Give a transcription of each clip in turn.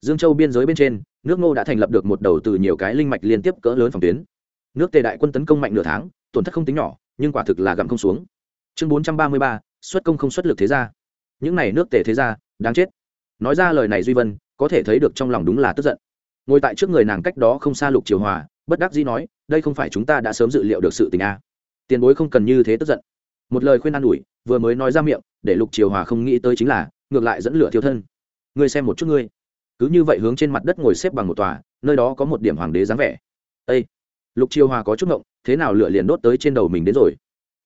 dương châu biên giới bên trên, nước ngô đã thành lập được một đầu từ nhiều cái linh mạch liên tiếp cỡ lớn phòng tuyến. Nước tề đại quân tấn công mạnh nửa tháng, tổn thất không tính nhỏ, nhưng quả thực là gặm không xuống. Chương bốn trăm ba mươi ba, xuất công không xuất lực thế ra những này nước tề thế ra đáng chết. Nói ra lời này duy vân, có thể thấy được trong lòng đúng là tức giận. Ngồi tại trước người nàng cách đó không xa lục triều hòa, bất đắc dĩ nói, đây không phải chúng ta đã sớm dự liệu được sự tình a tiền bối không cần như thế tức giận. Một lời khuyên an ủi, vừa mới nói ra miệng, để lục triều hòa không nghĩ tới chính là, ngược lại dẫn lửa thiếu thân. Ngươi xem một chút ngươi cứ như vậy hướng trên mặt đất ngồi xếp bằng một tòa, nơi đó có một điểm hoàng đế dáng vẻ. Ây lục triều hòa có chút ngộng, thế nào lửa liền đốt tới trên đầu mình đến rồi?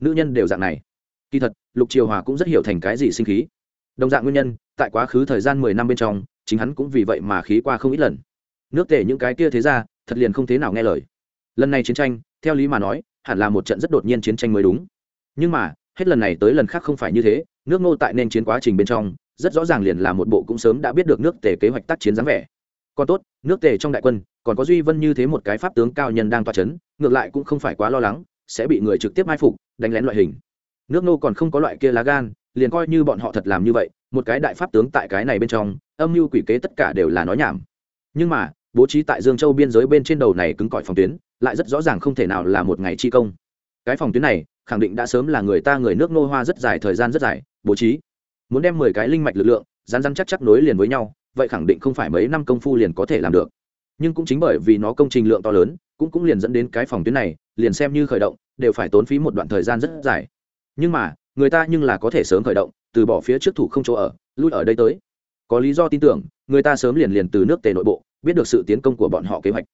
Nữ nhân đều dạng này. Kỳ thật, lục triều hòa cũng rất hiểu thành cái gì sinh khí. Đồng dạng nguyên nhân, tại quá khứ thời gian mười năm bên trong, chính hắn cũng vì vậy mà khí qua không ít lần. Nước tể những cái kia thế ra, thật liền không thế nào nghe lời. Lần này chiến tranh, theo lý mà nói, hẳn là một trận rất đột nhiên chiến tranh mới đúng. Nhưng mà, hết lần này tới lần khác không phải như thế, nước ngô tại nên chiến quá trình bên trong rất rõ ràng liền là một bộ cũng sớm đã biết được nước tề kế hoạch tác chiến dáng vẻ. Còn tốt, nước tề trong đại quân, còn có duy vân như thế một cái pháp tướng cao nhân đang toa c h ấ n ngược lại cũng không phải quá lo lắng, sẽ bị người trực tiếp mai phục, đánh lén loại hình. Nước nô còn không có loại kia lá gan, liền coi như bọn họ thật làm như vậy, một cái đại pháp tướng tại cái này bên trong, âm mưu quỷ kế tất cả đều là nói nhảm. Nhưng mà, bố trí tại dương châu biên giới bên trên đầu này cứng cỏi phòng tuyến, lại rất rõ ràng không thể nào là một ngày chi công. Cái phòng tuyến này, khẳng định đã sớm là người ta người nước nô hoa rất dài thời gian rất dài, bố trí muốn đem mười cái linh mạch lực lượng rán rán chắc chắc nối liền với nhau, vậy khẳng định không phải mấy năm công phu liền có thể làm được. Nhưng cũng chính bởi vì nó công trình lượng to lớn, cũng cũng liền dẫn đến cái phòng tuyến này, liền xem như khởi động, đều phải tốn phí một đoạn thời gian rất dài. Nhưng mà, người ta nhưng là có thể sớm khởi động, từ bỏ phía trước thủ không chỗ ở, lui ở đây tới. Có lý do tin tưởng, người ta sớm liền liền từ nước tề nội bộ, biết được sự tiến công của bọn họ kế hoạch.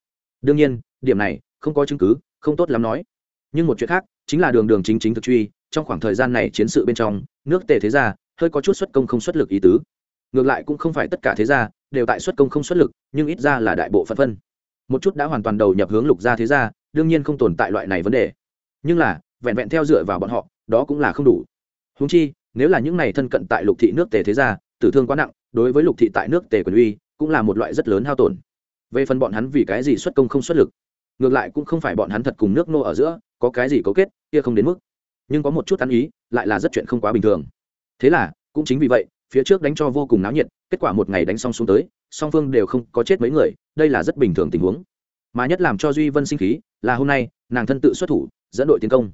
Đương nhiên, điểm này, không có chứng cứ, không tốt lắm nói. Nhưng một chuyện khác, chính là đường đường chính chính thực truy, trong khoảng thời gian này chiến sự bên trong, nước tề thế gia hơi có chút xuất công không xuất lực ý tứ. Ngược lại cũng không phải tất cả thế gia đều tại xuất công không xuất lực, nhưng ít ra là đại bộ phận phân. Một chút đã hoàn toàn đầu nhập hướng lục gia thế gia, đương nhiên không tồn tại loại này vấn đề. Nhưng là, vẹn vẹn theo dựa vào bọn họ, đó cũng là không đủ. Húng chi, nếu là những này thân cận tại lục thị nước tề thế gia, tử thương quá nặng, đối với lục thị tại nước tề quyền uy, cũng là một loại rất lớn hao tổn. Về phần bọn hắn vì cái gì xuất công không xuất lực, ngược lại cũng không phải bọn hắn thật cùng nước nô ở giữa, có cái gì cấu kết, kia không đến mức. Nhưng có một chút ăn ý, lại là rất chuyện không quá bình thường thế là, cũng chính vì vậy, phía trước đánh cho vô cùng náo nhiệt, kết quả một ngày đánh xong xuống tới, song phương đều không có chết mấy người, đây là rất bình thường tình huống. Mà nhất làm cho duy vân sinh khí, là hôm nay, nàng thân tự xuất thủ, dẫn đội tiến công.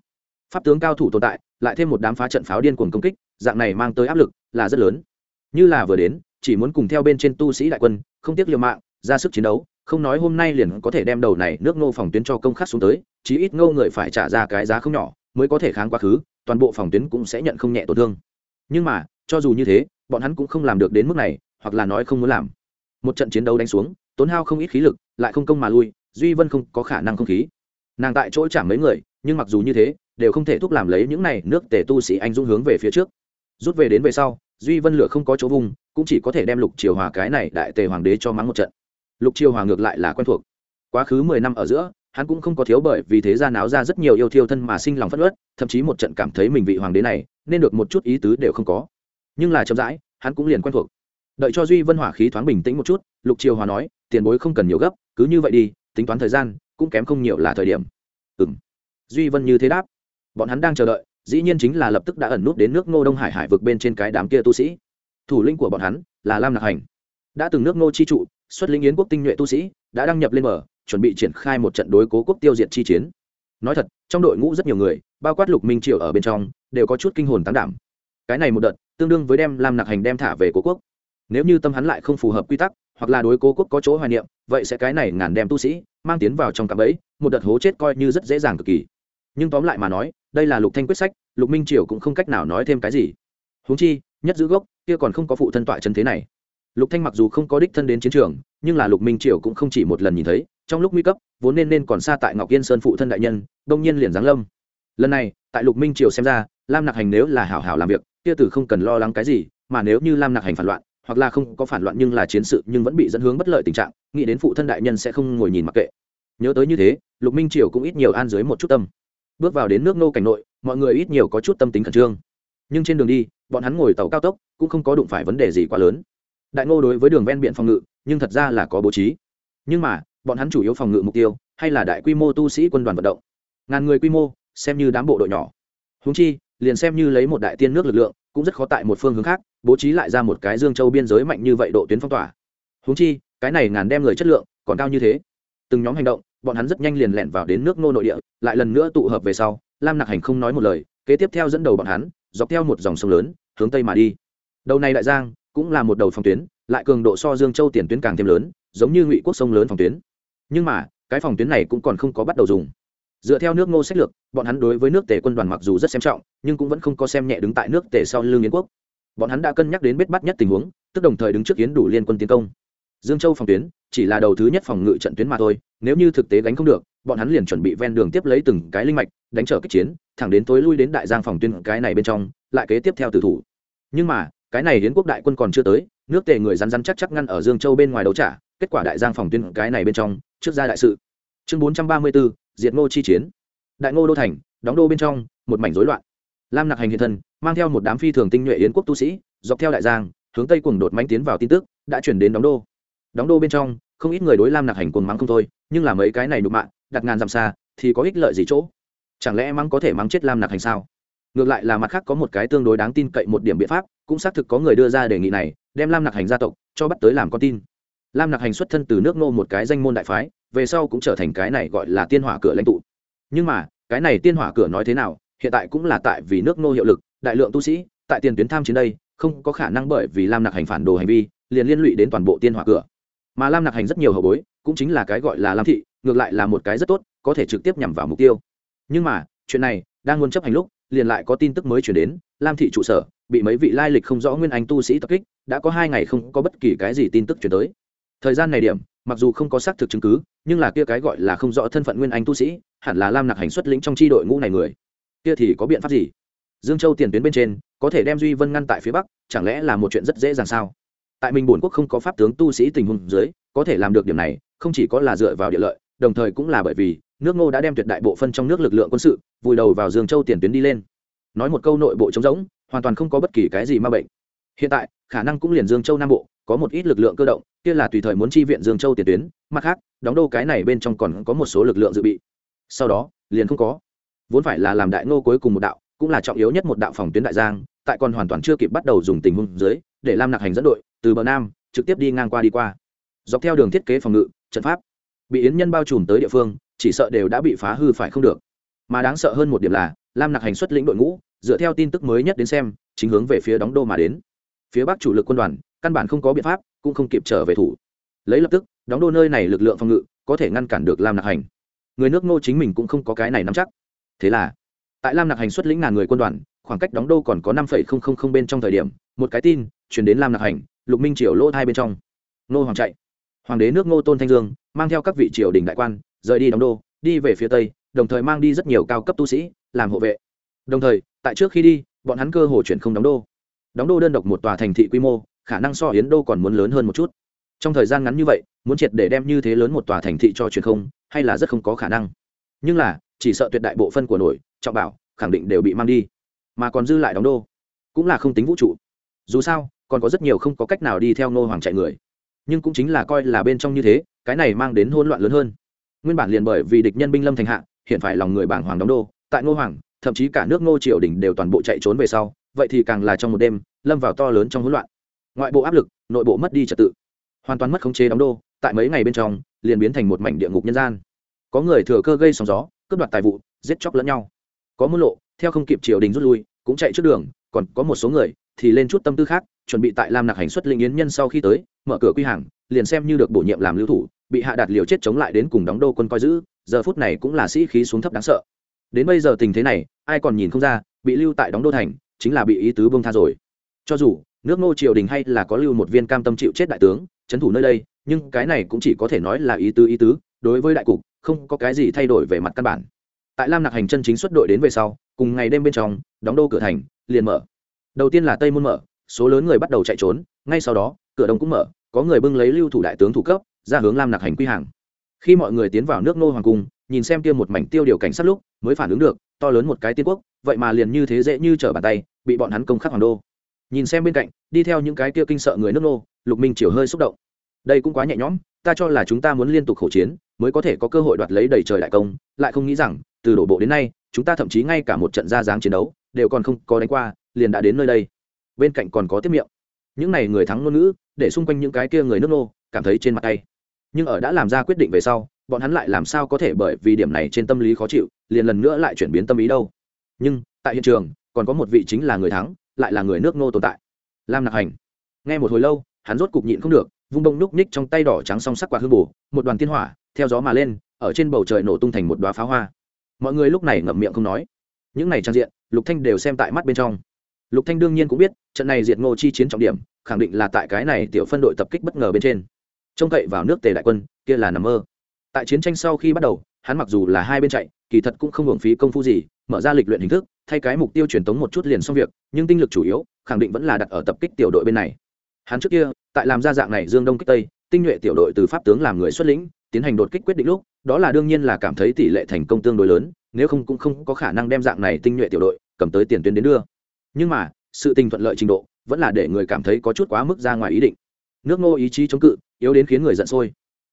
Pháp tướng cao thủ tồn tại, lại thêm một đám phá trận pháo điên cuồng công kích, dạng này mang tới áp lực là rất lớn. Như là vừa đến, chỉ muốn cùng theo bên trên tu sĩ đại quân, không tiếc liều mạng, ra sức chiến đấu, không nói hôm nay liền có thể đem đầu này nước ngô phòng tuyến cho công khắc xuống tới, chí ít ngô người phải trả ra cái giá không nhỏ, mới có thể kháng quá khứ, toàn bộ phòng tuyến cũng sẽ nhận không nhẹ tổn thương nhưng mà, cho dù như thế, bọn hắn cũng không làm được đến mức này, hoặc là nói không muốn làm. Một trận chiến đấu đánh xuống, tốn hao không ít khí lực, lại không công mà lui, duy vân không có khả năng không khí. Nàng tại chỗ chạm mấy người, nhưng mặc dù như thế, đều không thể thúc làm lấy những này nước tề tu sĩ anh dũng hướng về phía trước. Rút về đến về sau, duy vân lửa không có chỗ vùng, cũng chỉ có thể đem lục triều hòa cái này đại tề hoàng đế cho mắng một trận. Lục triều hòa ngược lại là quen thuộc. Quá khứ mười năm ở giữa hắn cũng không có thiếu bởi vì thế ra náo ra rất nhiều yêu thiêu thân mà sinh lòng phất ớt thậm chí một trận cảm thấy mình vị hoàng đế này nên được một chút ý tứ đều không có. Nhưng là chậm rãi, hắn cũng liền quen thuộc. Đợi cho duy vân hỏa khí thoáng bình tĩnh một chút, lục triều hòa nói, tiền bối không cần nhiều gấp, cứ như vậy đi, tính toán thời gian, cũng kém không nhiều là thời điểm. Ừ m duy vân như thế đáp. Bọn hắn đang chờ đợi, dĩ nhiên chính là lập tức đã ẩn nút đến nước ngô đông hải hải vực bên trên cái đám kia tu sĩ. Thủ lĩnh của bọn hắn là lam nạc hành. Đã từng nước ngô chi trụ, xuất linh yến quốc tinh nhuệ tu sĩ, đã đăng nhập lên mở chuẩn bị triển khai một trận đối cố quốc tiêu diệt chi chiến. Nói thật, trong đội ngũ rất nhiều người, bao quát lục minh triều ở bên trong, đều có chút kinh hồn tán đảm. Cái này một đợt, tương đương với đem lam nặc hành đem thả về cố quốc. Nếu như tâm hắn lại không phù hợp quy tắc, hoặc là đối cố quốc có chỗ hoài niệm, vậy sẽ cái này ngàn đem tu sĩ, mang tiến vào trong cạm ấy một đợt hố chết coi như rất dễ dàng cực kỳ. Nhưng tóm lại mà nói, đây là lục thanh quyết sách, lục minh triều cũng không cách nào nói thêm cái gì. Huống chi, nhất giữ gốc, kia còn không có phụ thân tọa chân thế này. Lục thanh mặc dù không có đích thân đến chiến trường, nhưng là lục minh triều cũng không chỉ một lần nhìn thấy trong lúc nguy cấp, vốn nên nên còn xa tại ngọc yên sơn phụ thân đại nhân, đông nhiên liền giáng lâm. Lần này, tại lục minh triều xem ra, lam nặc hành nếu là hảo hảo làm việc, kia tử không cần lo lắng cái gì, mà nếu như lam nặc hành phản loạn, hoặc là không có phản loạn nhưng là chiến sự nhưng vẫn bị dẫn hướng bất lợi tình trạng, nghĩ đến phụ thân đại nhân sẽ không ngồi nhìn mặc kệ. Nhớ tới như thế, lục minh triều cũng ít nhiều an dưới một chút tâm. Bước vào đến nước nô cảnh nội, mọi người ít nhiều có chút tâm tính khẩn trương. Nhưng trên đường đi, bọn hắn ngồi tàu cao tốc, cũng không có đụng phải vấn đề gì quá lớn. Đại ngô đối với đường ven biển phòng ngự, nhưng thật ra là có bố trí. Nhưng mà bọn hắn chủ yếu phòng ngự mục tiêu, hay là đại quy mô tu sĩ quân đoàn vận động. Ngàn người quy mô, xem như đám bộ đội nhỏ. Húng chi, liền xem như lấy một đại tiên nước lực lượng, cũng rất khó tại một phương hướng khác, bố trí lại ra một cái dương châu biên giới mạnh như vậy độ tuyến phong tỏa. Húng chi, cái này ngàn đem người chất lượng, còn cao như thế. Từng nhóm hành động, bọn hắn rất nhanh liền lẻn vào đến nước nô nội địa, lại lần nữa tụ hợp về sau, lam nặc hành không nói một lời, kế tiếp theo dẫn đầu bọn hắn, dọc theo một dòng sông lớn, hướng tây mà đi. Đầu này đại giang, cũng là một đầu phòng tuyến, lại cường độ so dương châu tiền tuyến càng thêm lớn, giống như ngụy quốc sông lớn phòng tuyến nhưng mà, cái phòng tuyến này cũng còn không có bắt đầu dùng. Dựa theo nước ngô sách lược, bọn hắn đối với nước tề quân đoàn mặc dù rất xem trọng, nhưng cũng vẫn không có xem nhẹ đứng tại nước tề sau lương yến quốc. Bọn hắn đã cân nhắc đến bết bắt nhất tình huống, tức đồng thời đứng trước yến đủ liên quân tiến công. Dương châu phòng tuyến, chỉ là đầu thứ nhất phòng ngự trận tuyến mà thôi, nếu như thực tế gánh không được, bọn hắn liền chuẩn bị ven đường tiếp lấy từng cái linh mạch, đánh trở kích chiến, thẳng đến tối lui đến đại giang phòng tuyến cái này bên trong, lại kế tiếp theo tử thủ. Nhưng mà, cái này đến quốc đại quân còn chưa tới, nước tề người rắn rắn chắc chắc ngăn ở dương châu bên ngoài đấu trả, kết quả đại giang phòng tuyến cái này bên trong trước gia đại sự. Chương bốn trăm ba mươi bốn, diệt ngô chi chiến. Đại ngô đô thành, đóng đô bên trong, một mảnh rối loạn. Lam nặc hành hiện thân, mang theo một đám phi thường tinh nhuệ yến quốc tu sĩ, dọc theo đại giang, hướng tây cùng đột mánh tiến vào tin tức, đã chuyển đến đóng đô. Đóng đô bên trong, không ít người đối lam nặc hành cuồng mắng không thôi, nhưng là mấy cái này đụng mạng, đặt ngàn dặm xa, thì có ích lợi gì chỗ? Chẳng lẽ mắng có thể mắng chết lam nặc hành sao? Ngược lại là mặt khác có một cái tương đối đáng tin cậy một điểm biện pháp, cũng xác thực có người đưa ra đề nghị này, đem lam nặc hành gia tộc cho bắt tới làm con tin lam nặc hành xuất thân từ nước nô một cái danh môn đại phái, về sau cũng trở thành cái này gọi là tiên hỏa cửa lãnh tụ. Nhưng mà, cái này tiên hỏa cửa nói thế nào, hiện tại cũng là tại vì nước nô hiệu lực, đại lượng tu sĩ, tại tiền tuyến tham chiến đây, không có khả năng bởi vì lam nặc hành phản đồ hành vi, liền liên lụy đến toàn bộ tiên hỏa cửa. Mà lam nặc hành rất nhiều hậu bối, cũng chính là cái gọi là lam thị, ngược lại là một cái rất tốt, có thể trực tiếp nhằm vào mục tiêu. Nhưng mà, chuyện này, đang muốn chấp hành lúc, liền lại có tin tức mới chuyển đến, lam thị trụ sở, bị mấy vị lai lịch không rõ nguyên anh tu sĩ tập kích, đã có hai ngày không có bất kỳ cái gì tin tức chuyển tới thời gian này điểm, mặc dù không có xác thực chứng cứ, nhưng là kia cái gọi là không rõ thân phận nguyên anh tu sĩ, hẳn là lam nặc hành xuất lĩnh trong tri đội ngũ này người. Kia thì có biện pháp gì? Dương châu tiền tuyến bên trên, có thể đem duy vân ngăn tại phía bắc, chẳng lẽ là một chuyện rất dễ dàng sao? Tại mình bổn quốc không có pháp tướng tu sĩ tình huống dưới, có thể làm được điểm này, không chỉ có là dựa vào địa lợi, đồng thời cũng là bởi vì, nước ngô đã đem tuyệt đại bộ phân trong nước lực lượng quân sự, vùi đầu vào dương châu tiền tuyến đi lên. Nói một câu nội bộ trống rỗng, hoàn toàn không có bất kỳ cái gì ma bệnh. Hiện tại, khả năng cũng liền dương châu nam bộ có một ít lực lượng cơ động, kia là tùy thời muốn chi viện dương châu tiền tuyến, mặt khác, đóng đô cái này bên trong còn có một số lực lượng dự bị. Sau đó, liền không có. Vốn phải là làm đại ngô cuối cùng một đạo, cũng là trọng yếu nhất một đạo phòng tuyến đại giang, tại còn hoàn toàn chưa kịp bắt đầu dùng tình huống dưới, để lam nặc hành dẫn đội, từ bờ nam, trực tiếp đi ngang qua đi qua. Dọc theo đường thiết kế phòng ngự, trận pháp, bị yến nhân bao trùm tới địa phương, chỉ sợ đều đã bị phá hư phải không được. Mà đáng sợ hơn một điểm là, lam nặc hành xuất lĩnh đội ngũ, dựa theo tin tức mới nhất đến xem, chính hướng về phía đóng đô mà đến. Phía bắc chủ lực quân đoàn căn bản không có biện pháp, cũng không kịp trở về thủ. Lấy lập tức, đóng đô nơi này lực lượng phòng ngự, có thể ngăn cản được lam nặc hành. Người nước ngô chính mình cũng không có cái này nắm chắc. Thế là, tại lam nặc hành xuất lĩnh ngàn người quân đoàn, khoảng cách đóng đô còn có năm bên trong thời điểm, một cái tin chuyển đến lam nặc hành, lục minh triều lỗ hai bên trong. Ngô hoàng chạy. Hoàng đế nước ngô tôn thanh dương, mang theo các vị triều đình đại quan, rời đi đóng đô, đi về phía tây, đồng thời mang đi rất nhiều cao cấp tu sĩ, làm hộ vệ. Đồng thời, tại trước khi đi, bọn hắn cơ hồ chuyển không đóng đô. Đóng đô đơn độc một tòa thành thị quy mô khả năng so yến đô còn muốn lớn hơn một chút. Trong thời gian ngắn như vậy, muốn triệt để đem như thế lớn một tòa thành thị cho truyền không, hay là rất không có khả năng. Nhưng là, chỉ sợ tuyệt đại bộ phân của nổi, trọng bảo, khẳng định đều bị mang đi. Mà còn dư lại đóng đô, cũng là không tính vũ trụ. Dù sao, còn có rất nhiều không có cách nào đi theo ngô hoàng chạy người. Nhưng cũng chính là coi là bên trong như thế, cái này mang đến hỗn loạn lớn hơn. Nguyên bản liền bởi vì địch nhân binh lâm thành hạ, hiện phải lòng người bảng hoàng đóng đô. Tại ngô hoàng, thậm chí cả nước ngô triều đình đều toàn bộ chạy trốn về sau, vậy thì càng là trong một đêm, lâm vào to lớn trong hỗn loạn ngoại bộ áp lực, nội bộ mất đi trật tự. Hoàn toàn mất khống chế đóng đô, tại mấy ngày bên trong, liền biến thành một mảnh địa ngục nhân gian. Có người thừa cơ gây sóng gió, cướp đoạt tài vụ, giết chóc lẫn nhau. Có môn lộ, theo không kịp triều đình rút lui, cũng chạy trước đường, còn có một số người thì lên chút tâm tư khác, chuẩn bị tại lam nặc hành xuất linh yến nhân sau khi tới, mở cửa quy hàng, liền xem như được bổ nhiệm làm lưu thủ, bị hạ đạt liều chết chống lại đến cùng đóng đô quân coi giữ, giờ phút này cũng là sĩ khí xuống thấp đáng sợ. Đến bây giờ tình thế này, ai còn nhìn không ra, bị lưu tại đóng đô thành, chính là bị ý tứ bông tha rồi. Cho dù nước ngô triều đình hay là có lưu một viên cam tâm chịu chết đại tướng, trấn thủ nơi đây, nhưng cái này cũng chỉ có thể nói là ý tứ ý tứ, đối với đại cục, không có cái gì thay đổi về mặt căn bản. Tại lam nặc hành chân chính xuất đội đến về sau, cùng ngày đêm bên trong, đóng đô cửa thành, liền mở. Đầu tiên là tây môn mở, số lớn người bắt đầu chạy trốn, ngay sau đó, cửa đông cũng mở, có người bưng lấy lưu thủ đại tướng thủ cấp, ra hướng lam nặc hành quy hàng. Khi mọi người tiến vào nước nô hoàng cung, nhìn xem kia một mảnh tiêu điều cảnh sát lúc, mới phản ứng được, to lớn một cái tiên quốc, vậy mà liền như thế dễ như trở bàn tay, bị bọn hắn công khắc hoàng đô nhìn xem bên cạnh, đi theo những cái kia kinh sợ người nước nô, lục minh triều hơi xúc động. Đây cũng quá nhẹ nhõm, ta cho là chúng ta muốn liên tục khổ chiến, mới có thể có cơ hội đoạt lấy đầy trời đại công. Lại không nghĩ rằng, từ đổ bộ đến nay, chúng ta thậm chí ngay cả một trận ra dáng chiến đấu, đều còn không có đánh qua, liền đã đến nơi đây. Bên cạnh còn có tiếp miệng. Những này người thắng ngôn ngữ, để xung quanh những cái kia người nước nô, cảm thấy trên mặt tay. Nhưng ở đã làm ra quyết định về sau, bọn hắn lại làm sao có thể bởi vì điểm này trên tâm lý khó chịu, liền lần nữa lại chuyển biến tâm ý đâu. Nhưng, tại hiện trường, còn có một vị chính là người thắng lại là người nước nô tồn tại. Lam nặc hành. Nghe một hồi lâu, hắn rốt cục nhịn không được, vung bông núc ních trong tay đỏ trắng song sắc quạt hương bù một đoàn tiên hỏa, theo gió mà lên, ở trên bầu trời nổ tung thành một đoá pháo hoa. Mọi người lúc này ngậm miệng không nói. Những này trang diện, lục thanh đều xem tại mắt bên trong. Lục thanh đương nhiên cũng biết, trận này diệt ngô chi chiến trọng điểm, khẳng định là tại cái này tiểu phân đội tập kích bất ngờ bên trên. Trông cậy vào nước tề đại quân, kia là nằm mơ. Tại chiến tranh sau khi bắt đầu, hắn mặc dù là hai bên chạy, kỳ thật cũng không hưởng phí công phu gì, mở ra lịch luyện hình thức thay cái mục tiêu truyền tống một chút liền xong việc, nhưng tinh lực chủ yếu, khẳng định vẫn là đặt ở tập kích tiểu đội bên này. Hắn trước kia, tại làm ra dạng này dương đông kích tây, tinh nhuệ tiểu đội từ pháp tướng làm người xuất lĩnh, tiến hành đột kích quyết định lúc, đó là đương nhiên là cảm thấy tỷ lệ thành công tương đối lớn, nếu không cũng không có khả năng đem dạng này tinh nhuệ tiểu đội cầm tới tiền tuyến đến đưa. Nhưng mà, sự tình thuận lợi trình độ, vẫn là để người cảm thấy có chút quá mức ra ngoài ý định. Nước ngô ý chí chống cự, yếu đến khiến người giận sôi.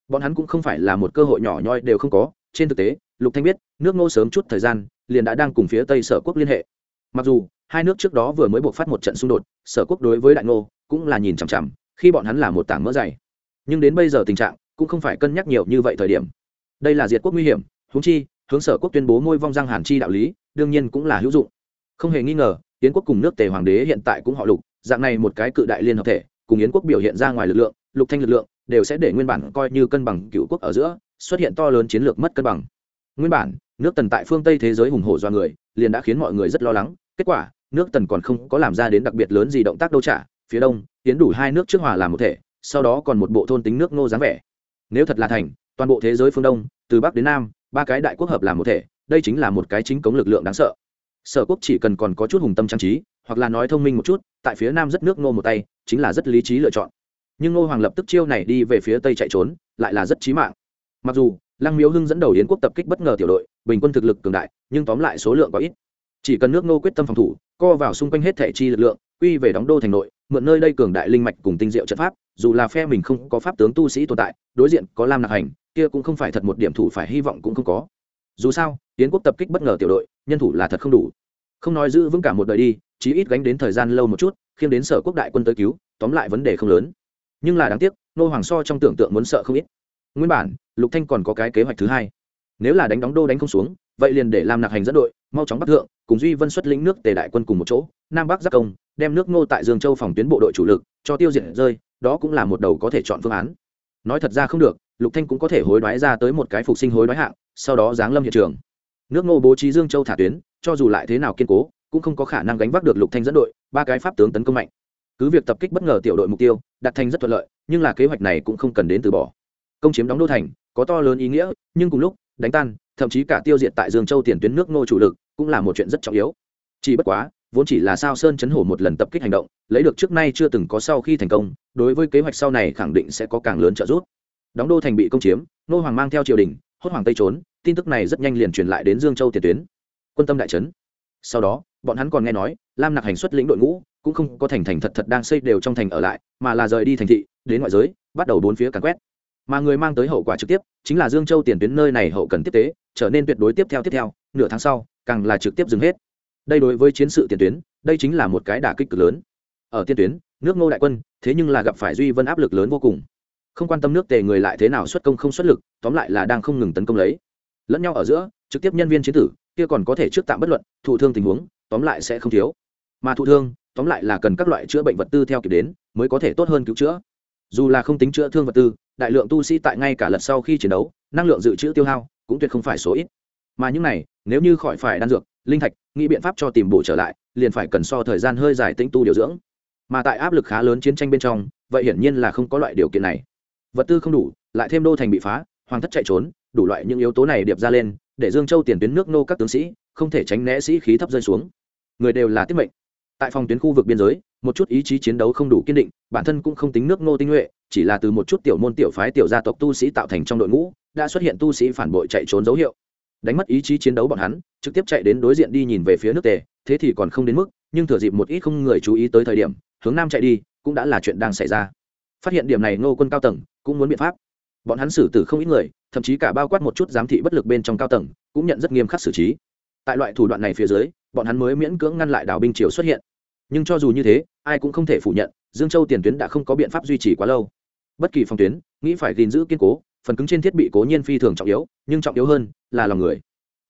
Bọn hắn cũng không phải là một cơ hội nhỏ nhoi đều không có, trên thực tế, lục thanh biết, nước ngô sớm chút thời gian liền đã đang cùng phía tây sở quốc liên hệ. Mặc dù, hai nước trước đó vừa mới buộc phát một trận xung đột, sở quốc đối với đại ngô cũng là nhìn chằm chằm, khi bọn hắn là một tảng mỡ dày. Nhưng đến bây giờ tình trạng cũng không phải cân nhắc nhiều như vậy thời điểm. Đây là diệt quốc nguy hiểm húng chi, hướng sở quốc tuyên bố ngôi vong giang hàn chi đạo lý, đương nhiên cũng là hữu dụng. Không hề nghi ngờ, yến quốc cùng nước tề hoàng đế hiện tại cũng họ lục, dạng này một cái cự đại liên hợp thể, cùng yến quốc biểu hiện ra ngoài lực lượng, lục thanh lực lượng, đều sẽ để nguyên bản coi như cân bằng cựu quốc ở giữa, xuất hiện to lớn chiến lược mất cân bằng. Nguyên bản nước tần tại phương tây thế giới hùng hổ do người, liền đã khiến mọi người rất lo lắng. Kết quả, nước tần còn không có làm ra đến đặc biệt lớn gì động tác đâu trả phía đông, tiến đủ hai nước trước hòa làm một thể, sau đó còn một bộ thôn tính nước ngô dáng vẻ. Nếu thật là thành, toàn bộ thế giới phương đông, từ bắc đến nam, ba cái đại quốc hợp làm một thể, đây chính là một cái chính cống lực lượng đáng sợ. Sở quốc chỉ cần còn có chút hùng tâm trang trí, hoặc là nói thông minh một chút, tại phía nam rất nước ngô một tay, chính là rất lý trí lựa chọn. Nhưng ngô hoàng lập tức chiêu này đi về phía tây chạy trốn, lại là rất trí mạng. Mặc dù lăng miếu hưng dẫn đầu yến quốc tập kích bất ngờ tiểu đội, bình quân thực lực cường đại, nhưng tóm lại số lượng có ít. Chỉ cần nước ngô quyết tâm phòng thủ, co vào xung quanh hết thể chi lực lượng, quy về đóng đô thành nội, mượn nơi đây cường đại linh mạch cùng tinh diệu trận pháp, dù là phe mình không có pháp tướng tu sĩ tồn tại, đối diện có lam nạc hành, kia cũng không phải thật một điểm thủ phải hy vọng cũng không có. Dù sao tiến quốc tập kích bất ngờ tiểu đội, nhân thủ là thật không đủ. Không nói giữ vững cả một đời đi, chí ít gánh đến thời gian lâu một chút khiêm đến sở quốc đại quân tới cứu, tóm lại vấn đề không lớn. Nhưng là đáng tiếc nô hoàng so trong tưởng tượng muốn sợ không ít nguyên bản, lục thanh còn có cái kế hoạch thứ hai. Nếu là đánh đóng đô đánh không xuống, vậy liền để làm nạc hành dẫn đội, mau chóng bắt thượng, cùng duy vân xuất lĩnh nước tề đại quân cùng một chỗ, nam bắc giáp công, đem nước ngô tại dương châu phòng tuyến bộ đội chủ lực, cho tiêu diệt rơi, đó cũng là một đầu có thể chọn phương án. Nói thật ra không được, lục thanh cũng có thể hối đoái ra tới một cái phục sinh hối đoái hạng, sau đó giáng lâm hiện trường. Nước ngô bố trí dương châu thả tuyến, cho dù lại thế nào kiên cố, cũng không có khả năng gánh vác được lục thanh dẫn đội, ba cái pháp tướng tấn công mạnh. Cứ việc tập kích bất ngờ tiểu đội mục tiêu đạt thành rất thuận lợi, nhưng là kế hoạch này cũng không cần đến từ bỏ công chiếm đóng đô thành, có to lớn ý nghĩa, nhưng cùng lúc, đánh tan, thậm chí cả tiêu diệt tại dương châu tiền tuyến nước ngô chủ lực, cũng là một chuyện rất trọng yếu. Chỉ bất quá, vốn chỉ là sao sơn chấn hổ một lần tập kích hành động, lấy được trước nay chưa từng có sau khi thành công, đối với kế hoạch sau này khẳng định sẽ có càng lớn trợ giúp. Đóng đô thành bị công chiếm, nô hoàng mang theo triều đình, hốt hoàng tây trốn, tin tức này rất nhanh liền truyền lại đến dương châu tiền tuyến. Quân tâm đại trấn. Sau đó, bọn hắn còn nghe nói, lam nặc hành xuất lĩnh đội ngũ, cũng không có thành thành thật thật đang xây đều trong thành ở lại, mà là rời đi thành thị, đến ngoại giới, bắt đầu bốn phía càn quét mà người mang tới hậu quả trực tiếp chính là dương châu tiền tuyến nơi này hậu cần tiếp tế, trở nên tuyệt đối tiếp theo tiếp theo, nửa tháng sau, càng là trực tiếp dừng hết. Đây đối với chiến sự tiền tuyến, đây chính là một cái đả kích cực lớn. Ở tiên tuyến, nước ngô đại quân, thế nhưng là gặp phải duy vân áp lực lớn vô cùng. Không quan tâm nước tề người lại thế nào xuất công không xuất lực, tóm lại là đang không ngừng tấn công lấy. Lẫn nhau ở giữa, trực tiếp nhân viên chiến tử, kia còn có thể trước tạm bất luận, thụ thương tình huống, tóm lại sẽ không thiếu. Mà thụ thương, tóm lại là cần các loại chữa bệnh vật tư theo kịp đến, mới có thể tốt hơn cứu chữa dù là không tính chữa thương vật tư, đại lượng tu sĩ tại ngay cả lật sau khi chiến đấu, năng lượng dự trữ tiêu hao cũng tuyệt không phải số ít. Mà những này, nếu như khỏi phải đan dược, linh thạch, nghĩ biện pháp cho tìm bổ trở lại, liền phải cần so thời gian hơi dài tĩnh tu điều dưỡng. Mà tại áp lực khá lớn chiến tranh bên trong, vậy hiển nhiên là không có loại điều kiện này. Vật tư không đủ, lại thêm đô thành bị phá, hoàng thất chạy trốn, đủ loại những yếu tố này điệp ra lên, để dương châu tiền tuyến nước nô các tướng sĩ, không thể tránh né sĩ khí thấp rơi xuống. Người đều là tiết mệnh tại phòng tuyến khu vực biên giới, một chút ý chí chiến đấu không đủ kiên định, bản thân cũng không tính nước nô tinh nhuệ chỉ là từ một chút tiểu môn tiểu phái tiểu gia tộc tu sĩ tạo thành trong đội ngũ, đã xuất hiện tu sĩ phản bội chạy trốn dấu hiệu. Đánh mất ý chí chiến đấu bọn hắn, trực tiếp chạy đến đối diện đi nhìn về phía nước tề, thế thì còn không đến mức, nhưng thừa dịp một ít không người chú ý tới thời điểm, hướng nam chạy đi, cũng đã là chuyện đang xảy ra. Phát hiện điểm này ngô quân cao tầng cũng muốn biện pháp. Bọn hắn xử tử không ít người, thậm chí cả bao quát một chút giám thị bất lực bên trong cao tầng, cũng nhận rất nghiêm khắc xử trí. Tại loại thủ đoạn này phía dưới bọn hắn mới miễn cưỡng ngăn lại đảo binh triều xuất hiện. Nhưng cho dù như thế, ai cũng không thể phủ nhận, dương châu tiền tuyến đã không có biện pháp duy trì quá lâu. Bất kỳ phòng tuyến, nghĩ phải gìn giữ kiên cố, phần cứng trên thiết bị cố nhiên phi thường trọng yếu, nhưng trọng yếu hơn là lòng người.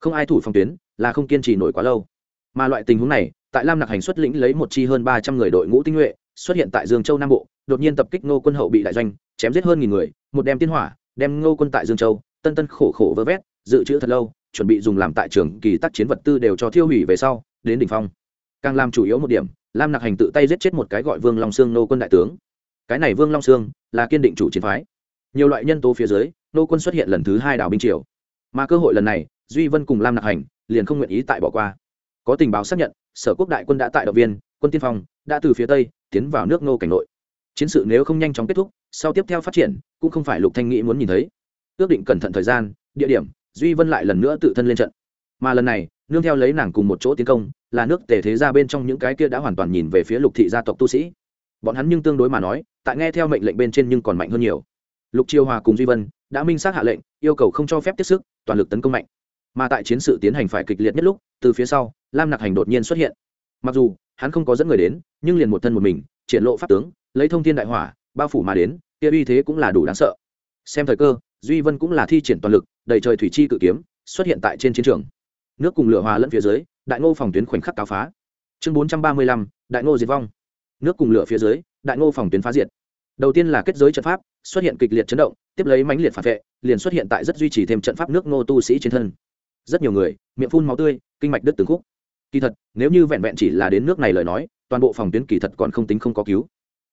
Không ai thủ phòng tuyến là không kiên trì nổi quá lâu. Mà loại tình huống này, tại lam nặc hành xuất lĩnh lấy một chi hơn ba trăm người đội ngũ tinh nhuệ, xuất hiện tại dương châu nam bộ, đột nhiên tập kích ngô quân hậu bị đại doanh, chém giết hơn nghìn người, một đem tiên hỏa, đem ngô quân tại dương châu, tân tân khổ khổ vơ vét, dự trữ thật lâu chuẩn bị dùng làm tại trường kỳ tác chiến vật tư đều cho thiêu hủy về sau, đến đỉnh phong. Càng làm chủ yếu một điểm, lam nặc hành tự tay giết chết một cái gọi vương long sương nô quân đại tướng. Cái này vương long sương là kiên định chủ chiến phái. Nhiều loại nhân tố phía dưới, nô quân xuất hiện lần thứ hai đảo binh triều. Mà cơ hội lần này, duy vân cùng lam nặc hành liền không nguyện ý tại bỏ qua. Có tình báo xác nhận, sở quốc đại quân đã tại động viên, quân tiên phong đã từ phía tây tiến vào nước nô cảnh nội. Chiến sự nếu không nhanh chóng kết thúc, sau tiếp theo phát triển, cũng không phải lục thanh nghĩ muốn nhìn thấy. Ước định cẩn thận thời gian, địa điểm duy vân lại lần nữa tự thân lên trận. Mà lần này, nương theo lấy nàng cùng một chỗ tiến công, là nước tề thế ra bên trong những cái kia đã hoàn toàn nhìn về phía lục thị gia tộc tu sĩ. Bọn hắn nhưng tương đối mà nói, tại nghe theo mệnh lệnh bên trên nhưng còn mạnh hơn nhiều. Lục chiêu hòa cùng duy vân đã minh xác hạ lệnh, yêu cầu không cho phép tiếp sức, toàn lực tấn công mạnh. Mà tại chiến sự tiến hành phải kịch liệt nhất lúc, từ phía sau, lam nặc hành đột nhiên xuất hiện. Mặc dù, hắn không có dẫn người đến, nhưng liền một thân một mình, triển lộ pháp tướng, lấy thông thiên đại hỏa, bao phủ mà đến, kia uy thế cũng là đủ đáng sợ. Xem thời cơ duy vân cũng là thi triển toàn lực, đầy trời thủy chi cự kiếm, xuất hiện tại trên chiến trường. Nước cùng lửa hòa lẫn phía dưới, đại ngô phòng tuyến khoảnh khắc cáo phá. Chương bốn trăm ba mươi lăm, đại ngô diệt vong. Nước cùng lửa phía dưới, đại ngô phòng tuyến phá diệt. Đầu tiên là kết giới trận pháp, xuất hiện kịch liệt chấn động, tiếp lấy mãnh liệt phản vệ, liền xuất hiện tại rất duy trì thêm trận pháp nước ngô tu sĩ trên thân. Rất nhiều người, miệng phun máu tươi, kinh mạch đứt từng khúc. Kỳ thật, nếu như vẹn vẹn chỉ là đến nước này lời nói, toàn bộ phòng tuyến kỳ thật còn không tính không có cứu.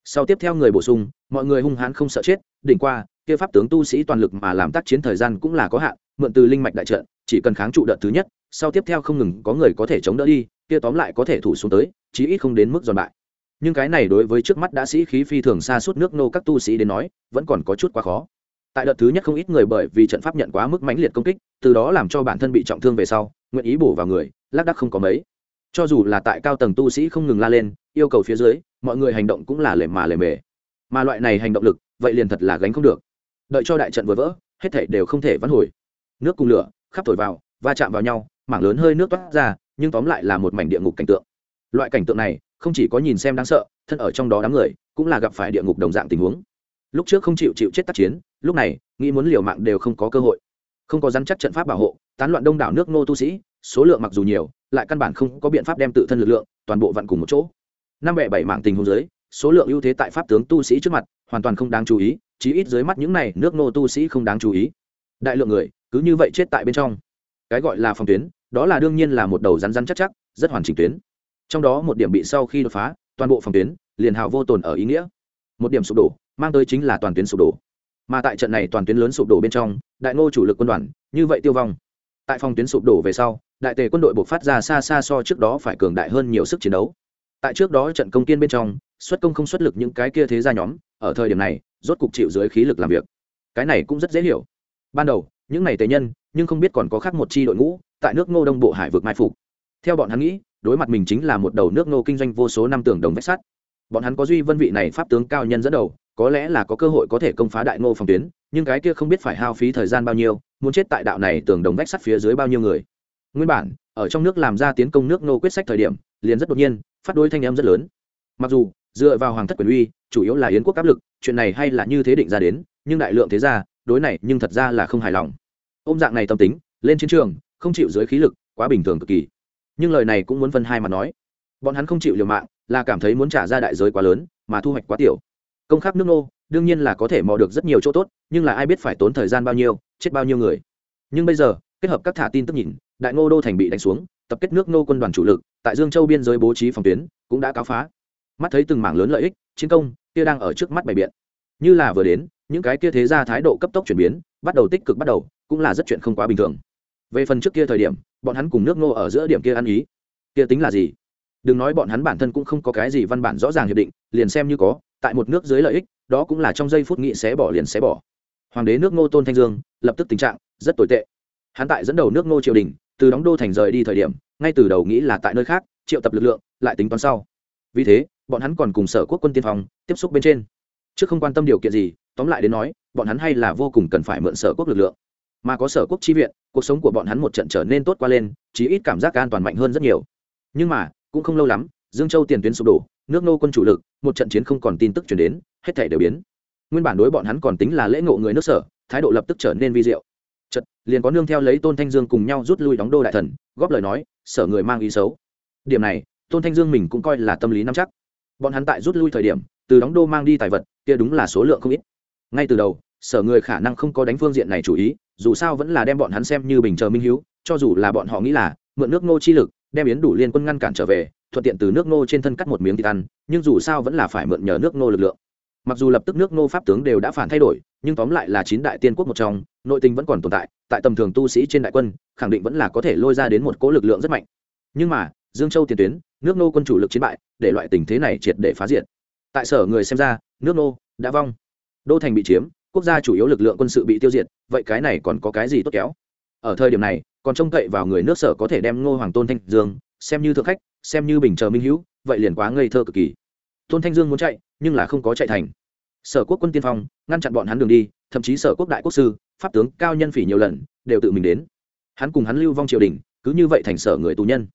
Sau tiếp theo người bổ sung, mọi người hung hãn không sợ chết, đỉnh qua kia pháp tướng tu sĩ toàn lực mà làm tác chiến thời gian cũng là có hạn, mượn từ linh mạch đại trận, chỉ cần kháng trụ đợt thứ nhất, sau tiếp theo không ngừng có người có thể chống đỡ đi, kia tóm lại có thể thủ xuống tới, chí ít không đến mức giòn bại. Nhưng cái này đối với trước mắt đã sĩ khí phi thường xa suốt nước nô các tu sĩ đến nói, vẫn còn có chút quá khó. Tại đợt thứ nhất không ít người bởi vì trận pháp nhận quá mức mãnh liệt công kích, từ đó làm cho bản thân bị trọng thương về sau, nguyện ý bổ vào người, lác đắc không có mấy. Cho dù là tại cao tầng tu sĩ không ngừng la lên, yêu cầu phía dưới, mọi người hành động cũng là lề mà lề mề. Mà loại này hành động lực, vậy liền thật là gánh không được đợi cho đại trận vừa vỡ, hết thể đều không thể vãn hồi. Nước cùng lửa khắp thổi vào, va chạm vào nhau, mảng lớn hơi nước toát ra, nhưng tóm lại là một mảnh địa ngục cảnh tượng. Loại cảnh tượng này, không chỉ có nhìn xem đáng sợ, thân ở trong đó đám người, cũng là gặp phải địa ngục đồng dạng tình huống. Lúc trước không chịu chịu chết tác chiến, lúc này, nghĩ muốn liều mạng đều không có cơ hội. Không có rắn chắc trận pháp bảo hộ, tán loạn đông đảo nước nô tu sĩ, số lượng mặc dù nhiều, lại căn bản không có biện pháp đem tự thân lực lượng, toàn bộ vặn cùng một chỗ. Năm bẻ bảy mạng tình huống dưới, số lượng ưu thế tại pháp tướng tu sĩ trước mặt, hoàn toàn không đáng chú ý chí ít dưới mắt những này nước nô tu sĩ không đáng chú ý. Đại lượng người, cứ như vậy chết tại bên trong. Cái gọi là phòng tuyến, đó là đương nhiên là một đầu rắn rắn chắc chắc, rất hoàn chỉnh tuyến. Trong đó một điểm bị sau khi đột phá, toàn bộ phòng tuyến, liền hào vô tồn ở ý nghĩa. Một điểm sụp đổ, mang tới chính là toàn tuyến sụp đổ. Mà tại trận này toàn tuyến lớn sụp đổ bên trong, đại ngô chủ lực quân đoàn, như vậy tiêu vong. Tại phòng tuyến sụp đổ về sau, đại tề quân đội buộc phát ra xa xa so trước đó phải cường đại hơn nhiều sức chiến đấu. Tại trước đó trận công kiên bên trong, xuất công không xuất lực những cái kia thế ra nhóm, ở thời điểm này rốt cục chịu dưới khí lực làm việc. Cái này cũng rất dễ hiểu. Ban đầu, những này tề nhân, nhưng không biết còn có khác một chi đội ngũ, tại nước ngô đông bộ hải vực mai phục. Theo bọn hắn nghĩ, đối mặt mình chính là một đầu nước ngô kinh doanh vô số năm tường đồng vách sắt. Bọn hắn có duy vân vị này pháp tướng cao nhân dẫn đầu, có lẽ là có cơ hội có thể công phá đại ngô phòng tuyến, nhưng cái kia không biết phải hao phí thời gian bao nhiêu, muốn chết tại đạo này tường đồng vách sắt phía dưới bao nhiêu người. Nguyên bản, ở trong nước làm ra tiến công nước ngô quyết sách thời điểm, liền rất đột nhiên, phát đối thanh em rất lớn. Mặc dù, dựa vào hoàng thất quyền uy, chủ yếu là yến quốc áp lực chuyện này hay là như thế định ra đến, nhưng đại lượng thế ra đối này nhưng thật ra là không hài lòng. Ôm dạng này tâm tính, lên chiến trường, không chịu dưới khí lực, quá bình thường cực kỳ. Nhưng lời này cũng muốn phân hai mà nói. Bọn hắn không chịu liều mạng, là cảm thấy muốn trả ra đại giới quá lớn, mà thu hoạch quá tiểu. Công khắc nước nô, đương nhiên là có thể mò được rất nhiều chỗ tốt, nhưng là ai biết phải tốn thời gian bao nhiêu, chết bao nhiêu người. Nhưng bây giờ, kết hợp các thả tin tức nhìn, đại ngô đô thành bị đánh xuống, tập kết nước nô quân đoàn chủ lực, tại dương châu biên giới bố trí phòng tuyến, cũng đã cáo phá. Mắt thấy từng mảng lớn lợi ích, chiến công kia đang ở trước mắt bày biện. Như là vừa đến, những cái kia thế ra thái độ cấp tốc chuyển biến, bắt đầu tích cực bắt đầu, cũng là rất chuyện không quá bình thường. Về phần trước kia thời điểm, bọn hắn cùng nước ngô ở giữa điểm kia ăn ý. Kia tính là gì? Đừng nói bọn hắn bản thân cũng không có cái gì văn bản rõ ràng hiệp định, liền xem như có, tại một nước dưới lợi ích, đó cũng là trong giây phút nghị sẽ bỏ liền sẽ bỏ. Hoàng đế nước ngô tôn thanh dương, lập tức tình trạng rất tồi tệ. Hắn tại dẫn đầu nước ngô triều đình, từ đóng đô thành rời đi thời điểm, ngay từ đầu nghĩ là tại nơi khác, triệu tập lực lượng, lại tính toán sau. Vì thế, bọn hắn còn cùng sở quốc quân tiên phong tiếp xúc bên trên. Chứ không quan tâm điều kiện gì, tóm lại đến nói, bọn hắn hay là vô cùng cần phải mượn sở quốc lực lượng. Mà có sở quốc chi viện, cuộc sống của bọn hắn một trận trở nên tốt qua lên, chí ít cảm giác an toàn mạnh hơn rất nhiều. Nhưng mà, cũng không lâu lắm, dương châu tiền tuyến sụp đổ, nước nô quân chủ lực, một trận chiến không còn tin tức chuyển đến, hết thể đều biến. Nguyên bản đối bọn hắn còn tính là lễ ngộ người nước sở, thái độ lập tức trở nên vi diệu. Chật liền có nương theo lấy tôn thanh dương cùng nhau rút lui đóng đô đại thần, góp lời nói, sở người mang ý xấu. Điểm này, tôn thanh dương mình cũng coi là tâm lý nắm chắc. Bọn hắn tại rút lui thời điểm từ đóng đô mang đi tài vật, kia đúng là số lượng không ít. Ngay từ đầu, sở người khả năng không có đánh phương diện này chủ ý, dù sao vẫn là đem bọn hắn xem như bình chờ minh hiếu, cho dù là bọn họ nghĩ là, mượn nước ngô chi lực, đem yến đủ liên quân ngăn cản trở về, thuận tiện từ nước ngô trên thân cắt một miếng thịt ăn, nhưng dù sao vẫn là phải mượn nhờ nước ngô lực lượng. Mặc dù lập tức nước ngô pháp tướng đều đã phản thay đổi, nhưng tóm lại là chín đại tiên quốc một trong, nội tình vẫn còn tồn tại tại tầm thường tu sĩ trên đại quân, khẳng định vẫn là có thể lôi ra đến một cỗ lực lượng rất mạnh. Nhưng mà, dương châu tiền tuyến, nước nô quân chủ lực chiến bại, để loại tình thế này triệt để phá diệt tại sở người xem ra, nước nô đã vong. Đô thành bị chiếm, quốc gia chủ yếu lực lượng quân sự bị tiêu diệt, vậy cái này còn có cái gì tốt kéo? Ở thời điểm này, còn trông cậy vào người nước sở có thể đem ngô hoàng tôn thanh dương, xem như thượng khách, xem như bình chờ minh hữu, vậy liền quá ngây thơ cực kỳ. Tôn thanh dương muốn chạy, nhưng là không có chạy thành. Sở quốc quân tiên phong, ngăn chặn bọn hắn đường đi, thậm chí sở quốc đại quốc sư, pháp tướng, cao nhân phỉ nhiều lần, đều tự mình đến. Hắn cùng hắn lưu vong triều đình, cứ như vậy thành sở người tù nhân.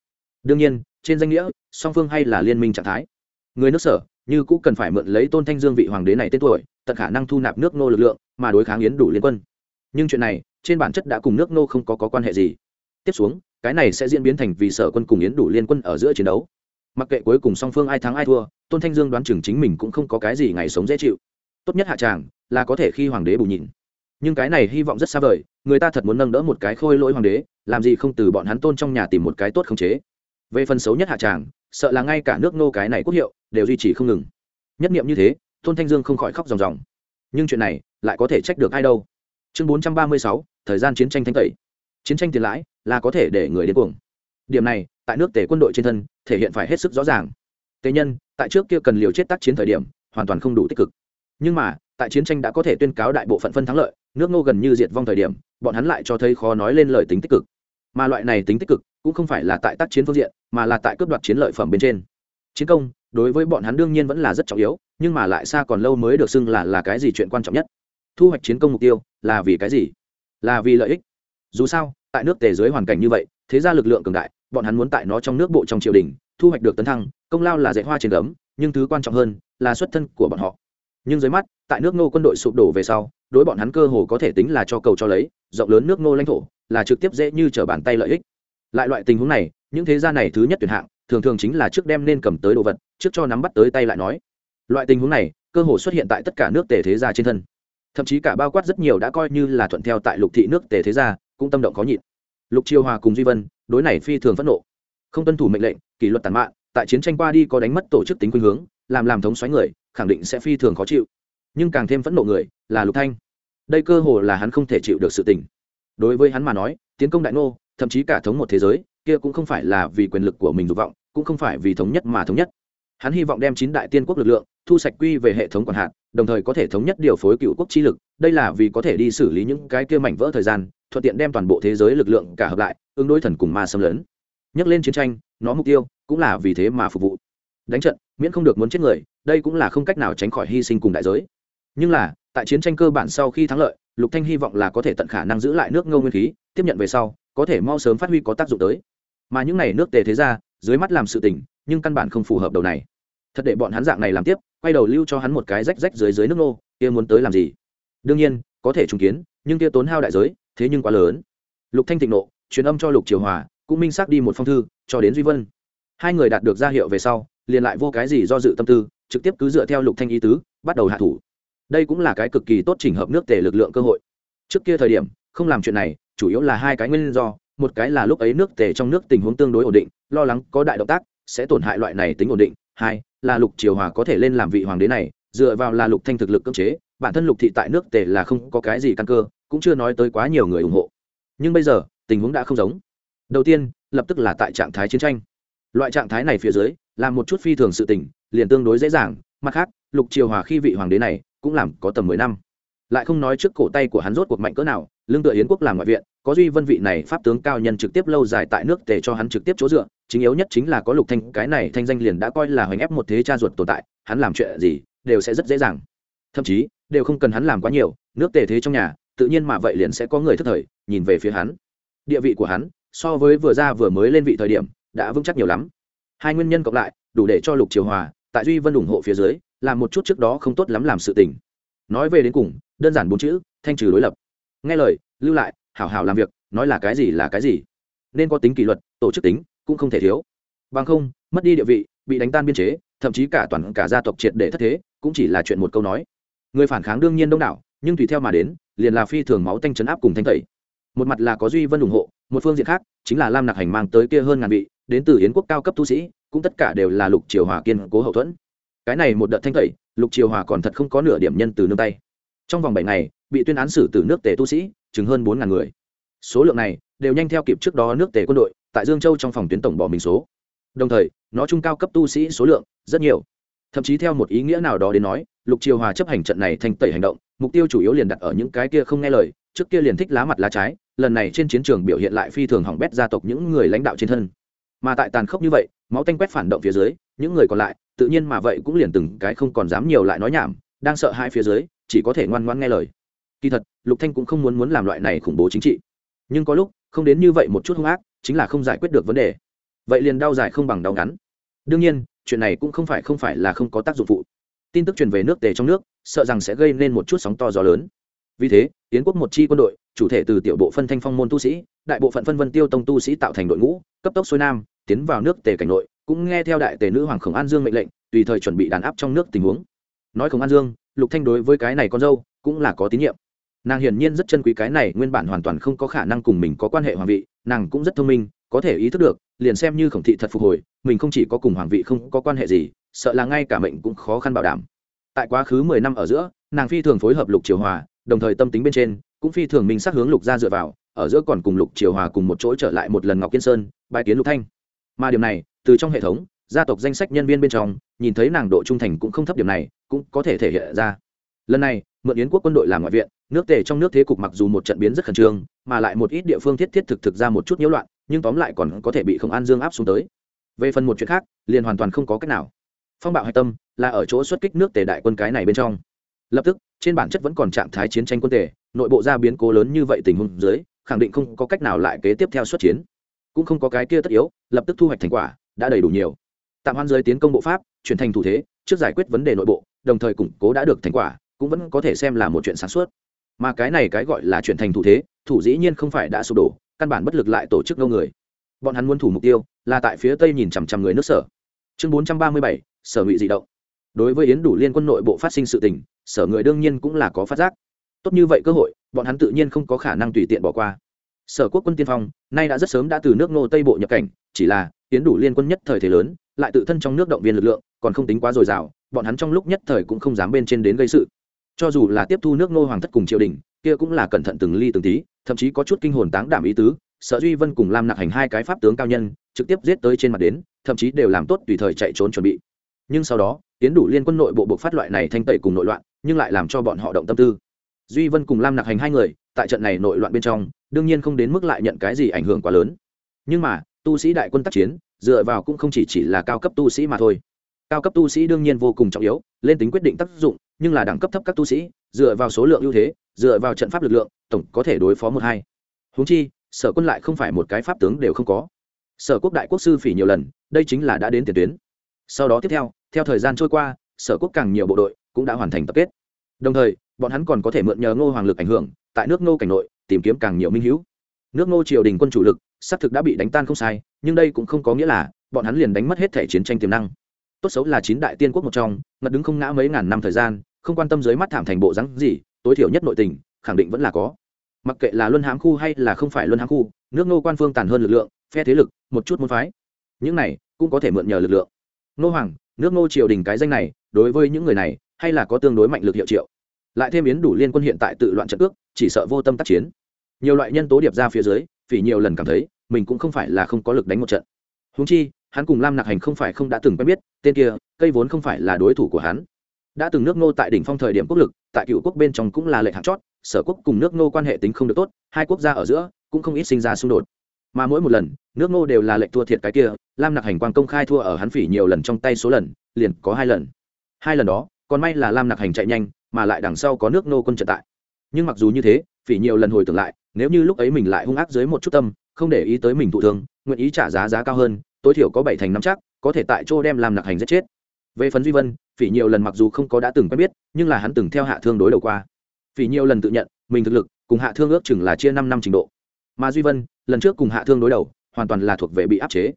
Đương nhiên, trên danh nghĩa, song phương hay là liên minh trạng thái. Người nước sở như cũng cần phải mượn lấy tôn thanh dương vị hoàng đế này tên tuổi tận khả năng thu nạp nước nô lực lượng mà đối kháng yến đủ liên quân. Nhưng chuyện này trên bản chất đã cùng nước nô không có, có quan hệ gì? Tiếp xuống cái này sẽ diễn biến thành vì sở quân cùng yến đủ liên quân ở giữa chiến đấu. Mặc kệ cuối cùng song phương ai thắng ai thua tôn thanh dương đoán chừng chính mình cũng không có cái gì ngày sống dễ chịu. Tốt nhất hạ tràng là có thể khi hoàng đế bù nhìn nhưng cái này hy vọng rất xa vời người ta thật muốn nâng đỡ một cái khôi lỗi hoàng đế làm gì không từ bọn hắn tôn trong nhà tìm một cái tốt khống chế. Về phần xấu nhất hạ tràng sợ là ngay cả nước nô cái này quốc hiệu đều duy trì không ngừng. Nhất nghiệm như thế, tôn thanh dương không khỏi khóc ròng ròng. Nhưng chuyện này lại có thể trách được ai đâu. Chương bốn trăm ba mươi sáu, thời gian chiến tranh thanh tẩy. Chiến tranh tiền lãi là có thể để người đến cuồng. Điểm này, tại nước tề quân đội trên thân, thể hiện phải hết sức rõ ràng. Tề nhân, tại trước kia cần liều chết tác chiến thời điểm, hoàn toàn không đủ tích cực. Nhưng mà, tại chiến tranh đã có thể tuyên cáo đại bộ phận phân thắng lợi, nước ngô gần như diệt vong thời điểm, bọn hắn lại cho thấy khó nói lên lời tính tích cực. Mà loại này tính tích cực cũng không phải là tại tác chiến phương diện, mà là tại cướp đoạt chiến lợi phẩm bên trên. Chiến công, đối với bọn hắn đương nhiên vẫn là rất trọng yếu, nhưng mà lại xa còn lâu mới được xưng là là cái gì chuyện quan trọng nhất. Thu hoạch chiến công mục tiêu, là vì cái gì? Là vì lợi ích. Dù sao, tại nước tề dưới hoàn cảnh như vậy, thế ra lực lượng cường đại, bọn hắn muốn tại nó trong nước bộ trong triều đình, thu hoạch được tấn thăng, công lao là dạy hoa trên gấm, nhưng thứ quan trọng hơn, là xuất thân của bọn họ. Nhưng dưới mắt, tại nước ngô quân đội sụp đổ về sau, đối bọn hắn cơ hồ có thể tính là cho cầu cho lấy, rộng lớn nước ngô lãnh thổ, là trực tiếp dễ như trở bàn tay lợi ích lại loại tình huống này, những thế gia này thứ nhất tuyển hạng, thường thường chính là trước đem nên cầm tới đồ vật, trước cho nắm bắt tới tay lại nói. Loại tình huống này, cơ hồ xuất hiện tại tất cả nước tề thế gia trên thân. Thậm chí cả bao quát rất nhiều đã coi như là thuận theo tại lục thị nước tề thế gia, cũng tâm động khó nhịn. Lục triều hòa cùng duy vân, đối này phi thường phẫn nộ. Không tuân thủ mệnh lệnh, kỷ luật tàn mạn, tại chiến tranh qua đi có đánh mất tổ chức tính khuynh hướng, làm làm thống xoáy người, khẳng định sẽ phi thường khó chịu. Nhưng càng thêm phẫn nộ người, là lục thanh. Đây cơ hồ là hắn không thể chịu được sự tình. Đối với hắn mà nói, tiến công đại nô thậm chí cả thống một thế giới, kia cũng không phải là vì quyền lực của mình dục vọng, cũng không phải vì thống nhất mà thống nhất. Hắn hy vọng đem chín đại tiên quốc lực lượng, thu sạch quy về hệ thống quản hạt, đồng thời có thể thống nhất điều phối cựu quốc chi lực, đây là vì có thể đi xử lý những cái kia mảnh vỡ thời gian, thuận tiện đem toàn bộ thế giới lực lượng cả hợp lại, ứng đối thần cùng ma xâm lấn. Nhắc lên chiến tranh, nó mục tiêu cũng là vì thế mà phục vụ. Đánh trận, miễn không được muốn chết người, đây cũng là không cách nào tránh khỏi hy sinh cùng đại giới. Nhưng là, tại chiến tranh cơ bản sau khi thắng lợi, lục thanh hy vọng là có thể tận khả năng giữ lại nước ngô nguyên khí, tiếp nhận về sau có thể mau sớm phát huy có tác dụng tới. Mà những này nước tề thế ra, dưới mắt làm sự tình, nhưng căn bản không phù hợp đầu này. Thật để bọn hắn dạng này làm tiếp, quay đầu lưu cho hắn một cái rách rách dưới dưới nước nô, kia muốn tới làm gì? Đương nhiên, có thể trùng kiến, nhưng kia tốn hao đại giới, thế nhưng quá lớn. Lục thanh thịnh nộ, truyền âm cho lục triều hòa, cũng minh xác đi một phong thư, cho đến duy vân. Hai người đạt được ra hiệu về sau, liền lại vô cái gì do dự tâm tư, trực tiếp cứ dựa theo lục thanh ý tứ, bắt đầu hạ thủ. Đây cũng là cái cực kỳ tốt chỉnh hợp nước tề lực lượng cơ hội. Trước kia thời điểm không làm chuyện này, chủ yếu là hai cái nguyên do. Một cái là lúc ấy nước tề trong nước tình huống tương đối ổn định, lo lắng có đại động tác, sẽ tổn hại loại này tính ổn định. Hai, là lục triều hòa có thể lên làm vị hoàng đế này, dựa vào là lục thanh thực lực cưỡng chế, bản thân lục thị tại nước tề là không có cái gì căn cơ, cũng chưa nói tới quá nhiều người ủng hộ. Nhưng bây giờ, tình huống đã không giống. Đầu tiên, lập tức là tại trạng thái chiến tranh. Loại trạng thái này phía dưới làm một chút phi thường sự tình, liền tương đối dễ dàng. Mặt khác, lục triều hòa khi vị hoàng đế này, cũng làm có tầm mười năm lại không nói trước cổ tay của hắn rốt cuộc mạnh cỡ nào lương tựa yến quốc làm ngoại viện, có duy vân vị này pháp tướng cao nhân trực tiếp lâu dài tại nước tề cho hắn trực tiếp chỗ dựa, chính yếu nhất chính là có lục thanh, cái này thanh danh liền đã coi là hoành ép một thế cha ruột tồn tại, hắn làm chuyện gì, đều sẽ rất dễ dàng. Thậm chí, đều không cần hắn làm quá nhiều, nước tề thế trong nhà, tự nhiên mà vậy liền sẽ có người thất thời, nhìn về phía hắn. Địa vị của hắn, so với vừa ra vừa mới lên vị thời điểm, đã vững chắc nhiều lắm. Hai nguyên nhân cộng lại, đủ để cho lục triều hòa, tại duy vân ủng hộ phía dưới, làm một chút trước đó không tốt lắm làm sự tình nói về đến cùng, đơn giản bốn chữ, thanh trừ đối lập. Nghe lời, lưu lại, hảo hảo làm việc, nói là cái gì là cái gì. Nên có tính kỷ luật, tổ chức tính, cũng không thể thiếu. Bằng không, mất đi địa vị, bị đánh tan biên chế, thậm chí cả toàn cả gia tộc triệt để thất thế, cũng chỉ là chuyện một câu nói. Người phản kháng đương nhiên đông đảo, nhưng tùy theo mà đến, liền là phi thường máu tanh chấn áp cùng thanh tẩy. Một mặt là có duy vân ủng hộ, một phương diện khác, chính là lam nặc hành mang tới kia hơn ngàn vị, đến từ yến quốc cao cấp tu sĩ, cũng tất cả đều là lục triều hòa kiên cố hậu thuẫn cái này một đợt thanh tẩy, lục triều hòa còn thật không có nửa điểm nhân từ nương tay. Trong vòng bảy ngày, bị tuyên án xử từ nước tề tu sĩ, chừng hơn bốn ngàn người. Số lượng này đều nhanh theo kịp trước đó nước tề quân đội, tại dương châu trong phòng tuyến tổng bỏ mình số. Đồng thời, nó trung cao cấp tu sĩ số lượng rất nhiều. Thậm chí theo một ý nghĩa nào đó đến nói, lục triều hòa chấp hành trận này thanh tẩy hành động, mục tiêu chủ yếu liền đặt ở những cái kia không nghe lời, trước kia liền thích lá mặt lá trái, lần này trên chiến trường biểu hiện lại phi thường hỏng bét gia tộc những người lãnh đạo trên thân mà tại tàn khốc như vậy, máu tanh quét phản động phía dưới, những người còn lại, tự nhiên mà vậy cũng liền từng cái không còn dám nhiều lại nói nhảm, đang sợ hai phía dưới, chỉ có thể ngoan ngoan nghe lời. Kỳ thật, lục thanh cũng không muốn muốn làm loại này khủng bố chính trị. Nhưng có lúc, không đến như vậy một chút hung ác, chính là không giải quyết được vấn đề. Vậy liền đau dài không bằng đau ngắn. Đương nhiên, chuyện này cũng không phải không phải là không có tác dụng phụ. Tin tức truyền về nước tề trong nước, sợ rằng sẽ gây nên một chút sóng to gió lớn. Vì thế tiến quốc một chi quân đội chủ thể từ tiểu bộ phân thanh phong môn tu sĩ, đại bộ phận phân vân tiêu tông tu sĩ tạo thành đội ngũ, cấp tốc xuôi nam, tiến vào nước tề cảnh nội, cũng nghe theo đại tề nữ hoàng khổng an dương mệnh lệnh, tùy thời chuẩn bị đàn áp trong nước tình huống. Nói khổng an dương, lục thanh đối với cái này con dâu, cũng là có tín nhiệm. Nàng hiển nhiên rất chân quý cái này, nguyên bản hoàn toàn không có khả năng cùng mình có quan hệ hoàng vị, nàng cũng rất thông minh, có thể ý thức được, liền xem như khổng thị thật phục hồi, mình không chỉ có cùng hoàng vị không có quan hệ gì, sợ là ngay cả mệnh cũng khó khăn bảo đảm. Tại quá khứ mười năm ở giữa, nàng phi thường phối hợp lục triều hòa đồng thời tâm tính bên trên, cũng phi thường minh sắc hướng lục gia dựa vào, ở giữa còn cùng lục triều hòa cùng một chỗ trở lại một lần ngọc kiên sơn bài kiến lục thanh. Mà điểm này, từ trong hệ thống, gia tộc danh sách nhân viên bên trong, nhìn thấy nàng độ trung thành cũng không thấp điểm này, cũng có thể thể hiện ra. Lần này, mượn yến quốc quân đội làm ngoại viện, nước tề trong nước thế cục mặc dù một trận biến rất khẩn trương, mà lại một ít địa phương thiết thiết thực thực ra một chút nhiễu loạn, nhưng tóm lại còn có thể bị không an dương áp xuống tới. Về phần một chuyện khác, liền hoàn toàn không có cách nào. Phong bạo hạch tâm, là ở chỗ xuất kích nước tề đại quân cái này bên trong. Lập tức trên bản chất vẫn còn trạng thái chiến tranh quân tề, nội bộ ra biến cố lớn như vậy tình huống dưới, khẳng định không có cách nào lại kế tiếp theo xuất chiến. Cũng không có cái kia tất yếu, lập tức thu hoạch thành quả, đã đầy đủ nhiều. Tạm hoan giới tiến công bộ pháp, chuyển thành thủ thế, trước giải quyết vấn đề nội bộ, đồng thời củng cố đã được thành quả, cũng vẫn có thể xem là một chuyện sản xuất mà cái này cái gọi là chuyển thành thủ thế, thủ dĩ nhiên không phải đã sụp đổ, căn bản bất lực lại tổ chức đâu người. Bọn hắn muốn thủ mục tiêu, là tại phía tây nhìn chằm chằm người nước sở. Chương bốn trăm ba mươi bảy, sở ngụy dị động. Đối với yến đủ liên quân nội bộ phát sinh sự tình sở người đương nhiên cũng là có phát giác. Tốt như vậy cơ hội, bọn hắn tự nhiên không có khả năng tùy tiện bỏ qua. Sở quốc quân tiên phong, nay đã rất sớm đã từ nước nô tây bộ nhập cảnh, chỉ là, tiến đủ liên quân nhất thời thế lớn, lại tự thân trong nước động viên lực lượng, còn không tính quá dồi dào, bọn hắn trong lúc nhất thời cũng không dám bên trên đến gây sự. Cho dù là tiếp thu nước nô hoàng thất cùng triều đình, kia cũng là cẩn thận từng ly từng tí, thậm chí có chút kinh hồn táng đảm ý tứ, sở duy vân cùng lam nặc hành hai cái pháp tướng cao nhân, trực tiếp giết tới trên mặt đến, thậm chí đều làm tốt tùy thời chạy trốn chuẩn bị. Nhưng sau đó, tiến đủ liên quân nội bộ buộc phát loại này thanh tẩy cùng nội loạn nhưng lại làm cho bọn họ động tâm tư. Duy vân cùng lam nặc hành hai người, tại trận này nội loạn bên trong, đương nhiên không đến mức lại nhận cái gì ảnh hưởng quá lớn. Nhưng mà, tu sĩ đại quân tác chiến, dựa vào cũng không chỉ chỉ là cao cấp tu sĩ mà thôi. Cao cấp tu sĩ đương nhiên vô cùng trọng yếu, lên tính quyết định tác dụng, nhưng là đẳng cấp thấp các tu sĩ, dựa vào số lượng ưu thế, dựa vào trận pháp lực lượng, tổng có thể đối phó một hai. Húng chi, sở quân lại không phải một cái pháp tướng đều không có. Sở quốc đại quốc sư phỉ nhiều lần, đây chính là đã đến tiền tuyến. Sau đó tiếp theo theo thời gian trôi qua sở quốc càng nhiều bộ đội cũng đã hoàn thành tập kết. Đồng thời, bọn hắn còn có thể mượn nhờ ngô hoàng lực ảnh hưởng, tại nước ngô cảnh nội, tìm kiếm càng nhiều minh hữu. Nước ngô triều đình quân chủ lực, xác thực đã bị đánh tan không sai, nhưng đây cũng không có nghĩa là bọn hắn liền đánh mất hết thể chiến tranh tiềm năng. Tốt xấu là chín đại tiên quốc một trong, ngật đứng không ngã mấy ngàn năm thời gian, không quan tâm dưới mắt thảm thành bộ rắn gì, tối thiểu nhất nội tình, khẳng định vẫn là có. Mặc kệ là luân hãm khu hay là không phải luân hãm khu, nước Ngô quan phương tàn hơn lực lượng, phe thế lực, một chút môn phái. Những này cũng có thể mượn nhờ lực lượng. Ngô hoàng, nước Ngô triều đình cái danh này đối với những người này, hay là có tương đối mạnh lực hiệu triệu. Lại thêm yến đủ liên quân hiện tại tự loạn trận ước chỉ sợ vô tâm tác chiến. Nhiều loại nhân tố điệp ra phía dưới vì nhiều lần cảm thấy, mình cũng không phải là không có lực đánh một trận. Húng chi, hắn cùng lam nặc hành không phải không đã từng quen biết, tên kia, cây vốn không phải là đối thủ của hắn. Đã từng nước nô tại đỉnh phong thời điểm quốc lực, tại cựu quốc bên trong cũng là lệnh hạng chót, sở quốc cùng nước nô quan hệ tính không được tốt, hai quốc gia ở giữa cũng không ít sinh ra xung đột. Mà mỗi một lần, nước nô đều là lệnh thua thiệt cái kia, lam nặc hành quang công khai thua ở hắn phỉ nhiều lần trong tay số lần, liền có hai lần hai lần đó, còn may là lam nặc hành chạy nhanh, mà lại đằng sau có nước nô quân trận tại. Nhưng mặc dù như thế, phỉ nhiều lần hồi tưởng lại, nếu như lúc ấy mình lại hung ác dưới một chút tâm, không để ý tới mình thụ thương, nguyện ý trả giá giá cao hơn, tối thiểu có bảy thành năm chắc, có thể tại chỗ đem làm nặc hành giết chết. Về phần duy vân, phỉ nhiều lần mặc dù không có đã từng quen biết, nhưng là hắn từng theo hạ thương đối đầu qua. Phỉ nhiều lần tự nhận, mình thực lực, cùng hạ thương ước chừng là chia năm năm trình độ. Mà duy vân, lần trước cùng hạ thương đối đầu, hoàn toàn là thuộc về bị áp chế.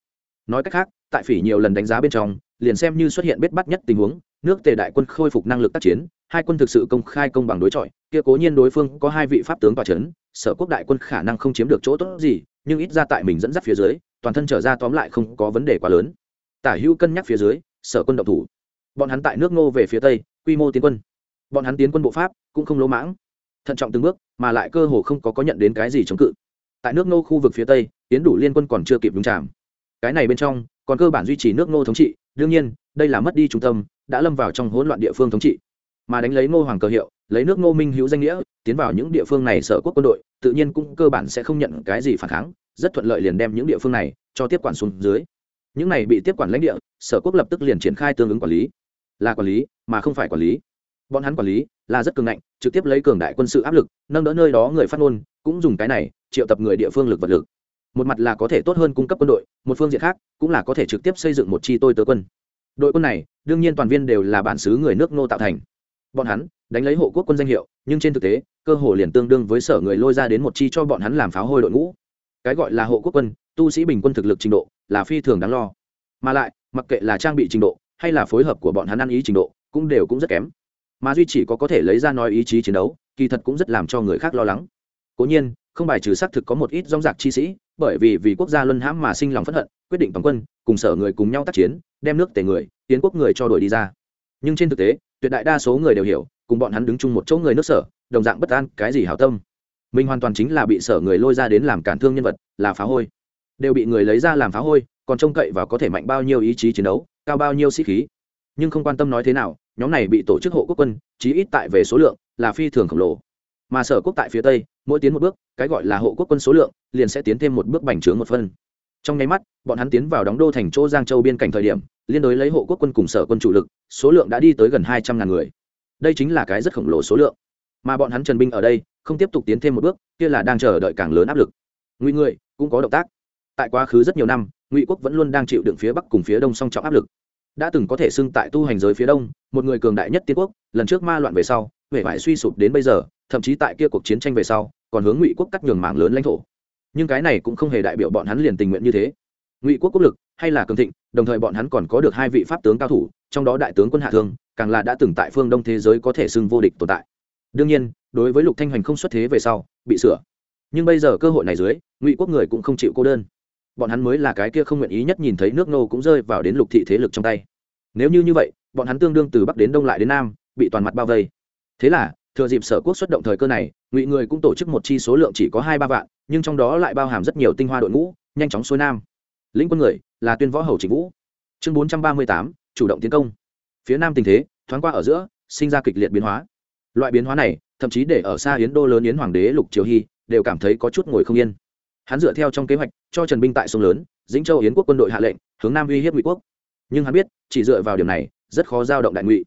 Nói cách khác tại phỉ nhiều lần đánh giá bên trong, liền xem như xuất hiện bết bắt nhất tình huống, nước tề đại quân khôi phục năng lực tác chiến, hai quân thực sự công khai công bằng đối chọi, kia cố nhiên đối phương có hai vị pháp tướng tòa c h ấ n sở quốc đại quân khả năng không chiếm được chỗ tốt gì, nhưng ít ra tại mình dẫn dắt phía dưới, toàn thân trở ra tóm lại không có vấn đề quá lớn. Tả hữu cân nhắc phía dưới, sở quân động thủ. Bọn hắn tại nước ngô về phía tây, quy mô tiến quân. Bọn hắn tiến quân bộ pháp cũng không lỗ mãng. Thận trọng từng bước, mà lại cơ hồ không có có nhận đến cái gì chống cự. Tại nước ngô khu vực phía tây, tiến đủ liên quân còn chưa kịp đúng chạm. Cái này bên trong còn cơ bản duy trì nước ngô thống trị, đương nhiên, đây là mất đi trung tâm, đã lâm vào trong hỗn loạn địa phương thống trị. Mà đánh lấy ngô hoàng cơ hiệu, lấy nước ngô minh hữu danh nghĩa, tiến vào những địa phương này sở quốc quân đội, tự nhiên cũng cơ bản sẽ không nhận cái gì phản kháng, rất thuận lợi liền đem những địa phương này cho tiếp quản xuống dưới. Những này bị tiếp quản lãnh địa, sở quốc lập tức liền triển khai tương ứng quản lý. Là quản lý, mà không phải quản lý. Bọn hắn quản lý, là rất cường ngạnh, trực tiếp lấy cường đại quân sự áp lực, nâng đỡ nơi đó người phát ngôn, cũng dùng cái này, triệu tập người địa phương lực vật lực một mặt là có thể tốt hơn cung cấp quân đội, một phương diện khác cũng là có thể trực tiếp xây dựng một chi tôi tớ quân. Đội quân này, đương nhiên toàn viên đều là bản xứ người nước nô tạo thành. Bọn hắn đánh lấy hộ quốc quân danh hiệu, nhưng trên thực tế, cơ hồ liền tương đương với sở người lôi ra đến một chi cho bọn hắn làm pháo hôi đội ngũ. Cái gọi là hộ quốc quân, tu sĩ bình quân thực lực trình độ là phi thường đáng lo. Mà lại, mặc kệ là trang bị trình độ hay là phối hợp của bọn hắn ăn ý trình độ, cũng đều cũng rất kém. Mà duy chỉ có có thể lấy ra nói ý chí chiến đấu, kỳ thật cũng rất làm cho người khác lo lắng. Cố nhiên, không bài trừ xác thực có một ít rong rạc chi sĩ bởi vì vì quốc gia luân hãm mà sinh lòng phẫn hận, quyết định toàn quân cùng sở người cùng nhau tác chiến, đem nước tề người, tiến quốc người cho đuổi đi ra. Nhưng trên thực tế, tuyệt đại đa số người đều hiểu, cùng bọn hắn đứng chung một chỗ người nước sở, đồng dạng bất an, cái gì hảo tâm. Mình hoàn toàn chính là bị sở người lôi ra đến làm cản thương nhân vật, là phá hôi. Đều bị người lấy ra làm phá hôi, còn trông cậy và có thể mạnh bao nhiêu ý chí chiến đấu, cao bao nhiêu sĩ khí. Nhưng không quan tâm nói thế nào, nhóm này bị tổ chức hộ quốc quân, chí ít tại về số lượng, là phi thường khổng lồ mà sở quốc tại phía tây, mỗi tiến một bước, cái gọi là hộ quốc quân số lượng, liền sẽ tiến thêm một bước bành trướng một phân. Trong nháy mắt, bọn hắn tiến vào đóng đô thành chỗ giang châu biên cảnh thời điểm, liên đối lấy hộ quốc quân cùng sở quân chủ lực, số lượng đã đi tới gần hai trăm ngàn người. Đây chính là cái rất khổng lồ số lượng. Mà bọn hắn trần binh ở đây, không tiếp tục tiến thêm một bước, kia là đang chờ đợi càng lớn áp lực. Ngụy người cũng có động tác. Tại quá khứ rất nhiều năm, ngụy quốc vẫn luôn đang chịu đựng phía bắc cùng phía đông song trọng áp lực. Đã từng có thể xưng tại tu hành giới phía đông, một người cường đại nhất tiên quốc, lần trước ma loạn về sau huệ vải suy sụp đến bây giờ thậm chí tại kia cuộc chiến tranh về sau, còn hướng ngụy quốc cắt nhường mảng lớn lãnh thổ. Nhưng cái này cũng không hề đại biểu bọn hắn liền tình nguyện như thế. Ngụy quốc quốc lực hay là cường thịnh, đồng thời bọn hắn còn có được hai vị pháp tướng cao thủ, trong đó đại tướng quân hạ thương, càng là đã từng tại phương đông thế giới có thể xưng vô địch tồn tại. Đương nhiên, đối với lục thanh hoành không xuất thế về sau, bị sửa. Nhưng bây giờ cơ hội này dưới, ngụy quốc người cũng không chịu cô đơn. Bọn hắn mới là cái kia không nguyện ý nhất nhìn thấy nước nô cũng rơi vào đến lục thị thế lực trong tay. Nếu như như vậy, bọn hắn tương đương từ bắc đến đông lại đến nam, bị toàn mặt bao vây. Thế là thừa dịp sở quốc xuất động thời cơ này, ngụy người cũng tổ chức một chi số lượng chỉ có hai ba vạn, nhưng trong đó lại bao hàm rất nhiều tinh hoa đội ngũ, nhanh chóng xuôi nam. Lĩnh quân người là tuyên võ hầu trịnh vũ. Chương bốn trăm ba mươi tám, chủ động tiến công. Phía nam tình thế, thoáng qua ở giữa, sinh ra kịch liệt biến hóa. Loại biến hóa này, thậm chí để ở xa yến đô lớn yến hoàng đế lục triều hy, đều cảm thấy có chút ngồi không yên. Hắn dựa theo trong kế hoạch, cho trần binh tại sông lớn, dĩnh châu yến quốc quân đội hạ lệnh, hướng nam uy hiếp ngụy quốc. Nhưng hắn biết, chỉ dựa vào điểm này, rất khó giao động đại ngụy.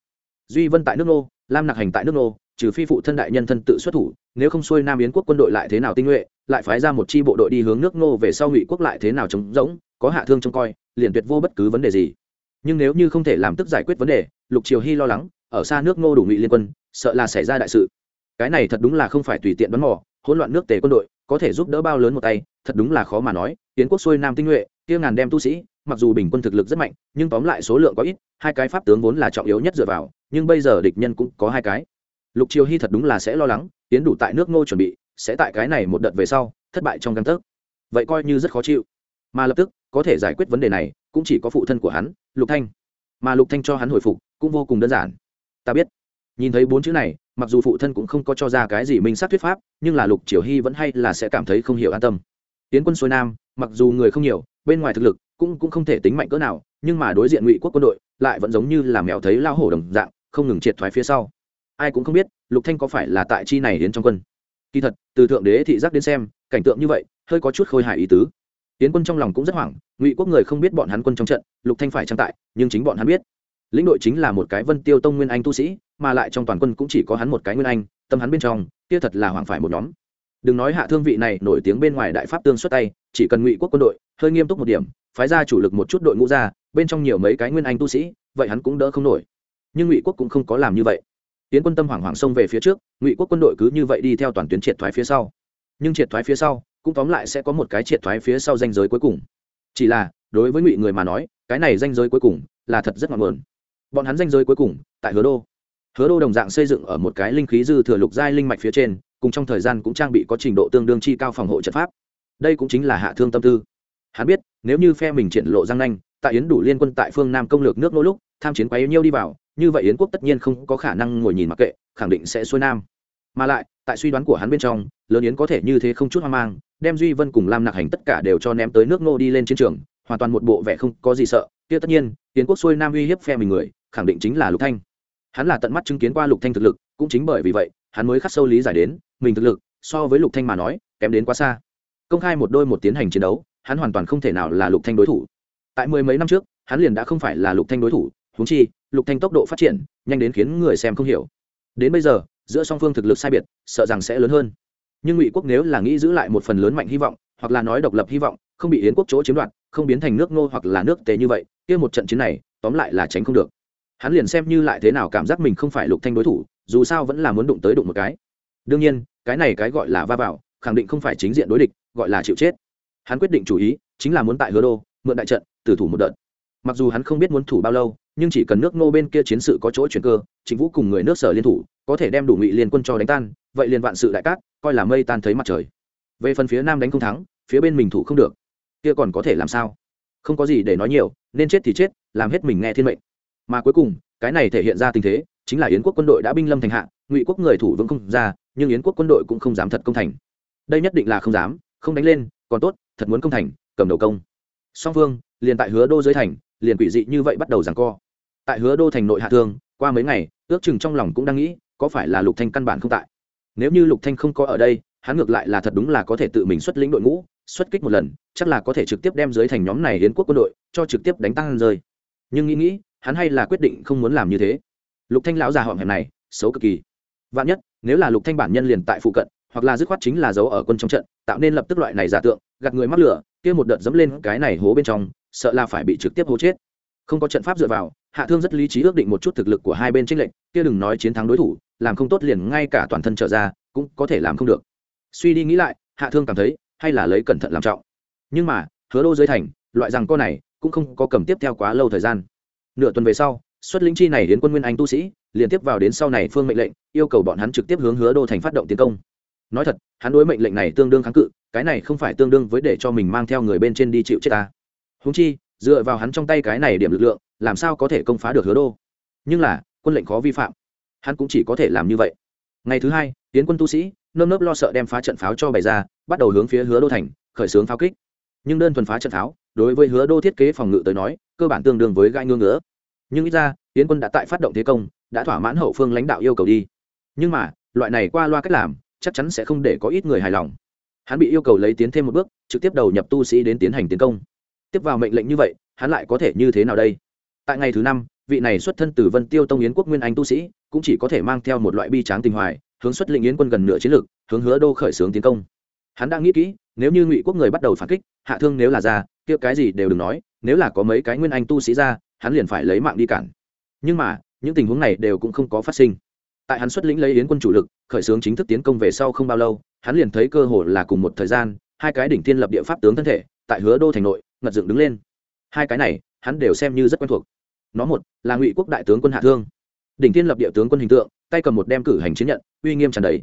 Duy vân tại nước nô, lam nặc hành tại nước nô trừ phi phụ thân đại nhân thân tự xuất thủ, nếu không xuôi nam yến quốc quân đội lại thế nào tinh nhuệ, lại phái ra một chi bộ đội đi hướng nước Ngô về sau ngụy quốc lại thế nào trống rỗng, có hạ thương trông coi, liền tuyệt vô bất cứ vấn đề gì. Nhưng nếu như không thể làm tức giải quyết vấn đề, lục triều hy lo lắng, ở xa nước Ngô đủ ngụy liên quân, sợ là xảy ra đại sự. Cái này thật đúng là không phải tùy tiện bắn mò, hỗn loạn nước tề quân đội, có thể giúp đỡ bao lớn một tay, thật đúng là khó mà nói, yến quốc xuôi nam tinh nhuệ, kia ngàn đem tu sĩ, mặc dù bình quân thực lực rất mạnh, nhưng tóm lại số lượng có ít, hai cái pháp tướng vốn là trọng yếu nhất dựa vào, nhưng bây giờ địch nhân cũng có hai cái lục triều hy thật đúng là sẽ lo lắng, tiến đủ tại nước ngô chuẩn bị, sẽ tại cái này một đợt về sau, thất bại trong găng tấc. Vậy coi như rất khó chịu. Mà lập tức, có thể giải quyết vấn đề này, cũng chỉ có phụ thân của hắn, lục thanh. Mà lục thanh cho hắn hồi phục, cũng vô cùng đơn giản. Ta biết. Nhìn thấy bốn chữ này, mặc dù phụ thân cũng không có cho ra cái gì minh xác thuyết pháp, nhưng là lục triều hy vẫn hay là sẽ cảm thấy không hiểu an tâm. Tiến quân xuôi nam, mặc dù người không nhiều, bên ngoài thực lực cũng cũng không thể tính mạnh cỡ nào, nhưng mà đối diện ngụy quốc quân đội, lại vẫn giống như là mèo thấy lao hổ đồng dạng, không ngừng triệt thoái phía sau ai cũng không biết, lục thanh có phải là tại chi này đến trong quân. Kỳ thật, từ thượng đế thị giác đến xem, cảnh tượng như vậy, hơi có chút khôi hài ý tứ. Tiến quân trong lòng cũng rất hoảng, ngụy quốc người không biết bọn hắn quân trong trận, lục thanh phải trang tại, nhưng chính bọn hắn biết. Lĩnh đội chính là một cái vân tiêu tông nguyên anh tu sĩ, mà lại trong toàn quân cũng chỉ có hắn một cái nguyên anh, tâm hắn bên trong, kia thật là hoảng phải một nhóm. Đừng nói hạ thương vị này nổi tiếng bên ngoài đại pháp tương xuất tay, chỉ cần ngụy quốc quân đội, hơi nghiêm túc một điểm, phái ra chủ lực một chút đội ngũ ra, bên trong nhiều mấy cái nguyên anh tu sĩ, vậy hắn cũng đỡ không nổi. Nhưng ngụy quốc cũng không có làm như vậy tiến quân tâm hoảng hoảng xông về phía trước, ngụy quốc quân đội cứ như vậy đi theo toàn tuyến triệt thoái phía sau. Nhưng triệt thoái phía sau, cũng tóm lại sẽ có một cái triệt thoái phía sau danh giới cuối cùng. Chỉ là, đối với ngụy người mà nói, cái này danh giới cuối cùng là thật rất ngọn nguồn. Bọn hắn danh giới cuối cùng, tại hứa đô. Hứa đô đồng dạng xây dựng ở một cái linh khí dư thừa lục giai linh mạch phía trên, cùng trong thời gian cũng trang bị có trình độ tương đương chi cao phòng hộ trận pháp. Đây cũng chính là hạ thương tâm tư. Hắn biết, nếu như phe mình triển lộ giang nanh, tại yến đủ liên quân tại phương nam công lược nước Nô lúc, tham chiến quá yếu nhiêu đi vào như vậy yến quốc tất nhiên không có khả năng ngồi nhìn mặc kệ, khẳng định sẽ xuôi nam. Mà lại, tại suy đoán của hắn bên trong, lớn yến có thể như thế không chút hoang mang, đem duy vân cùng lam nặc hành tất cả đều cho ném tới nước nô đi lên chiến trường, hoàn toàn một bộ vẻ không có gì sợ. Kia tất nhiên, yến quốc xuôi nam uy hiếp phe mình người, khẳng định chính là lục thanh. Hắn là tận mắt chứng kiến qua lục thanh thực lực, cũng chính bởi vì vậy, hắn mới khắc sâu lý giải đến, mình thực lực, so với lục thanh mà nói, kém đến quá xa. Công khai một đôi một tiến hành chiến đấu, hắn hoàn toàn không thể nào là lục thanh đối thủ. Tại mười mấy năm trước, hắn liền đã không phải là lục thanh đối thủ huống chi, lục thanh tốc độ phát triển, nhanh đến khiến người xem không hiểu. Đến bây giờ, giữa song phương thực lực sai biệt, sợ rằng sẽ lớn hơn. Nhưng ngụy quốc nếu là nghĩ giữ lại một phần lớn mạnh hy vọng, hoặc là nói độc lập hy vọng, không bị yến quốc chỗ chiếm đoạt, không biến thành nước ngô hoặc là nước tề như vậy, kia một trận chiến này, tóm lại là tránh không được. Hắn liền xem như lại thế nào cảm giác mình không phải lục thanh đối thủ, dù sao vẫn là muốn đụng tới đụng một cái. Đương nhiên, cái này cái gọi là va vào, khẳng định không phải chính diện đối địch, gọi là chịu chết. Hắn quyết định chủ ý, chính là muốn tại hứa đô, mượn đại trận, tử thủ một đợt. Mặc dù hắn không biết muốn thủ bao lâu nhưng chỉ cần nước ngô bên kia chiến sự có chỗ chuyển cơ chính vũ cùng người nước sở liên thủ, có thể đem đủ ngụy liên quân cho đánh tan, vậy liền vạn sự đại cát, coi là mây tan thấy mặt trời. Về phần phía nam đánh không thắng, phía bên mình thủ không được. Kia còn có thể làm sao? Không có gì để nói nhiều, nên chết thì chết, làm hết mình nghe thiên mệnh. Mà cuối cùng, cái này thể hiện ra tình thế, chính là yến quốc quân đội đã binh lâm thành hạ, ngụy quốc người thủ vững không ra, nhưng yến quốc quân đội cũng không dám thật công thành. Đây nhất định là không dám, không đánh lên, còn tốt, thật muốn công thành, cầm đầu công. Song phương, liền tại hứa đô dưới thành, liền quỷ dị như vậy bắt đầu giằng co tại hứa đô thành nội hạ thương, qua mấy ngày, ước chừng trong lòng cũng đang nghĩ, có phải là lục thanh căn bản không tại. Nếu như lục thanh không có ở đây, hắn ngược lại là thật đúng là có thể tự mình xuất lĩnh đội ngũ, xuất kích một lần, chắc là có thể trực tiếp đem dưới thành nhóm này hiến quốc quân đội, cho trực tiếp đánh tăng rơi. Nhưng nghĩ nghĩ, hắn hay là quyết định không muốn làm như thế. Lục thanh lão già họng hẹp này, xấu cực kỳ. Vạn nhất, nếu là lục thanh bản nhân liền tại phụ cận, hoặc là dứt khoát chính là giấu ở quân trong trận, tạo nên lập tức loại này giả tượng, gạt người mắc lửa, kia một đợt dẫm lên cái này hố bên trong, sợ là phải bị trực tiếp hố chết không có trận pháp dựa vào, hạ thương rất lý trí ước định một chút thực lực của hai bên tranh lệnh kia đừng nói chiến thắng đối thủ, làm không tốt liền ngay cả toàn thân trở ra, cũng có thể làm không được. Suy đi nghĩ lại, hạ thương cảm thấy, hay là lấy cẩn thận làm trọng. Nhưng mà, hứa đô dưới thành, loại rằng con này, cũng không có cầm tiếp theo quá lâu thời gian. Nửa tuần về sau, xuất lĩnh chi này đến quân nguyên anh tu sĩ, liền tiếp vào đến sau này phương mệnh lệnh, yêu cầu bọn hắn trực tiếp hướng hứa đô thành phát động tiến công. Nói thật, hắn đối mệnh lệnh này tương đương kháng cự, cái này không phải tương đương với để cho mình mang theo người bên trên đi chịu chết ta. Húng chi dựa vào hắn trong tay cái này điểm lực lượng, làm sao có thể công phá được hứa đô? Nhưng là, quân lệnh khó vi phạm. Hắn cũng chỉ có thể làm như vậy. Ngày thứ hai, tiến quân tu sĩ, nơm nớp lo sợ đem phá trận pháo cho bày ra, bắt đầu hướng phía hứa đô thành, khởi xướng pháo kích. Nhưng đơn thuần phá trận pháo, đối với hứa đô thiết kế phòng ngự tới nói, cơ bản tương đương với gai ngưỡng ngứa. Nhưng ít ra, tiến quân đã tại phát động thế công, đã thỏa mãn hậu phương lãnh đạo yêu cầu đi. Nhưng mà, loại này qua loa cách làm, chắc chắn sẽ không để có ít người hài lòng. Hắn bị yêu cầu lấy tiến thêm một bước, trực tiếp đầu nhập tu sĩ đến tiến hành tiến công tiếp vào mệnh lệnh như vậy, hắn lại có thể như thế nào đây? Tại ngày thứ năm, vị này xuất thân từ vân tiêu tông yến quốc nguyên anh tu sĩ, cũng chỉ có thể mang theo một loại bi tráng tình hoài, hướng xuất lĩnh yến quân gần nửa chiến lược, hướng hứa đô khởi xướng tiến công. Hắn đã nghĩ kỹ, nếu như ngụy quốc người bắt đầu phản kích, hạ thương nếu là ra, kia cái gì đều đừng nói, nếu là có mấy cái nguyên anh tu sĩ ra, hắn liền phải lấy mạng đi cản. Nhưng mà, những tình huống này đều cũng không có phát sinh. Tại hắn xuất lĩnh lấy yến quân chủ lực, khởi xướng chính thức tiến công về sau không bao lâu, hắn liền thấy cơ hội là cùng một thời gian, hai cái đỉnh thiên lập địa pháp tướng thân thể tại hứa đô thành nội, ngật dựng đứng lên. Hai cái này, hắn đều xem như rất quen thuộc. Nó một, là ngụy quốc đại tướng quân hạ thương. Đỉnh thiên lập địa tướng quân hình tượng, tay cầm một đem cử hành chiến nhận, uy nghiêm tràn đầy.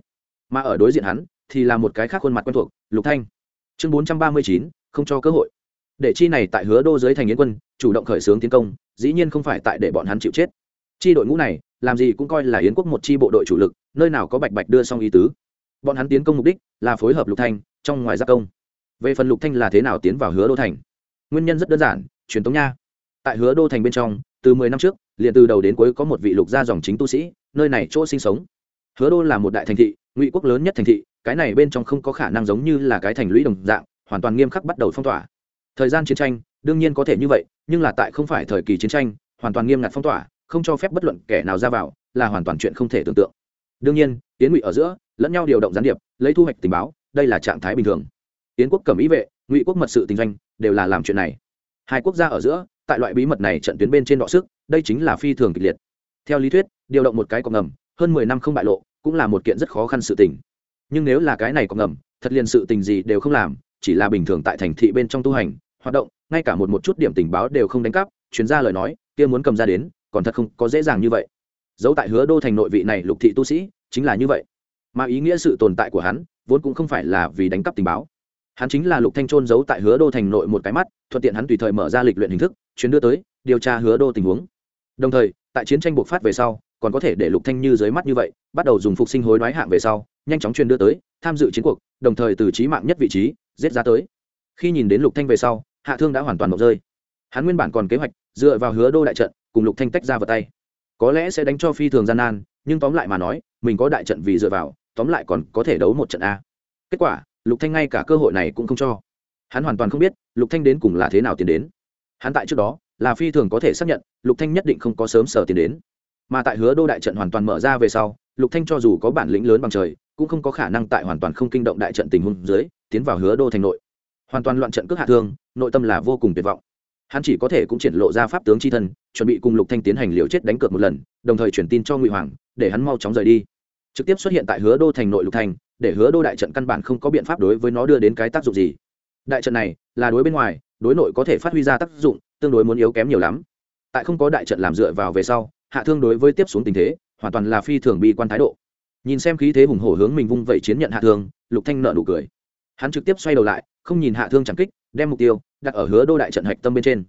Mà ở đối diện hắn, thì là một cái khác khuôn mặt quen thuộc, lục thanh. Chương bốn trăm ba mươi chín, không cho cơ hội. Để chi này tại hứa đô dưới thành yến quân, chủ động khởi xướng tiến công, dĩ nhiên không phải tại để bọn hắn chịu chết. Chi đội ngũ này, làm gì cũng coi là yến quốc một chi bộ đội chủ lực, nơi nào có bạch bạch đưa xong ý tứ. Bọn hắn tiến công mục đích là phối hợp lục thanh, trong ngoài gia công về phần lục thanh là thế nào tiến vào hứa đô thành? Nguyên nhân rất đơn giản, truyền thống nha. Tại hứa đô thành bên trong, từ mười năm trước, liền từ đầu đến cuối có một vị lục gia dòng chính tu sĩ, nơi này chỗ sinh sống. Hứa đô là một đại thành thị, ngụy quốc lớn nhất thành thị, cái này bên trong không có khả năng giống như là cái thành lũy đồng dạng, hoàn toàn nghiêm khắc bắt đầu phong tỏa. Thời gian chiến tranh, đương nhiên có thể như vậy, nhưng là tại không phải thời kỳ chiến tranh, hoàn toàn nghiêm ngặt phong tỏa, không cho phép bất luận kẻ nào ra vào, là hoàn toàn chuyện không thể tưởng tượng. Đương nhiên tiến ngụy ở giữa, lẫn nhau điều động gián điệp, lấy thu hoạch tình báo, đây là trạng thái bình thường tiến quốc cầm ý vệ, ngụy quốc mật sự tình doanh, đều là làm chuyện này. Hai quốc gia ở giữa, tại loại bí mật này trận tuyến bên trên đọ sức, đây chính là phi thường kịch liệt. Theo lý thuyết, điều động một cái cọc ngầm, hơn mười năm không bại lộ, cũng là một kiện rất khó khăn sự tình. Nhưng nếu là cái này cọc ngầm, thật liền sự tình gì đều không làm, chỉ là bình thường tại thành thị bên trong tu hành, hoạt động, ngay cả một một chút điểm tình báo đều không đánh cắp, chuyên gia lời nói, kia muốn cầm ra đến, còn thật không có dễ dàng như vậy. Dấu tại hứa đô thành nội vị này lục thị tu sĩ, chính là như vậy. Mà ý nghĩa sự tồn tại của hắn, vốn cũng không phải là vì đánh cắp tình báo hắn chính là lục thanh trôn giấu tại hứa đô thành nội một cái mắt, thuận tiện hắn tùy thời mở ra lịch luyện hình thức, chuyến đưa tới, điều tra hứa đô tình huống. Đồng thời, tại chiến tranh bộc phát về sau, còn có thể để lục thanh như dưới mắt như vậy, bắt đầu dùng phục sinh hối đoái hạng về sau, nhanh chóng truyền đưa tới, tham dự chiến cuộc, đồng thời từ trí mạng nhất vị trí, giết ra tới. Khi nhìn đến lục thanh về sau, hạ thương đã hoàn toàn mộng rơi. Hắn nguyên bản còn kế hoạch, dựa vào hứa đô đại trận, cùng lục thanh tách ra vào tay. Có lẽ sẽ đánh cho phi thường gian nan, nhưng tóm lại mà nói, mình có đại trận vì dựa vào, tóm lại còn có thể đấu một trận a. Kết quả lục thanh ngay cả cơ hội này cũng không cho. Hắn hoàn toàn không biết lục thanh đến cùng là thế nào tiến đến. Hắn tại trước đó là phi thường có thể xác nhận lục thanh nhất định không có sớm sở tiến đến. Mà tại hứa đô đại trận hoàn toàn mở ra về sau, lục thanh cho dù có bản lĩnh lớn bằng trời, cũng không có khả năng tại hoàn toàn không kinh động đại trận tình huống dưới tiến vào hứa đô thành nội. Hoàn toàn loạn trận cước hạ thương, nội tâm là vô cùng tuyệt vọng. Hắn chỉ có thể cũng triển lộ ra pháp tướng c h i thân, chuẩn bị cùng lục thanh tiến hành liều chết đánh cược một lần, đồng thời chuyển tin cho ngụy hoàng, để hắn mau chóng rời đi. Trực tiếp xuất hiện tại hứa đô thành nội lục Thanh để hứa đô đại trận căn bản không có biện pháp đối với nó đưa đến cái tác dụng gì. Đại trận này là đối bên ngoài, đối nội có thể phát huy ra tác dụng, tương đối muốn yếu kém nhiều lắm. Tại không có đại trận làm dựa vào về sau, hạ thương đối với tiếp xuống tình thế, hoàn toàn là phi thường bi quan thái độ. Nhìn xem khí thế hùng hổ hướng mình vung vẩy chiến nhận hạ thương, lục thanh nợ nụ cười. Hắn trực tiếp xoay đầu lại, không nhìn hạ thương chẳng kích, đem mục tiêu đặt ở hứa đô đại trận hạch tâm bên trên.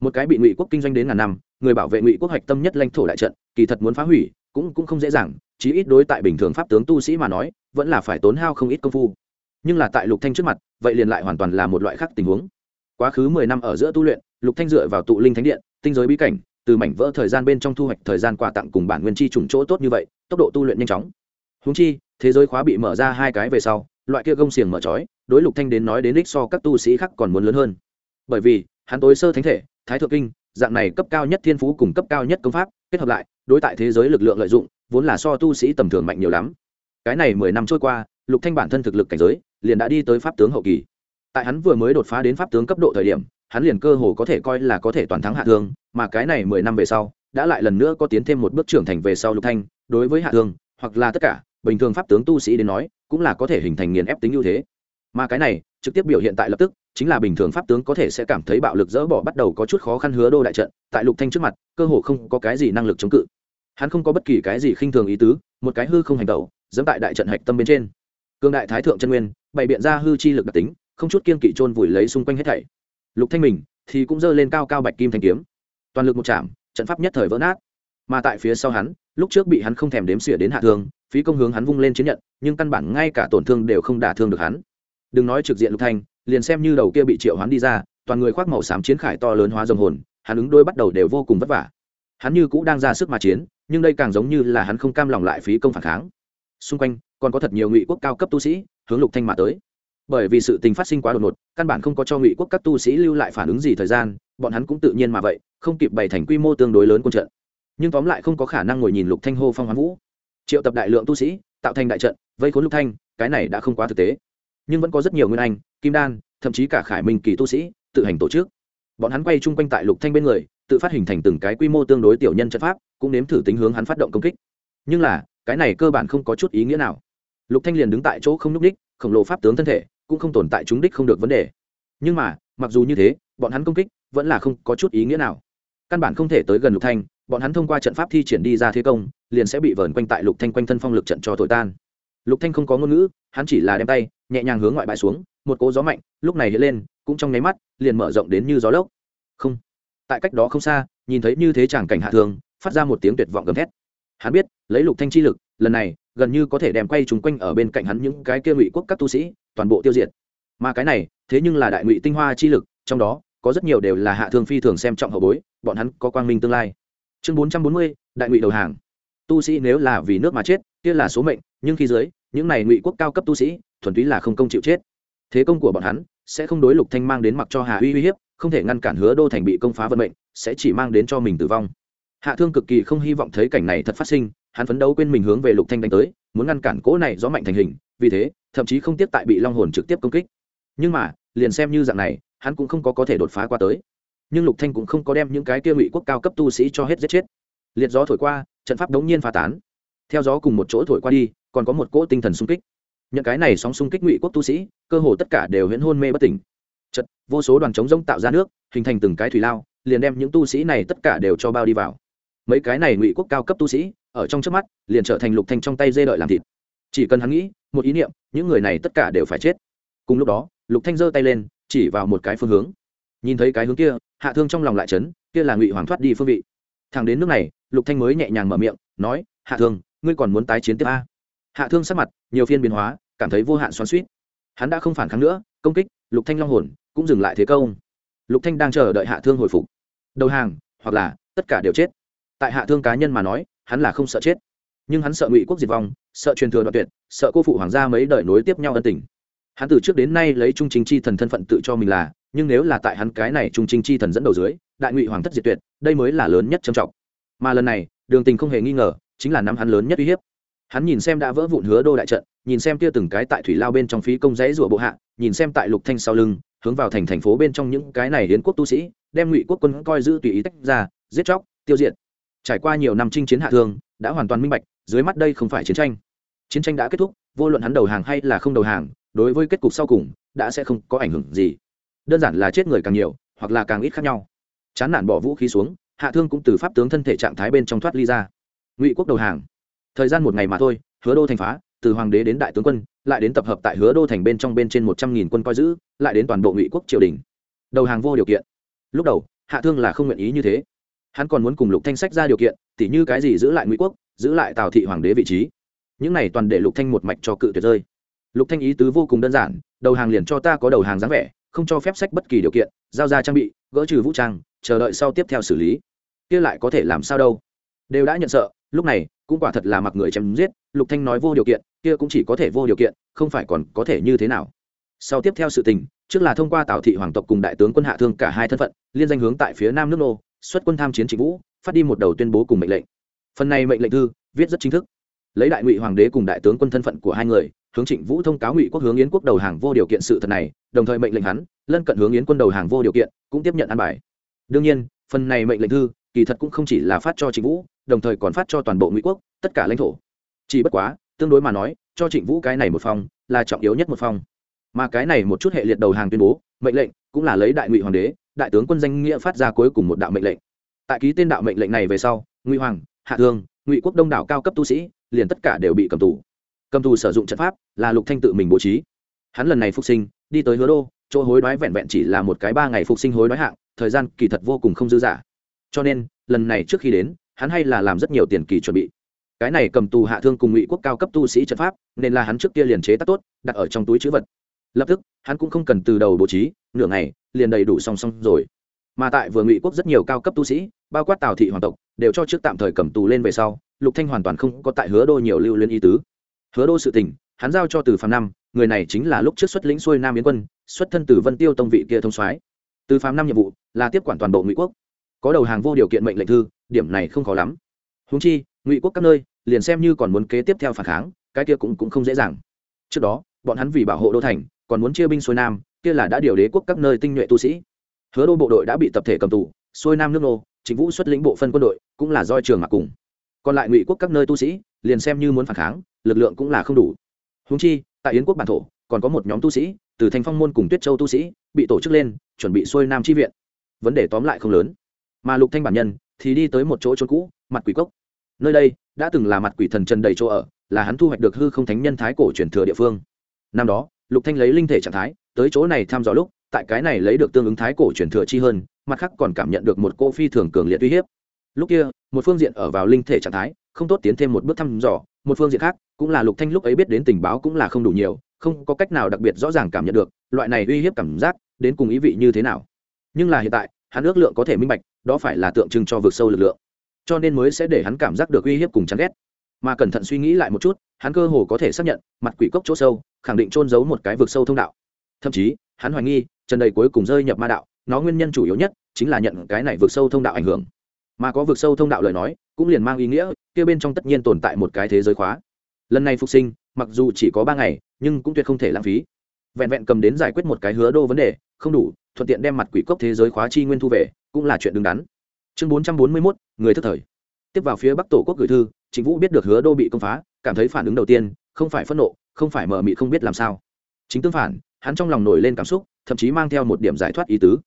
Một cái bị ngụy quốc kinh doanh đến ngàn năm, người bảo vệ ngụy quốc hạch tâm nhất lãnh thổ đại trận, kỳ thật muốn phá hủy, cũng cũng không dễ dàng, chí ít đối tại bình thường pháp tướng tu sĩ mà nói vẫn là phải tốn hao không ít công phu. Nhưng là tại lục thanh trước mặt, vậy liền lại hoàn toàn là một loại khác tình huống. Quá khứ mười năm ở giữa tu luyện, lục thanh dựa vào tụ linh thánh điện, tinh giới bí cảnh, từ mảnh vỡ thời gian bên trong thu hoạch thời gian quà tặng cùng bản nguyên chi trùng chỗ tốt như vậy, tốc độ tu luyện nhanh chóng. Huống chi, thế giới khóa bị mở ra hai cái về sau, loại kia gông xiềng mở trói đối lục thanh đến nói đến đích so các tu sĩ khác còn muốn lớn hơn. Bởi vì, hắn tối sơ thánh thể, thái thượng kinh, dạng này cấp cao nhất thiên phú cùng cấp cao nhất công pháp, kết hợp lại, đối tại thế giới lực lượng lợi dụng, vốn là so tu sĩ tầm thường mạnh nhiều lắm cái này mười năm trôi qua, lục thanh bản thân thực lực cảnh giới, liền đã đi tới pháp tướng hậu kỳ. Tại hắn vừa mới đột phá đến pháp tướng cấp độ thời điểm, hắn liền cơ hồ có thể coi là có thể toàn thắng hạ thương, mà cái này mười năm về sau, đã lại lần nữa có tiến thêm một bước trưởng thành về sau lục thanh, đối với hạ thương, hoặc là tất cả, bình thường pháp tướng tu sĩ đến nói, cũng là có thể hình thành nghiền ép tính ưu thế. Mà cái này, trực tiếp biểu hiện tại lập tức, chính là bình thường pháp tướng có thể sẽ cảm thấy bạo lực dỡ bỏ bắt đầu có chút khó khăn hứa đô đại trận, tại lục thanh trước mặt, cơ hồ không có cái gì năng lực chống cự. Hắn không có bất kỳ cái gì khinh thường ý tứ, một cái hư không hành tẩu dẫm tại đại trận hạch tâm bên trên. Cương đại thái thượng chân nguyên, bày biện ra hư chi lực đặc tính, không chút kiên kỵ trôn vùi lấy xung quanh hết thảy. Lục thanh mình thì cũng giơ lên cao cao bạch kim thanh kiếm. Toàn lực một chạm, trận pháp nhất thời vỡ nát. Mà tại phía sau hắn, lúc trước bị hắn không thèm đếm xỉa đến hạ thương phí công hướng hắn vung lên chiến nhận, nhưng căn bản ngay cả tổn thương đều không đả thương được hắn. Đừng nói trực diện lục thanh, liền xem như đầu kia bị triệu hắn đi ra, toàn người khoác màu xám chiến khải to lớn hóa rồng hồn, hắn ứng đôi bắt đầu đều vô cùng vất vả. Hắn như cũ đang ra sức mà chiến, nhưng đây càng giống như là hắn không cam lòng lại phí công phản kháng xung quanh còn có thật nhiều ngụy quốc cao cấp tu sĩ hướng lục thanh mà tới. Bởi vì sự tình phát sinh quá đột ngột, căn bản không có cho ngụy quốc các tu sĩ lưu lại phản ứng gì thời gian, bọn hắn cũng tự nhiên mà vậy, không kịp bày thành quy mô tương đối lớn quân trận. Nhưng tóm lại không có khả năng ngồi nhìn lục thanh hô phong hoán vũ. Triệu tập đại lượng tu sĩ, tạo thành đại trận, vây khốn lục thanh, cái này đã không quá thực tế. Nhưng vẫn có rất nhiều nguyên anh, kim đan, thậm chí cả khải minh kỳ tu sĩ, tự hành tổ chức. Bọn hắn quay chung quanh tại lục thanh bên người, tự phát hình thành từng cái quy mô tương đối tiểu nhân trận pháp, cũng nếm thử tính hướng hắn phát động công kích. Nhưng là cái này cơ bản không có chút ý nghĩa nào. Lục thanh liền đứng tại chỗ không núp đích, khổng lồ pháp tướng thân thể cũng không tồn tại chúng đích không được vấn đề. Nhưng mà, mặc dù như thế, bọn hắn công kích vẫn là không có chút ý nghĩa nào. Căn bản không thể tới gần lục thanh, bọn hắn thông qua trận pháp thi triển đi ra thế công, liền sẽ bị vờn quanh tại lục thanh quanh thân phong lực trận cho thổi tan. Lục thanh không có ngôn ngữ, hắn chỉ là đem tay nhẹ nhàng hướng ngoại bãi xuống, một cỗ gió mạnh, lúc này hiện lên, cũng trong nháy mắt, liền mở rộng đến như gió lốc. Không. Tại cách đó không xa, nhìn thấy như thế chàng cảnh hạ thường, phát ra một tiếng tuyệt vọng gầm thét hắn biết, lấy lục thanh chi lực, lần này, gần như có thể đem quay chúng quanh ở bên cạnh hắn những cái kia ngụy quốc các tu sĩ, toàn bộ tiêu diệt. Mà cái này, thế nhưng là đại ngụy tinh hoa chi lực, trong đó, có rất nhiều đều là hạ thương phi thường xem trọng hậu bối, bọn hắn có quang minh tương lai. Chương bốn trăm bốn mươi, đại ngụy đầu hàng. Tu sĩ nếu là vì nước mà chết, kia là số mệnh, nhưng khi dưới, những này ngụy quốc cao cấp tu sĩ, thuần túy là không công chịu chết. Thế công của bọn hắn sẽ không đối lục thanh mang đến mặc cho hà uy uy hiếp, không thể ngăn cản hứa đô thành bị công phá vận mệnh, sẽ chỉ mang đến cho mình tử vong hạ thương cực kỳ không hy vọng thấy cảnh này thật phát sinh, hắn phấn đấu quên mình hướng về lục thanh đánh tới, muốn ngăn cản cỗ này gió mạnh thành hình, vì thế, thậm chí không tiếp tại bị long hồn trực tiếp công kích. Nhưng mà, liền xem như dạng này, hắn cũng không có có thể đột phá qua tới. Nhưng lục thanh cũng không có đem những cái kia ngụy quốc cao cấp tu sĩ cho hết giết chết. Liệt gió thổi qua, trận pháp đống nhiên phá tán. Theo gió cùng một chỗ thổi qua đi, còn có một cỗ tinh thần xung kích. Những cái này sóng xung kích ngụy quốc tu sĩ, cơ hồ tất cả đều huyễn hôn mê bất tỉnh. Chật, vô số đoàn chống rông tạo ra nước, hình thành từng cái thủy lao, liền đem những tu sĩ này tất cả đều cho bao đi vào mấy cái này ngụy quốc cao cấp tu sĩ, ở trong trước mắt, liền trở thành lục thanh trong tay dê đợi làm thịt. Chỉ cần hắn nghĩ, một ý niệm, những người này tất cả đều phải chết. Cùng lúc đó, lục thanh giơ tay lên, chỉ vào một cái phương hướng. Nhìn thấy cái hướng kia, hạ thương trong lòng lại chấn, kia là ngụy hoàng thoát đi phương vị. Thằng đến nước này, lục thanh mới nhẹ nhàng mở miệng, nói, hạ thương, ngươi còn muốn tái chiến tiếp a? Hạ thương sắc mặt, nhiều phiên biến hóa, cảm thấy vô hạn xoắn xuyết hắn đã không phản kháng nữa, công kích, lục thanh long hồn, cũng dừng lại thế công. Lục thanh đang chờ đợi hạ thương hồi phục. Đầu hàng, hoặc là, tất cả đều chết tại hạ thương cá nhân mà nói, hắn là không sợ chết. Nhưng hắn sợ ngụy quốc diệt vong, sợ truyền thừa đoạn tuyệt, sợ cô phụ hoàng gia mấy đời nối tiếp nhau ân tình. Hắn từ trước đến nay lấy trung chính chi thần thân phận tự cho mình là, nhưng nếu là tại hắn cái này trung chính chi thần dẫn đầu dưới, đại ngụy hoàng thất diệt tuyệt, đây mới là lớn nhất trầm trọng. Mà lần này, đường tình không hề nghi ngờ, chính là năm hắn lớn nhất uy hiếp. Hắn nhìn xem đã vỡ vụn hứa đô đại trận, nhìn xem kia từng cái tại thủy lao bên trong phí công rẽ rủa bộ hạ, nhìn xem tại lục thanh sau lưng, hướng vào thành thành phố bên trong những cái này hiến quốc tu sĩ, đem ngụy quốc quân coi giữ tùy ý tách ra, giết chóc, tiêu diệt trải qua nhiều năm chinh chiến hạ thương, đã hoàn toàn minh bạch, dưới mắt đây không phải chiến tranh. Chiến tranh đã kết thúc, vô luận hắn đầu hàng hay là không đầu hàng, đối với kết cục sau cùng, đã sẽ không có ảnh hưởng gì. Đơn giản là chết người càng nhiều, hoặc là càng ít khác nhau. Chán nản bỏ vũ khí xuống, hạ thương cũng từ pháp tướng thân thể trạng thái bên trong thoát ly ra. Ngụy quốc đầu hàng. Thời gian một ngày mà thôi, hứa đô thành phá, từ hoàng đế đến đại tướng quân, lại đến tập hợp tại hứa đô thành bên trong bên trên một trăm nghìn quân coi giữ, lại đến toàn bộ ngụy quốc triều đình. Đầu hàng vô điều kiện. Lúc đầu, hạ thương là không nguyện ý như thế hắn còn muốn cùng lục thanh sách ra điều kiện, tỉ như cái gì giữ lại ngụy quốc, giữ lại tào thị hoàng đế vị trí. Những này toàn để lục thanh một mạch cho cự tuyệt rơi. Lục thanh ý tứ vô cùng đơn giản, đầu hàng liền cho ta có đầu hàng dáng vẻ, không cho phép sách bất kỳ điều kiện, giao ra trang bị, gỡ trừ vũ trang, chờ đợi sau tiếp theo xử lý. Kia lại có thể làm sao đâu? Đều đã nhận sợ, lúc này, cũng quả thật là mặc người chém giết, lục thanh nói vô điều kiện, kia cũng chỉ có thể vô điều kiện, không phải còn có thể như thế nào? Sau tiếp theo sự tình, trước là thông qua tào thị hoàng tộc cùng đại tướng quân hạ thương cả hai thân phận, liên danh hướng tại phía nam nước nô xuất quân tham chiến trịnh vũ, phát đi một đầu tuyên bố cùng mệnh lệnh. Phần này mệnh lệnh thư, viết rất chính thức. Lấy đại ngụy hoàng đế cùng đại tướng quân thân phận của hai người, hướng trịnh vũ thông cáo ngụy quốc hướng yến quốc đầu hàng vô điều kiện sự thật này, đồng thời mệnh lệnh hắn, lân cận hướng yến quân đầu hàng vô điều kiện, cũng tiếp nhận an bài. Đương nhiên, phần này mệnh lệnh thư, kỳ thật cũng không chỉ là phát cho trịnh vũ, đồng thời còn phát cho toàn bộ ngụy quốc, tất cả lãnh thổ. Chỉ bất quá, tương đối mà nói, cho trịnh vũ cái này một phong, là trọng yếu nhất một phong. Mà cái này một chút hệ liệt đầu hàng tuyên bố, mệnh lệnh, cũng là lấy đại ngụy hoàng đế đại tướng quân danh nghĩa phát ra cuối cùng một đạo mệnh lệnh. Tại ký tên đạo mệnh lệnh này về sau, ngụy hoàng, hạ thương, ngụy quốc đông đảo cao cấp tu sĩ liền tất cả đều bị cầm tù. Cầm tù sử dụng trận pháp là lục thanh tự mình bố trí. Hắn lần này phục sinh, đi tới hứa đô, chỗ hối đoái vẹn vẹn chỉ là một cái ba ngày phục sinh hối đoái hạng, thời gian kỳ thật vô cùng không dư dả. Cho nên, lần này trước khi đến, hắn hay là làm rất nhiều tiền kỳ chuẩn bị. Cái này cầm tù hạ thương cùng ngụy quốc cao cấp tu sĩ trận pháp, nên là hắn trước kia liền chế tác tốt, đặt ở trong túi chữ vật lập tức hắn cũng không cần từ đầu bố trí nửa ngày liền đầy đủ song song rồi. Mà tại vừa ngụy quốc rất nhiều cao cấp tu sĩ bao quát tào thị hoàng tộc đều cho trước tạm thời cầm tù lên về sau lục thanh hoàn toàn không có tại hứa đô nhiều lưu liên ý tứ. Hứa đô sự tình hắn giao cho từ phàm năm người này chính là lúc trước xuất lĩnh xuôi nam yến quân xuất thân từ vân tiêu tông vị kia thông soái. Từ phàm năm nhiệm vụ là tiếp quản toàn bộ ngụy quốc. Có đầu hàng vô điều kiện mệnh lệnh thư điểm này không khó lắm. Húng chi ngụy quốc các nơi liền xem như còn muốn kế tiếp theo phản kháng cái kia cũng, cũng không dễ dàng. Trước đó bọn hắn vì bảo hộ đô thành còn muốn chia binh xuôi nam, kia là đã điều đế quốc các nơi tinh nhuệ tu sĩ. Hứa đô bộ đội đã bị tập thể cầm tù, xuôi nam nước nô chính vũ xuất lĩnh bộ phân quân đội, cũng là do trường mặc cùng. Còn lại ngụy quốc các nơi tu sĩ, liền xem như muốn phản kháng, lực lượng cũng là không đủ. Húng chi, tại yến quốc bản thổ, còn có một nhóm tu sĩ, từ thành phong môn cùng tuyết châu tu sĩ, bị tổ chức lên, chuẩn bị xuôi nam chi viện. Vấn đề tóm lại không lớn. Mà lục thanh bản nhân thì đi tới một chỗ trốn cũ, mặt quỷ cốc. Nơi đây đã từng là mặt quỷ thần trần đầy chỗ ở, là hắn thu hoạch được hư không thánh nhân thái cổ truyền thừa địa phương. Năm đó lục thanh lấy linh thể trạng thái, tới chỗ này thăm dò lúc, tại cái này lấy được tương ứng thái cổ truyền thừa chi hơn, mặt khác còn cảm nhận được một cô phi thường cường liệt uy hiếp. Lúc kia, một phương diện ở vào linh thể trạng thái, không tốt tiến thêm một bước thăm dò, một phương diện khác, cũng là lục thanh lúc ấy biết đến tình báo cũng là không đủ nhiều, không có cách nào đặc biệt rõ ràng cảm nhận được, loại này uy hiếp cảm giác, đến cùng ý vị như thế nào. Nhưng là hiện tại, hắn ước lượng có thể minh bạch, đó phải là tượng trưng cho vực sâu lực lượng. Cho nên mới sẽ để hắn cảm giác được uy hiếp cùng chán ghét mà cẩn thận suy nghĩ lại một chút, hắn cơ hồ có thể xác nhận, mặt quỷ cốc chỗ sâu, khẳng định trôn giấu một cái vực sâu thông đạo. Thậm chí, hắn hoài nghi, trần đầy cuối cùng rơi nhập ma đạo, nó nguyên nhân chủ yếu nhất chính là nhận cái này vực sâu thông đạo ảnh hưởng. Mà có vực sâu thông đạo lời nói, cũng liền mang ý nghĩa, kia bên trong tất nhiên tồn tại một cái thế giới khóa. Lần này phục sinh, mặc dù chỉ có ba ngày, nhưng cũng tuyệt không thể lãng phí. Vẹn vẹn cầm đến giải quyết một cái hứa đô vấn đề, không đủ, thuận tiện đem mặt quỷ cốc thế giới khóa chi nguyên thu về, cũng là chuyện đứng đắn. Chương bốn trăm bốn mươi mốt, người thức thời. Tiếp vào phía bắc tổ quốc gửi thư chính vũ biết được hứa đô bị công phá, cảm thấy phản ứng đầu tiên, không phải phẫn nộ, không phải mờ mịt không biết làm sao. Chính tương phản, hắn trong lòng nổi lên cảm xúc, thậm chí mang theo một điểm giải thoát ý tứ.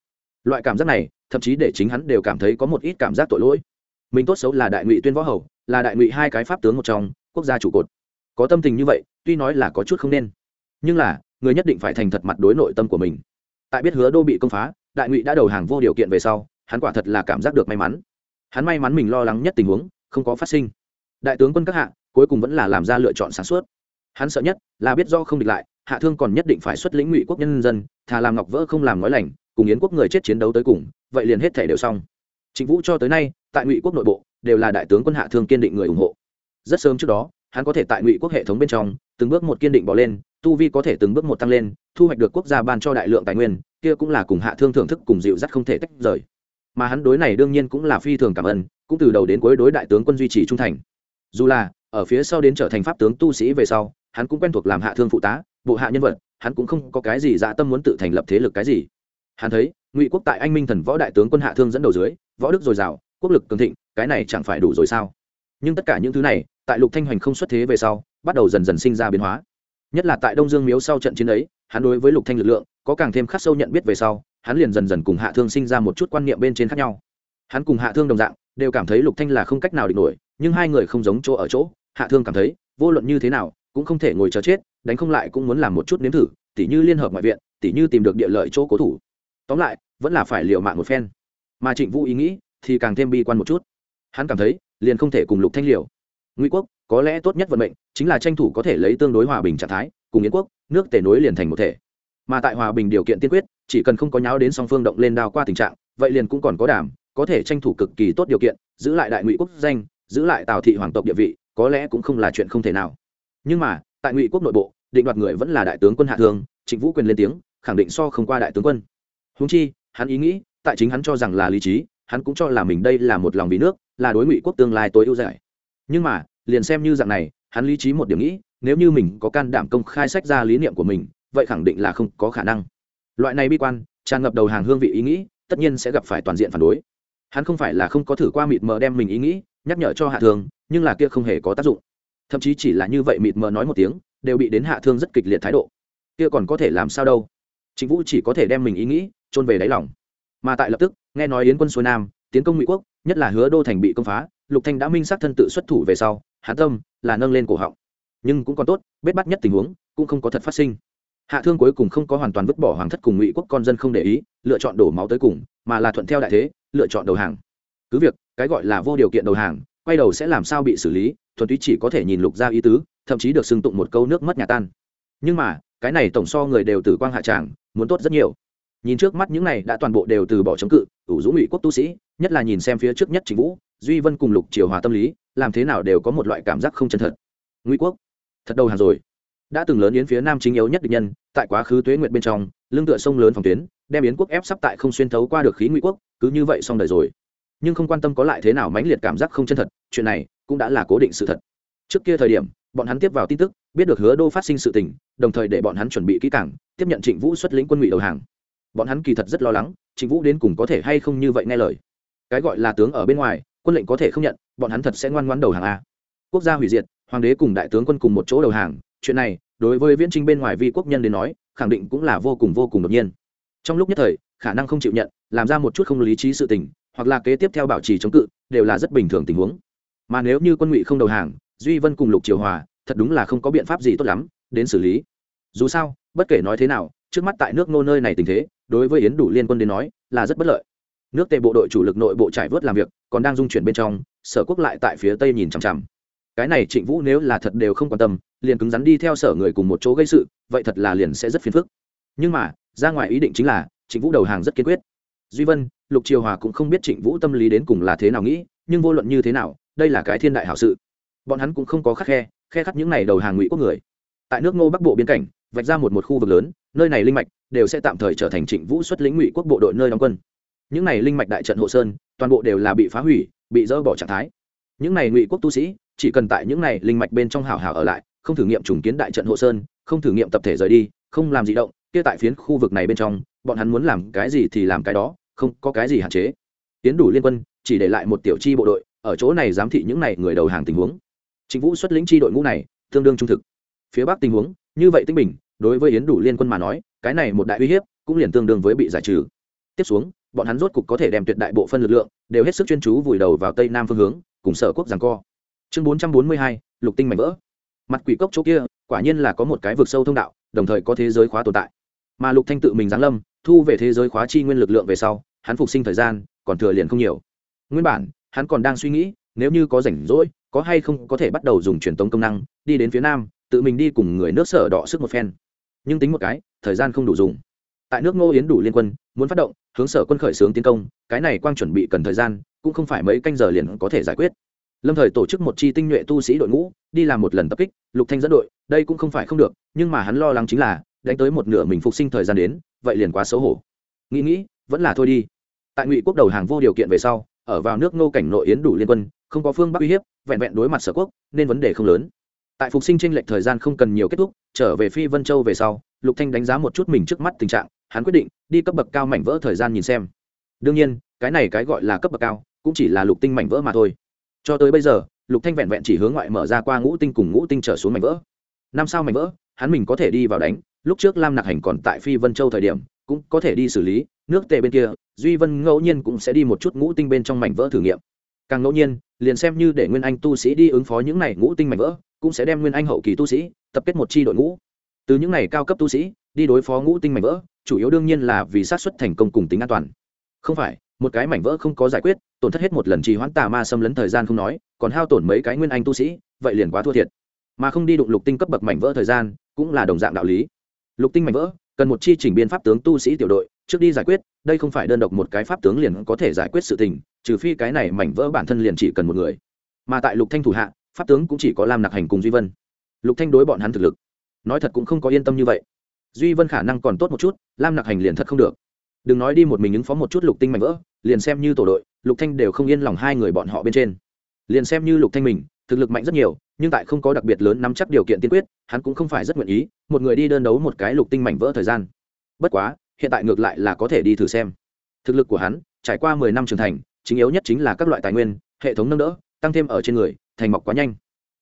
Loại cảm giác này, thậm chí để chính hắn đều cảm thấy có một ít cảm giác tội lỗi. Mình tốt xấu là đại ngụy tuyên võ hầu, là đại ngụy hai cái pháp tướng một trong, quốc gia trụ cột. Có tâm tình như vậy, tuy nói là có chút không nên, nhưng là, người nhất định phải thành thật mặt đối nội tâm của mình. Tại biết hứa đô bị công phá, đại ngụy đã đầu hàng vô điều kiện về sau, hắn quả thật là cảm giác được may mắn. Hắn may mắn mình lo lắng nhất tình huống, không có phát sinh đại tướng quân các hạ, cuối cùng vẫn là làm ra lựa chọn sáng suốt. Hắn sợ nhất là biết do không địch lại, hạ thương còn nhất định phải xuất lĩnh ngụy quốc nhân dân, thà làm ngọc vỡ không làm nói lành, cùng yến quốc người chết chiến đấu tới cùng, vậy liền hết thể đều xong. Chính vũ cho tới nay, tại ngụy quốc nội bộ, đều là đại tướng quân hạ thương kiên định người ủng hộ. Rất sớm trước đó, hắn có thể tại ngụy quốc hệ thống bên trong, từng bước một kiên định bỏ lên, tu vi có thể từng bước một tăng lên, thu hoạch được quốc gia ban cho đại lượng tài nguyên, kia cũng là cùng hạ thương thưởng thức cùng dịu dắt không thể tách rời. Mà hắn đối này đương nhiên cũng là phi thường cảm ơn, cũng từ đầu đến cuối đối đại tướng quân duy trì trung thành dù là ở phía sau đến trở thành pháp tướng tu sĩ về sau, hắn cũng quen thuộc làm hạ thương phụ tá, bộ hạ nhân vật, hắn cũng không có cái gì dạ tâm muốn tự thành lập thế lực cái gì. Hắn thấy, ngụy quốc tại anh minh thần võ đại tướng quân hạ thương dẫn đầu dưới, võ đức dồi dào, quốc lực cường thịnh, cái này chẳng phải đủ rồi sao? Nhưng tất cả những thứ này, tại lục thanh hoành không xuất thế về sau, bắt đầu dần dần sinh ra biến hóa. Nhất là tại đông dương miếu sau trận chiến ấy, hắn đối với lục thanh lực lượng, có càng thêm khắc sâu nhận biết về sau, hắn liền dần dần cùng hạ thương sinh ra một chút quan niệm bên trên khác nhau. Hắn cùng hạ thương đồng dạng, đều cảm thấy lục thanh là không cách nào địch nổi nhưng hai người không giống chỗ ở chỗ, hạ thương cảm thấy, vô luận như thế nào, cũng không thể ngồi chờ chết, đánh không lại cũng muốn làm một chút nếm thử, tỉ như liên hợp ngoại viện, tỉ như tìm được địa lợi chỗ cố thủ. Tóm lại, vẫn là phải liều mạng một phen. Mà trịnh vũ ý nghĩ thì càng thêm bi quan một chút. Hắn cảm thấy, liền không thể cùng lục thanh liều. Ngụy quốc, có lẽ tốt nhất vận mệnh chính là tranh thủ có thể lấy tương đối hòa bình trạng thái, cùng yến quốc, nước tề nối liền thành một thể. Mà tại hòa bình điều kiện tiên quyết, chỉ cần không có nháo đến song phương động lên đao qua tình trạng, vậy liền cũng còn có đảm, có thể tranh thủ cực kỳ tốt điều kiện, giữ lại đại ngụy quốc danh giữ lại tào thị hoàng tộc địa vị, có lẽ cũng không là chuyện không thể nào. Nhưng mà, tại ngụy quốc nội bộ, định đoạt người vẫn là đại tướng quân hạ thương trịnh vũ quyền lên tiếng, khẳng định so không qua đại tướng quân. Húng chi, hắn ý nghĩ, tại chính hắn cho rằng là lý trí, hắn cũng cho là mình đây là một lòng vì nước, là đối ngụy quốc tương lai tối ưu giải. Nhưng mà, liền xem như dạng này, hắn lý trí một điểm nghĩ, nếu như mình có can đảm công khai sách ra lý niệm của mình, vậy khẳng định là không có khả năng. Loại này bi quan, tràn ngập đầu hàng hương vị ý nghĩ, tất nhiên sẽ gặp phải toàn diện phản đối. Hắn không phải là không có thử qua mịt mờ đem mình ý nghĩ nhắc nhở cho hạ thương, nhưng là kia không hề có tác dụng. Thậm chí chỉ là như vậy mịt mờ nói một tiếng, đều bị đến hạ thương rất kịch liệt thái độ. Kia còn có thể làm sao đâu? Chính vũ chỉ có thể đem mình ý nghĩ trôn về đáy lòng. Mà tại lập tức, nghe nói yến quân xuôi nam, tiến công mỹ quốc, nhất là hứa đô thành bị công phá, lục thanh đã minh xác thân tự xuất thủ về sau, hạ tâm là nâng lên cổ họng. Nhưng cũng còn tốt, bết bắt nhất tình huống, cũng không có thật phát sinh. Hạ thương cuối cùng không có hoàn toàn vứt bỏ hoàng thất cùng ngụy quốc con dân không để ý, lựa chọn đổ máu tới cùng, mà là thuận theo đại thế, lựa chọn đầu hàng cứ việc, cái gọi là vô điều kiện đầu hàng, quay đầu sẽ làm sao bị xử lý, thuần túy chỉ có thể nhìn lục ra ý tứ, thậm chí được xưng tụng một câu nước mất nhà tan. Nhưng mà, cái này tổng so người đều từ quang hạ tràng, muốn tốt rất nhiều. Nhìn trước mắt những này đã toàn bộ đều từ bỏ chống cự, ủ dũng ngụy quốc tu sĩ, nhất là nhìn xem phía trước nhất chính vũ, duy vân cùng lục triều hòa tâm lý, làm thế nào đều có một loại cảm giác không chân thật. Ngụy quốc, thật đầu hàng rồi. Đã từng lớn yến phía nam chính yếu nhất địch nhân, tại quá khứ tuế nguyệt bên trong, lưng tựa sông lớn phòng tuyến, đem yến quốc ép sắp tại không xuyên thấu qua được khí ngụy quốc, cứ như vậy xong đời rồi nhưng không quan tâm có lại thế nào mãnh liệt cảm giác không chân thật, chuyện này cũng đã là cố định sự thật. Trước kia thời điểm, bọn hắn tiếp vào tin tức, biết được hứa đô phát sinh sự tình, đồng thời để bọn hắn chuẩn bị kỹ càng, tiếp nhận trịnh vũ xuất lĩnh quân ngụy đầu hàng. Bọn hắn kỳ thật rất lo lắng, trịnh vũ đến cùng có thể hay không như vậy nghe lời. Cái gọi là tướng ở bên ngoài, quân lệnh có thể không nhận, bọn hắn thật sẽ ngoan ngoãn đầu hàng a. Quốc gia hủy diệt, hoàng đế cùng đại tướng quân cùng một chỗ đầu hàng, chuyện này, đối với viễn trinh bên ngoài vi quốc nhân đến nói, khẳng định cũng là vô cùng vô cùng đột nhiên. Trong lúc nhất thời, khả năng không chịu nhận, làm ra một chút không lý trí sự tình hoặc là kế tiếp theo bảo trì chống cự, đều là rất bình thường tình huống. Mà nếu như quân ngụy không đầu hàng, duy vân cùng lục triều hòa, thật đúng là không có biện pháp gì tốt lắm, đến xử lý. Dù sao, bất kể nói thế nào, trước mắt tại nước nô nơi này tình thế, đối với yến đủ liên quân đến nói, là rất bất lợi. Nước tề bộ đội chủ lực nội bộ trải vớt làm việc, còn đang dung chuyển bên trong, sở quốc lại tại phía tây nhìn chằm chằm. Cái này trịnh vũ nếu là thật đều không quan tâm, liền cứng rắn đi theo sở người cùng một chỗ gây sự, vậy thật là liền sẽ rất phiền phức. Nhưng mà, ra ngoài ý định chính là, trịnh vũ đầu hàng rất kiên quyết. Duy vân lục triều hòa cũng không biết trịnh vũ tâm lý đến cùng là thế nào nghĩ, nhưng vô luận như thế nào, đây là cái thiên đại hảo sự. Bọn hắn cũng không có khắc khe khe khắc những này đầu hàng ngụy quốc người. Tại nước ngô bắc bộ biên cảnh, vạch ra một một khu vực lớn, nơi này linh mạch đều sẽ tạm thời trở thành trịnh vũ xuất lĩnh ngụy quốc bộ đội nơi đóng quân. Những này linh mạch đại trận hộ sơn, toàn bộ đều là bị phá hủy, bị dỡ bỏ trạng thái. Những này ngụy quốc tu sĩ, chỉ cần tại những này linh mạch bên trong hảo hảo ở lại, không thử nghiệm trùng kiến đại trận hộ sơn, không thử nghiệm tập thể rời đi, không làm gì động, kia tại phiến khu vực này bên trong, bọn hắn muốn làm cái gì thì làm cái đó không có cái gì hạn chế. Tiến đủ liên quân, chỉ để lại một tiểu chi bộ đội, ở chỗ này giám thị những này người đầu hàng tình huống. Chính vũ xuất lĩnh chi đội ngũ này, tương đương trung thực. Phía bắc tình huống, như vậy tinh bình, đối với yến đủ liên quân mà nói, cái này một đại uy hiếp, cũng liền tương đương với bị giải trừ. Tiếp xuống, bọn hắn rốt cục có thể đem tuyệt đại bộ phân lực lượng, đều hết sức chuyên chú vùi đầu vào tây nam phương hướng, cùng sở quốc giằng co. Chương bốn trăm bốn mươi hai, lục tinh mảnh vỡ. Mặt quỷ cốc chỗ kia, quả nhiên là có một cái vực sâu thông đạo, đồng thời có thế giới khóa tồn tại. Mà lục thanh tự mình giáng lâm thu về thế giới khóa chi nguyên lực lượng về sau, hắn phục sinh thời gian còn thừa liền không nhiều. Nguyên bản, hắn còn đang suy nghĩ, nếu như có rảnh rỗi, có hay không có thể bắt đầu dùng truyền tống công năng, đi đến phía nam, tự mình đi cùng người nước sở đỏ sức một phen. Nhưng tính một cái, thời gian không đủ dùng. Tại nước ngô yến đủ liên quân, muốn phát động, hướng sở quân khởi xướng tiến công, cái này quang chuẩn bị cần thời gian, cũng không phải mấy canh giờ liền có thể giải quyết. Lâm thời tổ chức một chi tinh nhuệ tu sĩ đội ngũ, đi làm một lần tập kích, lục thanh dẫn đội, đây cũng không phải không được, nhưng mà hắn lo lắng chính là đánh tới một nửa mình phục sinh thời gian đến, vậy liền quá xấu hổ. Nghĩ nghĩ, vẫn là thôi đi. Tại ngụy quốc đầu hàng vô điều kiện về sau, ở vào nước ngô cảnh nội yến đủ liên quân, không có phương bắc uy hiếp, vẹn vẹn đối mặt sở quốc, nên vấn đề không lớn. Tại phục sinh tranh lệch thời gian không cần nhiều kết thúc, trở về phi vân châu về sau, lục thanh đánh giá một chút mình trước mắt tình trạng, hắn quyết định đi cấp bậc cao mảnh vỡ thời gian nhìn xem. Đương nhiên, cái này cái gọi là cấp bậc cao, cũng chỉ là lục tinh mảnh vỡ mà thôi. Cho tới bây giờ, lục thanh vẹn vẹn chỉ hướng ngoại mở ra qua ngũ tinh cùng ngũ tinh trở xuống mảnh vỡ. Năm sao mảnh vỡ hắn mình có thể đi vào đánh, lúc trước lam nạc hành còn tại phi vân châu thời điểm, cũng có thể đi xử lý, nước tề bên kia, duy vân ngẫu nhiên cũng sẽ đi một chút ngũ tinh bên trong mảnh vỡ thử nghiệm. Càng ngẫu nhiên, liền xem như để nguyên anh tu sĩ đi ứng phó những này ngũ tinh mảnh vỡ, cũng sẽ đem nguyên anh hậu kỳ tu sĩ tập kết một chi đội ngũ. Từ những này cao cấp tu sĩ, đi đối phó ngũ tinh mảnh vỡ, chủ yếu đương nhiên là vì sát xuất thành công cùng tính an toàn. Không phải, một cái mảnh vỡ không có giải quyết, tổn thất hết một lần trì hoãn tà ma xâm lấn thời gian không nói, còn hao tổn mấy cái nguyên anh tu sĩ, vậy liền quá thua thiệt mà không đi đụng lục tinh cấp bậc mảnh vỡ thời gian, cũng là đồng dạng đạo lý. Lục tinh mảnh vỡ, cần một chi chỉnh biên pháp tướng tu sĩ tiểu đội, trước đi giải quyết, đây không phải đơn độc một cái pháp tướng liền có thể giải quyết sự tình, trừ phi cái này mảnh vỡ bản thân liền chỉ cần một người. Mà tại lục thanh thủ hạ, pháp tướng cũng chỉ có lam nặc hành cùng duy vân. Lục thanh đối bọn hắn thực lực, nói thật cũng không có yên tâm như vậy. Duy vân khả năng còn tốt một chút, lam nặc hành liền thật không được. Đừng nói đi một mình ứng phó một chút lục tinh mảnh vỡ, liền xem như tổ đội, lục thanh đều không yên lòng hai người bọn họ bên trên. Liền xem như lục thanh mình thực lực mạnh rất nhiều, nhưng tại không có đặc biệt lớn nắm chắc điều kiện tiên quyết, hắn cũng không phải rất nguyện ý một người đi đơn đấu một cái lục tinh mảnh vỡ thời gian. Bất quá, hiện tại ngược lại là có thể đi thử xem. Thực lực của hắn, trải qua mười năm trưởng thành, chính yếu nhất chính là các loại tài nguyên, hệ thống nâng đỡ, tăng thêm ở trên người, thành mọc quá nhanh.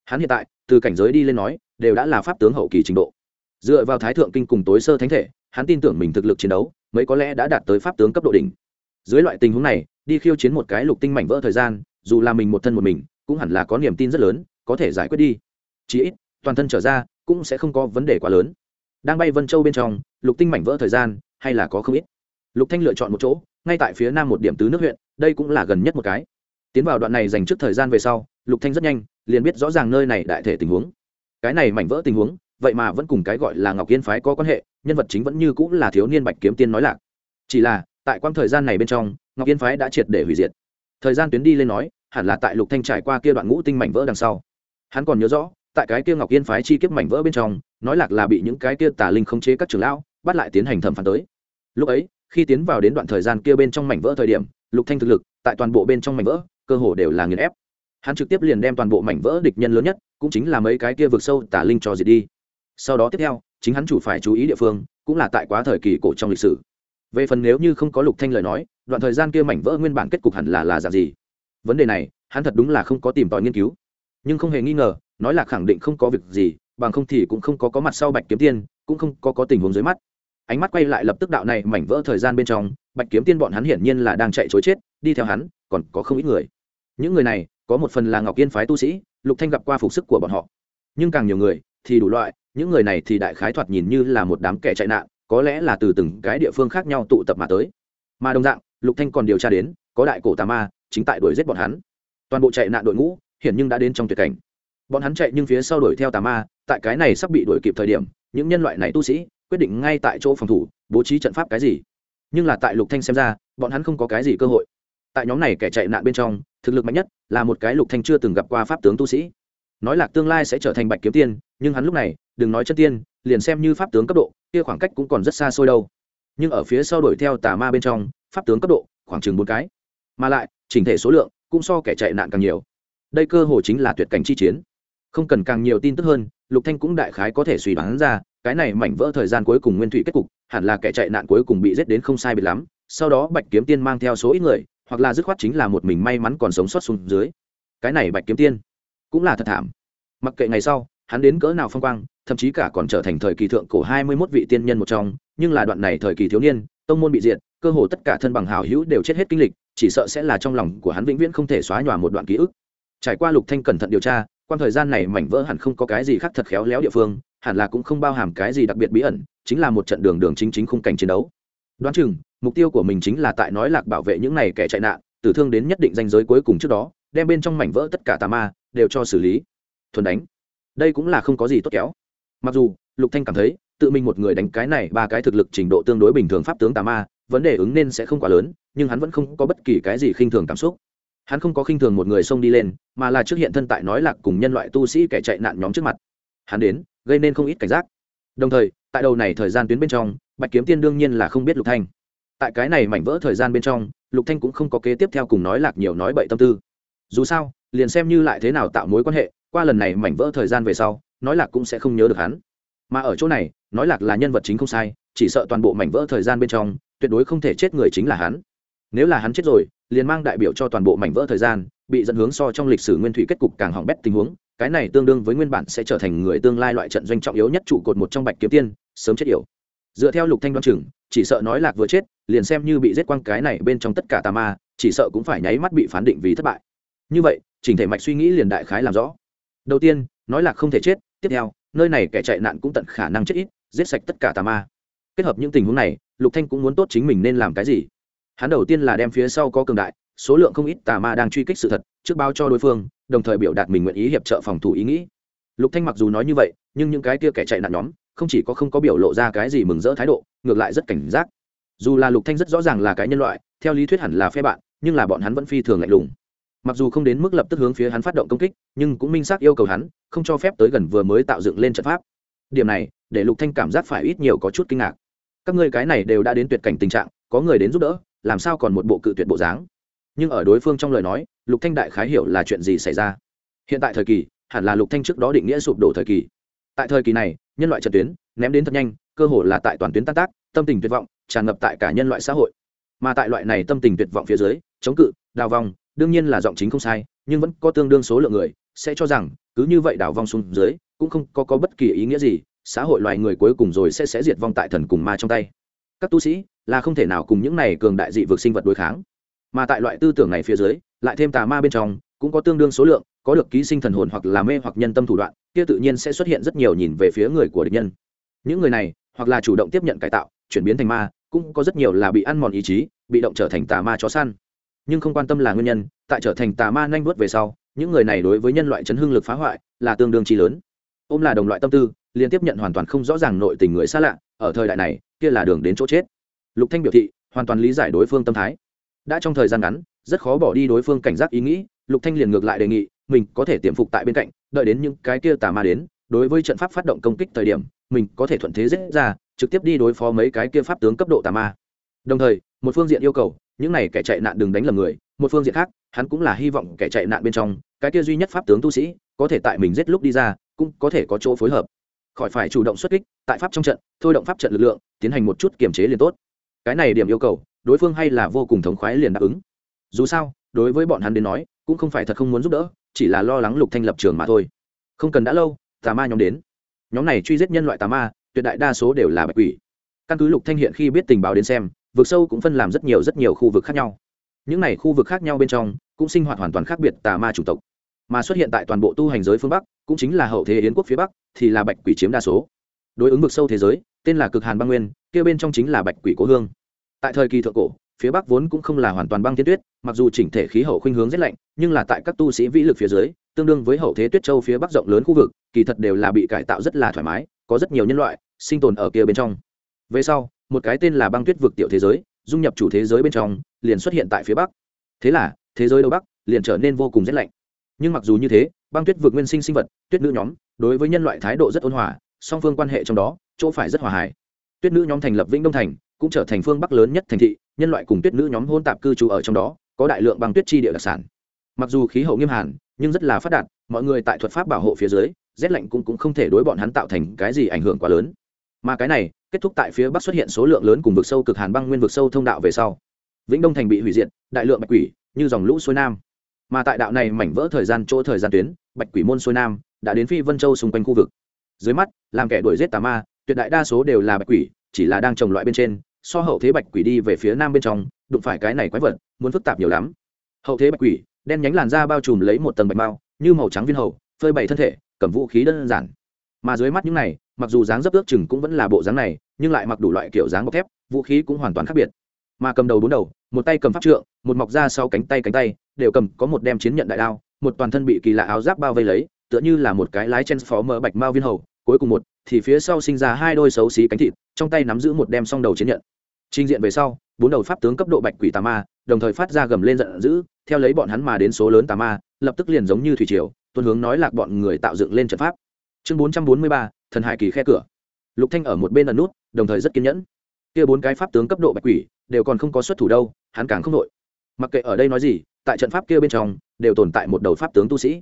Hắn hiện tại, từ cảnh giới đi lên nói, đều đã là pháp tướng hậu kỳ trình độ. Dựa vào thái thượng kinh cùng tối sơ thánh thể, hắn tin tưởng mình thực lực chiến đấu, mới có lẽ đã đạt tới pháp tướng cấp độ đỉnh. Dưới loại tình huống này, đi khiêu chiến một cái lục tinh mảnh vỡ thời gian, dù là mình một thân một mình cũng hẳn là có niềm tin rất lớn, có thể giải quyết đi. Chí ít, toàn thân trở ra cũng sẽ không có vấn đề quá lớn. Đang bay vân châu bên trong, lục tinh mảnh vỡ thời gian, hay là có không ít. Lục thanh lựa chọn một chỗ, ngay tại phía nam một điểm tứ nước huyện, đây cũng là gần nhất một cái. Tiến vào đoạn này dành trước thời gian về sau, lục thanh rất nhanh, liền biết rõ ràng nơi này đại thể tình huống. Cái này mảnh vỡ tình huống, vậy mà vẫn cùng cái gọi là ngọc yên phái có quan hệ, nhân vật chính vẫn như cũng là thiếu niên bạch kiếm tiên nói lạc. Chỉ là, tại quãng thời gian này bên trong, ngọc yên phái đã triệt để hủy diệt. Thời gian tuyến đi lên nói hẳn là tại lục thanh trải qua kia đoạn ngũ tinh mảnh vỡ đằng sau. Hắn còn nhớ rõ, tại cái kia ngọc yên phái chi kiếp mảnh vỡ bên trong, nói lạc là bị những cái kia tà linh khống chế các trưởng lão, bắt lại tiến hành thẩm phán tới. Lúc ấy, khi tiến vào đến đoạn thời gian kia bên trong mảnh vỡ thời điểm, lục thanh thực lực, tại toàn bộ bên trong mảnh vỡ, cơ hồ đều là nghiền ép. Hắn trực tiếp liền đem toàn bộ mảnh vỡ địch nhân lớn nhất, cũng chính là mấy cái kia vượt sâu tà linh cho diệt đi. Sau đó tiếp theo, chính hắn chủ phải chú ý địa phương, cũng là tại quá thời kỳ cổ trong lịch sử. Về phần nếu như không có lục thanh lời nói, đoạn thời gian kia mảnh vỡ nguyên bản kết cục hẳn là là dạng gì? Vấn đề này, hắn thật đúng là không có tìm tòi nghiên cứu. Nhưng không hề nghi ngờ, nói là khẳng định không có việc gì, bằng không thì cũng không có có mặt sau bạch kiếm tiên, cũng không có có tình huống dưới mắt. Ánh mắt quay lại lập tức đạo này mảnh vỡ thời gian bên trong, bạch kiếm tiên bọn hắn hiển nhiên là đang chạy chối chết, đi theo hắn, còn có không ít người. Những người này, có một phần là ngọc yên phái tu sĩ, lục thanh gặp qua phục sức của bọn họ. Nhưng càng nhiều người, thì đủ loại, những người này thì đại khái thoạt nhìn như là một đám kẻ chạy nạn, có lẽ là từ từng cái địa phương khác nhau tụ tập mà tới. Mà đồng dạng, lục thanh còn điều tra đến, có đại cổ tà ma chính tại đuổi giết bọn hắn. Toàn bộ chạy nạn đội ngũ hiện nhưng đã đến trong tuyệt cảnh. Bọn hắn chạy nhưng phía sau đuổi theo tà ma, tại cái này sắp bị đuổi kịp thời điểm, những nhân loại này tu sĩ quyết định ngay tại chỗ phòng thủ, bố trí trận pháp cái gì. Nhưng là tại lục thanh xem ra, bọn hắn không có cái gì cơ hội. Tại nhóm này kẻ chạy nạn bên trong, thực lực mạnh nhất là một cái lục thanh chưa từng gặp qua pháp tướng tu sĩ. Nói lạc tương lai sẽ trở thành bạch kiếm tiên, nhưng hắn lúc này, đừng nói chân tiên, liền xem như pháp tướng cấp độ, kia khoảng cách cũng còn rất xa xôi đâu. Nhưng ở phía sau đuổi theo tà ma bên trong, pháp tướng cấp độ khoảng chừng bốn cái mà lại, chỉnh thể số lượng cũng so kẻ chạy nạn càng nhiều. Đây cơ hồ chính là tuyệt cảnh chi chiến. Không cần càng nhiều tin tức hơn, lục thanh cũng đại khái có thể suy đoán ra, cái này mảnh vỡ thời gian cuối cùng nguyên thủy kết cục, hẳn là kẻ chạy nạn cuối cùng bị giết đến không sai biệt lắm, sau đó bạch kiếm tiên mang theo số ít người, hoặc là dứt khoát chính là một mình may mắn còn sống sót xuống dưới. Cái này bạch kiếm tiên cũng là thật thảm. Mặc kệ ngày sau, hắn đến cỡ nào phong quang, thậm chí cả còn trở thành thời kỳ thượng cổ hai mươi 21 vị tiên nhân một trong, nhưng là đoạn này thời kỳ thiếu niên, tông môn bị diệt, cơ hồ tất cả thân bằng hảo hữu đều chết hết kinh lịch chỉ sợ sẽ là trong lòng của hắn vĩnh viễn không thể xóa nhòa một đoạn ký ức. Trải qua lục thanh cẩn thận điều tra quan thời gian này mảnh vỡ hẳn không có cái gì khác thật khéo léo địa phương, hẳn là cũng không bao hàm cái gì đặc biệt bí ẩn, chính là một trận đường đường chính chính khung cảnh chiến đấu. Đoán chừng, mục tiêu của mình chính là tại nói lạc bảo vệ những này kẻ chạy nạn, tử thương đến nhất định danh giới cuối cùng trước đó, đem bên trong mảnh vỡ tất cả tà ma đều cho xử lý. Thuần đánh. Đây cũng là không có gì tốt kéo. Mặc dù, lục thanh cảm thấy, tự mình một người đánh cái này ba cái thực lực trình độ tương đối bình thường pháp tướng tà ma vấn đề ứng nên sẽ không quá lớn, nhưng hắn vẫn không có bất kỳ cái gì khinh thường cảm xúc. Hắn không có khinh thường một người xông đi lên, mà là trước hiện thân tại nói lạc cùng nhân loại tu sĩ kẻ chạy nạn nhóm trước mặt. Hắn đến, gây nên không ít cảnh giác. Đồng thời, tại đầu này thời gian tuyến bên trong, bạch kiếm tiên đương nhiên là không biết lục thanh. Tại cái này mảnh vỡ thời gian bên trong, lục thanh cũng không có kế tiếp theo cùng nói lạc nhiều nói bậy tâm tư. Dù sao, liền xem như lại thế nào tạo mối quan hệ, qua lần này mảnh vỡ thời gian về sau, nói lạc cũng sẽ không nhớ được hắn. Mà ở chỗ này, nói lạc là nhân vật chính không sai chỉ sợ toàn bộ mảnh vỡ thời gian bên trong, tuyệt đối không thể chết người chính là hắn. Nếu là hắn chết rồi, liền mang đại biểu cho toàn bộ mảnh vỡ thời gian, bị dẫn hướng so trong lịch sử nguyên thủy kết cục càng hỏng bét tình huống, cái này tương đương với nguyên bản sẽ trở thành người tương lai loại trận doanh trọng yếu nhất trụ cột một trong bạch kiếm tiên, sớm chết yểu. Dựa theo lục thanh đoan chừng, chỉ sợ nói lạc vừa chết, liền xem như bị giết quang cái này bên trong tất cả tà ma, chỉ sợ cũng phải nháy mắt bị phán định vì thất bại. Như vậy chỉnh thể mạch suy nghĩ liền đại khái làm rõ. Đầu tiên, nói lạc không thể chết, tiếp theo, nơi này kẻ chạy nạn cũng tận khả năng chết ít, giết sạch tất cả tà ma kết hợp những tình huống này, lục thanh cũng muốn tốt chính mình nên làm cái gì? Hắn đầu tiên là đem phía sau có cường đại, số lượng không ít tà ma đang truy kích sự thật, trước báo cho đối phương, đồng thời biểu đạt mình nguyện ý hiệp trợ phòng thủ ý nghĩ. Lục thanh mặc dù nói như vậy, nhưng những cái kia kẻ chạy nạn nhóm, không chỉ có không có biểu lộ ra cái gì mừng rỡ thái độ, ngược lại rất cảnh giác. Dù là lục thanh rất rõ ràng là cái nhân loại, theo lý thuyết hẳn là phe bạn, nhưng là bọn hắn vẫn phi thường lạnh lùng. Mặc dù không đến mức lập tức hướng phía hắn phát động công kích, nhưng cũng minh xác yêu cầu hắn, không cho phép tới gần vừa mới tạo dựng lên trận pháp. Điểm này, để lục thanh cảm giác phải ít nhiều có chút kinh ngạc các ngươi cái này đều đã đến tuyệt cảnh tình trạng có người đến giúp đỡ làm sao còn một bộ cự tuyệt bộ dáng? Nhưng ở đối phương trong lời nói lục thanh đại khái hiểu là chuyện gì xảy ra. Hiện tại thời kỳ hẳn là lục thanh trước đó định nghĩa sụp đổ thời kỳ. Tại thời kỳ này nhân loại trận tuyến ném đến thật nhanh cơ hồ là tại toàn tuyến tan tác tâm tình tuyệt vọng tràn ngập tại cả nhân loại xã hội. Mà tại loại này tâm tình tuyệt vọng phía dưới chống cự đào vòng đương nhiên là giọng chính không sai nhưng vẫn có tương đương số lượng người sẽ cho rằng cứ như vậy đào vong xuống dưới cũng không có, có bất kỳ ý nghĩa gì xã hội loài người cuối cùng rồi sẽ sẽ diệt vong tại thần cùng ma trong tay. Các tu sĩ là không thể nào cùng những này cường đại dị vực sinh vật đối kháng. Mà tại loại tư tưởng này phía dưới, lại thêm tà ma bên trong, cũng có tương đương số lượng, có được ký sinh thần hồn hoặc là mê hoặc nhân tâm thủ đoạn, kia tự nhiên sẽ xuất hiện rất nhiều nhìn về phía người của địch nhân. Những người này, hoặc là chủ động tiếp nhận cải tạo, chuyển biến thành ma, cũng có rất nhiều là bị ăn mòn ý chí, bị động trở thành tà ma chó săn. Nhưng không quan tâm là nguyên nhân, tại trở thành tà ma nhanh vớt về sau, những người này đối với nhân loại chấn hưng lực phá hoại là tương đương chi lớn ôm là đồng loại tâm tư, liên tiếp nhận hoàn toàn không rõ ràng nội tình người xa lạ, ở thời đại này, kia là đường đến chỗ chết. Lục thanh biểu thị, hoàn toàn lý giải đối phương tâm thái. Đã trong thời gian ngắn, rất khó bỏ đi đối phương cảnh giác ý nghĩ, lục thanh liền ngược lại đề nghị, mình có thể tiềm phục tại bên cạnh, đợi đến những cái kia tà ma đến, đối với trận pháp phát động công kích thời điểm, mình có thể thuận thế dễ ra, trực tiếp đi đối phó mấy cái kia pháp tướng cấp độ tà ma. Đồng thời, một phương diện yêu cầu, những này kẻ chạy nạn đừng đánh lầm người, một phương diện khác, hắn cũng là hy vọng kẻ chạy nạn bên trong, cái kia duy nhất pháp tướng tu sĩ, có thể tại mình giết lúc đi ra cũng có thể có chỗ phối hợp. Khỏi phải chủ động xuất kích, tại pháp trong trận, thôi động pháp trận lực lượng, tiến hành một chút kiềm chế liền tốt. Cái này điểm yêu cầu, đối phương hay là vô cùng thống khoái liền đáp ứng. Dù sao, đối với bọn hắn đến nói, cũng không phải thật không muốn giúp đỡ, chỉ là lo lắng lục thanh lập trường mà thôi. Không cần đã lâu, tà ma nhóm đến. Nhóm này truy giết nhân loại tà ma, tuyệt đại đa số đều là bạch quỷ. Căn cứ lục thanh hiện khi biết tình báo đến xem, vực sâu cũng phân làm rất nhiều rất nhiều khu vực khác nhau. Những này khu vực khác nhau bên trong, cũng sinh hoạt hoàn toàn khác biệt tà ma chủng tộc. Mà xuất hiện tại toàn bộ tu hành giới phương bắc cũng chính là hậu thế yến quốc phía bắc, thì là bạch quỷ chiếm đa số. Đối ứng vực sâu thế giới, tên là cực hàn băng nguyên, kia bên trong chính là bạch quỷ cố hương. Tại thời kỳ thượng cổ, phía bắc vốn cũng không là hoàn toàn băng thiên tuyết, mặc dù chỉnh thể khí hậu khuynh hướng rét lạnh, nhưng là tại các tu sĩ vĩ lực phía dưới, tương đương với hậu thế tuyết châu phía bắc rộng lớn khu vực, kỳ thật đều là bị cải tạo rất là thoải mái, có rất nhiều nhân loại sinh tồn ở kia bên trong. Về sau, một cái tên là băng tuyết vực tiểu thế giới, dung nhập chủ thế giới bên trong, liền xuất hiện tại phía bắc. Thế là, thế giới đông bắc liền trở nên vô cùng rét lạnh. Nhưng mặc dù như thế băng tuyết vượt nguyên sinh sinh vật tuyết nữ nhóm đối với nhân loại thái độ rất ôn hòa song phương quan hệ trong đó chỗ phải rất hòa hài. Tuyết nữ nhóm thành lập vĩnh đông thành cũng trở thành phương bắc lớn nhất thành thị nhân loại cùng tuyết nữ nhóm hôn tạp cư trú ở trong đó có đại lượng băng tuyết chi địa đặc sản. Mặc dù khí hậu nghiêm hàn nhưng rất là phát đạt mọi người tại thuật pháp bảo hộ phía dưới rét lạnh cũng, cũng không thể đối bọn hắn tạo thành cái gì ảnh hưởng quá lớn. Mà cái này kết thúc tại phía bắc xuất hiện số lượng lớn cùng vực sâu cực hàn băng nguyên vực sâu thông đạo về sau. Vĩnh đông thành bị hủy diệt đại lượng bạch quỷ như dòng lũ xuôi nam. Mà tại đạo này mảnh vỡ thời gian chỗ thời gian tuyến bạch quỷ môn xuôi nam, đã đến phi vân châu xung quanh khu vực. Dưới mắt, làm kẻ đuổi giết tà ma, tuyệt đại đa số đều là bạch quỷ, chỉ là đang trồng loại bên trên. So hậu thế bạch quỷ đi về phía nam bên trong, đụng phải cái này quái vật, muốn phức tạp nhiều lắm. Hậu thế bạch quỷ, đen nhánh làn da bao trùm lấy một tầng bạch mao, như màu trắng viên hầu, phơi bày thân thể, cầm vũ khí đơn giản. Mà dưới mắt những này, mặc dù dáng dấp ước chừng cũng vẫn là bộ dáng này, nhưng lại mặc đủ loại kiểu dáng bọc thép, vũ khí cũng hoàn toàn khác biệt. Mà cầm đầu bốn đầu, một tay cầm pháp trượng, một mọc ra sau cánh tay cánh tay, đều cầm, có một đem chiến nhận đại đao một toàn thân bị kỳ lạ áo giáp bao vây lấy, tựa như là một cái lái chen phó mỡ bạch mao viên hầu. Cuối cùng một, thì phía sau sinh ra hai đôi xấu xí cánh thịt, trong tay nắm giữ một đem song đầu chiến nhận. Trình diện về sau, bốn đầu pháp tướng cấp độ bạch quỷ tà ma, đồng thời phát ra gầm lên giận dữ, theo lấy bọn hắn mà đến số lớn tà ma, lập tức liền giống như thủy triều tuân hướng nói lạc bọn người tạo dựng lên trận pháp. Chương bốn trăm bốn mươi ba, thần hải kỳ khe cửa. Lục thanh ở một bên ẩn nút, đồng thời rất kiên nhẫn. Kia bốn cái pháp tướng cấp độ bạch quỷ, đều còn không có xuất thủ đâu, hắn càng không nội mặc kệ ở đây nói gì, tại trận pháp kia bên trong đều tồn tại một đầu pháp tướng tu sĩ.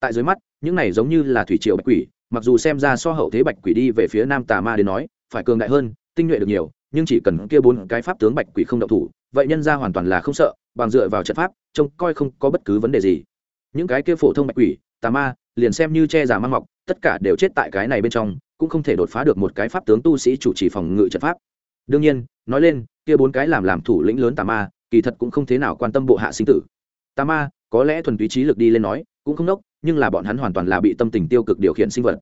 Tại dưới mắt, những này giống như là thủy triều bạch quỷ, mặc dù xem ra so hậu thế bạch quỷ đi về phía nam tà ma đến nói, phải cường đại hơn, tinh nhuệ được nhiều, nhưng chỉ cần kia bốn cái pháp tướng bạch quỷ không động thủ, vậy nhân ra hoàn toàn là không sợ, bằng dựa vào trận pháp, trông coi không có bất cứ vấn đề gì. Những cái kia phổ thông bạch quỷ, tà ma, liền xem như che giả mang mọc, tất cả đều chết tại cái này bên trong, cũng không thể đột phá được một cái pháp tướng tu sĩ chủ trì phòng ngự trận pháp. Đương nhiên, nói lên, kia bốn cái làm làm thủ lĩnh lớn tà ma, kỳ thật cũng không thế nào quan tâm bộ hạ sinh tử. Tà ma có lẽ thuần túy trí lực đi lên nói, cũng không nốc, nhưng là bọn hắn hoàn toàn là bị tâm tình tiêu cực điều khiển sinh vật.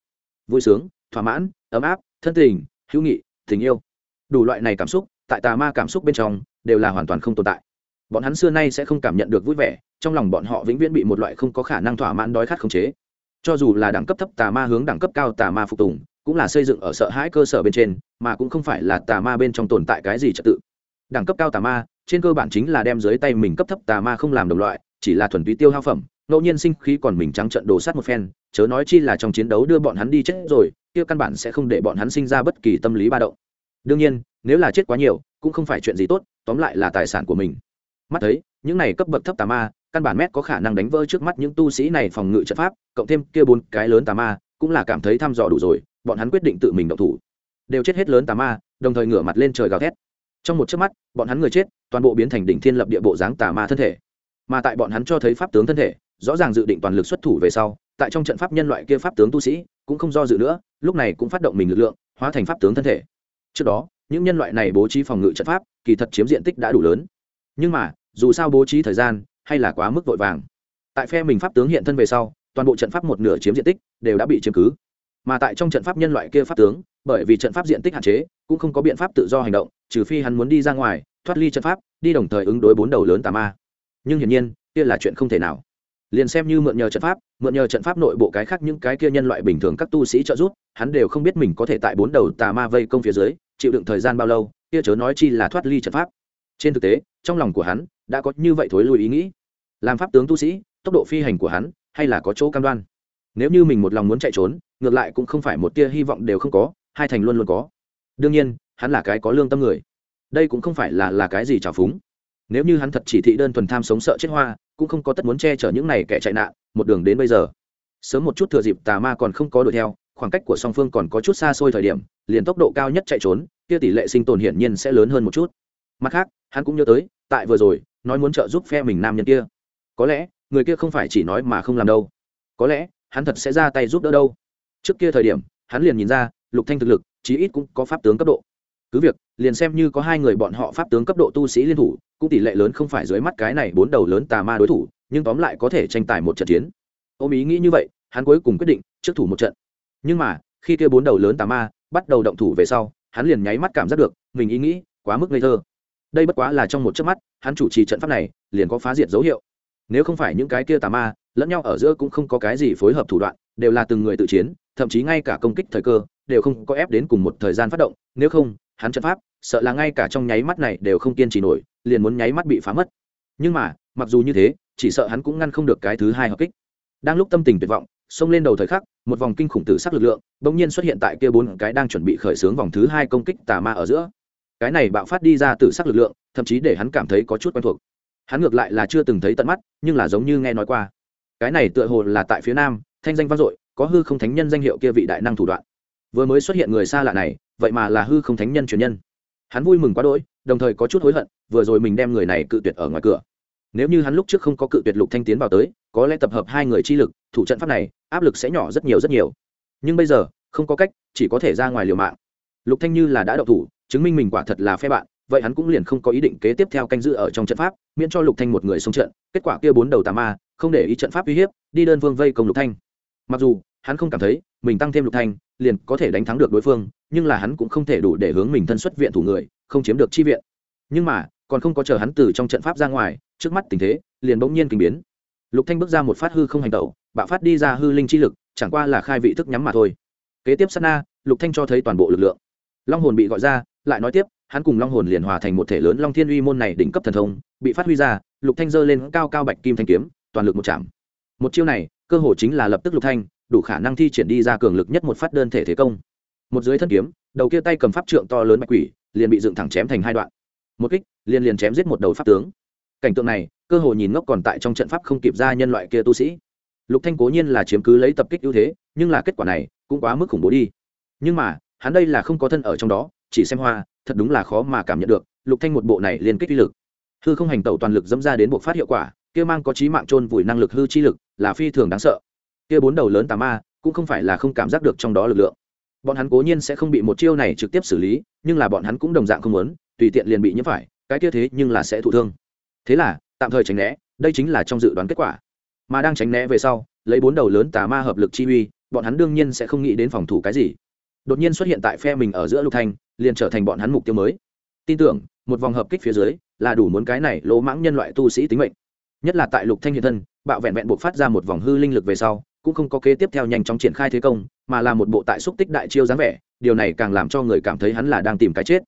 Vui sướng, thỏa mãn, ấm áp, thân tình, hữu nghị, tình yêu. Đủ loại này cảm xúc, tại tà ma cảm xúc bên trong, đều là hoàn toàn không tồn tại. Bọn hắn xưa nay sẽ không cảm nhận được vui vẻ, trong lòng bọn họ vĩnh viễn bị một loại không có khả năng thỏa mãn đói khát khống chế. Cho dù là đẳng cấp thấp tà ma hướng đẳng cấp cao tà ma phục tùng, cũng là xây dựng ở sợ hãi cơ sở bên trên, mà cũng không phải là tà ma bên trong tồn tại cái gì trật tự. Đẳng cấp cao tà ma, trên cơ bản chính là đem dưới tay mình cấp thấp tà ma không làm đồng loại chỉ là thuần túy tiêu hao phẩm, ngẫu nhiên sinh khí còn mình trắng trận đồ sát một phen, chớ nói chi là trong chiến đấu đưa bọn hắn đi chết rồi, kia căn bản sẽ không để bọn hắn sinh ra bất kỳ tâm lý ba động. Đương nhiên, nếu là chết quá nhiều, cũng không phải chuyện gì tốt, tóm lại là tài sản của mình. Mắt thấy, những này cấp bậc thấp tà ma, căn bản mét có khả năng đánh vỡ trước mắt những tu sĩ này phòng ngự trận pháp, cộng thêm kia bốn cái lớn tà ma, cũng là cảm thấy thăm dò đủ rồi, bọn hắn quyết định tự mình động thủ. Đều chết hết lớn tà ma, đồng thời ngửa mặt lên trời gào thét. Trong một chớp mắt, bọn hắn người chết, toàn bộ biến thành đỉnh thiên lập địa bộ dáng tà ma thân thể mà tại bọn hắn cho thấy pháp tướng thân thể, rõ ràng dự định toàn lực xuất thủ về sau, tại trong trận pháp nhân loại kia pháp tướng tu sĩ cũng không do dự nữa, lúc này cũng phát động mình lực lượng, hóa thành pháp tướng thân thể. Trước đó, những nhân loại này bố trí phòng ngự trận pháp, kỳ thật chiếm diện tích đã đủ lớn. Nhưng mà, dù sao bố trí thời gian hay là quá mức vội vàng. Tại phe mình pháp tướng hiện thân về sau, toàn bộ trận pháp một nửa chiếm diện tích đều đã bị chiếm cứ. Mà tại trong trận pháp nhân loại kia pháp tướng, bởi vì trận pháp diện tích hạn chế, cũng không có biện pháp tự do hành động, trừ phi hắn muốn đi ra ngoài, thoát ly trận pháp, đi đồng thời ứng đối bốn đầu lớn tà ma nhưng hiển nhiên, kia là chuyện không thể nào. Liền xem như mượn nhờ trận pháp, mượn nhờ trận pháp nội bộ cái khác những cái kia nhân loại bình thường các tu sĩ trợ giúp, hắn đều không biết mình có thể tại bốn đầu tà ma vây công phía dưới, chịu đựng thời gian bao lâu, kia chớ nói chi là thoát ly trận pháp. Trên thực tế, trong lòng của hắn, đã có như vậy thối lui ý nghĩ. Làm pháp tướng tu sĩ, tốc độ phi hành của hắn, hay là có chỗ cam đoan. Nếu như mình một lòng muốn chạy trốn, ngược lại cũng không phải một tia hy vọng đều không có, hai thành luôn luôn có. Đương nhiên, hắn là cái có lương tâm người. Đây cũng không phải là là cái gì trào phúng nếu như hắn thật chỉ thị đơn thuần tham sống sợ chết hoa, cũng không có tất muốn che chở những này kẻ chạy nạn, một đường đến bây giờ. Sớm một chút thừa dịp tà ma còn không có đuổi theo, khoảng cách của song phương còn có chút xa xôi thời điểm, liền tốc độ cao nhất chạy trốn, kia tỷ lệ sinh tồn hiển nhiên sẽ lớn hơn một chút. Mặt khác, hắn cũng nhớ tới, tại vừa rồi, nói muốn trợ giúp phe mình nam nhân kia. Có lẽ, người kia không phải chỉ nói mà không làm đâu. Có lẽ, hắn thật sẽ ra tay giúp đỡ đâu. Trước kia thời điểm, hắn liền nhìn ra, lục thanh thực lực, chí ít cũng có pháp tướng cấp độ. Cứ việc, liền xem như có hai người bọn họ pháp tướng cấp độ tu sĩ liên thủ cũng tỷ lệ lớn không phải dưới mắt cái này bốn đầu lớn tà ma đối thủ, nhưng tóm lại có thể tranh tài một trận chiến. Ôm ý nghĩ như vậy, hắn cuối cùng quyết định trước thủ một trận. Nhưng mà, khi kia bốn đầu lớn tà ma bắt đầu động thủ về sau, hắn liền nháy mắt cảm giác được mình ý nghĩ quá mức ngây thơ. Đây bất quá là trong một chớp mắt, hắn chủ trì trận pháp này, liền có phá diệt dấu hiệu. Nếu không phải những cái kia tà ma lẫn nhau ở giữa cũng không có cái gì phối hợp thủ đoạn, đều là từng người tự chiến, thậm chí ngay cả công kích thời cơ đều không có ép đến cùng một thời gian phát động, nếu không, hắn trận pháp sợ là ngay cả trong nháy mắt này đều không kiên trì nổi liền muốn nháy mắt bị phá mất. Nhưng mà, mặc dù như thế, chỉ sợ hắn cũng ngăn không được cái thứ hai hợp kích. Đang lúc tâm tình tuyệt vọng, xông lên đầu thời khắc, một vòng kinh khủng tử sắc lực lượng, bỗng nhiên xuất hiện tại kia bốn cái đang chuẩn bị khởi xướng vòng thứ hai công kích tà ma ở giữa. Cái này bạo phát đi ra tử sắc lực lượng, thậm chí để hắn cảm thấy có chút quen thuộc. Hắn ngược lại là chưa từng thấy tận mắt, nhưng là giống như nghe nói qua. Cái này tựa hồ là tại phía nam, thanh danh vang dội, có hư không thánh nhân danh hiệu kia vị đại năng thủ đoạn. Vừa mới xuất hiện người xa lạ này, vậy mà là hư không thánh nhân truyền nhân. Hắn vui mừng quá đỗi đồng thời có chút hối hận, vừa rồi mình đem người này cự tuyệt ở ngoài cửa. Nếu như hắn lúc trước không có cự tuyệt lục thanh tiến vào tới, có lẽ tập hợp hai người chi lực, thủ trận pháp này, áp lực sẽ nhỏ rất nhiều rất nhiều. Nhưng bây giờ, không có cách, chỉ có thể ra ngoài liều mạng. Lục thanh như là đã đậu thủ, chứng minh mình quả thật là phe bạn, vậy hắn cũng liền không có ý định kế tiếp theo canh giữ ở trong trận pháp, miễn cho lục thanh một người xông trận. Kết quả kia bốn đầu tà ma, không để ý trận pháp uy hiếp, đi đơn vương vây công lục thanh. Mặc dù, hắn không cảm thấy, mình tăng thêm lục thanh, liền có thể đánh thắng được đối phương, nhưng là hắn cũng không thể đủ để hướng mình thân xuất viện thủ người không chiếm được chi viện. Nhưng mà, còn không có chờ hắn từ trong trận pháp ra ngoài, trước mắt tình thế, liền bỗng nhiên kinh biến. Lục thanh bước ra một phát hư không hành tẩu, bạo phát đi ra hư linh chi lực, chẳng qua là khai vị thức nhắm mà thôi. Kế tiếp sát na, lục thanh cho thấy toàn bộ lực lượng. Long hồn bị gọi ra, lại nói tiếp, hắn cùng long hồn liền hòa thành một thể lớn long thiên uy môn này đỉnh cấp thần thông, bị phát huy ra, lục thanh giơ lên cao cao bạch kim thanh kiếm, toàn lực một chạm. Một chiêu này, cơ hội chính là lập tức lục thanh, đủ khả năng thi triển đi ra cường lực nhất một phát đơn thể thế công. Một dưới thân kiếm, đầu kia tay cầm pháp trượng to lớn bạch quỷ liền bị dựng thẳng chém thành hai đoạn. Một kích, liền liền chém giết một đầu pháp tướng. Cảnh tượng này, cơ hội nhìn ngốc còn tại trong trận pháp không kịp ra nhân loại kia tu sĩ. Lục thanh cố nhiên là chiếm cứ lấy tập kích ưu thế, nhưng là kết quả này cũng quá mức khủng bố đi. Nhưng mà, hắn đây là không có thân ở trong đó, chỉ xem hoa, thật đúng là khó mà cảm nhận được, lục thanh một bộ này liên kích uy lực. Hư không hành tẩu toàn lực dẫm ra đến buộc phát hiệu quả, kia mang có trí mạng trôn vùi năng lực hư chi lực là phi thường đáng sợ. Kia bốn đầu lớn tà ma cũng không phải là không cảm giác được trong đó lực lượng bọn hắn cố nhiên sẽ không bị một chiêu này trực tiếp xử lý, nhưng là bọn hắn cũng đồng dạng không muốn, tùy tiện liền bị nhiễm phải, cái kia thế nhưng là sẽ thụ thương. Thế là, tạm thời tránh né, đây chính là trong dự đoán kết quả. Mà đang tránh né về sau, lấy bốn đầu lớn tà ma hợp lực chi uy, bọn hắn đương nhiên sẽ không nghĩ đến phòng thủ cái gì. Đột nhiên xuất hiện tại phe mình ở giữa lục thanh liền trở thành bọn hắn mục tiêu mới. Tin tưởng, một vòng hợp kích phía dưới, là đủ muốn cái này lỗ mãng nhân loại tu sĩ tính mệnh. Nhất là tại lục thanh hiện thân, bạo vẹn vẹn buộc phát ra một vòng hư linh lực về sau, cũng không có kế tiếp theo nhanh chóng triển khai thế công mà là một bộ tại xúc tích đại chiêu dáng vẻ, điều này càng làm cho người cảm thấy hắn là đang tìm cái chết.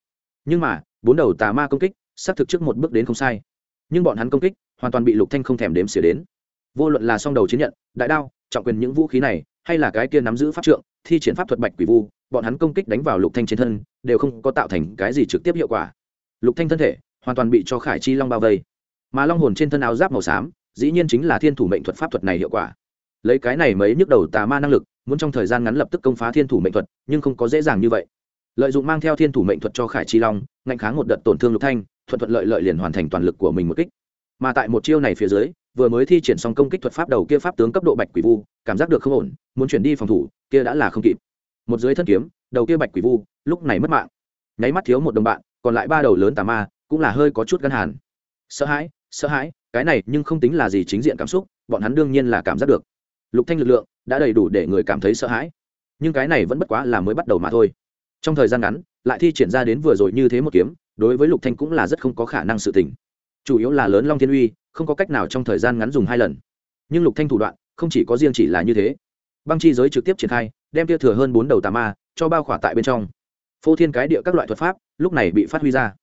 Nhưng mà, bốn đầu tà ma công kích, xác thực trước một bước đến không sai. Nhưng bọn hắn công kích, hoàn toàn bị lục thanh không thèm đếm xỉa đến. Vô luận là song đầu chiến nhận, đại đao, trọng quyền những vũ khí này, hay là cái kia nắm giữ pháp trượng, thi triển pháp thuật bạch quỷ vu, bọn hắn công kích đánh vào lục thanh trên thân, đều không có tạo thành cái gì trực tiếp hiệu quả. Lục thanh thân thể, hoàn toàn bị cho khải chi long bao vây. Mà long hồn trên thân áo giáp màu xám, dĩ nhiên chính là thiên thủ mệnh thuật pháp thuật này hiệu quả. Lấy cái này mấy nhức đầu tà ma năng lực muốn trong thời gian ngắn lập tức công phá thiên thủ mệnh thuật, nhưng không có dễ dàng như vậy. Lợi dụng mang theo thiên thủ mệnh thuật cho khải chi long, ngạnh kháng một đợt tổn thương lục thanh, thuận thuận lợi lợi liền hoàn thành toàn lực của mình một kích. Mà tại một chiêu này phía dưới, vừa mới thi triển xong công kích thuật pháp đầu kia pháp tướng cấp độ bạch quỷ vu, cảm giác được không ổn, muốn chuyển đi phòng thủ, kia đã là không kịp. Một dưới thân kiếm, đầu kia bạch quỷ vu, lúc này mất mạng. Nháy mắt thiếu một đồng bạn, còn lại ba đầu lớn tà ma, cũng là hơi có chút gân hàn. Sợ hãi sợ hãi, cái này nhưng không tính là gì chính diện cảm xúc, bọn hắn đương nhiên là cảm giác được. Lục thanh lực lượng đã đầy đủ để người cảm thấy sợ hãi. Nhưng cái này vẫn bất quá là mới bắt đầu mà thôi. Trong thời gian ngắn, lại thi triển ra đến vừa rồi như thế một kiếm, đối với lục thanh cũng là rất không có khả năng sự tình. Chủ yếu là lớn long thiên uy, không có cách nào trong thời gian ngắn dùng hai lần. Nhưng lục thanh thủ đoạn, không chỉ có riêng chỉ là như thế. Băng chi giới trực tiếp triển khai, đem kia thừa hơn bốn đầu tà ma cho bao khỏa tại bên trong. Phô thiên cái địa các loại thuật pháp, lúc này bị phát huy ra.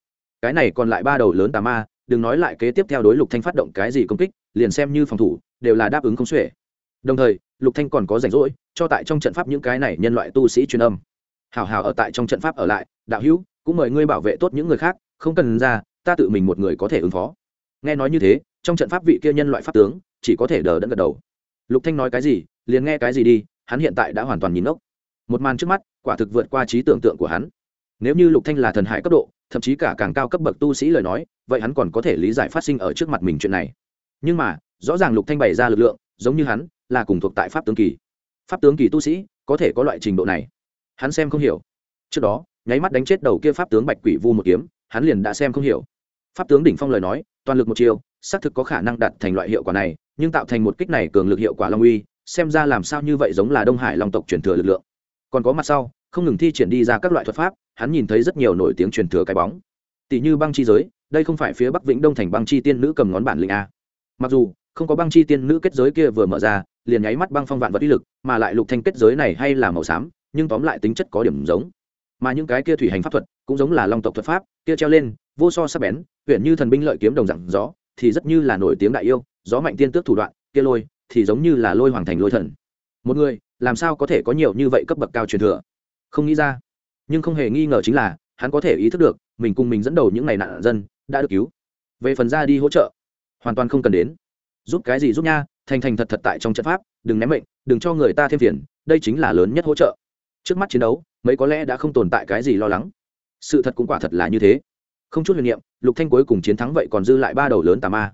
Cái này còn lại ba đầu lớn tà ma, đừng nói lại kế tiếp theo đối lục thanh phát động cái gì công kích, liền xem như phòng thủ, đều là đáp ứng không xuể đồng thời, lục thanh còn có rảnh rỗi, cho tại trong trận pháp những cái này nhân loại tu sĩ truyền âm. Hảo hảo ở tại trong trận pháp ở lại, đạo hữu, cũng mời ngươi bảo vệ tốt những người khác, không cần ra, ta tự mình một người có thể ứng phó. Nghe nói như thế, trong trận pháp vị kia nhân loại pháp tướng, chỉ có thể đờ đẫn gật đầu. Lục thanh nói cái gì, liền nghe cái gì đi, hắn hiện tại đã hoàn toàn nhìn ngốc. một màn trước mắt, quả thực vượt qua trí tưởng tượng của hắn. Nếu như lục thanh là thần hải cấp độ, thậm chí cả càng cao cấp bậc tu sĩ lời nói, vậy hắn còn có thể lý giải phát sinh ở trước mặt mình chuyện này. Nhưng mà, rõ ràng lục thanh bày ra lực lượng, giống như hắn là cùng thuộc tại pháp tướng kỳ. Pháp tướng kỳ tu sĩ có thể có loại trình độ này? Hắn xem không hiểu. Trước đó, nháy mắt đánh chết đầu kia pháp tướng bạch quỷ vu một kiếm, hắn liền đã xem không hiểu. Pháp tướng đỉnh phong lời nói, toàn lực một chiều xác thực có khả năng đạt thành loại hiệu quả này, nhưng tạo thành một kích này cường lực hiệu quả long uy, xem ra làm sao như vậy giống là đông hải long tộc truyền thừa lực lượng. Còn có mặt sau, không ngừng thi triển đi ra các loại thuật pháp, hắn nhìn thấy rất nhiều nổi tiếng truyền thừa cái bóng. Tỷ như băng chi giới, đây không phải phía bắc vĩnh đông thành băng chi tiên nữ cầm ngón bản lĩnh a. Mặc dù không có băng chi tiên nữ kết giới kia vừa mở ra liền nháy mắt băng phong vạn vật uy lực, mà lại lục thanh kết giới này hay là màu xám, nhưng tóm lại tính chất có điểm giống. Mà những cái kia thủy hành pháp thuật cũng giống là long tộc thuật pháp, kia treo lên, vô so sắc bén huyện như thần binh lợi kiếm đồng dạng gió, thì rất như là nổi tiếng đại yêu, gió mạnh tiên tước thủ đoạn, kia lôi, thì giống như là lôi hoàng thành lôi thần. Một người, làm sao có thể có nhiều như vậy cấp bậc cao truyền thừa? Không nghĩ ra. Nhưng không hề nghi ngờ chính là, hắn có thể ý thức được, mình cùng mình dẫn đầu những ngày nạn dân, đã được cứu. Về phần ra đi hỗ trợ, hoàn toàn không cần đến giúp cái gì giúp nha, thành thành thật thật tại trong trận pháp, đừng ném mệnh, đừng cho người ta thêm phiền, đây chính là lớn nhất hỗ trợ. Trước mắt chiến đấu, mấy có lẽ đã không tồn tại cái gì lo lắng. Sự thật cũng quả thật là như thế. Không chút huyền niệm, lục thanh cuối cùng chiến thắng vậy còn dư lại ba đầu lớn tà ma.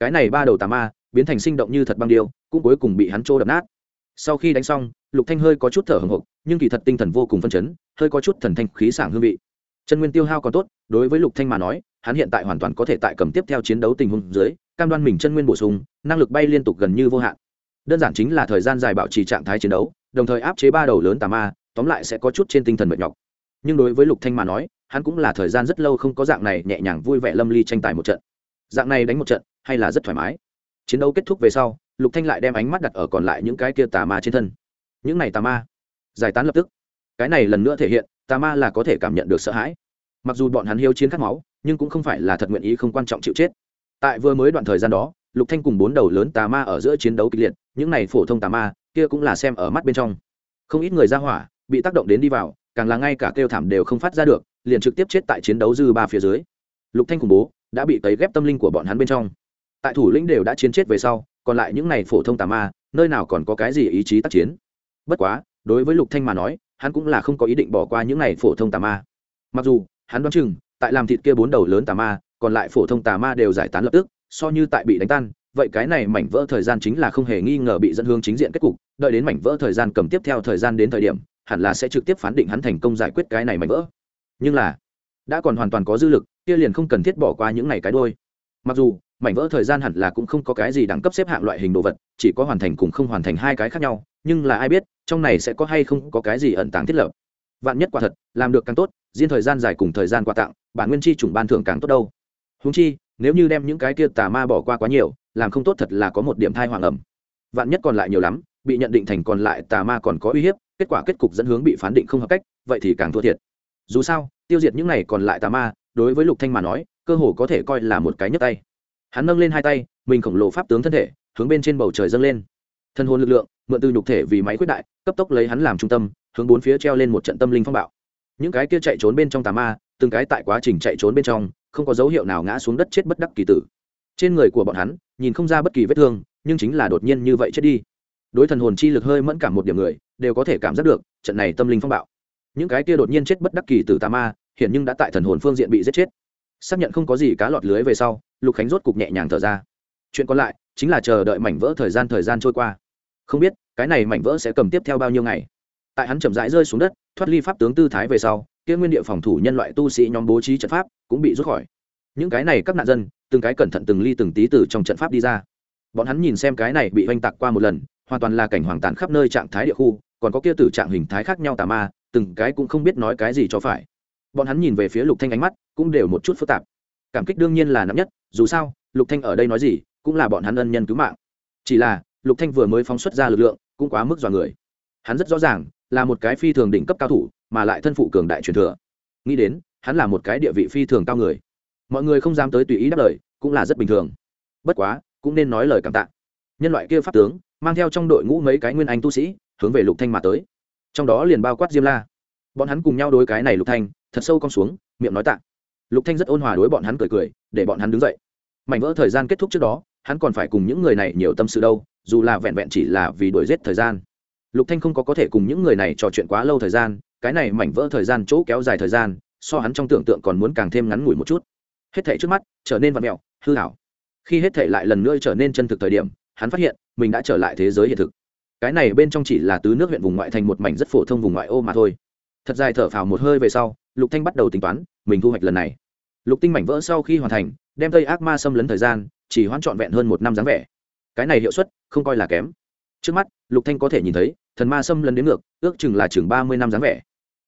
Cái này ba đầu tà ma, biến thành sinh động như thật băng điêu, cũng cuối cùng bị hắn trô đập nát. Sau khi đánh xong, lục thanh hơi có chút thở hổn hộc, nhưng kỳ thật tinh thần vô cùng phân chấn, hơi có chút thần thanh khí sảng hương vị. Chân nguyên tiêu hao còn tốt, đối với lục thanh mà nói, hắn hiện tại hoàn toàn có thể tại cầm tiếp theo chiến đấu tình huống dưới cam đoan mình chân nguyên bổ sung, năng lực bay liên tục gần như vô hạn. Đơn giản chính là thời gian dài bảo trì trạng thái chiến đấu, đồng thời áp chế ba đầu lớn tà ma, tóm lại sẽ có chút trên tinh thần mệt nhọc. Nhưng đối với lục thanh mà nói, hắn cũng là thời gian rất lâu không có dạng này nhẹ nhàng vui vẻ lâm ly tranh tài một trận. Dạng này đánh một trận, hay là rất thoải mái. Chiến đấu kết thúc về sau, lục thanh lại đem ánh mắt đặt ở còn lại những cái kia tà ma trên thân. Những này tà ma, giải tán lập tức. Cái này lần nữa thể hiện, tà ma là có thể cảm nhận được sợ hãi. Mặc dù bọn hắn hiếu chiến khát máu, nhưng cũng không phải là thật nguyện ý không quan trọng chịu chết tại vừa mới đoạn thời gian đó, lục thanh cùng bốn đầu lớn tà ma ở giữa chiến đấu kịch liệt, những này phổ thông tà ma, kia cũng là xem ở mắt bên trong. Không ít người ra hỏa bị tác động đến đi vào, càng là ngay cả kêu thảm đều không phát ra được, liền trực tiếp chết tại chiến đấu dư ba phía dưới. Lục thanh cùng bố đã bị tấy ghép tâm linh của bọn hắn bên trong. Tại thủ lĩnh đều đã chiến chết về sau, còn lại những này phổ thông tà ma, nơi nào còn có cái gì ý chí tác chiến? Bất quá, đối với lục thanh mà nói, hắn cũng là không có ý định bỏ qua những này phổ thông tà ma. Mặc dù, hắn đoán chừng, tại làm thịt kia bốn đầu lớn tà ma còn lại phổ thông tà ma đều giải tán lập tức, so như tại bị đánh tan, vậy cái này mảnh vỡ thời gian chính là không hề nghi ngờ bị dẫn hướng chính diện kết cục, đợi đến mảnh vỡ thời gian cầm tiếp theo thời gian đến thời điểm, hẳn là sẽ trực tiếp phán định hắn thành công giải quyết cái này mảnh vỡ. Nhưng là, đã còn hoàn toàn có dư lực, kia liền không cần thiết bỏ qua những này cái đôi. Mặc dù, mảnh vỡ thời gian hẳn là cũng không có cái gì đẳng cấp xếp hạng loại hình đồ vật, chỉ có hoàn thành cùng không hoàn thành hai cái khác nhau, nhưng là ai biết, trong này sẽ có hay không có cái gì ẩn tàng thiết lập. Vạn nhất quả thật, làm được càng tốt, riêng thời gian dài cùng thời gian quà tặng, bản nguyên chi chủng ban thưởng càng tốt đâu húng chi, nếu như đem những cái kia tà ma bỏ qua quá nhiều, làm không tốt thật là có một điểm thai hoàng ẩm. Vạn nhất còn lại nhiều lắm, bị nhận định thành còn lại tà ma còn có uy hiếp, kết quả kết cục dẫn hướng bị phán định không hợp cách, vậy thì càng thua thiệt. Dù sao, tiêu diệt những này còn lại tà ma, đối với lục thanh mà nói, cơ hồ có thể coi là một cái nhấc tay. Hắn nâng lên hai tay, mình khổng lồ pháp tướng thân thể, hướng bên trên bầu trời dâng lên. Thân hồn lực lượng, mượn từ nhục thể vì máy quyết đại, cấp tốc lấy hắn làm trung tâm, hướng bốn phía treo lên một trận tâm linh phong bạo. Những cái kia chạy trốn bên trong tà ma, từng cái tại quá trình chạy trốn bên trong không có dấu hiệu nào ngã xuống đất chết bất đắc kỳ tử. Trên người của bọn hắn, nhìn không ra bất kỳ vết thương, nhưng chính là đột nhiên như vậy chết đi. Đối thần hồn chi lực hơi mẫn cảm một điểm người, đều có thể cảm giác được, trận này tâm linh phong bạo. Những cái kia đột nhiên chết bất đắc kỳ tử tà ma, hiện nhưng đã tại thần hồn phương diện bị giết chết. Xác nhận không có gì cá lọt lưới về sau, lục khánh rốt cục nhẹ nhàng thở ra. Chuyện còn lại, chính là chờ đợi mảnh vỡ thời gian thời gian trôi qua. Không biết, cái này mảnh vỡ sẽ cầm tiếp theo bao nhiêu ngày. Tại hắn chậm rãi rơi xuống đất, thoát ly pháp tướng tư thái về sau, kia nguyên địa phòng thủ nhân loại tu sĩ nhóm bố trí trận pháp cũng bị rút khỏi. Những cái này các nạn dân, từng cái cẩn thận từng ly từng tí từ trong trận pháp đi ra. Bọn hắn nhìn xem cái này bị oanh tạc qua một lần, hoàn toàn là cảnh hoàng tàn khắp nơi trạng thái địa khu, còn có kia tử trạng hình thái khác nhau tà ma, từng cái cũng không biết nói cái gì cho phải. Bọn hắn nhìn về phía lục thanh ánh mắt cũng đều một chút phức tạp. Cảm kích đương nhiên là nặng nhất, dù sao, lục thanh ở đây nói gì, cũng là bọn hắn ân nhân cứu mạng. Chỉ là, lục thanh vừa mới phóng xuất ra lực lượng, cũng quá mức dọa người. Hắn rất rõ ràng, là một cái phi thường đỉnh cấp cao thủ, mà lại thân phụ cường đại truyền thừa. Nghĩ đến hắn là một cái địa vị phi thường cao người. Mọi người không dám tới tùy ý đáp lời, cũng là rất bình thường. Bất quá, cũng nên nói lời cảm tạ. Nhân loại kia pháp tướng, mang theo trong đội ngũ mấy cái nguyên anh tu sĩ, hướng về lục thanh mà tới. Trong đó liền bao quát diêm la. Bọn hắn cùng nhau đối cái này lục thanh, thật sâu cong xuống, miệng nói tạ. Lục thanh rất ôn hòa đối bọn hắn cười cười, để bọn hắn đứng dậy. Mảnh vỡ thời gian kết thúc trước đó, hắn còn phải cùng những người này nhiều tâm sự đâu, dù là vẹn vẹn chỉ là vì đuổi giết thời gian. Lục thanh không có có thể cùng những người này trò chuyện quá lâu thời gian, cái này mảnh vỡ thời gian chỗ kéo dài thời gian so hắn trong tưởng tượng còn muốn càng thêm ngắn ngủi một chút. Hết thảy trước mắt trở nên vặt mèo, hư ảo. Khi hết thảy lại lần nữa trở nên chân thực thời điểm, hắn phát hiện mình đã trở lại thế giới hiện thực. Cái này bên trong chỉ là tứ nước huyện vùng ngoại thành một mảnh rất phổ thông vùng ngoại ô mà thôi. Thật dài thở phào một hơi về sau, lục thanh bắt đầu tính toán, mình thu hoạch lần này. Lục tinh mảnh vỡ sau khi hoàn thành, đem tây ác ma xâm lấn thời gian, chỉ hoãn trọn vẹn hơn một năm dáng vẻ. Cái này hiệu suất, không coi là kém. Trước mắt, lục thanh có thể nhìn thấy, thần ma xâm lấn đến ngược, ước chừng là chừng ba mươi năm dáng vẻ.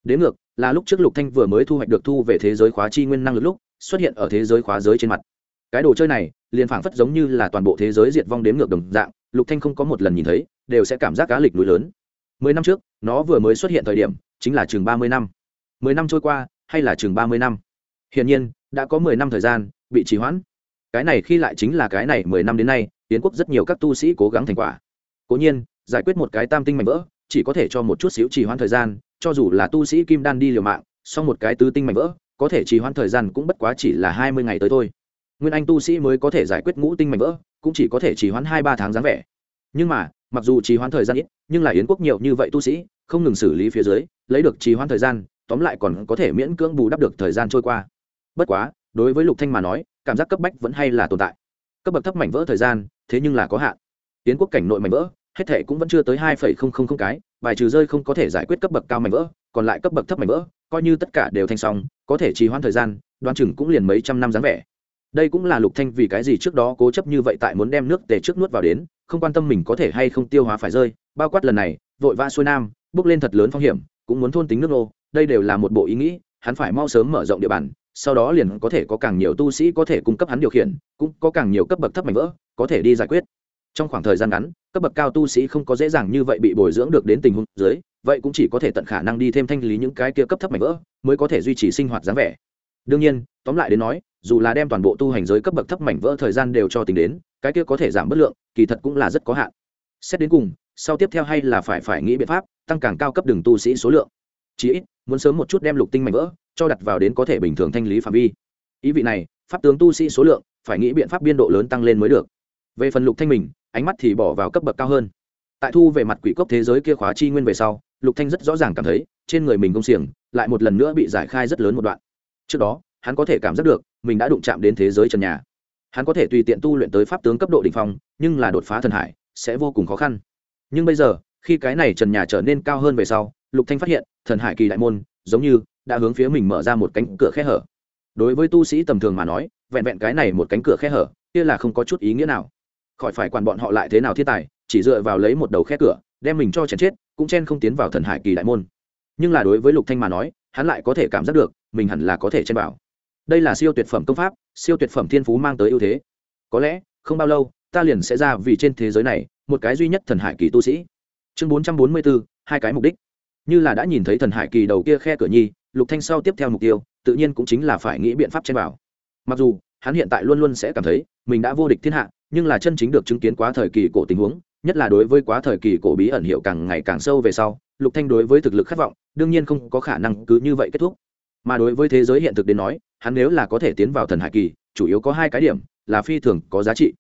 Đến ngược là lúc trước lục thanh vừa mới thu hoạch được thu về thế giới khóa chi nguyên năng lực lúc, xuất hiện ở thế giới khóa giới trên mặt. Cái đồ chơi này, liền phảng phất giống như là toàn bộ thế giới diệt vong đến ngược đồng dạng, lục thanh không có một lần nhìn thấy, đều sẽ cảm giác cá lịch núi lớn. Mười năm trước, nó vừa mới xuất hiện thời điểm, chính là chừng ba mươi năm. Mười năm trôi qua, hay là chừng ba mươi năm? Hiển nhiên, đã có mười năm thời gian, bị trì hoãn. Cái này khi lại chính là cái này mười năm đến nay tiến quốc rất nhiều các tu sĩ cố gắng thành quả. Cố nhiên, giải quyết một cái tam tinh mạnh vỡ, chỉ có thể cho một chút xíu trì hoãn thời gian cho dù là tu sĩ kim đan đi liều mạng sau một cái tứ tinh mạnh vỡ, có thể trì hoãn thời gian cũng bất quá chỉ là hai mươi ngày tới thôi. Nguyên anh tu sĩ mới có thể giải quyết ngũ tinh mạnh vỡ, cũng chỉ có thể trì hoãn hai ba tháng dáng vẻ. Nhưng mà, mặc dù trì hoãn thời gian ít, nhưng là yến quốc nhiều như vậy tu sĩ, không ngừng xử lý phía dưới, lấy được trì hoãn thời gian, tóm lại còn có thể miễn cưỡng bù đắp được thời gian trôi qua. Bất quá, đối với lục thanh mà nói, cảm giác cấp bách vẫn hay là tồn tại. Cấp bậc thấp mảnh vỡ thời gian, thế nhưng là có hạn. Yến quốc cảnh nội mảnh vỡ hết thể cũng vẫn chưa tới hai phẩy không không không cái, bài trừ rơi không có thể giải quyết cấp bậc cao mảnh vỡ, còn lại cấp bậc thấp mảnh vỡ, coi như tất cả đều thanh xong, có thể trì hoãn thời gian, đoán chừng cũng liền mấy trăm năm dáng vẻ. Đây cũng là lục thanh vì cái gì trước đó cố chấp như vậy tại muốn đem nước tề trước nuốt vào đến, không quan tâm mình có thể hay không tiêu hóa phải rơi, bao quát lần này, vội vã xuôi nam, bước lên thật lớn phong hiểm, cũng muốn thôn tính nước nô, đây đều là một bộ ý nghĩ, hắn phải mau sớm mở rộng địa bàn, sau đó liền có thể có càng nhiều tu sĩ có thể cung cấp hắn điều khiển, cũng có càng nhiều cấp bậc thấp mảnh vỡ, có thể đi giải quyết trong khoảng thời gian ngắn, cấp bậc cao tu sĩ không có dễ dàng như vậy bị bồi dưỡng được đến tình huống dưới, vậy cũng chỉ có thể tận khả năng đi thêm thanh lý những cái kia cấp thấp mảnh vỡ, mới có thể duy trì sinh hoạt dáng vẻ. Đương nhiên, tóm lại đến nói, dù là đem toàn bộ tu hành giới cấp bậc thấp mảnh vỡ thời gian đều cho tính đến, cái kia có thể giảm bất lượng, kỳ thật cũng là rất có hạn. Xét đến cùng, sau tiếp theo hay là phải phải nghĩ biện pháp, tăng càng cao cấp đường tu sĩ số lượng. Chí ít, muốn sớm một chút đem lục tinh mảnh vỡ, cho đặt vào đến có thể bình thường thanh lý phạm vi. Ý vị này, pháp tướng tu sĩ số lượng, phải nghĩ biện pháp biên độ lớn tăng lên mới được về phần lục thanh mình, ánh mắt thì bỏ vào cấp bậc cao hơn. Tại thu về mặt quỷ cốc thế giới kia khóa chi nguyên về sau, lục thanh rất rõ ràng cảm thấy, trên người mình công xiềng lại một lần nữa bị giải khai rất lớn một đoạn. Trước đó, hắn có thể cảm giác được, mình đã đụng chạm đến thế giới trần nhà. Hắn có thể tùy tiện tu luyện tới pháp tướng cấp độ đỉnh phong, nhưng là đột phá thần hải, sẽ vô cùng khó khăn. Nhưng bây giờ, khi cái này trần nhà trở nên cao hơn về sau, lục thanh phát hiện, thần hải kỳ đại môn, giống như đã hướng phía mình mở ra một cánh cửa khe hở. Đối với tu sĩ tầm thường mà nói, vẹn vẹn cái này một cánh cửa khe hở, kia là không có chút ý nghĩa nào khỏi phải quản bọn họ lại thế nào thiên tài, chỉ dựa vào lấy một đầu khe cửa, đem mình cho chèn chết, cũng chen không tiến vào thần hải kỳ đại môn. Nhưng là đối với lục thanh mà nói, hắn lại có thể cảm giác được, mình hẳn là có thể chen vào. Đây là siêu tuyệt phẩm công pháp, siêu tuyệt phẩm thiên phú mang tới ưu thế. Có lẽ, không bao lâu, ta liền sẽ ra vì trên thế giới này, một cái duy nhất thần hải kỳ tu sĩ. Chương bốn trăm bốn mươi bốn hai cái mục đích. Như là đã nhìn thấy thần hải kỳ đầu kia khe cửa nhi, lục thanh sau tiếp theo mục tiêu, tự nhiên cũng chính là phải nghĩ biện pháp chen vào. Mặc dù, hắn hiện tại luôn luôn sẽ cảm thấy, mình đã vô địch thiên hạ nhưng là chân chính được chứng kiến quá thời kỳ cổ tình huống, nhất là đối với quá thời kỳ cổ bí ẩn hiệu càng ngày càng sâu về sau, lục thanh đối với thực lực khát vọng, đương nhiên không có khả năng cứ như vậy kết thúc. Mà đối với thế giới hiện thực đến nói, hắn nếu là có thể tiến vào thần hải kỳ, chủ yếu có hai cái điểm, là phi thường có giá trị.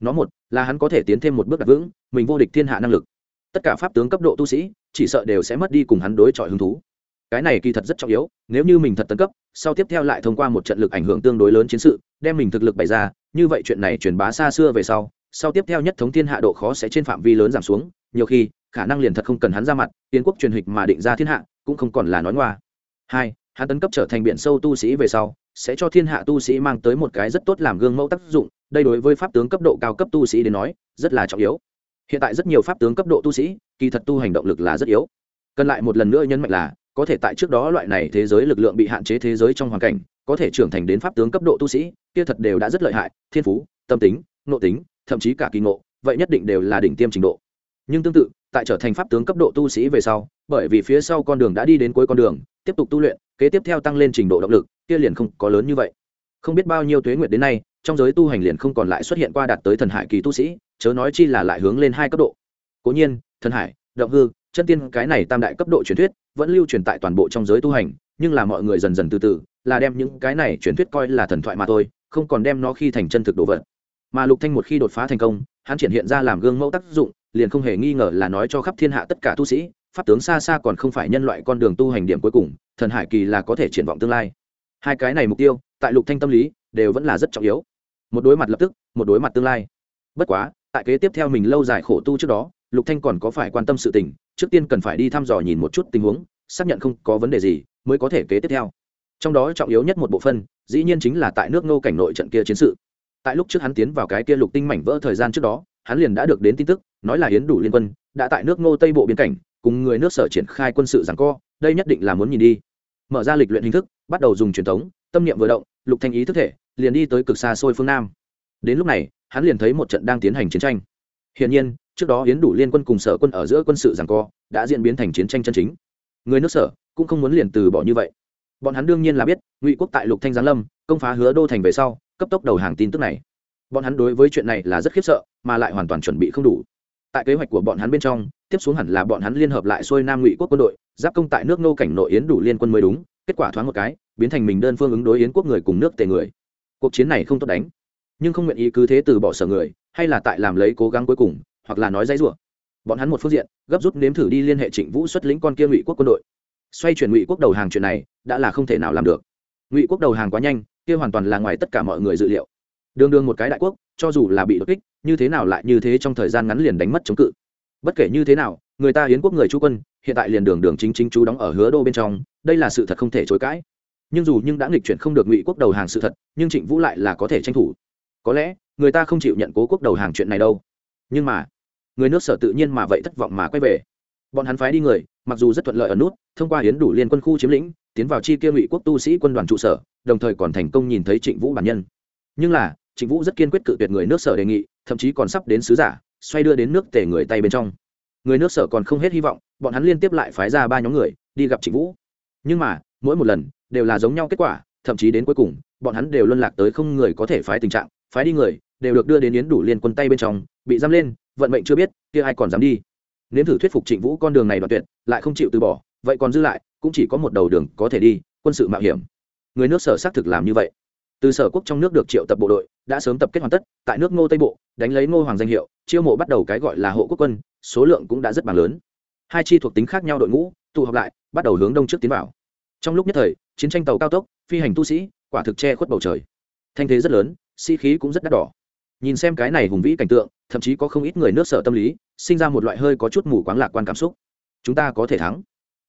Nó một, là hắn có thể tiến thêm một bước đặt vững, mình vô địch thiên hạ năng lực. Tất cả pháp tướng cấp độ tu sĩ, chỉ sợ đều sẽ mất đi cùng hắn đối chọi hứng thú cái này kỳ thật rất trọng yếu, nếu như mình thật tấn cấp, sau tiếp theo lại thông qua một trận lực ảnh hưởng tương đối lớn chiến sự, đem mình thực lực bày ra, như vậy chuyện này truyền bá xa xưa về sau sau tiếp theo nhất thống thiên hạ độ khó sẽ trên phạm vi lớn giảm xuống, nhiều khi, khả năng liền thật không cần hắn ra mặt tiến quốc truyền hịch mà định ra thiên hạ, cũng không còn là nói ngoa. Hai, hắn tấn cấp trở thành biển sâu tu sĩ về sau, sẽ cho thiên hạ tu sĩ mang tới một cái rất tốt làm gương mẫu tác dụng, đây đối với pháp tướng cấp độ cao cấp tu sĩ đến nói, rất là trọng yếu. Hiện tại rất nhiều pháp tướng cấp độ tu sĩ, kỳ thật tu hành động lực là rất yếu. Cần lại một lần nữa nhấn mạnh là có thể tại trước đó loại này thế giới lực lượng bị hạn chế thế giới trong hoàn cảnh, có thể trưởng thành đến pháp tướng cấp độ tu sĩ, kia thật đều đã rất lợi hại, thiên phú, tâm tính, nội tính, thậm chí cả kỳ ngộ, vậy nhất định đều là đỉnh tiêm trình độ. Nhưng tương tự, tại trở thành pháp tướng cấp độ tu sĩ về sau, bởi vì phía sau con đường đã đi đến cuối con đường, tiếp tục tu luyện, kế tiếp theo tăng lên trình độ động lực, kia liền không có lớn như vậy. Không biết bao nhiêu tuế nguyệt đến nay, trong giới tu hành liền không còn lại xuất hiện qua đạt tới thần hải kỳ tu sĩ, chớ nói chi là lại hướng lên hai cấp độ. Cố nhiên, thần hải, động hư chân tiên cái này tam đại cấp độ truyền thuyết vẫn lưu truyền tại toàn bộ trong giới tu hành, nhưng là mọi người dần dần từ từ, là đem những cái này truyền thuyết coi là thần thoại mà thôi, không còn đem nó khi thành chân thực đồ vật. Mà lục thanh một khi đột phá thành công, hắn triển hiện ra làm gương mẫu tác dụng, liền không hề nghi ngờ là nói cho khắp thiên hạ tất cả tu sĩ, pháp tướng xa xa còn không phải nhân loại con đường tu hành điểm cuối cùng, thần hải kỳ là có thể triển vọng tương lai. Hai cái này mục tiêu, tại lục thanh tâm lý, đều vẫn là rất trọng yếu. Một đối mặt lập tức, một đối mặt tương lai. Bất quá, tại kế tiếp theo mình lâu dài khổ tu trước đó, lục thanh còn có phải quan tâm sự tình trước tiên cần phải đi thăm dò nhìn một chút tình huống, xác nhận không có vấn đề gì, mới có thể kế tiếp theo. Trong đó trọng yếu nhất một bộ phân dĩ nhiên chính là tại nước ngô cảnh nội trận kia chiến sự. Tại lúc trước hắn tiến vào cái kia lục tinh mảnh vỡ thời gian trước đó, hắn liền đã được đến tin tức, nói là hiến đủ liên quân đã tại nước ngô tây bộ biên cảnh, cùng người nước sở triển khai quân sự rằng co, đây nhất định là muốn nhìn đi. Mở ra lịch luyện hình thức, bắt đầu dùng truyền thống, tâm niệm vừa động, lục thanh ý thức thể, liền đi tới cực xa xôi phương nam. Đến lúc này, hắn liền thấy một trận đang tiến hành chiến tranh hiển nhiên, trước đó yến đủ liên quân cùng sở quân ở giữa quân sự giằng co, đã diễn biến thành chiến tranh chân chính. Người nước sở, cũng không muốn liền từ bỏ như vậy. Bọn hắn đương nhiên là biết, ngụy quốc tại lục thanh giáng lâm, công phá hứa đô thành về sau, cấp tốc đầu hàng tin tức này. Bọn hắn đối với chuyện này là rất khiếp sợ, mà lại hoàn toàn chuẩn bị không đủ. Tại kế hoạch của bọn hắn bên trong, tiếp xuống hẳn là bọn hắn liên hợp lại xuôi nam ngụy quốc quân đội, giáp công tại nước nô cảnh nội yến đủ liên quân mới đúng, kết quả thoáng một cái, biến thành mình đơn phương ứng đối yến quốc người cùng nước tề người. Cuộc chiến này không tốt đánh, nhưng không nguyện ý cứ thế từ bỏ sở người hay là tại làm lấy cố gắng cuối cùng, hoặc là nói dãy rủa. Bọn hắn một phương diện, gấp rút nếm thử đi liên hệ trịnh vũ xuất lĩnh con kia ngụy quốc quân đội. Xoay chuyển ngụy quốc đầu hàng chuyện này, đã là không thể nào làm được. Ngụy quốc đầu hàng quá nhanh, kia hoàn toàn là ngoài tất cả mọi người dự liệu. Đương đương một cái đại quốc, cho dù là bị đột kích, như thế nào lại như thế trong thời gian ngắn liền đánh mất chống cự. Bất kể như thế nào, người ta hiến quốc người chú quân, hiện tại liền đường đường chính chính chú đóng ở hứa đô bên trong, đây là sự thật không thể chối cãi. Nhưng dù nhưng đã nghịch chuyển không được ngụy quốc đầu hàng sự thật, nhưng trịnh vũ lại là có thể tranh thủ có lẽ người ta không chịu nhận cố quốc đầu hàng chuyện này đâu. Nhưng mà, người nước sở tự nhiên mà vậy thất vọng mà quay về. Bọn hắn phái đi người, mặc dù rất thuận lợi ở nút, thông qua hiến đủ liên quân khu chiếm lĩnh, tiến vào chi kia ngụy quốc tu sĩ quân đoàn trụ sở, đồng thời còn thành công nhìn thấy trịnh vũ bản nhân. Nhưng là, trịnh vũ rất kiên quyết cự tuyệt người nước sở đề nghị, thậm chí còn sắp đến sứ giả, xoay đưa đến nước tể người tay bên trong. Người nước sở còn không hết hy vọng, bọn hắn liên tiếp lại phái ra ba nhóm người, đi gặp trịnh vũ. Nhưng mà, mỗi một lần, đều là giống nhau kết quả, thậm chí đến cuối cùng, bọn hắn đều luân lạc tới không người có thể phái tình trạng phái đi người, đều được đưa đến yến đủ liên quân tay bên trong, bị giam lên, vận mệnh chưa biết, kia ai còn dám đi. Nếm thử thuyết phục trịnh vũ con đường này đoạn tuyệt, lại không chịu từ bỏ, vậy còn dư lại, cũng chỉ có một đầu đường có thể đi, quân sự mạo hiểm. Người nước sở xác thực làm như vậy. Từ sở quốc trong nước được triệu tập bộ đội, đã sớm tập kết hoàn tất, tại nước ngô tây bộ, đánh lấy ngô hoàng danh hiệu, chiêu mộ bắt đầu cái gọi là hộ quốc quân, số lượng cũng đã rất bằng lớn. Hai chi thuộc tính khác nhau đội ngũ, tụ họp lại, bắt đầu hướng đông trước tiến vào. Trong lúc nhất thời, chiến tranh tàu cao tốc, phi hành tu sĩ, quả thực che khuất bầu trời. Thanh thế rất lớn sĩ、si、khí cũng rất đắt đỏ. Nhìn xem cái này hùng vĩ cảnh tượng, thậm chí có không ít người nước sở tâm lý, sinh ra một loại hơi có chút mù quáng lạc quan cảm xúc. Chúng ta có thể thắng.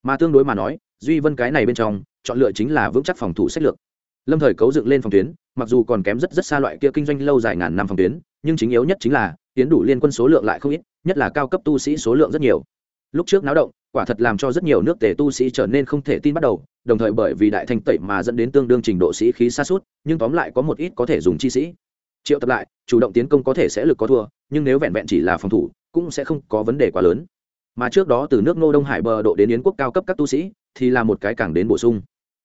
Mà tương đối mà nói, duy vân cái này bên trong, chọn lựa chính là vững chắc phòng thủ sách lược. Lâm thời cấu dựng lên phòng tuyến, mặc dù còn kém rất rất xa loại kia kinh doanh lâu dài ngàn năm phòng tuyến, nhưng chính yếu nhất chính là, tiến đủ liên quân số lượng lại không ít, nhất là cao cấp tu sĩ số lượng rất nhiều. Lúc trước náo động quả thật làm cho rất nhiều nước tề tu sĩ trở nên không thể tin bắt đầu, đồng thời bởi vì đại thanh tẩy mà dẫn đến tương đương trình độ sĩ khí xa suốt nhưng tóm lại có một ít có thể dùng chi sĩ. Triệu tập lại, chủ động tiến công có thể sẽ lực có thua, nhưng nếu vẹn vẹn chỉ là phòng thủ, cũng sẽ không có vấn đề quá lớn. Mà trước đó từ nước ngô đông hải bờ độ đến yến quốc cao cấp các tu sĩ, thì là một cái càng đến bổ sung.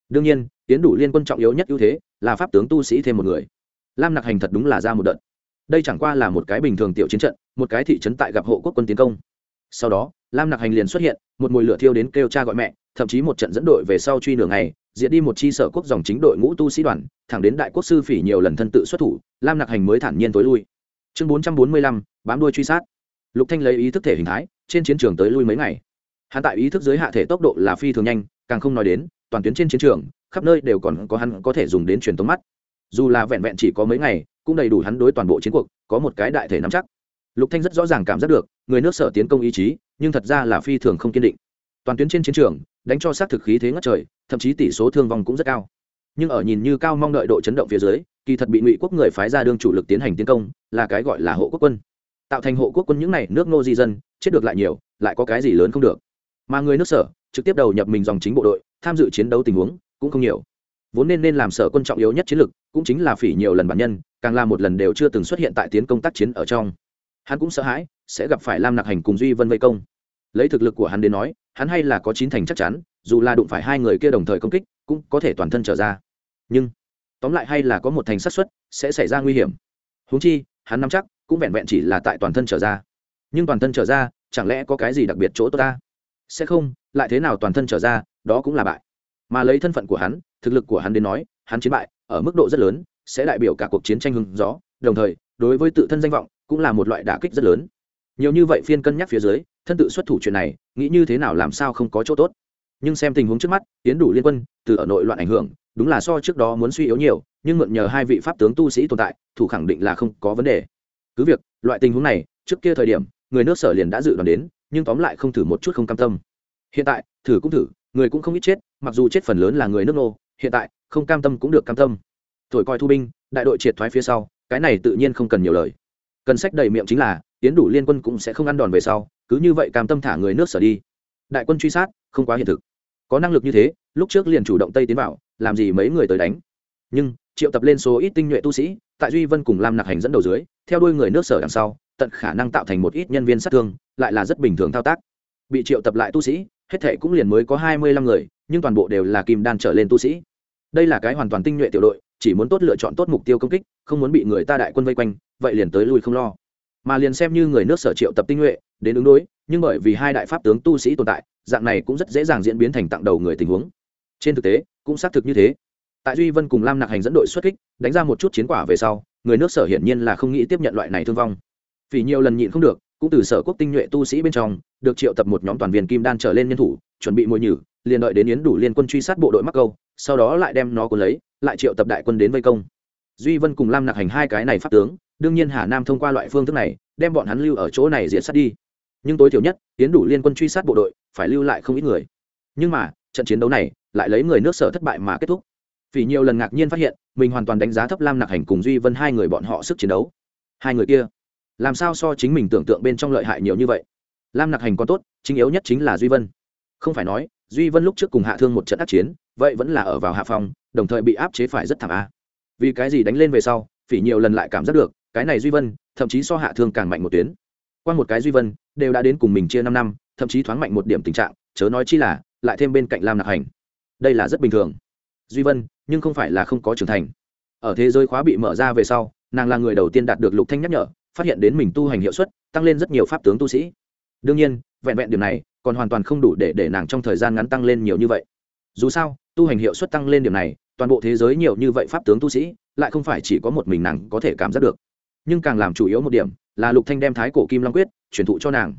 Đương nhiên, tiến đủ liên quân trọng yếu nhất ưu thế là pháp tướng tu sĩ thêm một người. Lam nặc hành thật đúng là ra một đợt. Đây chẳng qua là một cái bình thường tiểu chiến trận, một cái thị trấn tại gặp hộ quốc quân tiến công. Sau đó, lam nặc hành liền xuất hiện một mùi lửa thiêu đến kêu cha gọi mẹ, thậm chí một trận dẫn đội về sau truy nửa ngày diễn đi một chi sở quốc dòng chính đội ngũ tu sĩ đoàn, thẳng đến đại quốc sư phỉ nhiều lần thân tự xuất thủ, lam nặc hành mới thản nhiên tối lui. Chương bốn trăm bốn mươi lăm, bám đuôi truy sát. Lục thanh lấy ý thức thể hình thái, trên chiến trường tới lui mấy ngày. Hắn tại ý thức giới hạ thể tốc độ là phi thường nhanh, càng không nói đến, toàn tuyến trên chiến trường, khắp nơi đều còn có hắn có thể dùng đến truyền tống mắt. Dù là vẹn vẹn chỉ có mấy ngày, cũng đầy đủ hắn đối toàn bộ chiến cuộc, có một cái đại thể nắm chắc. Lục thanh rất rõ ràng cảm giác được, người nước sở tiến công ý chí nhưng thật ra là phi thường không kiên định. Toàn tuyến trên chiến trường, đánh cho sát thực khí thế ngất trời, thậm chí tỷ số thương vong cũng rất cao. Nhưng ở nhìn như cao mong đợi độ chấn động phía dưới, kỳ thật bị ngụy quốc người phái ra đương chủ lực tiến hành tiến công, là cái gọi là hộ quốc quân. Tạo thành hộ quốc quân những này nước nô di dân, chết được lại nhiều, lại có cái gì lớn không được. Mà người nước sở, trực tiếp đầu nhập mình dòng chính bộ đội, tham dự chiến đấu tình huống, cũng không nhiều. Vốn nên nên làm sở quân trọng yếu nhất chiến lực, cũng chính là phỉ nhiều lần bản nhân, càng là một lần đều chưa từng xuất hiện tại tiến công tác chiến ở trong. Hắn cũng sợ hãi, sẽ gặp phải lam nặc hành cùng duy vân vây công lấy thực lực của hắn đến nói, hắn hay là có chín thành chắc chắn, dù là đụng phải hai người kia đồng thời công kích, cũng có thể toàn thân trở ra. Nhưng, tóm lại hay là có một thành xác suất sẽ xảy ra nguy hiểm. Húng chi, hắn nắm chắc, cũng vẹn vẹn chỉ là tại toàn thân trở ra. Nhưng toàn thân trở ra, chẳng lẽ có cái gì đặc biệt chỗ tốt ta? Sẽ không, lại thế nào toàn thân trở ra, đó cũng là bại. Mà lấy thân phận của hắn, thực lực của hắn đến nói, hắn chiến bại, ở mức độ rất lớn, sẽ đại biểu cả cuộc chiến tranh hưng gió. Đồng thời, đối với tự thân danh vọng, cũng là một loại đả kích rất lớn. Nhiều như vậy phiên cân nhắc phía dưới thân tự xuất thủ chuyện này, nghĩ như thế nào làm sao không có chỗ tốt. Nhưng xem tình huống trước mắt tiến đủ liên quân, từ ở nội loạn ảnh hưởng, đúng là so trước đó muốn suy yếu nhiều, nhưng mượn nhờ hai vị pháp tướng tu sĩ tồn tại, thủ khẳng định là không có vấn đề. Cứ việc, loại tình huống này, trước kia thời điểm, người nước sở liền đã dự đoán đến, nhưng tóm lại không thử một chút không cam tâm. Hiện tại, thử cũng thử, người cũng không ít chết, mặc dù chết phần lớn là người nước nô, hiện tại, không cam tâm cũng được cam tâm. Thổi coi thu binh, đại đội triệt thoái phía sau, cái này tự nhiên không cần nhiều lời. Cần sách đầy miệng chính là tiến đủ liên quân cũng sẽ không ăn đòn về sau cứ như vậy cam tâm thả người nước sở đi. Đại quân truy sát, không quá hiện thực. Có năng lực như thế, lúc trước liền chủ động tây tiến vào, làm gì mấy người tới đánh. Nhưng, triệu tập lên số ít tinh nhuệ tu sĩ, tại duy vân cùng lam nặc hành dẫn đầu dưới, theo đuôi người nước sở đằng sau, tận khả năng tạo thành một ít nhân viên sát thương, lại là rất bình thường thao tác. Bị triệu tập lại tu sĩ, hết thể cũng liền mới có hai mươi lăm người, nhưng toàn bộ đều là kim đan trở lên tu sĩ. Đây là cái hoàn toàn tinh nhuệ tiểu đội, chỉ muốn tốt lựa chọn tốt mục tiêu công kích, không muốn bị người ta đại quân vây quanh, vậy liền tới lui không lo mà liền xem như người nước sở triệu tập tinh nhuệ, đến ứng đối, nhưng bởi vì hai đại pháp tướng tu sĩ tồn tại, dạng này cũng rất dễ dàng diễn biến thành tặng đầu người tình huống. Trên thực tế, cũng xác thực như thế. Tại duy vân cùng lam nặc hành dẫn đội xuất kích, đánh ra một chút chiến quả về sau, người nước sở hiển nhiên là không nghĩ tiếp nhận loại này thương vong. Vì nhiều lần nhịn không được, cũng từ sở quốc tinh nhuệ tu sĩ bên trong, được triệu tập một nhóm toàn viên kim đan trở lên nhân thủ, chuẩn bị mồi nhử, liền đợi đến yến đủ liên quân truy sát bộ đội mắc câu, sau đó lại đem nó cuốn lấy, lại triệu tập đại quân đến vây công. Duy vân cùng lam nặc hành hai cái này pháp tướng đương nhiên hà nam thông qua loại phương thức này, đem bọn hắn lưu ở chỗ này diệt sát đi. Nhưng tối thiểu nhất, tiến đủ liên quân truy sát bộ đội, phải lưu lại không ít người. Nhưng mà, trận chiến đấu này, lại lấy người nước sở thất bại mà kết thúc. Vì nhiều lần ngạc nhiên phát hiện, mình hoàn toàn đánh giá thấp lam nặc hành cùng duy vân hai người bọn họ sức chiến đấu. Hai người kia, làm sao so chính mình tưởng tượng bên trong lợi hại nhiều như vậy? Lam nặc hành còn tốt, chính yếu nhất chính là duy vân. Không phải nói, duy vân lúc trước cùng hạ thương một trận ác chiến, vậy vẫn là ở vào hạ phòng, đồng thời bị áp chế phải rất thảm a. Vì cái gì đánh lên về sau, phỉ nhiều lần lại cảm giác được cái này duy vân, thậm chí so hạ thương càng mạnh một tuyến. Qua một cái duy vân, đều đã đến cùng mình chia năm năm, thậm chí thoáng mạnh một điểm tình trạng, chớ nói chi là, lại thêm bên cạnh lam nạc hành. Đây là rất bình thường. Duy vân, nhưng không phải là không có trưởng thành. Ở thế giới khóa bị mở ra về sau, nàng là người đầu tiên đạt được lục thanh nhắc nhở, phát hiện đến mình tu hành hiệu suất, tăng lên rất nhiều pháp tướng tu sĩ. Đương nhiên, vẹn vẹn điểm này, còn hoàn toàn không đủ để để nàng trong thời gian ngắn tăng lên nhiều như vậy. Dù sao, tu hành hiệu suất tăng lên điểm này, toàn bộ thế giới nhiều như vậy pháp tướng tu sĩ, lại không phải chỉ có một mình nàng có thể cảm giác được nhưng càng làm chủ yếu một điểm là lục thanh đem thái cổ kim long quyết truyền thụ cho nàng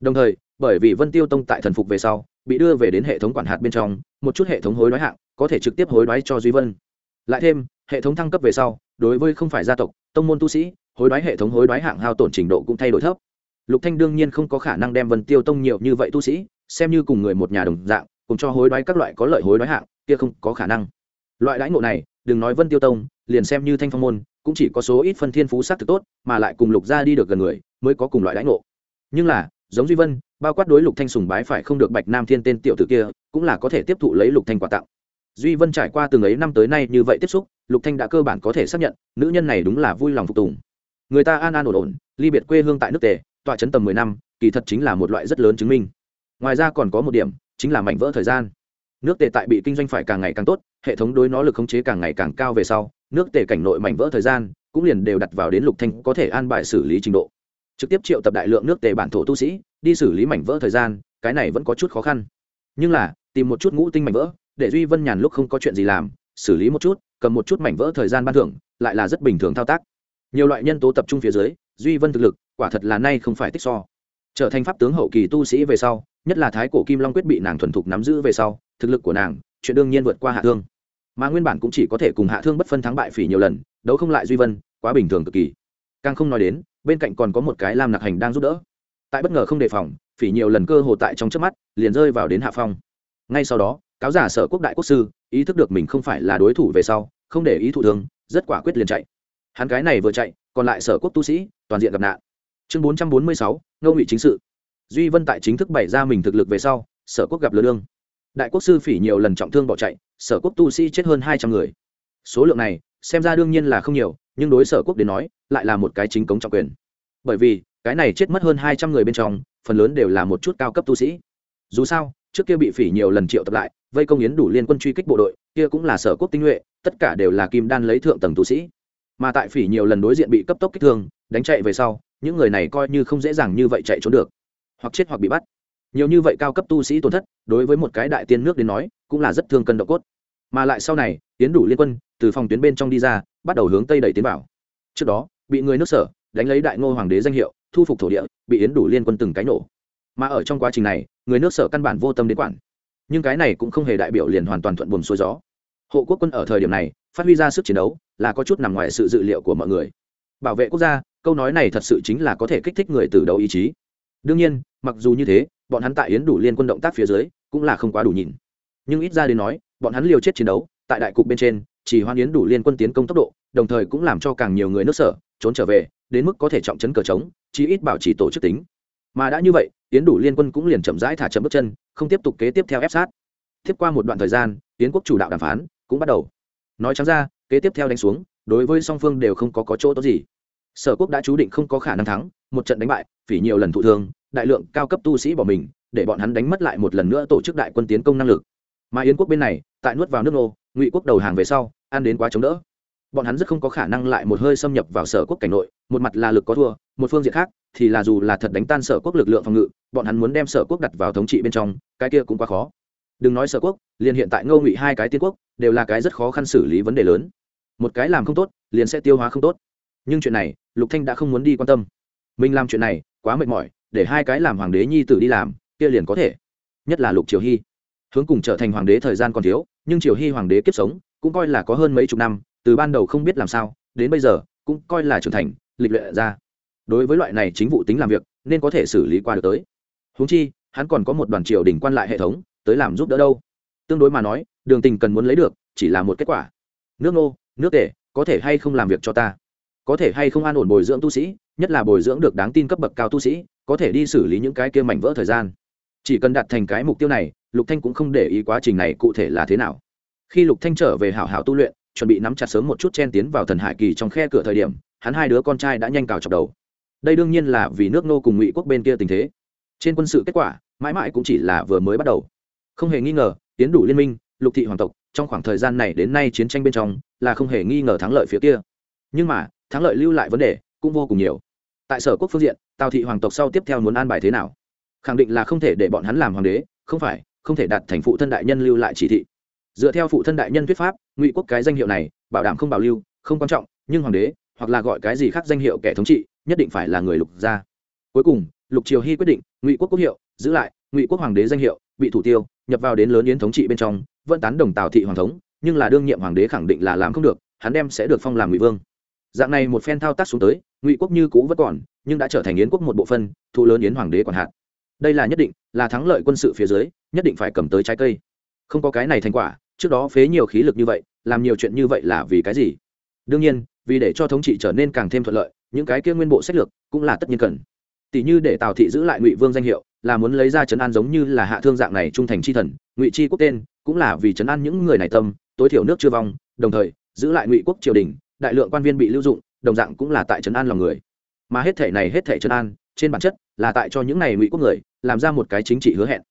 đồng thời bởi vì vân tiêu tông tại thần phục về sau bị đưa về đến hệ thống quản hạt bên trong một chút hệ thống hối đoái hạng có thể trực tiếp hối đoái cho duy vân lại thêm hệ thống thăng cấp về sau đối với không phải gia tộc tông môn tu sĩ hối đoái hệ thống hối đoái hạng hao tổn trình độ cũng thay đổi thấp lục thanh đương nhiên không có khả năng đem vân tiêu tông nhiều như vậy tu sĩ xem như cùng người một nhà đồng dạng cùng cho hối đoái các loại có lợi hối đoái hạng kia không có khả năng loại đãi ngộ này đừng nói vân tiêu tông liền xem như thanh phong môn cũng chỉ có số ít phân thiên phú sắc thực tốt, mà lại cùng lục gia đi được gần người, mới có cùng loại đãi ngộ. Nhưng là, giống duy vân, bao quát đối lục thanh sùng bái phải không được bạch nam thiên tên tiểu tử kia, cũng là có thể tiếp thụ lấy lục thanh quà tặng. Duy vân trải qua từng ấy năm tới nay như vậy tiếp xúc, lục thanh đã cơ bản có thể xác nhận, nữ nhân này đúng là vui lòng phục tùng. Người ta an an ổn ổn, ly biệt quê hương tại nước tề, tọa chấn tầm mười năm, kỳ thật chính là một loại rất lớn chứng minh. Ngoài ra còn có một điểm, chính là mảnh vỡ thời gian. Nước tề tại bị kinh doanh phải càng ngày càng tốt, hệ thống đối nó lực khống chế càng ngày càng cao về sau nước tề cảnh nội mảnh vỡ thời gian, cũng liền đều đặt vào đến lục thanh có thể an bài xử lý trình độ. Trực tiếp triệu tập đại lượng nước tề bản thổ tu sĩ, đi xử lý mảnh vỡ thời gian, cái này vẫn có chút khó khăn. Nhưng là, tìm một chút ngũ tinh mảnh vỡ, để duy vân nhàn lúc không có chuyện gì làm, xử lý một chút, cầm một chút mảnh vỡ thời gian ban thưởng, lại là rất bình thường thao tác. Nhiều loại nhân tố tập trung phía dưới, duy vân thực lực, quả thật là nay không phải tích so. Trở thành pháp tướng hậu kỳ tu sĩ về sau, nhất là thái cổ kim long quyết bị nàng thuần thục nắm giữ về sau, thực lực của nàng, chuyện đương nhiên vượt qua hạ thương mà nguyên bản cũng chỉ có thể cùng hạ thương bất phân thắng bại phỉ nhiều lần, đấu không lại duy vân, quá bình thường cực kỳ. Càng không nói đến, bên cạnh còn có một cái lam nặc hành đang giúp đỡ. Tại bất ngờ không đề phòng, phỉ nhiều lần cơ hồ tại trong trước mắt, liền rơi vào đến hạ phong. Ngay sau đó, cáo giả sở quốc đại quốc sư, ý thức được mình không phải là đối thủ về sau, không để ý thụ thương, rất quả quyết liền chạy. Hắn cái này vừa chạy, còn lại sở quốc tu sĩ, toàn diện gặp nạn. Chương bốn trăm bốn mươi sáu, ngô ngụy chính sự. Duy vân tại chính thức bày ra mình thực lực về sau, sở quốc gặp lừa đương đại quốc sư phỉ nhiều lần trọng thương bỏ chạy, sở quốc tu sĩ chết hơn hai trăm người. Số lượng này, xem ra đương nhiên là không nhiều, nhưng đối sở quốc đến nói, lại là một cái chính cống trọng quyền. Bởi vì, cái này chết mất hơn hai trăm người bên trong, phần lớn đều là một chút cao cấp tu sĩ. Dù sao, trước kia bị phỉ nhiều lần triệu tập lại, vây công yến đủ liên quân truy kích bộ đội, kia cũng là sở quốc tinh nhuệ, tất cả đều là kim đan lấy thượng tầng tu sĩ. Mà tại phỉ nhiều lần đối diện bị cấp tốc kích thương, đánh chạy về sau, những người này coi như không dễ dàng như vậy chạy trốn được. Hoặc chết hoặc bị bắt nhiều như vậy cao cấp tu sĩ tổn thất, đối với một cái đại tiên nước đến nói, cũng là rất thương cân độ cốt. Mà lại sau này tiến đủ liên quân từ phòng tuyến bên trong đi ra, bắt đầu hướng tây đẩy tiến vào. Trước đó, bị người nước sở, đánh lấy đại ngô hoàng đế danh hiệu, thu phục thổ địa, bị yến đủ liên quân từng cái nổ. Mà ở trong quá trình này, người nước sở căn bản vô tâm đến quản. Nhưng cái này cũng không hề đại biểu liền hoàn toàn thuận buồm xuôi gió. Hộ quốc quân ở thời điểm này, phát huy ra sức chiến đấu, là có chút nằm ngoài sự dự liệu của mọi người. Bảo vệ quốc gia, câu nói này thật sự chính là có thể kích thích người từ đầu ý chí. Đương nhiên, mặc dù như thế bọn hắn tại yến đủ liên quân động tác phía dưới cũng là không quá đủ nhìn. Nhưng ít ra đến nói bọn hắn liều chết chiến đấu tại đại cục bên trên chỉ hoan yến đủ liên quân tiến công tốc độ đồng thời cũng làm cho càng nhiều người nước sở trốn trở về đến mức có thể trọng chấn cờ trống chí ít bảo trì tổ chức tính. Mà đã như vậy yến đủ liên quân cũng liền chậm rãi thả chậm bước chân không tiếp tục kế tiếp theo ép sát. Tiếp qua một đoạn thời gian yến quốc chủ đạo đàm phán cũng bắt đầu. Nói trắng ra kế tiếp theo đánh xuống đối với song phương đều không có, có chỗ tốt gì. Sở quốc đã chú định không có khả năng thắng một trận đánh bại vì nhiều lần thụ thương đại lượng cao cấp tu sĩ bỏ mình, để bọn hắn đánh mất lại một lần nữa tổ chức đại quân tiến công năng lực. Mà yến quốc bên này, tại nuốt vào nước nô, ngụy quốc đầu hàng về sau, ăn đến quá chống đỡ. Bọn hắn rất không có khả năng lại một hơi xâm nhập vào sở quốc cảnh nội, một mặt là lực có thua, một phương diện khác thì là dù là thật đánh tan sở quốc lực lượng phòng ngự, bọn hắn muốn đem sở quốc đặt vào thống trị bên trong, cái kia cũng quá khó. Đừng nói sở quốc, liền hiện tại ngô ngụy hai cái tiên quốc đều là cái rất khó khăn xử lý vấn đề lớn. Một cái làm không tốt, liền sẽ tiêu hóa không tốt. Nhưng chuyện này, lục thanh đã không muốn đi quan tâm. Mình làm chuyện này, quá mệt mỏi để hai cái làm hoàng đế nhi tử đi làm, kia liền có thể. Nhất là lục triều hy. Hướng cùng trở thành hoàng đế thời gian còn thiếu, nhưng triều hy hoàng đế kiếp sống, cũng coi là có hơn mấy chục năm, từ ban đầu không biết làm sao, đến bây giờ, cũng coi là trưởng thành, lịch luyện ra. Đối với loại này chính vụ tính làm việc, nên có thể xử lý qua được tới. Húng chi, hắn còn có một đoàn triều đình quan lại hệ thống, tới làm giúp đỡ đâu. Tương đối mà nói, đường tình cần muốn lấy được, chỉ là một kết quả. Nước nô, nước tể, có thể hay không làm việc cho ta? Có thể hay không an ổn bồi dưỡng tu sĩ, nhất là bồi dưỡng được đáng tin cấp bậc cao tu sĩ có thể đi xử lý những cái kia mảnh vỡ thời gian. Chỉ cần đạt thành cái mục tiêu này, lục thanh cũng không để ý quá trình này cụ thể là thế nào. Khi lục thanh trở về hảo hảo tu luyện, chuẩn bị nắm chặt sớm một chút chen tiến vào thần hải kỳ trong khe cửa thời điểm, hắn hai đứa con trai đã nhanh cào chọc đầu. Đây đương nhiên là vì nước nô cùng ngụy quốc bên kia tình thế. Trên quân sự kết quả, mãi mãi cũng chỉ là vừa mới bắt đầu. Không hề nghi ngờ, tiến đủ liên minh, lục thị hoàng tộc, trong khoảng thời gian này đến nay chiến tranh bên trong, là không hề nghi ngờ thắng lợi phía kia. Nhưng mà, thắng lợi lưu lại vấn đề cũng vô cùng nhiều. Tại sở quốc phương diện tào thị hoàng tộc sau tiếp theo muốn an bài thế nào? Khẳng định là không thể để bọn hắn làm hoàng đế, không phải, không thể đặt thành phụ thân đại nhân lưu lại chỉ thị. Dựa theo phụ thân đại nhân thuyết pháp, ngụy quốc cái danh hiệu này, bảo đảm không bảo lưu, không quan trọng, nhưng hoàng đế, hoặc là gọi cái gì khác danh hiệu kẻ thống trị, nhất định phải là người lục gia. Cuối cùng, lục triều hy quyết định, ngụy quốc quốc hiệu, giữ lại, ngụy quốc hoàng đế danh hiệu, bị thủ tiêu, nhập vào đến lớn yến thống trị bên trong, vẫn tán đồng tào thị hoàng thống, nhưng là đương nhiệm hoàng đế khẳng định là làm không được, hắn đem sẽ được phong làm ngụy vương. Dạng này một phen thao tác xuống tới, ngụy quốc như cũ vẫn còn nhưng đã trở thành yến quốc một bộ phân thu lớn yến hoàng đế còn hạn đây là nhất định, là thắng lợi quân sự phía dưới, nhất định phải cầm tới trái cây. Không có cái này thành quả, trước đó phế nhiều khí lực như vậy, làm nhiều chuyện như vậy là vì cái gì? Đương nhiên, vì để cho thống trị trở nên càng thêm thuận lợi, những cái kia nguyên bộ sách lược cũng là tất nhiên cần. Tỷ như để tào thị giữ lại ngụy vương danh hiệu, là muốn lấy ra trấn an giống như là hạ thương dạng này trung thành c h i thần, ngụy c quốc tên, cũng là vì trấn an những người này tâm, tối thiểu nước chưa vong, đồng thời, giữ lại ngụy quốc triều đình, đại lượng quan viên bị lưu dụng, đồng dạng cũng là tại trấn an lòng người mà hết thể này hết thể trấn an, trên bản chất là tại cho những này ngụy quốc người làm ra một cái chính trị hứa hẹn.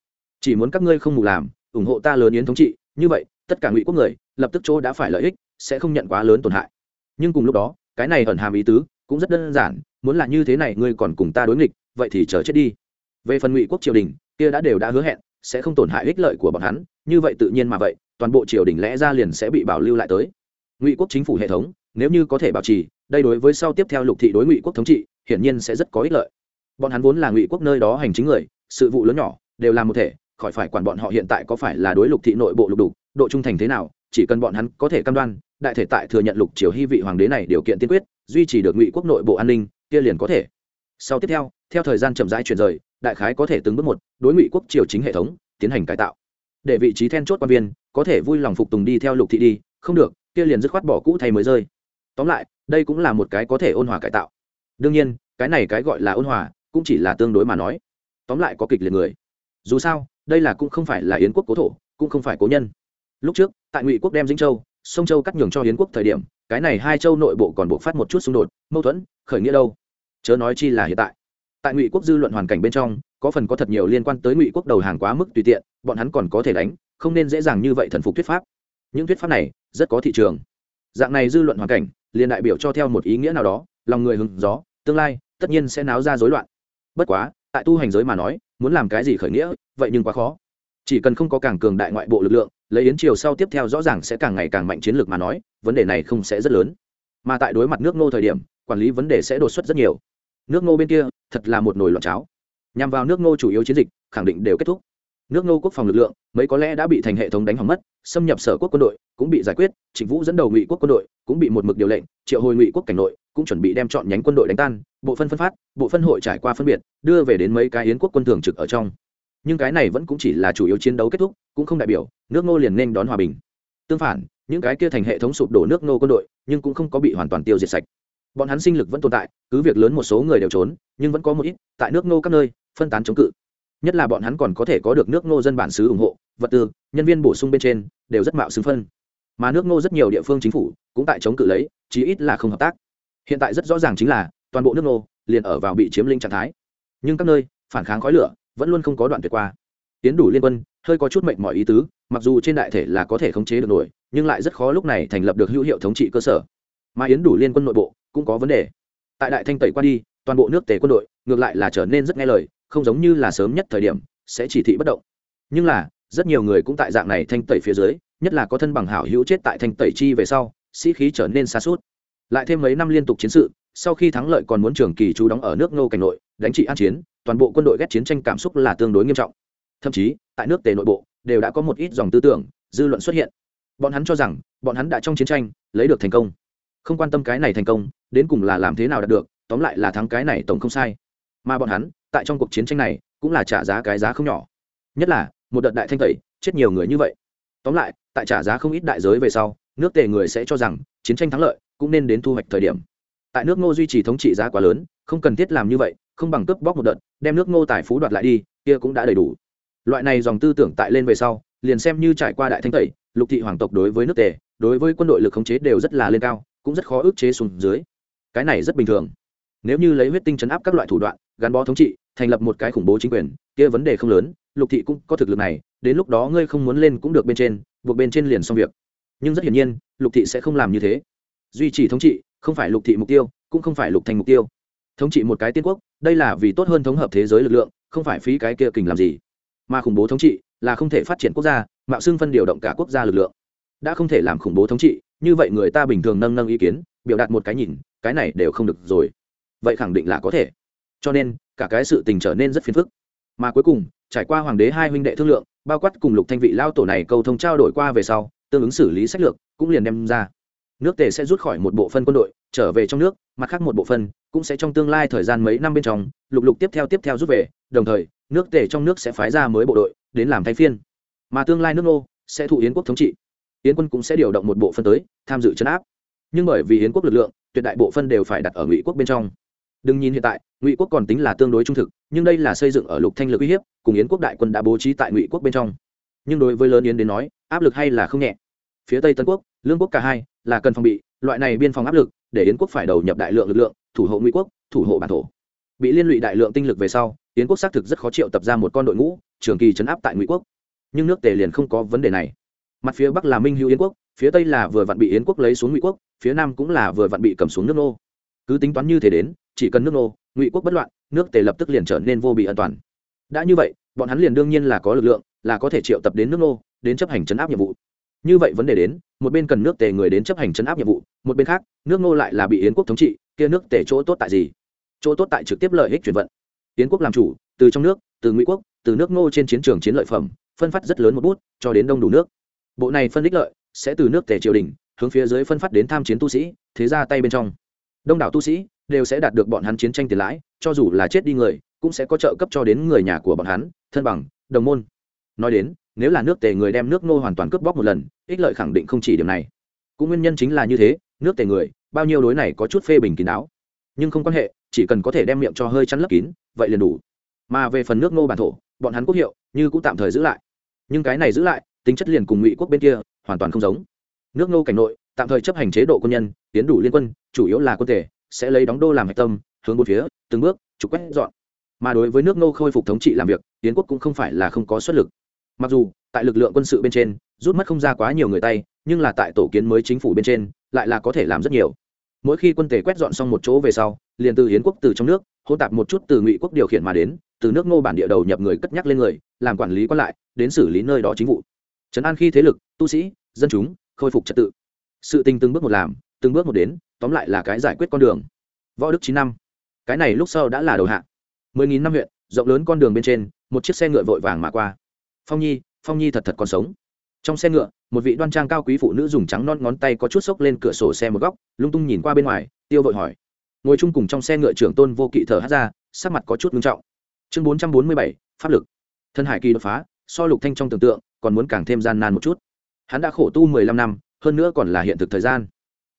Chỉ muốn các ngươi không mù làm, ủng hộ ta lớn yến thống trị, như vậy, tất cả ngụy quốc người lập tức chỗ đã phải lợi ích, sẽ không nhận quá lớn tổn hại. Nhưng cùng lúc đó, cái này ẩn hàm ý tứ cũng rất đơn giản, muốn là như thế này ngươi còn cùng ta đối nghịch, vậy thì chờ chết đi. Về phần ngụy quốc triều đình, kia đã đều đã hứa hẹn, sẽ không tổn hại ích lợi của bọn hắn, như vậy tự nhiên mà vậy, toàn bộ triều đình lẽ ra liền sẽ bị bảo lưu lại tới. Ngụy quốc chính phủ hệ thống, nếu như có thể bảo trì đây đối với sau tiếp theo lục thị đối ngụy quốc thống trị, hiển nhiên sẽ rất có ích lợi. Bọn hắn vốn là ngụy quốc nơi đó hành chính người, sự vụ lớn nhỏ, đều là một thể, khỏi phải quản bọn họ hiện tại có phải là đối lục thị nội bộ lục đục, độ trung thành thế nào, chỉ cần bọn hắn có thể cam đoan, đại thể tại thừa nhận lục triều hy vị hoàng đế này điều kiện tiên quyết, duy trì được ngụy quốc nội bộ an ninh, kia liền có thể. Sau tiếp theo theo thời gian chậm rãi chuyển rời, đại khái có thể từng bước một, đối ngụy quốc triều chính hệ thống tiến hành cải tạo. Để vị trí then chốt quan viên, có thể vui lòng phục tùng đi theo lục thị đi, không được, kia liền dứt khoát bỏ cũ thay mới rơi tóm lại, đây cũng là một cái có thể ôn hòa cải tạo. Đương nhiên, cái này cái gọi là ôn hòa, cũng chỉ là tương đối mà nói. Tóm lại có kịch liệt người. Dù sao, đây là cũng không phải là yến quốc cố thổ, cũng không phải cố nhân. Lúc trước, tại ngụy quốc đem dĩnh châu, sông châu cắt nhường cho yến quốc thời điểm, cái này hai châu nội bộ còn buộc phát một chút xung đột, mâu thuẫn, khởi nghĩa đâu. Chớ nói chi là hiện tại. Tại ngụy quốc dư luận hoàn cảnh bên trong, có phần có thật nhiều liên quan tới ngụy quốc đầu hàng quá mức tùy tiện, bọn hắn còn có thể đánh, không nên dễ dàng như vậy thần phục thuyết pháp. Những thuyết pháp này, rất có thị trường. Dạng này dư luận hoàn cảnh liền đại biểu cho theo một ý nghĩa nào đó, lòng người hứng gió, tương lai tất nhiên sẽ náo ra rối loạn. Bất quá, tại tu hành giới mà nói, muốn làm cái gì khởi nghĩa, vậy nhưng quá khó. Chỉ cần không có càng cường đại ngoại bộ lực lượng, lấy yến triều sau tiếp theo rõ ràng sẽ càng ngày càng mạnh chiến lược mà nói, vấn đề này không sẽ rất lớn. Mà tại đối mặt nước ngô thời điểm, quản lý vấn đề sẽ đột xuất rất nhiều. Nước ngô bên kia, thật là một nồi loạn cháo. Nhằm vào nước ngô chủ yếu chiến dịch, khẳng định đều kết thúc nước ngô quốc phòng lực lượng, mấy có lẽ đã bị thành hệ thống đánh hỏng mất, xâm nhập sở quốc quân đội, cũng bị giải quyết, trịnh vũ dẫn đầu ngụy quốc quân đội, cũng bị một mực điều lệnh, triệu hồi ngụy quốc cảnh nội, cũng chuẩn bị đem chọn nhánh quân đội đánh tan, bộ phân phân phát, bộ phân hội trải qua phân biệt, đưa về đến mấy cái yến quốc quân thường trực ở trong. Nhưng cái này vẫn cũng chỉ là chủ yếu chiến đấu kết thúc, cũng không đại biểu, nước ngô liền nên đón hòa bình. Tương phản, những cái kia thành hệ thống sụp đổ nước ngô quân đội, nhưng cũng không có bị hoàn toàn tiêu diệt sạch. Bọn hắn sinh lực vẫn tồn tại, cứ việc lớn một số người đều trốn, nhưng vẫn có một ít, tại nước ngô các nơi, phân tán chống cự nhất là bọn hắn còn có thể có được nước ngô dân bản xứ ủng hộ, vật tư, nhân viên bổ sung bên trên đều rất mạo xứng phân. Mà nước ngô rất nhiều địa phương chính phủ cũng tại chống cự lấy, chí ít là không hợp tác. Hiện tại rất rõ ràng chính là toàn bộ nước ngô liền ở vào bị chiếm lĩnh trạng thái. Nhưng các nơi, phản kháng khói lửa vẫn luôn không có đoạn tuyệt qua. Tiến đủ liên quân, hơi có chút mệnh mọi ý tứ, mặc dù trên đại thể là có thể khống chế được nổi, nhưng lại rất khó lúc này thành lập được hữu hiệu thống trị cơ sở. Mà yến đủ liên quân nội bộ cũng có vấn đề. Tại đại thanh tẩy qua đi, toàn bộ nước tề quân đội ngược lại là trở nên rất nghe lời không giống như là sớm nhất thời điểm, sẽ chỉ thị bất động. Nhưng là, rất nhiều người cũng tại dạng này thanh tẩy phía dưới, nhất là có thân bằng hảo hữu chết tại thanh tẩy chi về sau, sĩ khí trở nên xa suốt lại thêm mấy năm liên tục chiến sự, sau khi thắng lợi còn muốn trường kỳ trú đóng ở nước ngô cảnh nội, đánh trị an chiến, toàn bộ quân đội ghét chiến tranh cảm xúc là tương đối nghiêm trọng. Thậm chí, tại nước tề nội bộ, đều đã có một ít dòng tư tưởng, dư luận xuất hiện. Bọn hắn cho rằng, bọn hắn đã trong chiến tranh, lấy được thành công. Không quan tâm cái này thành công, đến cùng là làm thế nào đạt được, tóm lại là thắng cái này tổng không sai. Mà bọn hắn tại trong cuộc chiến tranh này cũng là trả giá cái giá không nhỏ. Nhất là, một đợt đại thanh tẩy, chết nhiều người như vậy. Tóm lại, tại trả giá không ít đại giới về sau, nước tề người sẽ cho rằng chiến tranh thắng lợi cũng nên đến thu hoạch thời điểm. Tại nước ngô duy trì thống trị giá quá lớn, không cần thiết làm như vậy, không bằng cướp bóc một đợt, đem nước ngô tài phú đoạt lại đi, kia cũng đã đầy đủ. Loại này dòng tư tưởng tại lên về sau, liền xem như trải qua đại thanh tẩy, lục thị hoàng tộc đối với nước tề, đối với quân đội lực khống chế đều rất là lên cao, cũng rất khó ức chế xuống dưới. Cái này rất bình thường. Nếu như lấy huyết tinh chấn áp các loại thủ đoạn, gắn bó thống trị thành lập một cái khủng bố chính quyền, kia vấn đề không lớn, lục thị cũng có thực lực này, đến lúc đó ngươi không muốn lên cũng được bên trên, buộc bên trên liền xong việc. Nhưng rất hiển nhiên, lục thị sẽ không làm như thế. Duy trì thống trị, không phải lục thị mục tiêu, cũng không phải lục thành mục tiêu. Thống trị một cái tiên quốc, đây là vì tốt hơn thống hợp thế giới lực lượng, không phải phí cái kia kình làm gì. Mà khủng bố thống trị là không thể phát triển quốc gia, mạo xưng phân điều động cả quốc gia lực lượng. Đã không thể làm khủng bố thống trị, như vậy người ta bình thường nâng nâng ý kiến, biểu đạt một cái nhìn, cái này đều không được rồi. Vậy khẳng định là có thể. Cho nên cả cái sự tình trở nên rất phiền phức. Mà cuối cùng, trải qua hoàng đế hai huynh đệ thương lượng, bao quát cùng lục thanh vị lao tổ này cầu thông trao đổi qua về sau, tương ứng xử lý sách lược cũng liền đem ra. Nước tề sẽ rút khỏi một bộ phân quân đội, trở về trong nước, mặt khác một bộ phân cũng sẽ trong tương lai thời gian mấy năm bên trong, lục lục tiếp theo tiếp theo rút về, đồng thời, nước tề trong nước sẽ phái ra mới bộ đội đến làm thay phiên. Mà tương lai nước nô sẽ thụ yến quốc thống trị. Yến quân cũng sẽ điều động một bộ phân tới tham dự chấn áp. Nhưng bởi vì yến quốc lực lượng, tuyệt đại bộ phân đều phải đặt ở ngụy quốc bên trong đừng nhìn hiện tại, ngụy quốc còn tính là tương đối trung thực, nhưng đây là xây dựng ở lục thanh lực uy hiếp, cùng yến quốc đại quân đã bố trí tại ngụy quốc bên trong. Nhưng đối với lớn yến đến nói, áp lực hay là không nhẹ. Phía tây tân quốc, lương quốc cả hai, là cần phòng bị, loại này biên phòng áp lực, để yến quốc phải đầu nhập đại lượng lực lượng, thủ hộ ngụy quốc, thủ hộ bản thổ. Bị liên lụy đại lượng tinh lực về sau, yến quốc xác thực rất khó chịu tập ra một con đội ngũ, trường kỳ chấn áp tại ngụy quốc. Nhưng nước tề liền không có vấn đề này. Mặt phía bắc là minh hữu yến quốc, phía tây là vừa vặn bị yến quốc lấy xuống ngụy quốc, phía nam cũng là vừa vặn bị cầm xuống nước nô. Cứ tính toán như thế đến chỉ cần nước nô, ngụy quốc bất loạn, nước tề lập tức liền trở nên vô bị an toàn. Đã như vậy, bọn hắn liền đương nhiên là có lực lượng, là có thể triệu tập đến nước nô, đến chấp hành chấn áp nhiệm vụ. Như vậy vấn đề đến, một bên cần nước tề người đến chấp hành chấn áp nhiệm vụ, một bên khác, nước nô lại là bị yến quốc thống trị, kia nước tề chỗ tốt tại gì? Chỗ tốt tại trực tiếp lợi ích chuyển vận. Yến quốc làm chủ, từ trong nước, từ ngụy quốc, từ nước ngô trên chiến trường chiến lợi phẩm, phân phát rất lớn một bút, cho đến đông đủ nước. Bộ này phân đích lợi, sẽ từ nước tề triều đình, hướng phía dưới phân phát đến tham chiến tu sĩ, thế ra tay bên trong. Đông đảo tu sĩ đều sẽ đạt được bọn hắn chiến tranh tiền lãi, cho dù là chết đi người, cũng sẽ có trợ cấp cho đến người nhà của bọn hắn, thân bằng, đồng môn. Nói đến, nếu là nước tề người đem nước ngô hoàn toàn cướp bóc một lần, ích lợi khẳng định không chỉ điểm này. Cũng nguyên nhân chính là như thế, nước tề người, bao nhiêu đối này có chút phê bình kín đáo. Nhưng không quan hệ, chỉ cần có thể đem miệng cho hơi chắn lấp kín, vậy liền đủ. Mà về phần nước ngô bản thổ, bọn hắn quốc hiệu, như cũng tạm thời giữ lại. Nhưng cái này giữ lại, tính chất liền cùng ngụy quốc bên kia, hoàn toàn không giống. Nước ngô cảnh nội, tạm thời chấp hành chế độ quân nhân, tiến đủ liên quân, chủ yếu là quân tề sẽ lấy đóng đô làm hạch tâm, hướng bốn phía, từng bước, trục quét dọn. Mà đối với nước ngô khôi phục thống trị làm việc tiến quốc cũng không phải là không có xuất lực. Mặc dù, tại lực lượng quân sự bên trên, rút mất không ra quá nhiều người tay, nhưng là tại tổ kiến mới chính phủ bên trên, lại là có thể làm rất nhiều. Mỗi khi quân tề quét dọn xong một chỗ về sau, liền từ hiến quốc từ trong nước hôn tạp một chút từ ngụy quốc điều khiển mà đến, từ nước ngô bản địa đầu nhập người cất nhắc lên người, làm quản lý quan lại, đến xử lý nơi đó chính vụ. Trấn an khi thế lực, tu sĩ, dân chúng, khôi phục trật tự. Sự tình từng bước một làm từng bước một đến, tóm lại là cái giải quyết con đường. Võ đức chín năm. Cái này lúc sau đã là đầu hạ. Mười nghìn năm huyện, rộng lớn con đường bên trên, một chiếc xe ngựa vội vàng mà qua. Phong nhi phong nhi thật thật còn sống. Trong xe ngựa, một vị đoan trang cao quý phụ nữ dùng trắng non ngón tay có chút xốc lên cửa sổ xe một góc, lung tung nhìn qua bên ngoài, tiêu vội hỏi. Ngồi chung cùng trong xe ngựa trưởng tôn vô kỵ thở hát ra, sắc mặt có chút ngưng trọng. Chương bốn trăm bốn mươi bảy, pháp lực. Thân hải kỳ đột phá, so lục thanh trong tưởng tượng, còn muốn càng thêm gian nan một chút. Hắn đã khổ tu mười lăm năm, hơn nữa còn là hiện thực thời gian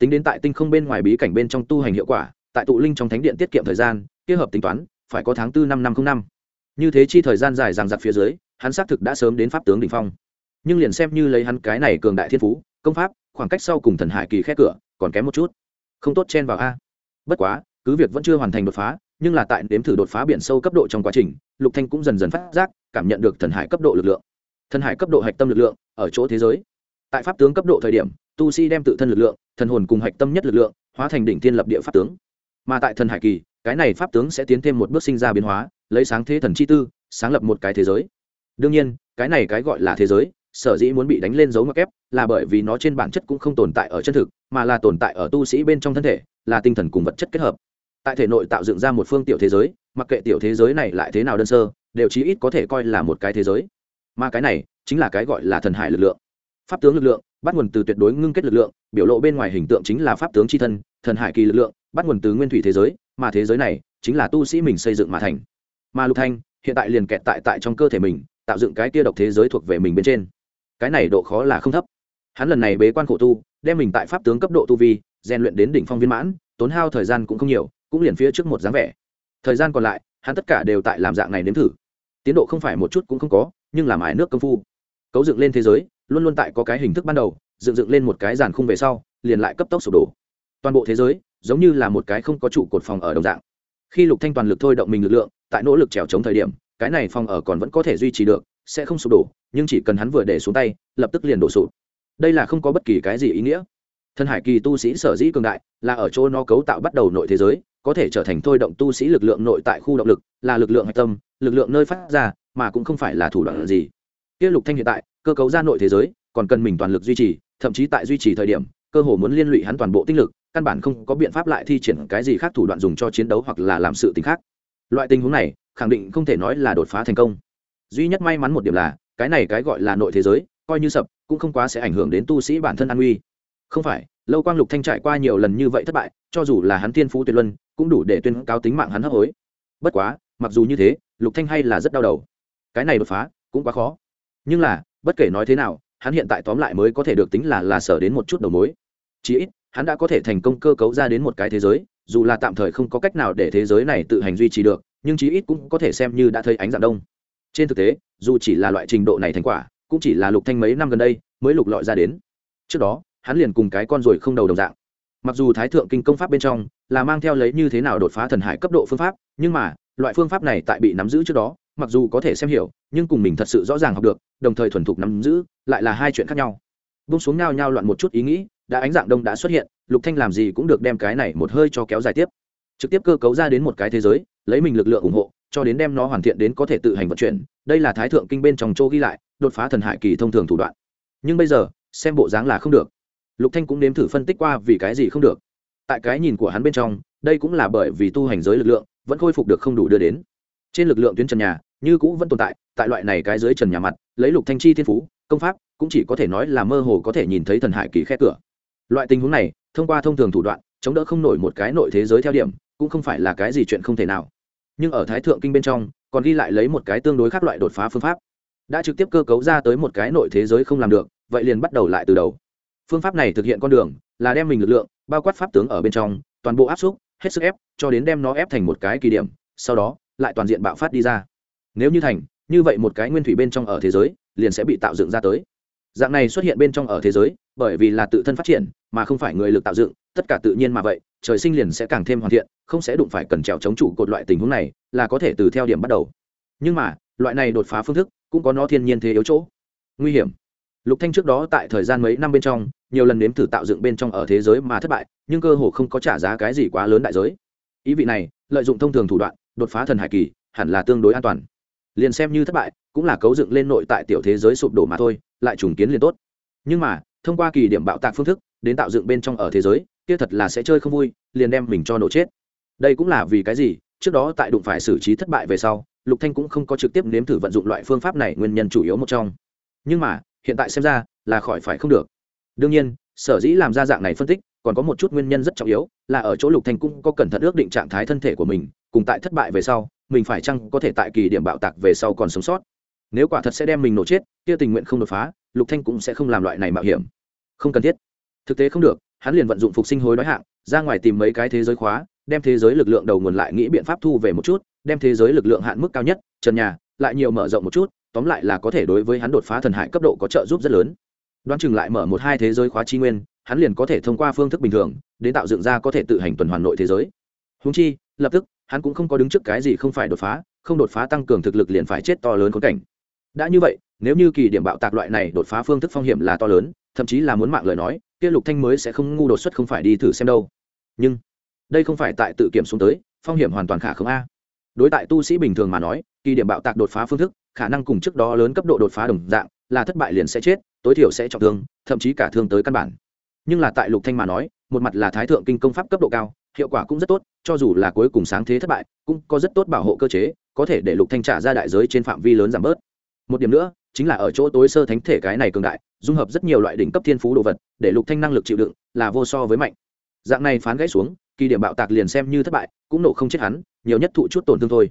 tính đến tại tinh không bên ngoài bí cảnh bên trong tu hành hiệu quả, tại tụ linh trong thánh điện tiết kiệm thời gian kết hợp tính toán, phải có tháng tư năm năm không năm. Như thế chi thời gian dài rằng giặc phía dưới, hắn xác thực đã sớm đến pháp tướng đ ỉ n h phong. Nhưng liền xem như lấy hắn cái này cường đại thiên phú, công pháp, khoảng cách sau cùng thần hải kỳ khét cửa, còn kém một chút. Không tốt chen vào a. Bất quá, cứ việc vẫn chưa hoàn thành đột phá, nhưng là tại đếm thử đột phá biển sâu cấp độ trong quá trình, lục thanh cũng dần dần phát giác, cảm nhận được thần hải cấp độ lực lượng. Thần hải cấp độ hạch tâm lực lượng, ở chỗ thế giới. Tại pháp tướng cấp độ thời điểm tu sĩ đem tự thân lực lượng, thần hồn cùng hạch tâm nhất lực lượng, hóa thành đỉnh thiên lập địa pháp tướng. Mà tại thần hải kỳ, cái này pháp tướng sẽ tiến thêm một bước sinh ra biến hóa, lấy sáng thế thần chi tư, sáng lập một cái thế giới. Đương nhiên, cái này cái gọi là thế giới, sở dĩ muốn bị đánh lên dấu ngoặc kép, là bởi vì nó trên bản chất cũng không tồn tại ở chân thực, mà là tồn tại ở tu sĩ bên trong thân thể, là tinh thần cùng vật chất kết hợp. Tại thể nội tạo dựng ra một phương tiểu thế giới, mặc kệ tiểu thế giới này lại thế nào đơn sơ, đều chí ít có thể coi là một cái thế giới. Mà cái này chính là cái gọi là thần hải lực lượng. Pháp tướng lực lượng bắt nguồn từ tuyệt đối ngưng kết lực lượng, biểu lộ bên ngoài hình tượng chính là pháp tướng c h i thân, thần hải kỳ lực lượng, bắt nguồn từ nguyên thủy thế giới, mà thế giới này chính là tu sĩ mình xây dựng mà thành. Mà lục thanh, hiện tại liền kẹt tại tại trong cơ thể mình, tạo dựng cái kia độc thế giới thuộc về mình bên trên. Cái này độ khó là không thấp. Hắn lần này bế quan khổ tu, đem mình tại pháp tướng cấp độ tu vi, rèn luyện đến đỉnh phong viên mãn, tốn hao thời gian cũng không nhiều, cũng liền phía trước một dáng vẻ. Thời gian còn lại, hắn tất cả đều tại làm dạng này nếm thử. Tiến độ không phải một chút cũng không có, nhưng làm ải nước công phu. Cấu dựng lên thế giới luôn luôn tại có cái hình thức ban đầu, dựng dựng lên một cái giàn khung về sau, liền lại cấp tốc sụp đổ. Toàn bộ thế giới, giống như là một cái không có trụ cột phòng ở đồng dạng. Khi lục thanh toàn lực thôi động mình lực lượng, tại nỗ lực trèo chống thời điểm, cái này phòng ở còn vẫn có thể duy trì được, sẽ không sụp đổ, nhưng chỉ cần hắn vừa để xuống tay, lập tức liền đổ sụp. Đây là không có bất kỳ cái gì ý nghĩa. Thân hải kỳ tu sĩ sở dĩ cường đại, là ở chỗ nó cấu tạo bắt đầu nội thế giới, có thể trở thành thôi động tu sĩ lực lượng nội tại khu động lực, là lực lượng hạch tâm, lực lượng nơi phát ra, mà cũng không phải là thủ đoạn gì. Kia lục thanh hiện tại cơ cấu ra nội thế giới, còn cần mình toàn lực duy trì, thậm chí tại duy trì thời điểm, cơ hồ muốn liên lụy hắn toàn bộ tinh lực, căn bản không có biện pháp lại thi triển cái gì khác thủ đoạn dùng cho chiến đấu hoặc là làm sự tình khác. Loại tình huống này, khẳng định không thể nói là đột phá thành công. Duy nhất may mắn một điểm là, cái này cái gọi là nội thế giới, coi như sập, cũng không quá sẽ ảnh hưởng đến tu sĩ bản thân an nguy. Không phải, lâu quang lục thanh trải qua nhiều lần như vậy thất bại, cho dù là hắn tiên phú tuyệt luân, cũng đủ để tuyên cao tính mạng hắn hấp hối. Bất quá, mặc dù như thế, lục thanh hay là rất đau đầu. Cái này đột phá, cũng quá khó. Nhưng là bất kể nói thế nào, hắn hiện tại tóm lại mới có thể được tính là là sở đến một chút đầu mối. Chí ít, hắn đã có thể thành công cơ cấu ra đến một cái thế giới, dù là tạm thời không có cách nào để thế giới này tự hành duy trì được, nhưng chí ít cũng có thể xem như đã thấy ánh dạng đông. Trên thực tế, dù chỉ là loại trình độ này thành quả, cũng chỉ là lục thanh mấy năm gần đây mới lục lọi ra đến. Trước đó, hắn liền cùng cái con ruồi không đầu đồng dạng. Mặc dù thái thượng kinh công pháp bên trong là mang theo lấy như thế nào đột phá thần hải cấp độ phương pháp, nhưng mà, loại phương pháp này tại bị nắm giữ trước đó mặc dù có thể xem hiểu, nhưng cùng mình thật sự rõ ràng học được, đồng thời thuần thục nắm giữ, lại là hai chuyện khác nhau. Bung xuống nhao nhao loạn một chút ý nghĩ, đã ánh dạng đông đã xuất hiện, lục thanh làm gì cũng được đem cái này một hơi cho kéo dài tiếp. Trực tiếp cơ cấu ra đến một cái thế giới, lấy mình lực lượng ủng hộ, cho đến đem nó hoàn thiện đến có thể tự hành vận chuyển, đây là thái thượng kinh bên trong châu ghi lại, đột phá thần hải kỳ thông thường thủ đoạn. Nhưng bây giờ, xem bộ dáng là không được. Lục thanh cũng nếm thử phân tích qua vì cái gì không được. Tại cái nhìn của hắn bên trong, đây cũng là bởi vì tu hành giới lực lượng, vẫn khôi phục được không đủ đưa đến trên lực lượng tuyến trần nhà, như cũ vẫn tồn tại tại loại này cái dưới trần nhà mặt, lấy lục thanh chi thiên phú, công pháp, cũng chỉ có thể nói là mơ hồ có thể nhìn thấy thần hải kỳ khe cửa. Loại tình huống này, thông qua thông thường thủ đoạn, chống đỡ không nổi một cái nội thế giới theo điểm, cũng không phải là cái gì chuyện không thể nào. Nhưng ở thái thượng kinh bên trong, còn ghi lại lấy một cái tương đối khác loại đột phá phương pháp. Đã trực tiếp cơ cấu ra tới một cái nội thế giới không làm được, vậy liền bắt đầu lại từ đầu. Phương pháp này thực hiện con đường, là đem mình lực lượng, bao quát pháp tướng ở bên trong, toàn bộ áp xúc, hết sức ép, cho đến đem nó ép thành một cái kỳ điểm, sau đó lại toàn diện bạo phát đi ra. Nếu như thành, như vậy một cái nguyên thủy bên trong ở thế giới, liền sẽ bị tạo dựng ra tới. Dạng này xuất hiện bên trong ở thế giới, bởi vì là tự thân phát triển, mà không phải người lực tạo dựng, tất cả tự nhiên mà vậy, trời sinh liền sẽ càng thêm hoàn thiện, không sẽ đụng phải cần trèo chống chủ cột loại tình huống này, là có thể từ theo điểm bắt đầu. Nhưng mà, loại này đột phá phương thức, cũng có nó thiên nhiên thế yếu chỗ. Nguy hiểm. Lục thanh trước đó tại thời gian mấy năm bên trong, nhiều lần nếm thử tạo dựng bên trong ở thế giới mà thất bại, nhưng cơ hồ không có trả giá cái gì quá lớn đại giới. Ý vị này, lợi dụng thông thường thủ đoạn đột phá thần hải kỳ, hẳn là tương đối an toàn. Liền xem như thất bại, cũng là cấu dựng lên nội tại tiểu thế giới sụp đổ mà thôi, lại trùng kiến liền tốt. Nhưng mà, thông qua kỳ điểm bạo tạc phương thức, đến tạo dựng bên trong ở thế giới, kia thật là sẽ chơi không vui, liền đem mình cho nổ chết. Đây cũng là vì cái gì, trước đó tại đụng phải xử trí thất bại về sau, lục thanh cũng không có trực tiếp nếm thử vận dụng loại phương pháp này nguyên nhân chủ yếu một trong. Nhưng mà, hiện tại xem ra, là khỏi phải không được. Đương nhiên sở dĩ làm ra dạng này phân tích, còn có một chút nguyên nhân rất trọng yếu, là ở chỗ lục thanh cũng có cẩn thận ước định trạng thái thân thể của mình, cùng tại thất bại về sau, mình phải chăng có thể tại kỳ điểm bạo tạc về sau còn sống sót. Nếu quả thật sẽ đem mình nổ chết, kia tình nguyện không đột phá, lục thanh cũng sẽ không làm loại này mạo hiểm. Không cần thiết. Thực tế không được, hắn liền vận dụng phục sinh hối đói hạng, ra ngoài tìm mấy cái thế giới khóa, đem thế giới lực lượng đầu nguồn lại nghĩ biện pháp thu về một chút, đem thế giới lực lượng hạn mức cao nhất, trần nhà, lại nhiều mở rộng một chút, tóm lại là có thể đối với hắn đột phá thần hải cấp độ có trợ giúp rất lớn đoán chừng lại mở một hai thế giới khóa chi nguyên, hắn liền có thể thông qua phương thức bình thường, đến tạo dựng ra có thể tự hành tuần hoàn nội thế giới. Húng chi, lập tức, hắn cũng không có đứng trước cái gì không phải đột phá, không đột phá tăng cường thực lực liền phải chết to lớn khốn cảnh. Đã như vậy, nếu như kỳ điểm bạo tạc loại này đột phá phương thức phong hiểm là to lớn, thậm chí là muốn mạng lời nói, kia lục thanh mới sẽ không ngu đột xuất không phải đi thử xem đâu. Nhưng, đây không phải tại tự kiểm xuống tới, phong hiểm hoàn toàn khả không a. Đối tại tu sĩ bình thường mà nói, kỳ điểm bạo tạc đột phá phương thức, khả năng cùng trước đó lớn cấp độ đột phá đồng dạng, là thất bại liền sẽ chết tối thiểu sẽ trọng thương, thậm chí cả thương tới căn bản. Nhưng là tại lục thanh mà nói, một mặt là thái thượng kinh công pháp cấp độ cao, hiệu quả cũng rất tốt, cho dù là cuối cùng sáng thế thất bại, cũng có rất tốt bảo hộ cơ chế, có thể để lục thanh trả ra đại giới trên phạm vi lớn giảm bớt. Một điểm nữa, chính là ở chỗ tối sơ thánh thể cái này cường đại, dung hợp rất nhiều loại đỉnh cấp thiên phú đồ vật, để lục thanh năng lực chịu đựng là vô so với mạnh. Dạng này phán gãy xuống, kỳ điểm bạo tạc liền xem như thất bại, cũng nổ không chết hắn, nhiều nhất thụ chút tổn thương thôi.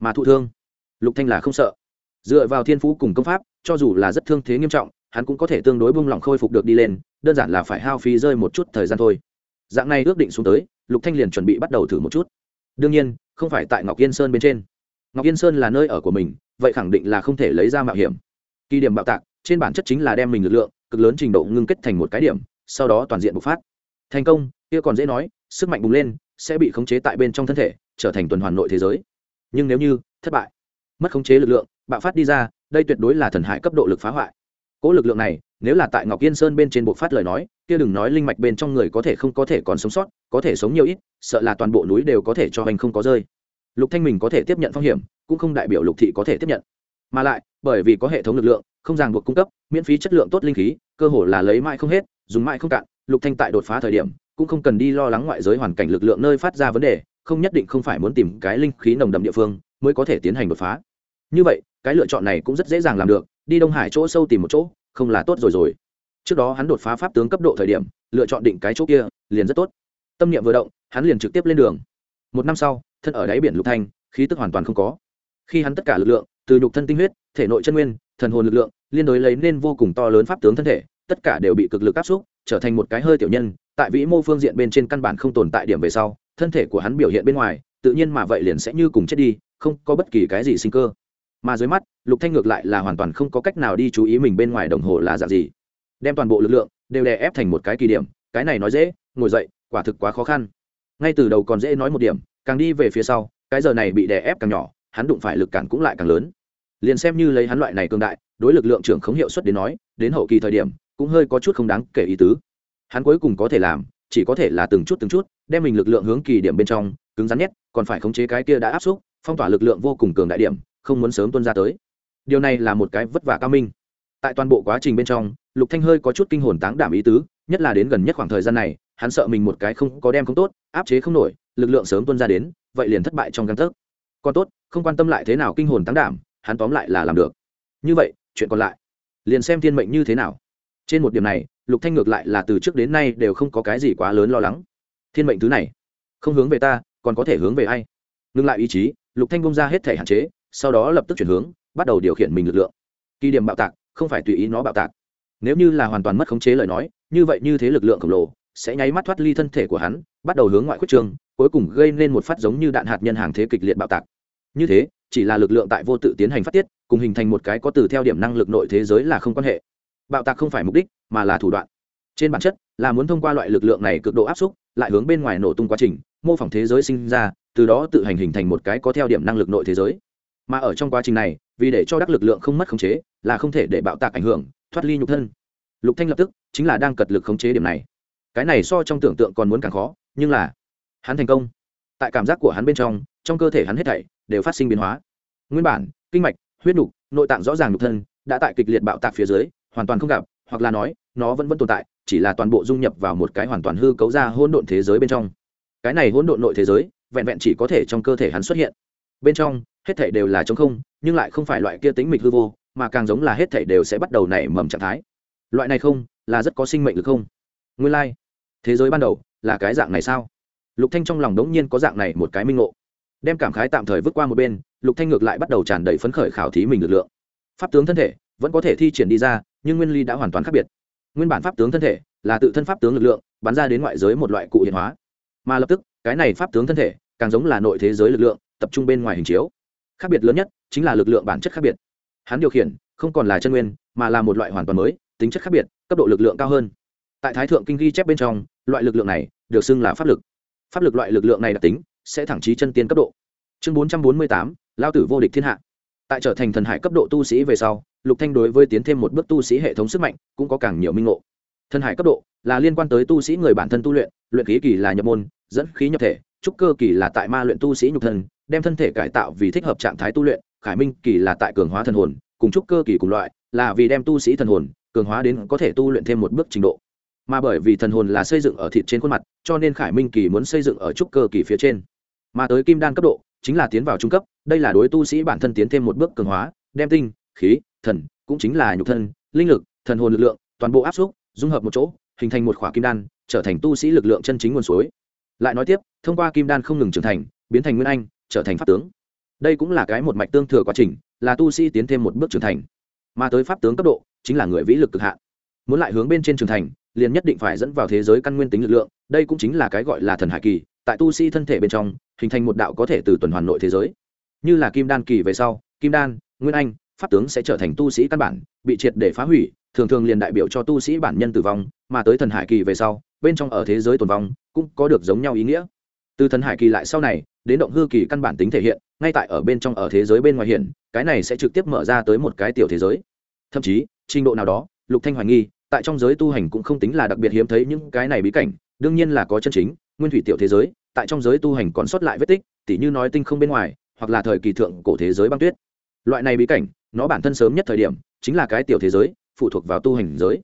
Mà thụ thương, lục thanh là không sợ. Dựa vào thiên phú cùng công pháp, cho dù là rất thương thế nghiêm trọng hắn cũng có thể tương đối bung lỏng khôi phục được đi lên, đơn giản là phải hao phí rơi một chút thời gian thôi. Dạng này ước định xuống tới, lục thanh liền chuẩn bị bắt đầu thử một chút. Đương nhiên, không phải tại ngọc yên sơn bên trên. Ngọc yên sơn là nơi ở của mình, vậy khẳng định là không thể lấy ra mạo hiểm. Kỳ điểm bạo tạc, trên bản chất chính là đem mình lực lượng, cực lớn trình độ ngưng kết thành một cái điểm, sau đó toàn diện bộc phát. Thành công, kia còn dễ nói, sức mạnh bùng lên, sẽ bị khống chế tại bên trong thân thể, trở thành tuần hoàn nội thế giới. Nhưng nếu như thất bại, mất khống chế lực lượng, bạo phát đi ra, đây tuyệt đối là thần hại cấp độ lực phá hoại cỗ lực lượng này, nếu là tại ngọc yên sơn bên trên bộ phát lời nói, kia đừng nói linh mạch bên trong người có thể không có thể còn sống sót, có thể sống nhiều ít, sợ là toàn bộ núi đều có thể cho anh không có rơi. Lục thanh mình có thể tiếp nhận phong hiểm, cũng không đại biểu lục thị có thể tiếp nhận. Mà lại, bởi vì có hệ thống lực lượng, không ràng buộc cung cấp, miễn phí chất lượng tốt linh khí, cơ hồ là lấy mãi không hết, dùng mãi không cạn, lục thanh tại đột phá thời điểm, cũng không cần đi lo lắng ngoại giới hoàn cảnh lực lượng nơi phát ra vấn đề, không nhất định không phải muốn tìm cái linh khí nồng đậm địa phương, mới có thể tiến hành đột phá như vậy, cái lựa chọn này cũng rất dễ dàng làm được, đi đông hải chỗ sâu tìm một chỗ, không là tốt rồi rồi. Trước đó hắn đột phá pháp tướng cấp độ thời điểm, lựa chọn định cái chỗ kia, liền rất tốt. Tâm niệm vừa động, hắn liền trực tiếp lên đường. Một năm sau, thân ở đáy biển lục thanh, khí tức hoàn toàn không có. Khi hắn tất cả lực lượng, từ nhục thân tinh huyết, thể nội chân nguyên, thần hồn lực lượng, liên đối lấy nên vô cùng to lớn pháp tướng thân thể, tất cả đều bị cực lực áp xúc, trở thành một cái hơi tiểu nhân, tại vĩ mô phương diện bên trên căn bản không tồn tại điểm về sau, thân thể của hắn biểu hiện bên ngoài, tự nhiên mà vậy liền sẽ như cùng chết đi, không có bất kỳ cái gì sinh cơ mà dưới mắt, lục thanh ngược lại là hoàn toàn không có cách nào đi chú ý mình bên ngoài đồng hồ là dạng gì. Đem toàn bộ lực lượng đều đè ép thành một cái kỳ điểm, cái này nói dễ, ngồi dậy, quả thực quá khó khăn. Ngay từ đầu còn dễ nói một điểm, càng đi về phía sau, cái giờ này bị đè ép càng nhỏ, hắn đụng phải lực cản cũng lại càng lớn. Liền xem như lấy hắn loại này cường đại, đối lực lượng trưởng không hiệu suất đến nói, đến hậu kỳ thời điểm, cũng hơi có chút không đáng kể ý tứ. Hắn cuối cùng có thể làm, chỉ có thể là từng chút từng chút, đem mình lực lượng hướng kỳ điểm bên trong, cứng rắn nhất, còn phải khống chế cái kia đã áp xúc, phong tỏa lực lượng vô cùng cường đại điểm không muốn sớm tuân ra tới. Điều này là một cái vất vả cao minh. Tại toàn bộ quá trình bên trong, lục thanh hơi có chút kinh hồn táng đảm ý tứ, nhất là đến gần nhất khoảng thời gian này, hắn sợ mình một cái không có đem không tốt, áp chế không nổi, lực lượng sớm tuân ra đến, vậy liền thất bại trong căn thức còn tốt, không quan tâm lại thế nào kinh hồn táng đảm, hắn tóm lại là làm được. Như vậy, chuyện còn lại, liền xem thiên mệnh như thế nào. Trên một điểm này, lục thanh ngược lại là từ trước đến nay đều không có cái gì quá lớn lo lắng. Thiên mệnh thứ này, không hướng về ta, còn có thể hướng về ai? Ngưng lại ý chí, lục thanh bung ra hết thể hạn chế sau đó lập tức chuyển hướng, bắt đầu điều khiển mình lực lượng. Kỳ điểm bạo tạc, không phải tùy ý nó bạo tạc. Nếu như là hoàn toàn mất khống chế lời nói, như vậy như thế lực lượng khổng lồ sẽ nháy mắt thoát ly thân thể của hắn, bắt đầu hướng ngoại khuất trường, cuối cùng gây nên một phát giống như đạn hạt nhân hàng thế kịch liệt bạo tạc. Như thế, chỉ là lực lượng tại vô tự tiến hành phát tiết, cùng hình thành một cái có từ theo điểm năng lực nội thế giới là không quan hệ. Bạo tạc không phải mục đích, mà là thủ đoạn. Trên bản chất, là muốn thông qua loại lực lượng này cực độ áp xúc, lại hướng bên ngoài nổ tung quá trình, mô phỏng thế giới sinh ra, từ đó tự hành hình thành một cái có theo điểm năng lực nội thế giới mà ở trong quá trình này, vì để cho đắc lực lượng không mất khống chế, là không thể để bạo tạc ảnh hưởng, thoát ly nhục thân. Lục thanh lập tức chính là đang cật lực khống chế điểm này. Cái này so trong tưởng tượng còn muốn càng khó, nhưng là hắn thành công. Tại cảm giác của hắn bên trong trong cơ thể hắn hết thảy đều phát sinh biến hóa. Nguyên bản, kinh mạch, huyết nục, nội tạng rõ ràng nhục thân, đã tại kịch liệt bạo tạc phía dưới, hoàn toàn không gặp, hoặc là nói, nó vẫn vẫn tồn tại, chỉ là toàn bộ dung nhập vào một cái hoàn toàn hư cấu ra hỗn độn thế giới bên trong. Cái này hỗn độn nội thế giới, vẹn vẹn chỉ có thể trong cơ thể hắn xuất hiện. Bên trong hết thảy đều là trống không, nhưng lại không phải loại kia tính mịch hư vô, mà càng giống là hết thảy đều sẽ bắt đầu nảy mầm trạng thái. Loại này không, là rất có sinh mệnh được không? Nguyên lai、like. thế giới ban đầu là cái dạng này sao? Lục thanh trong lòng đống nhiên có dạng này một cái minh ngộ. Đem cảm khái tạm thời vứt qua một bên, lục thanh ngược lại bắt đầu tràn đầy phấn khởi khảo thí mình lực lượng. Pháp tướng thân thể vẫn có thể thi triển đi ra, nhưng nguyên lý đã hoàn toàn khác biệt. Nguyên bản pháp tướng thân thể là tự thân pháp tướng lực lượng, bắn ra đến ngoại giới một loại cụ hiện hóa. Mà lập tức, cái này pháp tướng thân thể càng giống là nội thế giới lực lượng, tập trung bên ngoài hình chiếu khác biệt lớn nhất chính là lực lượng bản chất khác biệt. Hắn điều khiển không còn là chân nguyên, mà là một loại hoàn toàn mới, tính chất khác biệt, cấp độ lực lượng cao hơn. Tại thái thượng kinh ghi chép bên trong, loại lực lượng này được xưng là pháp lực. Pháp lực loại lực lượng này đặc tính sẽ thẳng chí chân tiên cấp độ. Chương bốn trăm bốn mươi tám, lao tử vô địch thiên hạ. Tại trở thành thần hải cấp độ tu sĩ về sau, lục thanh đối với tiến thêm một bước tu sĩ hệ thống sức mạnh cũng có càng nhiều minh ngộ. Thần hải cấp độ là liên quan tới tu sĩ người bản thân tu luyện luyện khí kỳ là nhập môn, dẫn khí nhập thể, trúc cơ kỳ là tại ma luyện tu sĩ nhục thân đem thân thể cải tạo vì thích hợp trạng thái tu luyện, khải minh kỳ là tại cường hóa thần hồn, cùng chúc cơ kỳ cùng loại, là vì đem tu sĩ thần hồn cường hóa đến có thể tu luyện thêm một bước trình độ. Mà bởi vì thần hồn là xây dựng ở thịt trên khuôn mặt, cho nên khải minh kỳ muốn xây dựng ở trúc cơ kỳ phía trên. Mà tới kim đan cấp độ, chính là tiến vào trung cấp, đây là đối tu sĩ bản thân tiến thêm một bước cường hóa, đem tinh, khí, thần, cũng chính là nhục thân, linh lực, thần hồn lực lượng, toàn bộ áp xúc, dung hợp một chỗ, hình thành một khỏa kim đan, trở thành tu sĩ lực lượng chân chính nguồn suối. Lại nói tiếp, thông qua kim đan không ngừng trưởng thành, biến thành nguyên anh trở thành pháp tướng. Đây cũng là cái một mạch tương thừa quá trình, là tu sĩ tiến thêm một bước trưởng thành. Mà tới pháp tướng cấp độ, chính là người vĩ lực cực hạn. Muốn lại hướng bên trên trưởng thành, liền nhất định phải dẫn vào thế giới căn nguyên tính lực lượng, đây cũng chính là cái gọi là thần hải kỳ, tại tu sĩ thân thể bên trong, hình thành một đạo có thể từ tuần hoàn nội thế giới. Như là kim đan kỳ về sau, kim đan, nguyên anh, pháp tướng sẽ trở thành tu sĩ căn bản, bị triệt để phá hủy, thường thường liền đại biểu cho tu sĩ bản nhân tử vong, mà tới thần hải kỳ về sau, bên trong ở thế giới tồn vong, cũng có được giống nhau ý nghĩa. Từ thần hải kỳ lại sau này đến động hư kỳ căn bản tính thể hiện, ngay tại ở bên trong ở thế giới bên ngoài hiện, cái này sẽ trực tiếp mở ra tới một cái tiểu thế giới. Thậm chí, trình độ nào đó, lục thanh hoài nghi, tại trong giới tu hành cũng không tính là đặc biệt hiếm thấy những cái này bí cảnh, đương nhiên là có chân chính, nguyên thủy tiểu thế giới, tại trong giới tu hành còn sót lại vết tích, tỉ như nói tinh không bên ngoài, hoặc là thời kỳ thượng cổ thế giới băng tuyết. Loại này bí cảnh, nó bản thân sớm nhất thời điểm, chính là cái tiểu thế giới, phụ thuộc vào tu hành giới.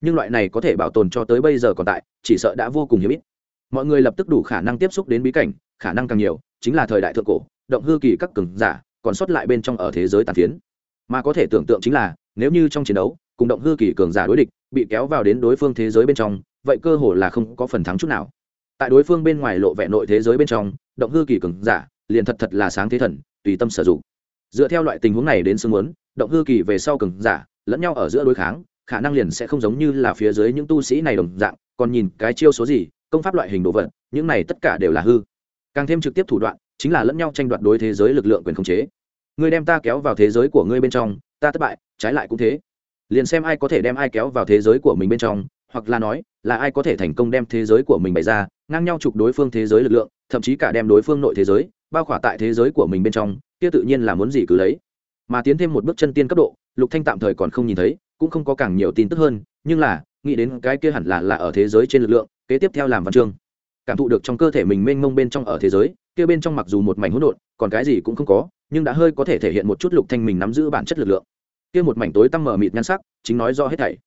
Nhưng loại này có thể bảo tồn cho tới bây giờ còn tại, chỉ sợ đã vô cùng hiếm ít. Mọi người lập tức đủ khả năng tiếp xúc đến bí cảnh khả năng càng nhiều, chính là thời đại thượng cổ, động hư kỳ các cường giả còn sót lại bên trong ở thế giới tàn phiến. Mà có thể tưởng tượng chính là, nếu như trong chiến đấu, cùng động hư kỳ cường giả đối địch, bị kéo vào đến đối phương thế giới bên trong, vậy cơ hồ là không có phần thắng chút nào. Tại đối phương bên ngoài lộ vẻ nội thế giới bên trong, động hư kỳ cường giả liền thật thật là sáng thế thần, tùy tâm sử dụng. Dựa theo loại tình huống này đến xương muốn động hư kỳ về sau cường giả lẫn nhau ở giữa đối kháng, khả năng liền sẽ không giống như là phía dưới những tu sĩ này đồng dạng, còn nhìn cái chiêu số gì, công pháp loại hình đồ vật, những này tất cả đều là hư càng thêm trực tiếp thủ đoạn, chính là lẫn nhau tranh đoạt đối thế giới lực lượng quyền khống chế. Ngươi đem ta kéo vào thế giới của ngươi bên trong, ta thất bại, trái lại cũng thế. Liền xem ai có thể đem ai kéo vào thế giới của mình bên trong, hoặc là nói, là ai có thể thành công đem thế giới của mình bày ra, ngang nhau chụp đối phương thế giới lực lượng, thậm chí cả đem đối phương nội thế giới, bao khỏa tại thế giới của mình bên trong, kia tự nhiên là muốn gì cứ lấy. Mà tiến thêm một bước chân tiên cấp độ, lục thanh tạm thời còn không nhìn thấy, cũng không có càng nhiều tin tức hơn, nhưng là, nghĩ đến cái kia hẳn là là ở thế giới trên lực lượng, kế tiếp theo làm văn chương cảm thụ được trong cơ thể mình mênh mông bên trong ở thế giới, kia bên trong mặc dù một mảnh hỗn độn, còn cái gì cũng không có, nhưng đã hơi có thể thể hiện một chút lục thanh mình nắm giữ bản chất lực lượng. Kia một mảnh tối tăm mở mịt nhan sắc, chính nói do hết thảy.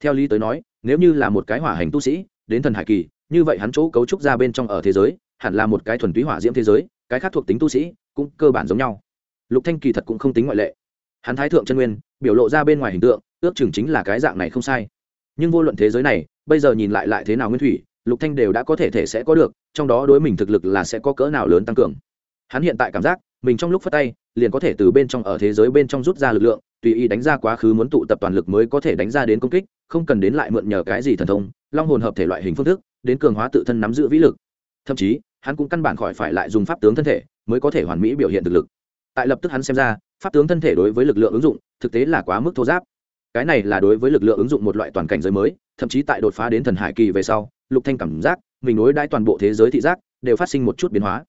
Theo lý tới nói, nếu như là một cái hỏa hành tu sĩ, đến thần hải kỳ, như vậy hắn chỗ cấu trúc ra bên trong ở thế giới, hẳn là một cái thuần túy hỏa diễm thế giới, cái khác thuộc tính tu sĩ, cũng cơ bản giống nhau. Lục thanh kỳ thật cũng không tính ngoại lệ. Hắn thái thượng chân nguyên, biểu lộ ra bên ngoài hình tượng, ước chừng chính là cái dạng này không sai. Nhưng vô luận thế giới này, bây giờ nhìn lại lại thế nào nguyên thủy lục thanh đều đã có thể thể sẽ có được, trong đó đối mình thực lực là sẽ có cỡ nào lớn tăng cường. Hắn hiện tại cảm giác, mình trong lúc phát tay, liền có thể từ bên trong ở thế giới bên trong rút ra lực lượng, tùy ý đánh ra quá khứ muốn tụ tập toàn lực mới có thể đánh ra đến công kích, không cần đến lại mượn nhờ cái gì thần thông, long hồn hợp thể loại hình phương thức, đến cường hóa tự thân nắm giữ vĩ lực. Thậm chí, hắn cũng căn bản khỏi phải lại dùng pháp tướng thân thể, mới có thể hoàn mỹ biểu hiện thực lực. Tại lập tức hắn xem ra, pháp tướng thân thể đối với lực lượng ứng dụng, thực tế là quá mức thô giáp. Cái này là đối với lực lượng ứng dụng một loại toàn cảnh giới mới, thậm chí tại đột phá đến thần hải kỳ về sau lục thanh cảm giác, mình đối đãi toàn bộ thế giới thị giác đều phát sinh một chút biến hóa.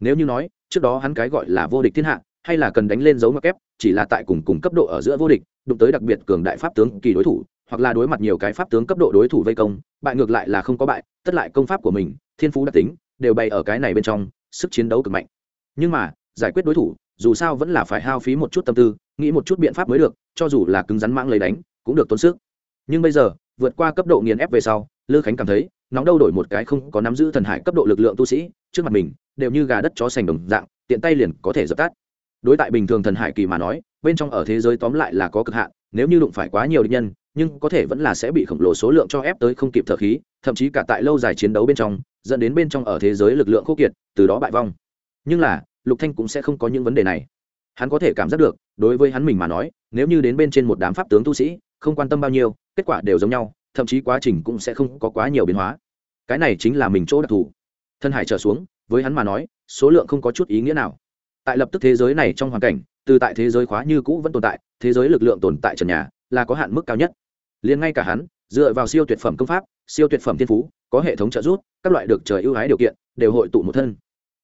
Nếu như nói, trước đó hắn cái gọi là vô địch thiên hạ, hay là cần đánh lên dấu mặc kép, chỉ là tại cùng cùng cấp độ ở giữa vô địch, đụng tới đặc biệt cường đại pháp tướng kỳ đối thủ, hoặc là đối mặt nhiều cái pháp tướng cấp độ đối thủ vây công, bại ngược lại là không có bại, tất lại công pháp của mình, thiên phú đặc tính, đều bày ở cái này bên trong, sức chiến đấu cực mạnh. Nhưng mà, giải quyết đối thủ, dù sao vẫn là phải hao phí một chút tâm tư, nghĩ một chút biện pháp mới được, cho dù là cứng rắn mãng lấy đánh, cũng được tốn sức. Nhưng bây giờ, vượt qua cấp độ nghiền ép về sau, lư khánh cảm thấy nóng đâu đổi một cái không có nắm giữ thần hải cấp độ lực lượng tu sĩ, trước mặt mình, đều như gà đất chó sành đồng dạng, tiện tay liền có thể dập tắt. Đối tại bình thường thần hải kỳ mà nói, bên trong ở thế giới tóm lại là có cực hạn, nếu như đụng phải quá nhiều địch nhân, nhưng có thể vẫn là sẽ bị khổng lồ số lượng cho ép tới không kịp thở khí, thậm chí cả tại lâu dài chiến đấu bên trong, dẫn đến bên trong ở thế giới lực lượng khô kiệt, từ đó bại vong. Nhưng là, lục thanh cũng sẽ không có những vấn đề này. Hắn có thể cảm giác được, đối với hắn mình mà nói, nếu như đến bên trên một đám pháp tướng tu sĩ, không quan tâm bao nhiêu, kết quả đều giống nhau thậm chí quá trình cũng sẽ không có quá nhiều biến hóa. Cái này chính là mình chỗ đặc thù. Thân hải trở xuống, với hắn mà nói, số lượng không có chút ý nghĩa nào. Tại lập tức thế giới này trong hoàn cảnh, từ tại thế giới khóa như cũ vẫn tồn tại, thế giới lực lượng tồn tại trần nhà, là có hạn mức cao nhất. Liền ngay cả hắn, dựa vào siêu tuyệt phẩm công pháp, siêu tuyệt phẩm thiên phú, có hệ thống trợ giúp, các loại được trời ưu ái điều kiện, đều hội tụ một thân.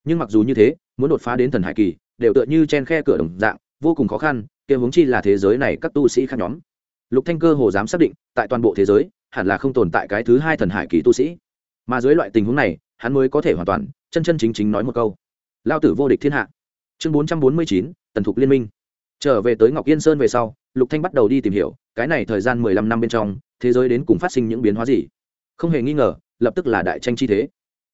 Nhưng mặc dù như thế, muốn đột phá đến thần hải kỳ, đều tựa như chen khe cửa đồng dạng, vô cùng khó khăn, kia hướng chi là thế giới này các tu sĩ khác nhóm. Lục thanh cơ hồ dám xác định, tại toàn bộ thế giới hẳn là không tồn tại cái thứ hai thần hải kỳ tu sĩ. Mà dưới loại tình huống này, hắn mới có thể hoàn toàn, chân chân chính chính nói một câu. Lao tử vô địch thiên hạ. Chương bốn trăm bốn mươi chín, tần thục liên minh. Trở về tới ngọc yên sơn về sau, lục thanh bắt đầu đi tìm hiểu, cái này thời gian mười lăm năm bên trong, thế giới đến cùng phát sinh những biến hóa gì. Không hề nghi ngờ, lập tức là đại tranh chi thế.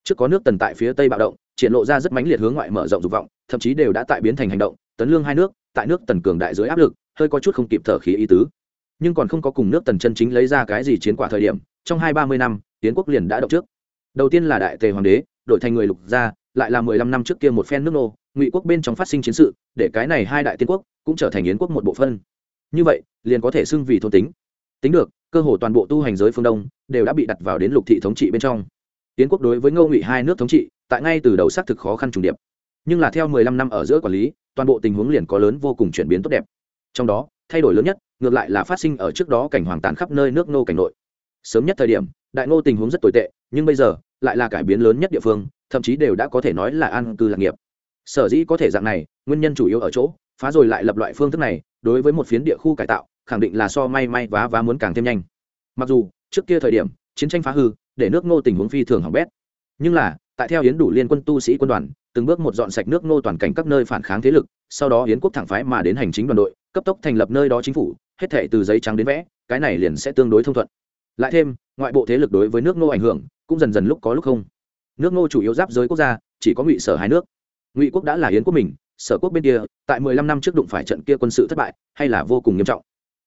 Trước có nước tần tại phía tây bạo động, triển lộ ra rất mãnh liệt hướng ngoại mở rộng dục vọng, thậm chí đều đã tại biến thành hành động, tấn lương hai nước, tại nước tần cường đại dưới áp lực, hơi có chút không kịp thở khí ý tứ nhưng còn không có cùng nước tần chân chính lấy ra cái gì chiến quả thời điểm, trong hai ba mươi năm tiến quốc liền đã động trước. Đầu tiên là đại tề hoàng đế, đổi thành người lục gia, lại là mười lăm năm trước kia một phen nước nô, ngụy quốc bên trong phát sinh chiến sự, để cái này hai đại tiên quốc cũng trở thành yến quốc một bộ phân như vậy, liền có thể xưng vì thôn tính. Tính được, cơ hồ toàn bộ tu hành giới phương đông đều đã bị đặt vào đến lục thị thống trị bên trong. Yến quốc đối với ngô ngụy hai nước thống trị, tại ngay từ đầu xác thực khó khăn trùng điệp. Nhưng là theo mười lăm năm ở giữa quản lý, toàn bộ tình huống liền có lớn vô cùng chuyển biến tốt đẹp. Trong đó, thay đổi lớn nhất ngược lại là phát sinh ở trước đó cảnh hoàng tàn khắp nơi nước nô cảnh nội. Sớm nhất thời điểm, đại ngô tình huống rất tồi tệ, nhưng bây giờ, lại là cải biến lớn nhất địa phương, thậm chí đều đã có thể nói là an cư lạc nghiệp. Sở dĩ có thể dạng này, nguyên nhân chủ yếu ở chỗ, phá rồi lại lập loại phương thức này, đối với một phiến địa khu cải tạo, khẳng định là so may may vá vá muốn càng thêm nhanh. Mặc dù, trước kia thời điểm, chiến tranh phá hư, để nước ngô tình huống phi thường hỏng bét. Nhưng là, tại theo hiến đủ liên quân tu sĩ quân đoàn, từng bước một dọn sạch nước ngô toàn cảnh các nơi phản kháng thế lực, sau đó hiến quốc thẳng phái mà đến hành chính đoàn đội, cấp tốc thành lập nơi đó chính phủ hết thể từ giấy trắng đến vẽ, cái này liền sẽ tương đối thông thuận. Lại thêm, ngoại bộ thế lực đối với nước ngô ảnh hưởng, cũng dần dần lúc có lúc không. Nước ngô chủ yếu giáp giới quốc gia, chỉ có ngụy sở hai nước. Ngụy quốc đã là yến quốc mình, sở quốc bên kia, tại mười lăm năm trước đụng phải trận kia quân sự thất bại, hay là vô cùng nghiêm trọng.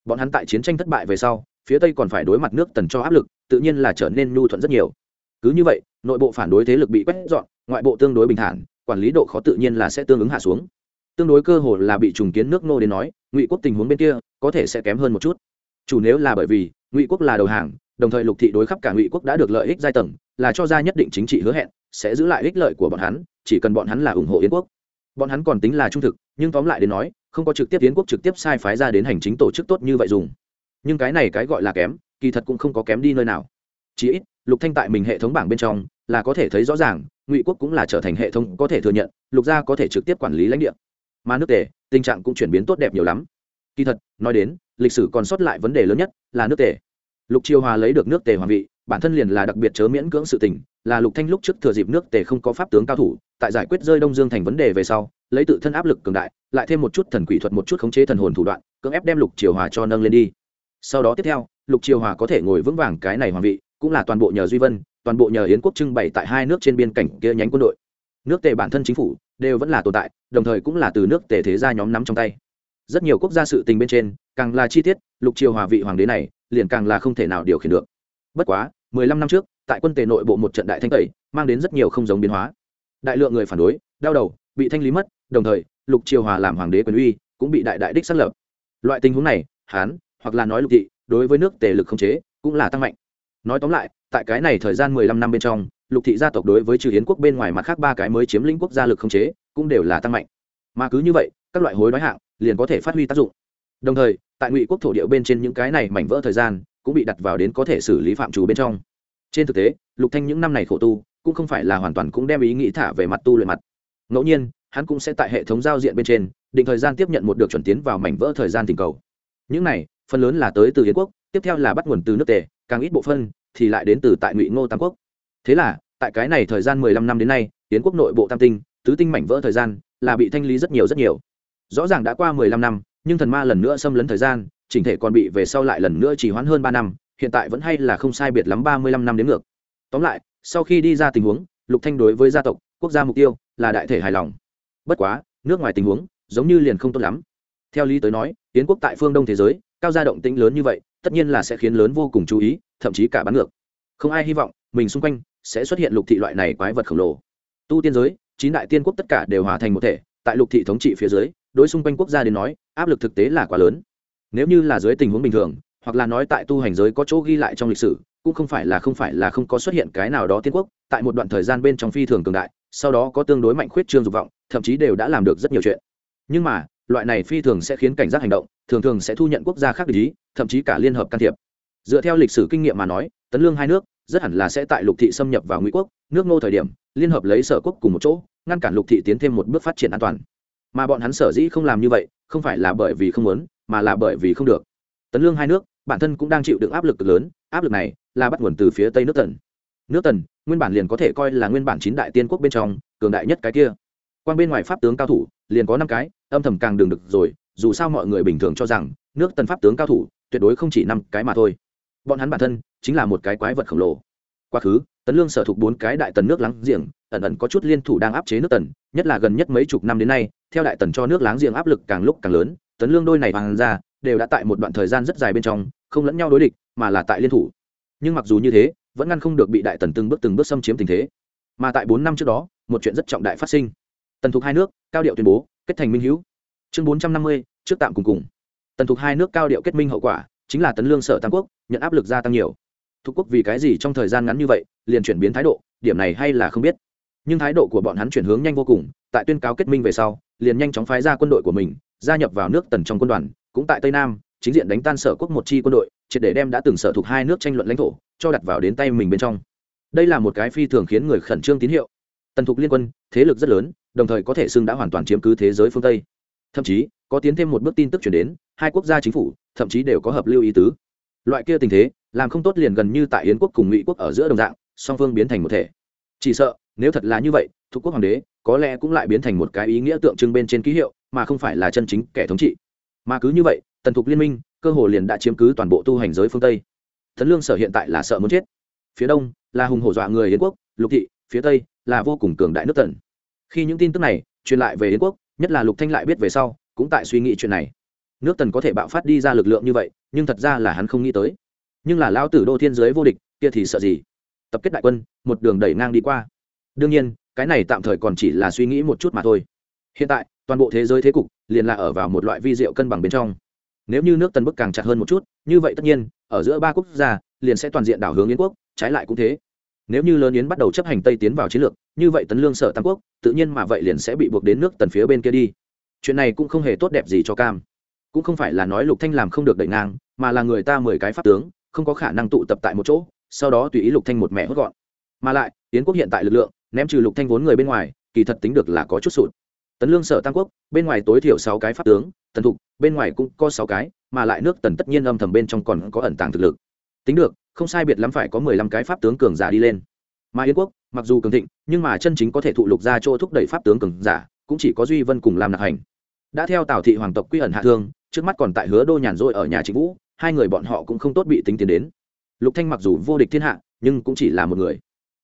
Bọn hắn tại chiến tranh thất bại về sau, phía tây còn phải đối mặt nước tần cho áp lực, tự nhiên là trở nên nhu thuận rất nhiều. Cứ như vậy, nội bộ phản đối thế lực bị quét dọn, ngoại bộ tương đối bình thản, quản lý độ khó tự nhiên là sẽ tương ứng hạ xuống tương đối cơ hội là bị trùng kiến nước nô đến nói, ngụy quốc tình huống bên kia có thể sẽ kém hơn một chút. Chủ nếu là bởi vì ngụy quốc là đầu hàng, đồng thời lục thị đối khắp cả ngụy quốc đã được lợi ích giai tầng, là cho ra nhất định chính trị hứa hẹn, sẽ giữ lại ích lợi của bọn hắn, chỉ cần bọn hắn là ủng hộ yến quốc. Bọn hắn còn tính là trung thực, nhưng tóm lại đến nói, không có trực tiếp yến quốc trực tiếp sai phái ra đến hành chính tổ chức tốt như vậy dùng. Nhưng cái này cái gọi là kém, kỳ thật cũng không có kém đi nơi nào. Chỉ ít, lục thanh tại mình hệ thống bảng bên trong, là có thể thấy rõ ràng, ngụy quốc cũng là trở thành hệ thống có thể thừa nhận, lục gia có thể trực tiếp quản lý lãnh địa mà nước tề, tình trạng cũng chuyển biến tốt đẹp nhiều lắm. Kỳ thật, nói đến, lịch sử còn sót lại vấn đề lớn nhất là nước tề. Lục triều hòa lấy được nước tề hoàng vị, bản thân liền là đặc biệt chớ miễn cưỡng sự tình, là lục thanh lúc trước thừa dịp nước tề không có pháp tướng cao thủ, tại giải quyết rơi đông dương thành vấn đề về sau, lấy tự thân áp lực cường đại, lại thêm một chút thần quỷ thuật, một chút khống chế thần hồn thủ đoạn, cưỡng ép đem lục triều hòa cho nâng lên đi. Sau đó tiếp theo, lục triều hòa có thể ngồi vững vàng cái này hoàng vị, cũng là toàn bộ nhờ duy vân, toàn bộ nhờ yến quốc trưng bày tại hai nước trên biên cảnh kia nhánh quân đội nước tề bản thân chính phủ đều vẫn là tồn tại, đồng thời cũng là từ nước tề thế gia nhóm nắm trong tay. Rất nhiều quốc gia sự tình bên trên, càng là chi tiết, lục triều hòa vị hoàng đế này, liền càng là không thể nào điều khiển được. Bất quá, mười lăm năm trước, tại quân tề nội bộ một trận đại thanh tẩy, mang đến rất nhiều không giống biến hóa. Đại lượng người phản đối, đau đầu, bị thanh lý mất, đồng thời, lục triều hòa làm hoàng đế quyền uy cũng bị đại đại đích xác lập. Loại tình huống này, hán, hoặc là nói lục thị, đối với nước tề lực không chế cũng là tăng mạnh. Nói tóm lại, tại cái này thời gian mười lăm năm bên trong lục thị gia tộc đối với trừ hiến quốc bên ngoài mặt khác ba cái mới chiếm lĩnh quốc gia lực không chế, cũng đều là tăng mạnh. Mà cứ như vậy, các loại hối đói hạng liền có thể phát huy tác dụng. Đồng thời, tại ngụy quốc thổ địa bên trên những cái này mảnh vỡ thời gian cũng bị đặt vào đến có thể xử lý phạm trù bên trong. Trên thực tế, lục thanh những năm này khổ tu cũng không phải là hoàn toàn cũng đem ý nghĩ thả về mặt tu luyện mặt. Ngẫu nhiên, hắn cũng sẽ tại hệ thống giao diện bên trên định thời gian tiếp nhận một được chuẩn tiến vào mảnh vỡ thời gian tình cầu. Những này, phần lớn là tới từ yến quốc, tiếp theo là bắt nguồn từ nước tề, càng ít bộ phân thì lại đến từ tại ngụy ngô tam quốc thế là, tại cái này thời gian mười lăm năm đến nay, yến quốc nội bộ tam tinh, tứ tinh mảnh vỡ thời gian, là bị thanh lý rất nhiều rất nhiều. Rõ ràng đã qua mười lăm năm, nhưng thần ma lần nữa xâm lấn thời gian, chỉnh thể còn bị về sau lại lần nữa chỉ hoãn hơn ba năm, hiện tại vẫn hay là không sai biệt lắm ba mươi lăm năm đến ngược. Tóm lại, sau khi đi ra tình huống, lục thanh đối với gia tộc, quốc gia mục tiêu, là đại thể hài lòng. Bất quá, nước ngoài tình huống, giống như liền không tốt lắm. Theo lý tới nói tiến quốc tại phương đông thế giới, cao gia động tĩnh lớn như vậy, tất nhiên là sẽ khiến lớn vô cùng chú ý, thậm chí cả bán ngược. Không ai hy vọng, mình xung quanh sẽ xuất hiện lục thị loại này quái vật khổng lồ. Tu tiên giới, chín đại tiên quốc tất cả đều hòa thành một thể, tại lục thị thống trị phía dưới, đối xung quanh quốc gia đến nói, áp lực thực tế là quá lớn. Nếu như là dưới tình huống bình thường, hoặc là nói tại tu hành giới có chỗ ghi lại trong lịch sử, cũng không phải là không phải là không có xuất hiện cái nào đó tiên quốc, tại một đoạn thời gian bên trong phi thường cường đại, sau đó có tương đối mạnh khuyết trương dục vọng, thậm chí đều đã làm được rất nhiều chuyện. Nhưng mà, loại này phi thường sẽ khiến cảnh giác hành động, thường thường sẽ thu nhận quốc gia khác ý, thậm chí cả liên hợp can thiệp. Dựa theo lịch sử kinh nghiệm mà nói, tấn lương hai nước rất hẳn là sẽ tại lục thị xâm nhập vào ngụy quốc, nước ngô thời điểm, liên hợp lấy sở quốc cùng một chỗ, ngăn cản lục thị tiến thêm một bước phát triển an toàn. Mà bọn hắn sở dĩ không làm như vậy, không phải là bởi vì không muốn, mà là bởi vì không được. Tấn lương hai nước, bản thân cũng đang chịu đựng áp lực lớn, áp lực này là bắt nguồn từ phía tây nước tần. Nước tần, nguyên bản liền có thể coi là nguyên bản chín đại tiên quốc bên trong, cường đại nhất cái kia. Quan bên ngoài pháp tướng cao thủ, liền có năm cái, âm thầm càng đường được rồi, dù sao mọi người bình thường cho rằng, nước tần pháp tướng cao thủ, tuyệt đối không chỉ năm cái mà thôi bọn hắn bản thân chính là một cái quái vật khổng lồ. Quá khứ, tấn lương sở thuộc bốn cái đại tần nước láng giềng, ẩn ẩn có chút liên thủ đang áp chế nước tần, nhất là gần nhất mấy chục năm đến nay, theo đại tần cho nước láng giềng áp lực càng lúc càng lớn, tấn lương đôi này hoàng ra đều đã tại một đoạn thời gian rất dài bên trong, không lẫn nhau đối địch, mà là tại liên thủ. Nhưng mặc dù như thế, vẫn ngăn không được bị đại tần từng bước từng bước xâm chiếm tình thế. Mà tại bốn năm trước đó, một chuyện rất trọng đại phát sinh. Tần thuộc hai nước, cao điệu tuyên bố, kết thành minh hữu. Chương bốn trăm năm mươi, trước tạm cùng cùng. Tần thuộc hai nước cao điệu kết minh hậu quả chính là tấn lương sở tam quốc, nhận áp lực gia tăng nhiều. Thuộc quốc vì cái gì trong thời gian ngắn như vậy, liền chuyển biến thái độ, điểm này hay là không biết. Nhưng thái độ của bọn hắn chuyển hướng nhanh vô cùng, tại tuyên cáo kết minh về sau, liền nhanh chóng phái ra quân đội của mình, gia nhập vào nước tần trong quân đoàn, cũng tại tây nam, chính diện đánh tan sở quốc một chi quân đội, triệt để đem đã từng sở thuộc hai nước tranh luận lãnh thổ, cho đặt vào đến tay mình bên trong. Đây là một cái phi thường khiến người khẩn trương tín hiệu. Tần thục liên quân, thế lực rất lớn, đồng thời có thể xưng đã hoàn toàn chiếm cứ thế giới phương tây. Thậm chí, có tiến thêm một bước tin tức chuyển đến, hai quốc gia chính phủ thậm chí đều có hợp lưu ý tứ. Loại kia tình thế, làm không tốt liền gần như tại yến quốc cùng ngụy quốc ở giữa đồng dạng, song phương biến thành một thể. Chỉ sợ, nếu thật là như vậy, thuộc quốc hoàng đế, có lẽ cũng lại biến thành một cái ý nghĩa tượng trưng bên trên ký hiệu, mà không phải là chân chính kẻ thống trị. Mà cứ như vậy, tần thục liên minh, cơ hồ liền đã chiếm cứ toàn bộ tu hành giới phương tây. Thần lương sở hiện tại là sợ muốn chết. Phía đông, là hùng hổ dọa người yến quốc, lục thị, phía tây, là vô cùng cường đại nước tần. Khi những tin tức này truyền lại về yến quốc, nhất là lục thanh lại biết về sau, cũng tại suy nghĩ chuyện này nước tần có thể bạo phát đi ra lực lượng như vậy, nhưng thật ra là hắn không nghĩ tới. Nhưng là lao tử đô thiên giới vô địch, kia thì sợ gì? Tập kết đại quân, một đường đẩy ngang đi qua. Đương nhiên, cái này tạm thời còn chỉ là suy nghĩ một chút mà thôi. Hiện tại, toàn bộ thế giới thế cục liền là ở vào một loại vi diệu cân bằng bên trong. Nếu như nước tần bức càng chặt hơn một chút, như vậy tất nhiên, ở giữa ba quốc gia, liền sẽ toàn diện đảo hướng yến quốc, trái lại cũng thế. Nếu như lớn yến bắt đầu chấp hành tây tiến vào chiến lược, như vậy tấn lương sở tam quốc, tự nhiên mà vậy liền sẽ bị buộc đến nước tần phía bên kia đi. Chuyện này cũng không hề tốt đẹp gì cho cam cũng không phải là nói lục thanh làm không được đẩy ngang, mà là người ta mười cái pháp tướng, không có khả năng tụ tập tại một chỗ, sau đó tùy ý lục thanh một mẹ hốt gọn. Mà lại, yến quốc hiện tại lực lượng, ném trừ lục thanh vốn người bên ngoài, kỳ thật tính được là có chút sụt. Tấn lương sở tam quốc, bên ngoài tối thiểu sáu cái pháp tướng, tần thục, bên ngoài cũng có sáu cái, mà lại nước tần tất nhiên âm thầm bên trong còn có ẩn tàng thực lực. Tính được, không sai biệt lắm phải có mười lăm cái pháp tướng cường giả đi lên. Mà yến quốc, mặc dù cường thịnh, nhưng mà chân chính có thể thụ lục ra chỗ thúc đẩy pháp tướng cường giả, cũng chỉ có duy vân cùng làm nạc hành. Đã theo tào thị hoàng tộc quy ẩn hạ thương trước mắt còn tại hứa đô nhàn rỗi ở nhà chính vũ, hai người bọn họ cũng không tốt bị tính tiến đến. Lục thanh mặc dù vô địch thiên hạ, nhưng cũng chỉ là một người.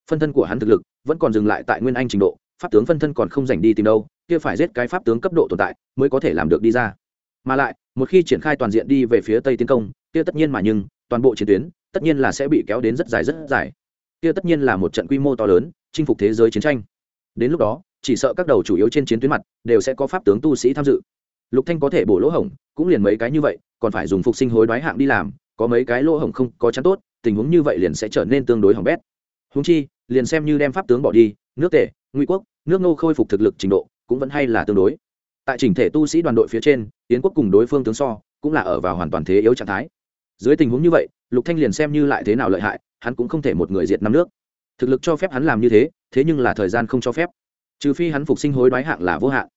Phân thân của hắn thực lực vẫn còn dừng lại tại nguyên anh trình độ, pháp tướng phân thân còn không dành đi tìm đâu, kia phải giết cái pháp tướng cấp độ tồn tại mới có thể làm được đi ra. Mà lại, một khi triển khai toàn diện đi về phía tây tiến công, kia tất nhiên mà nhưng, toàn bộ chiến tuyến, tất nhiên là sẽ bị kéo đến rất dài rất dài. Kia tất nhiên là một trận quy mô to lớn, chinh phục thế giới chiến tranh. Đến lúc đó, chỉ sợ các đầu chủ yếu trên chiến tuyến mặt đều sẽ có pháp tướng tu sĩ tham dự lục thanh có thể bổ lỗ hổng, cũng liền mấy cái như vậy, còn phải dùng phục sinh hối đoái hạng đi làm, có mấy cái lỗ hổng không có chắn tốt, tình huống như vậy liền sẽ trở nên tương đối hỏng bét. Huống chi, liền xem như đem pháp tướng bỏ đi, nước tề, ngụy quốc, nước nô khôi phục thực lực trình độ, cũng vẫn hay là tương đối. Tại chỉnh thể tu sĩ đoàn đội phía trên tiến quốc cùng đối phương tướng so, cũng là ở vào hoàn toàn thế yếu trạng thái. Dưới tình huống như vậy, lục thanh liền xem như lại thế nào lợi hại, hắn cũng không thể một người diệt năm nước. Thực lực cho phép hắn làm như thế thế nhưng là thời gian không cho phép. Trừ phi hắn phục sinh hối đoái hạng là vô hạn.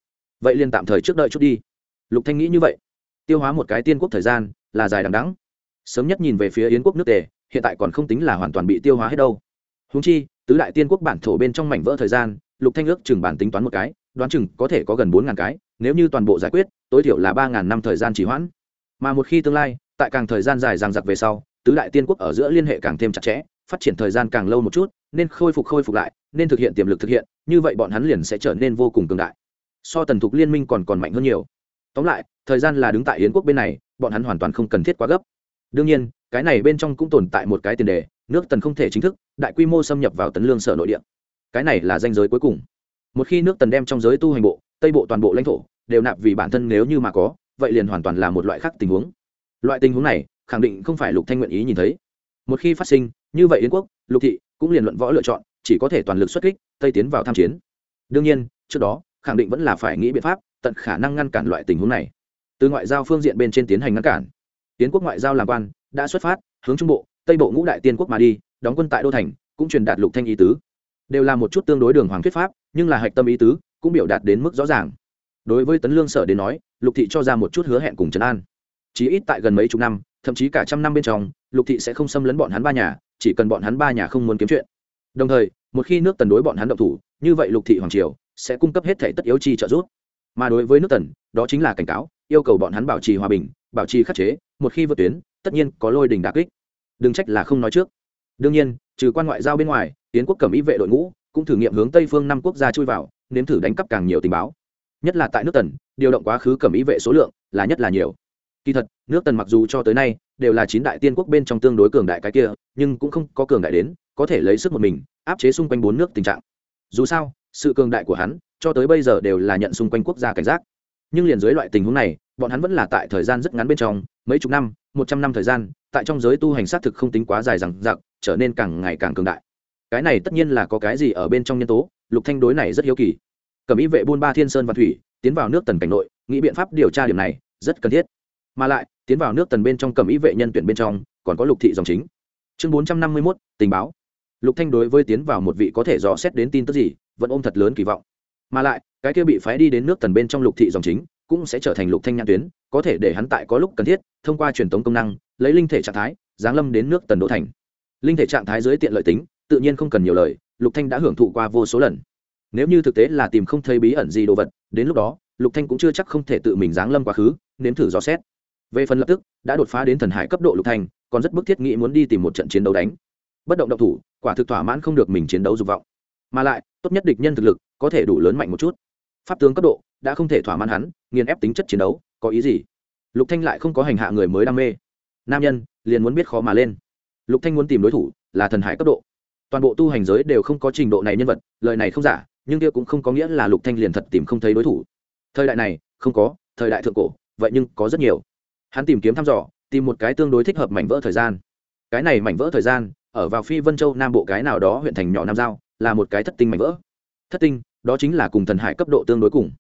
Vậy liền tạm thời trước đợi chút đi lục thanh nghĩ như vậy. Tiêu hóa một cái tiên quốc thời gian là dài đằng đẵng. Sớm nhất nhìn về phía yến quốc nước tề, hiện tại còn không tính là hoàn toàn bị tiêu hóa hết đâu. Húng chi, tứ đại tiên quốc bản thổ bên trong mảnh vỡ thời gian, lục thanh ước chừng bản tính toán một cái, đoán chừng có thể có gần bốn ngàn cái, nếu như toàn bộ giải quyết, tối thiểu là ba ngàn năm thời gian trì hoãn. Mà một khi tương lai, tại càng thời gian dài dằng dặc về sau, tứ đại tiên quốc ở giữa liên hệ càng thêm chặt chẽ, phát triển thời gian càng lâu một chút, nên khôi phục khôi phục lại, nên thực hiện tiềm lực thực hiện, như vậy bọn hắn liền sẽ trở nên vô cùng cường đại. So tần thục liên minh còn còn mạnh hơn nhiều tóm lại, thời gian là đứng tại yến quốc bên này, bọn hắn hoàn toàn không cần thiết quá gấp. Đương nhiên, cái này bên trong cũng tồn tại một cái tiền đề, nước tần không thể chính thức, đại quy mô xâm nhập vào tấn lương sở nội địa. Cái này là danh giới cuối cùng. Một khi nước tần đem trong giới tu hành bộ, tây bộ toàn bộ lãnh thổ, đều nạp vì bản thân nếu như mà có, vậy liền hoàn toàn là một loại khác tình huống. Loại tình huống này, khẳng định không phải lục thanh nguyện ý nhìn thấy. Một khi phát sinh, như vậy yến quốc, lục thị cũng liền luận võ lựa chọn, chỉ có thể toàn lực xuất kích, tây tiến vào tham chiến. Đương nhiên, trước đó, khẳng định vẫn là phải nghĩ biện pháp tận khả năng ngăn cản loại tình huống này. Từ ngoại giao phương diện bên trên tiến hành ngăn cản. Tiến quốc ngoại giao làm quan, đã xuất phát, hướng trung bộ, tây bộ ngũ đại tiên quốc mà đi, đóng quân tại đô thành, cũng truyền đạt lục thanh ý tứ. Đều là một chút tương đối đường hoàng thuyết pháp, nhưng là hạch tâm ý tứ, cũng biểu đạt đến mức rõ ràng. Đối với tấn lương sở đến nói, lục thị cho ra một chút hứa hẹn cùng trấn an. Chí ít tại gần mấy chục năm, thậm chí cả trăm năm bên trong, lục thị sẽ không xâm lấn bọn hắn ba nhà, chỉ cần bọn hắn ba nhà không muốn kiếm chuyện. Đồng thời, một khi nước tần đối bọn hắn động thủ, như vậy lục thị hoàng triều sẽ cung cấp hết thể tất yếu chi trợ giúp mà đối với nước tần, đó chính là cảnh cáo, yêu cầu bọn hắn bảo trì hòa bình, bảo trì khắc chế, một khi vượt tuyến, tất nhiên có lôi đình đà kích. Đừng trách là không nói trước. Đương nhiên, trừ quan ngoại giao bên ngoài tiến quốc cầm ý vệ đội ngũ cũng thử nghiệm hướng tây phương năm quốc gia chui vào, nếm thử đánh cắp càng nhiều tình báo. Nhất là tại nước tần, điều động quá khứ cầm ý vệ số lượng là nhất là nhiều. Kỳ thật, nước tần mặc dù cho tới nay đều là chín đại tiên quốc bên trong tương đối cường đại cái kia, nhưng cũng không có cường đại đến có thể lấy sức một mình, áp chế xung quanh bốn nước tình trạng. Dù sao, sự cường đại của hắn cho tới bây giờ đều là nhận xung quanh quốc gia cảnh giác. Nhưng liền dưới loại tình huống này bọn hắn vẫn là tại thời gian rất ngắn bên trong mấy chục năm một trăm năm thời gian tại trong giới tu hành xác thực không tính quá dài rằng giặc trở nên càng ngày càng cường đại. Cái này tất nhiên là có cái gì ở bên trong nhân tố lục thanh đối này rất hiếu kỳ. Cầm ý vệ buôn ba thiên sơn và thủy tiến vào nước tần cảnh nội nghĩ biện pháp điều tra điểm này rất cần thiết. Mà lại tiến vào nước tần bên trong cầm ý vệ nhân tuyển bên trong còn có lục thị dòng chính. Chương bốn trăm năm mươi 451, tình báo. Lục thanh đối với tiến vào một vị có thể dò xét đến tin tức gì vẫn ôm thật lớn kỳ vọng mà lại, cái kia bị phái đi đến nước tần bên trong lục thị dòng chính, cũng sẽ trở thành lục thanh nhãn tuyến, có thể để hắn tại có lúc cần thiết, thông qua truyền tống công năng, lấy linh thể trạng thái, giáng lâm đến nước tần đô thành. Linh thể trạng thái dưới tiện lợi tính, tự nhiên không cần nhiều lời, lục thanh đã hưởng thụ qua vô số lần. Nếu như thực tế là tìm không thấy bí ẩn gì đồ vật, đến lúc đó, lục thanh cũng chưa chắc không thể tự mình giáng lâm quá khứ, nếm thử dò xét. Về phần lập tức, đã đột phá đến thần hải cấp độ lục thanh, còn rất bức thiết nghĩ muốn đi tìm một trận chiến đấu đánh. Bất động động thủ, quả thực thỏa mãn không được mình chiến đấu dục vọng. Mà lại tốt nhất địch nhân thực lực, có thể đủ lớn mạnh một chút. Pháp tướng cấp độ, đã không thể thỏa mãn hắn, nghiền ép tính chất chiến đấu, có ý gì? Lục thanh lại không có hành hạ người mới đam mê. Nam nhân, liền muốn biết khó mà lên. Lục thanh muốn tìm đối thủ, là thần hải cấp độ. Toàn bộ tu hành giới đều không có trình độ này nhân vật, lời này không giả, nhưng kia cũng không có nghĩa là lục thanh liền thật tìm không thấy đối thủ. Thời đại này, không có, thời đại thượng cổ, vậy nhưng có rất nhiều. Hắn tìm kiếm thăm dò, tìm một cái tương đối thích hợp mảnh vỡ thời gian. Cái này mảnh vỡ thời gian, ở vào phi vân châu nam bộ cái nào đó huyện thành nhỏ nam giao là một cái thất tinh mảnh vỡ. Thất tinh đó chính là cùng thần hải cấp độ tương đối cùng.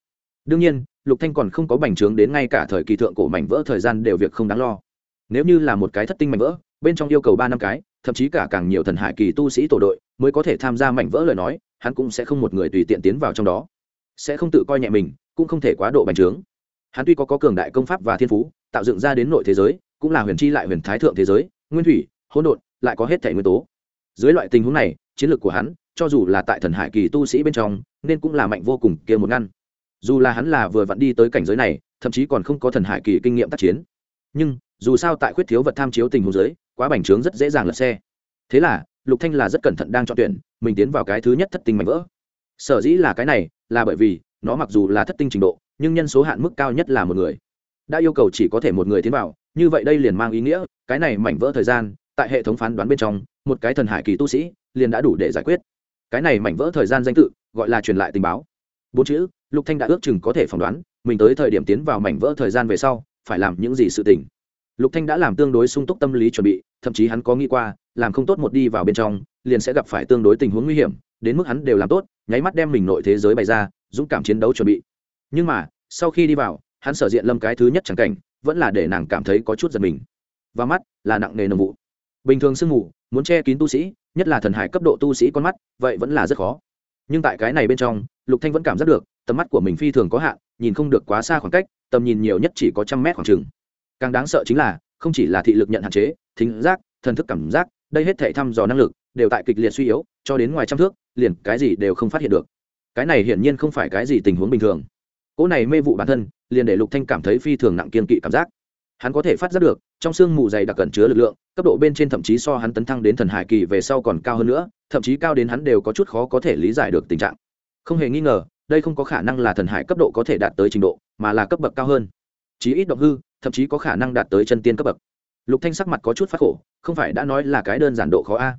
Đương nhiên lục thanh còn không có bành trướng đến ngay cả thời kỳ thượng cổ mảnh vỡ thời gian đều việc không đáng lo. Nếu như là một cái thất tinh mảnh vỡ bên trong yêu cầu ba năm cái thậm chí cả càng nhiều thần hải kỳ tu sĩ tổ đội mới có thể tham gia mảnh vỡ lời nói hắn cũng sẽ không một người tùy tiện tiến vào trong đó. Sẽ không tự coi nhẹ mình cũng không thể quá độ bành trướng. Hắn tuy có, có cường đại công pháp và thiên phú tạo dựng ra đến nội thế giới cũng là huyền chi lại huyền thái thượng thế giới nguyên thủy hỗn độn lại có hết thể nguyên tố. Dưới loại tình huống này chiến lược của hắn cho dù là tại thần hải kỳ tu sĩ bên trong, nên cũng là mạnh vô cùng kia một ngăn. Dù là hắn là vừa vặn đi tới cảnh giới này, thậm chí còn không có thần hải kỳ kinh nghiệm tác chiến. Nhưng, dù sao tại khuyết thiếu vật tham chiếu tình hồ giới quá bành trướng rất dễ dàng lật xe. Thế là, lục thanh là rất cẩn thận đang chọn tuyển, mình tiến vào cái thứ nhất thất tinh mạnh vỡ. Sở dĩ là cái này, là bởi vì, nó mặc dù là thất tinh trình độ, nhưng nhân số hạn mức cao nhất là một người. Đã yêu cầu chỉ có thể một người tiến vào, như vậy đây liền mang ý nghĩa, cái này mảnh vỡ thời gian, tại hệ thống phán đoán bên trong, một cái thần hải kỳ tu sĩ, liền đã đủ để giải quyết cái này mảnh vỡ thời gian danh tự, gọi là truyền lại tình báo. Bốn chữ, lục thanh đã ước chừng có thể phỏng đoán, mình tới thời điểm tiến vào mảnh vỡ thời gian về sau, phải làm những gì sự tình. Lục thanh đã làm tương đối sung túc tâm lý chuẩn bị, thậm chí hắn có nghĩ qua, làm không tốt một đi vào bên trong, liền sẽ gặp phải tương đối tình huống nguy hiểm, đến mức hắn đều làm tốt, nháy mắt đem mình nội thế giới bày ra, dũng cảm chiến đấu chuẩn bị. Nhưng mà, sau khi đi vào, hắn sở diện lâm cái thứ nhất chẳng cảnh, vẫn là để nàng cảm thấy có chút giật mình. Và mắt là nặng nề nồng vụ. Bình thường sương mù muốn che kín tu sĩ, nhất là thần hải cấp độ tu sĩ con mắt, vậy vẫn là rất khó. Nhưng tại cái này bên trong, lục thanh vẫn cảm giác được, tầm mắt của mình phi thường có hạn, nhìn không được quá xa khoảng cách, tầm nhìn nhiều nhất chỉ có trăm mét khoảng trường càng đáng sợ chính là, không chỉ là thị lực nhận hạn chế, thính giác, thần thức cảm giác, đây hết thể thăm dò năng lực, đều tại kịch liệt suy yếu, cho đến ngoài trăm thước, liền cái gì đều không phát hiện được. Cái này hiển nhiên không phải cái gì tình huống bình thường. Cỗ này mê vụ bản thân, liền để lục thanh cảm thấy phi thường nặng kiên kỵ cảm giác hắn có thể phát giác được, trong xương mù dày đặc cẩn chứa lực lượng, cấp độ bên trên thậm chí so hắn tấn thăng đến thần hải kỳ về sau còn cao hơn nữa, thậm chí cao đến hắn đều có chút khó có thể lý giải được tình trạng. Không hề nghi ngờ, đây không có khả năng là thần hải cấp độ có thể đạt tới trình độ, mà là cấp bậc cao hơn. Chí ít động hư, thậm chí có khả năng đạt tới chân tiên cấp bậc. Lục thanh sắc mặt có chút phát khổ, không phải đã nói là cái đơn giản độ khó a?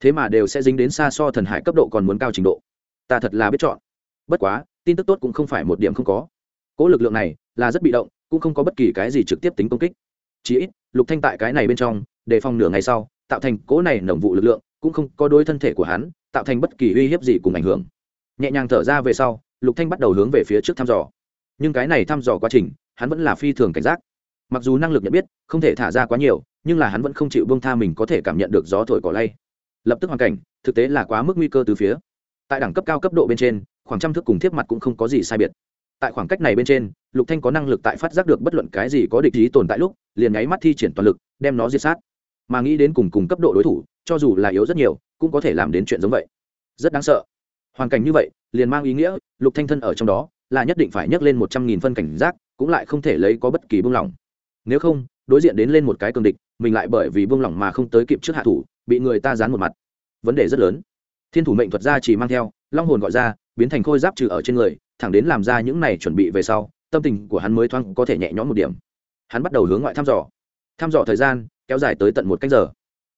Thế mà đều sẽ dính đến xa so thần hải cấp độ còn muốn cao trình độ. Ta thật là biết chọn. Bất quá, tin tức tốt cũng không phải một điểm không có. Cỗ lực lượng này là rất bị động cũng không có bất kỳ cái gì trực tiếp tính công kích. Chí ít, lục thanh tại cái này bên trong, đề phòng nửa ngày sau, tạo thành cố này nồng vụ lực lượng, cũng không có đối thân thể của hắn, tạo thành bất kỳ uy hiếp gì cùng ảnh hưởng. Nhẹ nhàng thở ra về sau, lục thanh bắt đầu hướng về phía trước thăm dò. Nhưng cái này thăm dò quá trình, hắn vẫn là phi thường cảnh giác. Mặc dù năng lực nhận biết không thể thả ra quá nhiều, nhưng là hắn vẫn không chịu buông tha mình có thể cảm nhận được gió thổi cỏ lay. Lập tức hoàn cảnh, thực tế là quá mức nguy cơ từ phía. Tại đẳng cấp cao cấp độ bên trên, khoảng trăm thước cùng thiếp mặt cũng không có gì sai biệt tại khoảng cách này bên trên, lục thanh có năng lực tại phát giác được bất luận cái gì có địch ý tồn tại lúc, liền nháy mắt thi triển toàn lực, đem nó diệt sát. Mà nghĩ đến cùng cùng cấp độ đối thủ, cho dù là yếu rất nhiều, cũng có thể làm đến chuyện giống vậy. Rất đáng sợ. Hoàn cảnh như vậy, liền mang ý nghĩa, lục thanh thân ở trong đó, là nhất định phải nhấc lên một trăm nghìn phân cảnh giác, cũng lại không thể lấy có bất kỳ buông lỏng. Nếu không, đối diện đến lên một cái cường địch, mình lại bởi vì buông lỏng mà không tới kịp trước hạ thủ, bị người ta dán một mặt. Vấn đề rất lớn. Thiên thủ mệnh thuật ra chỉ mang theo, long hồn gọi ra, biến thành khôi giáp trừ ở trên người thẳng đến làm ra những này chuẩn bị về sau, tâm tình của hắn mới thoáng có thể nhẹ nhõm một điểm. Hắn bắt đầu hướng ngoại thăm dò. Thăm dò thời gian, kéo dài tới tận một cách giờ.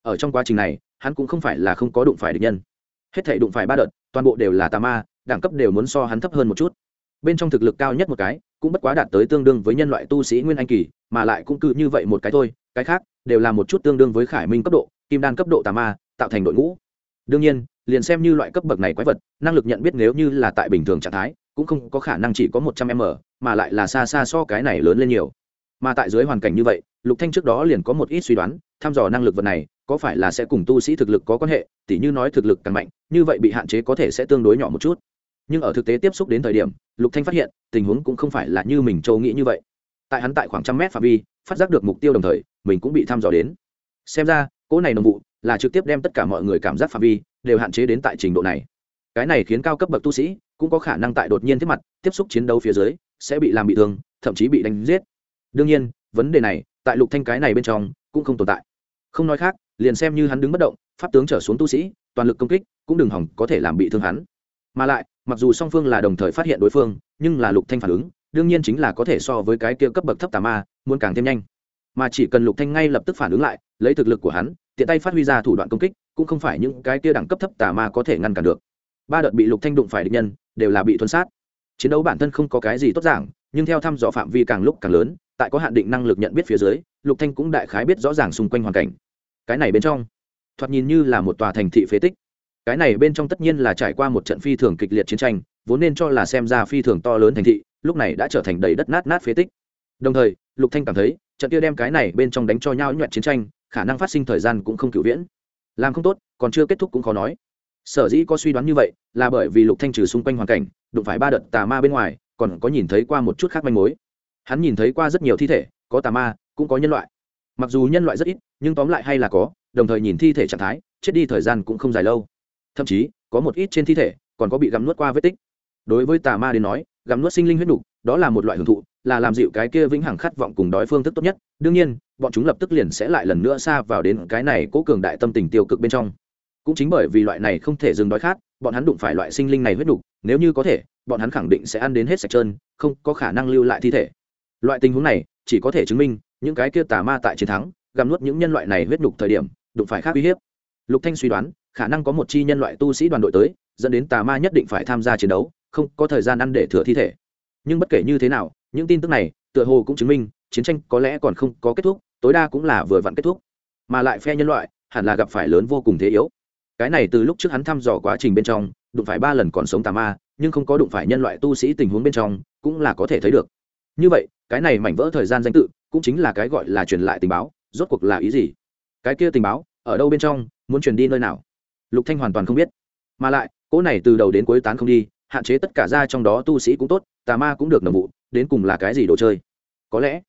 Ở trong quá trình này, hắn cũng không phải là không có đụng phải địch nhân. Hết thể đụng phải ba đợt, toàn bộ đều là tà ma, đẳng cấp đều muốn so hắn thấp hơn một chút. Bên trong thực lực cao nhất một cái, cũng bất quá đạt tới tương đương với nhân loại tu sĩ nguyên anh kỳ, mà lại cũng cứ như vậy một cái thôi, cái khác đều là một chút tương đương với khải minh cấp độ, kim đan cấp độ tà ma, tạo thành đội ngũ. Đương nhiên, liền xem như loại cấp bậc này quái vật, năng lực nhận biết nếu như là tại bình thường trạng thái cũng không có khả năng chỉ có một trăm m, mà lại là xa xa so cái này lớn lên nhiều. Mà tại dưới hoàn cảnh như vậy, lục thanh trước đó liền có một ít suy đoán, thăm dò năng lực vật này, có phải là sẽ cùng tu sĩ thực lực có quan hệ, tỉ như nói thực lực càng mạnh, như vậy bị hạn chế có thể sẽ tương đối nhỏ một chút. Nhưng ở thực tế tiếp xúc đến thời điểm, lục thanh phát hiện, tình huống cũng không phải là như mình châu nghĩ như vậy. Tại hắn tại khoảng trăm mét phạm vi, phát giác được mục tiêu đồng thời, mình cũng bị thăm dò đến. Xem ra, cỗ này nồng vụ là trực tiếp đem tất cả mọi người cảm giác phạm vi đều hạn chế đến tại trình độ này. Cái này khiến cao cấp bậc tu sĩ cũng có khả năng tại đột nhiên tiếp mặt, tiếp xúc chiến đấu phía dưới, sẽ bị làm bị thương, thậm chí bị đánh giết. Đương nhiên, vấn đề này, tại lục thanh cái này bên trong, cũng không tồn tại. Không nói khác, liền xem như hắn đứng bất động, pháp tướng trở xuống tu sĩ, toàn lực công kích, cũng đừng hỏng có thể làm bị thương hắn. Mà lại, mặc dù song phương là đồng thời phát hiện đối phương, nhưng là lục thanh phản ứng, đương nhiên chính là có thể so với cái kia cấp bậc thấp tà ma, muốn càng thêm nhanh. Mà chỉ cần lục thanh ngay lập tức phản ứng lại, lấy thực lực của hắn, tiện tay phát huy ra thủ đoạn công kích, cũng không phải những cái kia đẳng cấp thấp tà ma có thể ngăn cản được ba đợt bị lục thanh đụng phải địch nhân, đều là bị thuần sát. Chiến đấu bản thân không có cái gì tốt giảng, nhưng theo thăm dò phạm vi càng lúc càng lớn, tại có hạn định năng lực nhận biết phía dưới, lục thanh cũng đại khái biết rõ ràng xung quanh hoàn cảnh. Cái này bên trong, thoạt nhìn như là một tòa thành thị phế tích. Cái này bên trong tất nhiên là trải qua một trận phi thường kịch liệt chiến tranh, vốn nên cho là xem ra phi thường to lớn thành thị, lúc này đã trở thành đầy đất nát nát phế tích. Đồng thời, lục thanh cảm thấy, trận kia đem cái này bên trong đánh cho nhau nhuẹn chiến tranh, khả năng phát sinh thời gian cũng không cựu viễn. Làm không tốt, còn chưa kết thúc cũng khó nói sở dĩ có suy đoán như vậy là bởi vì lục thanh trừ xung quanh hoàn cảnh đụng phải ba đợt tà ma bên ngoài còn có nhìn thấy qua một chút khác manh mối. Hắn nhìn thấy qua rất nhiều thi thể có tà ma cũng có nhân loại. Mặc dù nhân loại rất ít nhưng tóm lại hay là có đồng thời nhìn thi thể trạng thái chết đi thời gian cũng không dài lâu. Thậm chí có một ít trên thi thể còn có bị gặm nuốt qua vết tích. Đối với tà ma đến nói gặm nuốt sinh linh huyết đủ, đó là một loại hưởng thụ là làm dịu cái kia vĩnh hằng khát vọng cùng đói phương thức tốt nhất. Đương nhiên bọn chúng lập tức liền sẽ lại lần nữa xa vào đến cái này cố cường đại tâm tình tiêu cực bên trong cũng chính bởi vì loại này không thể dừng đói khát, bọn hắn đụng phải loại sinh linh này huyết đục, nếu như có thể, bọn hắn khẳng định sẽ ăn đến hết sạch trơn, không có khả năng lưu lại thi thể. Loại tình huống này, chỉ có thể chứng minh, những cái kia tà ma tại chiến thắng, gặm nuốt những nhân loại này huyết đục thời điểm, đụng phải khác uy hiếp. Lục thanh suy đoán, khả năng có một chi nhân loại tu sĩ đoàn đội tới, dẫn đến tà ma nhất định phải tham gia chiến đấu, không có thời gian ăn để thừa thi thể. Nhưng bất kể như thế nào, những tin tức này, tựa hồ cũng chứng minh, chiến tranh có lẽ còn không có kết thúc, tối đa cũng là vừa vặn kết thúc. Mà lại phe nhân loại, hẳn là gặp phải lớn vô cùng thế yếu cái này từ lúc trước hắn thăm dò quá trình bên trong, đụng phải ba lần còn sống tà ma, nhưng không có đụng phải nhân loại tu sĩ tình huống bên trong, cũng là có thể thấy được. Như vậy, cái này mảnh vỡ thời gian danh tự, cũng chính là cái gọi là truyền lại tình báo, rốt cuộc là ý gì? Cái kia tình báo, ở đâu bên trong, muốn truyền đi nơi nào? Lục thanh hoàn toàn không biết. Mà lại, cỗ này từ đầu đến cuối tán không đi, hạn chế tất cả ra trong đó tu sĩ cũng tốt, tà ma cũng được nồng vụ, đến cùng là cái gì đồ chơi? Có lẽ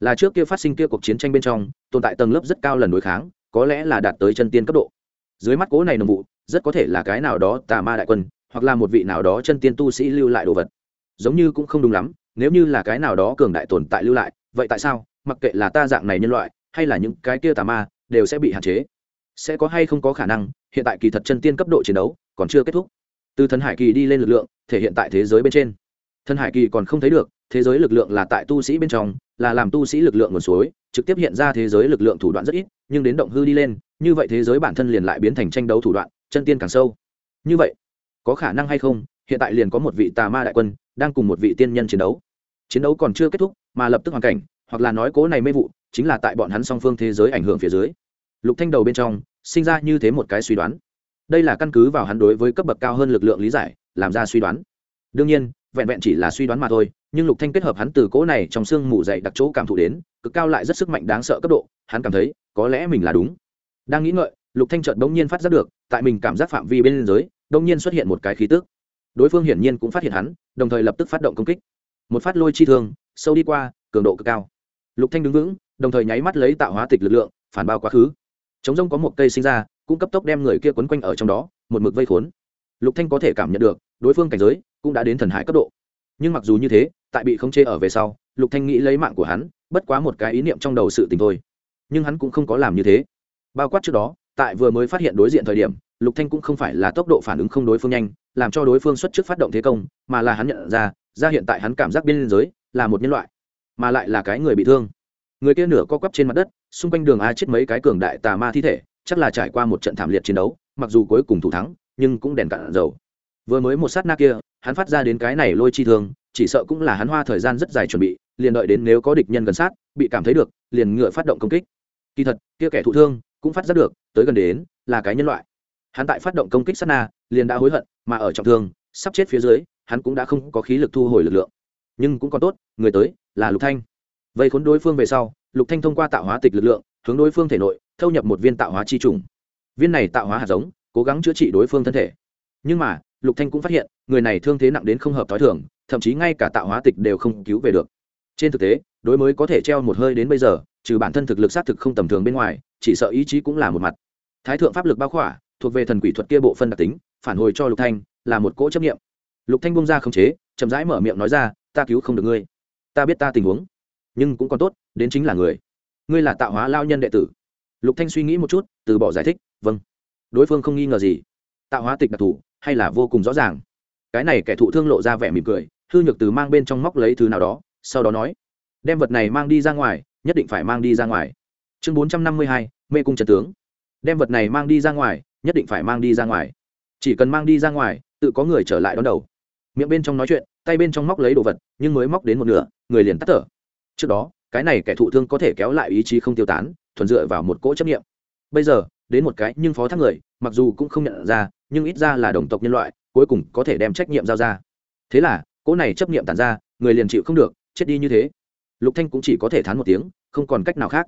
là trước kia phát sinh kia cuộc chiến tranh bên trong, tồn tại tầng lớp rất cao lần đối kháng, có lẽ là đạt tới chân tiên cấp độ dưới mắt cố này nồng vụ, rất có thể là cái nào đó tà ma đại quân, hoặc là một vị nào đó chân tiên tu sĩ lưu lại đồ vật. Giống như cũng không đúng lắm, nếu như là cái nào đó cường đại tồn tại lưu lại, vậy tại sao, mặc kệ là ta dạng này nhân loại, hay là những cái kia tà ma, đều sẽ bị hạn chế? Sẽ có hay không có khả năng, hiện tại kỳ thật chân tiên cấp độ chiến đấu còn chưa kết thúc. Từ thần hải kỳ đi lên lực lượng, thể hiện tại thế giới bên trên. Thần hải kỳ còn không thấy được, thế giới lực lượng là tại tu sĩ bên trong là làm tu sĩ lực lượng nguồn suối, trực tiếp hiện ra thế giới lực lượng thủ đoạn rất ít, nhưng đến động hư đi lên, như vậy thế giới bản thân liền lại biến thành tranh đấu thủ đoạn, chân tiên càng sâu. Như vậy, có khả năng hay không? Hiện tại liền có một vị tà ma đại quân đang cùng một vị tiên nhân chiến đấu. Chiến đấu còn chưa kết thúc, mà lập tức hoàn cảnh, hoặc là nói cố này mê vụ, chính là tại bọn hắn song phương thế giới ảnh hưởng phía dưới. Lục thanh đầu bên trong, sinh ra như thế một cái suy đoán. Đây là căn cứ vào hắn đối với cấp bậc cao hơn lực lượng lý giải, làm ra suy đoán. Đương nhiên vẹn vẹn chỉ là suy đoán mà thôi, nhưng lục thanh kết hợp hắn từ cỗ này trong xương mù dày đặc chỗ cảm thụ đến, cực cao lại rất sức mạnh đáng sợ cấp độ, hắn cảm thấy, có lẽ mình là đúng. Đang nghĩ ngợi, lục thanh chợt đống nhiên phát giác được, tại mình cảm giác phạm vi bên dưới đống nhiên xuất hiện một cái khí tức. Đối phương hiển nhiên cũng phát hiện hắn, đồng thời lập tức phát động công kích. Một phát lôi chi thương, sâu đi qua, cường độ cực cao. Lục thanh đứng vững, đồng thời nháy mắt lấy tạo hóa tịch lực lượng, phản bao quá khứ. Chống rông có một cây sinh ra, cũng cấp tốc đem người kia quấn quanh ở trong đó, một mực vây khốn. Lục thanh có thể cảm nhận được, đối phương cảnh giới cũng đã đến thần hải cấp độ. Nhưng mặc dù như thế, tại bị khống chế ở về sau, lục thanh nghĩ lấy mạng của hắn, bất quá một cái ý niệm trong đầu sự tình thôi. Nhưng hắn cũng không có làm như thế. Bao quát trước đó, tại vừa mới phát hiện đối diện thời điểm, lục thanh cũng không phải là tốc độ phản ứng không đối phương nhanh, làm cho đối phương xuất trước phát động thế công, mà là hắn nhận ra ra hiện tại hắn cảm giác biên giới là một nhân loại, mà lại là cái người bị thương. Người kia nửa co quắp trên mặt đất, xung quanh đường a chết mấy cái cường đại tà ma thi thể, chắc là trải qua một trận thảm liệt chiến đấu, mặc dù cuối cùng thủ thắng, nhưng cũng đèn cạn dầu. Vừa mới một sát na kia hắn phát ra đến cái này lôi chi thương, chỉ sợ cũng là hắn hoa thời gian rất dài chuẩn bị, liền đợi đến nếu có địch nhân gần sát, bị cảm thấy được, liền ngựa phát động công kích. Kỳ thật, kia kẻ thụ thương cũng phát giác được, tới gần đến là cái nhân loại. Hắn tại phát động công kích sát na, liền đã hối hận, mà ở trọng thương, sắp chết phía dưới, hắn cũng đã không có khí lực thu hồi lực lượng. Nhưng cũng còn tốt, người tới là lục thanh. Vây khốn đối phương về sau, lục thanh thông qua tạo hóa tịch lực lượng, hướng đối phương thể nội, thâu nhập một viên tạo hóa chi trùng. Viên này tạo hóa hạt giống, cố gắng chữa trị đối phương thân thể. Nhưng mà lục thanh cũng phát hiện, người này thương thế nặng đến không hợp thói thường, thậm chí ngay cả tạo hóa tịch đều không cứu về được. Trên thực tế, đối mới có thể treo một hơi đến bây giờ, trừ bản thân thực lực xác thực không tầm thường bên ngoài, chỉ sợ ý chí cũng là một mặt. Thái thượng pháp lực bao khỏa, thuộc về thần quỷ thuật kia bộ phân đặc tính, phản hồi cho lục thanh, là một cỗ chấp niệm. lục thanh buông ra không chế, chậm rãi mở miệng nói ra, ta cứu không được ngươi. Ta biết ta tình huống, nhưng cũng còn tốt, đến chính là người. Ngươi là tạo hóa lao nhân đệ tử. Lục thanh suy nghĩ một chút, từ bỏ giải thích vâng. Đối phương không nghi ngờ gì. Tạo hóa tịch đặc thù hay là vô cùng rõ ràng. Cái này kẻ thụ thương lộ ra vẻ mỉm cười, hư nhược từ mang bên trong móc lấy thứ nào đó, sau đó nói, đem vật này mang đi ra ngoài, nhất định phải mang đi ra ngoài. Chương bốn trăm năm mươi hai, mê cung trần tướng. Đem vật này mang đi ra ngoài, nhất định phải mang đi ra ngoài. Chỉ cần mang đi ra ngoài, tự có người trở lại đón đầu. Miệng bên trong nói chuyện, tay bên trong móc lấy đồ vật, nhưng mới móc đến một nửa, người liền tắt thở. Trước đó, cái này kẻ thụ thương có thể kéo lại ý chí không tiêu tán, thuần dựa vào một cỗ chấp nghiệm bây giờ, đến một cái nhưng phó thác người, mặc dù cũng không nhận ra, nhưng ít ra là đồng tộc nhân loại, cuối cùng có thể đem trách nhiệm giao ra. Thế là, cỗ này chấp nghiệm tàn ra, người liền chịu không được, chết đi như thế. Lục thanh cũng chỉ có thể thán một tiếng, không còn cách nào khác.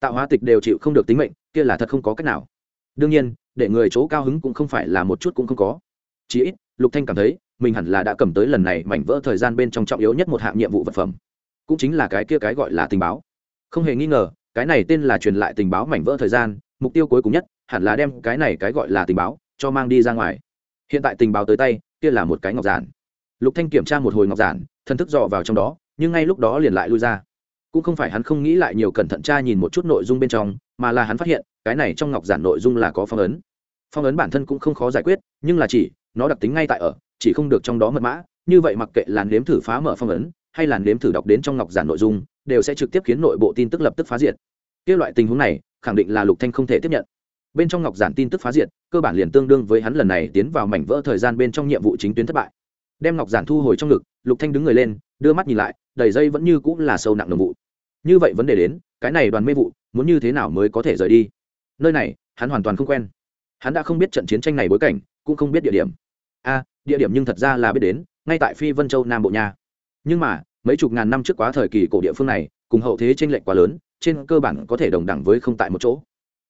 Tạo hóa tịch đều chịu không được tính mệnh, kia là thật không có cách nào. Đương nhiên, để người chỗ cao hứng cũng không phải là một chút cũng không có. Chỉ ít, lục thanh cảm thấy, mình hẳn là đã cầm tới lần này mảnh vỡ thời gian bên trong trọng yếu nhất một hạng nhiệm vụ vật phẩm. Cũng chính là cái kia cái gọi là tình báo. Không hề nghi ngờ, cái này tên là truyền lại tình báo mảnh vỡ thời gian mục tiêu cuối cùng nhất hẳn là đem cái này cái gọi là tình báo cho mang đi ra ngoài. Hiện tại tình báo tới tay, kia là một cái ngọc giản. Lục thanh kiểm tra một hồi ngọc giản thân thức dò vào trong đó, nhưng ngay lúc đó liền lại lui ra. Cũng không phải hắn không nghĩ lại nhiều cẩn thận tra nhìn một chút nội dung bên trong, mà là hắn phát hiện, cái này trong ngọc giản nội dung là có phong ấn. Phong ấn bản thân cũng không khó giải quyết, nhưng là chỉ, nó đặc tính ngay tại ở, chỉ không được trong đó mật mã, như vậy mặc kệ là nếm thử phá mở phong ấn, hay là nếm thử đọc đến trong ngọc giản nội dung, đều sẽ trực tiếp khiến nội bộ tin tức lập tức phá diệt. Kia loại tình huống này khẳng định là lục thanh không thể tiếp nhận. Bên trong ngọc giản tin tức phá diệt, cơ bản liền tương đương với hắn lần này tiến vào mảnh vỡ thời gian bên trong nhiệm vụ chính tuyến thất bại. Đem ngọc giản thu hồi trong ngực, lục thanh đứng người lên, đưa mắt nhìn lại, đầy dây vẫn như cũng là sâu nặng đồng vụ. Như vậy vấn đề đến, cái này đoàn mê vụ, muốn như thế nào mới có thể rời đi? Nơi này, hắn hoàn toàn không quen. Hắn đã không biết trận chiến tranh này bối cảnh, cũng không biết địa điểm. A, địa điểm nhưng thật ra là biết đến, ngay tại phi vân châu nam bộ nha. Nhưng mà, mấy chục ngàn năm trước quá thời kỳ cổ địa phương này, cùng hậu thế tranh lệch quá lớn trên cơ bản có thể đồng đẳng với không tại một chỗ.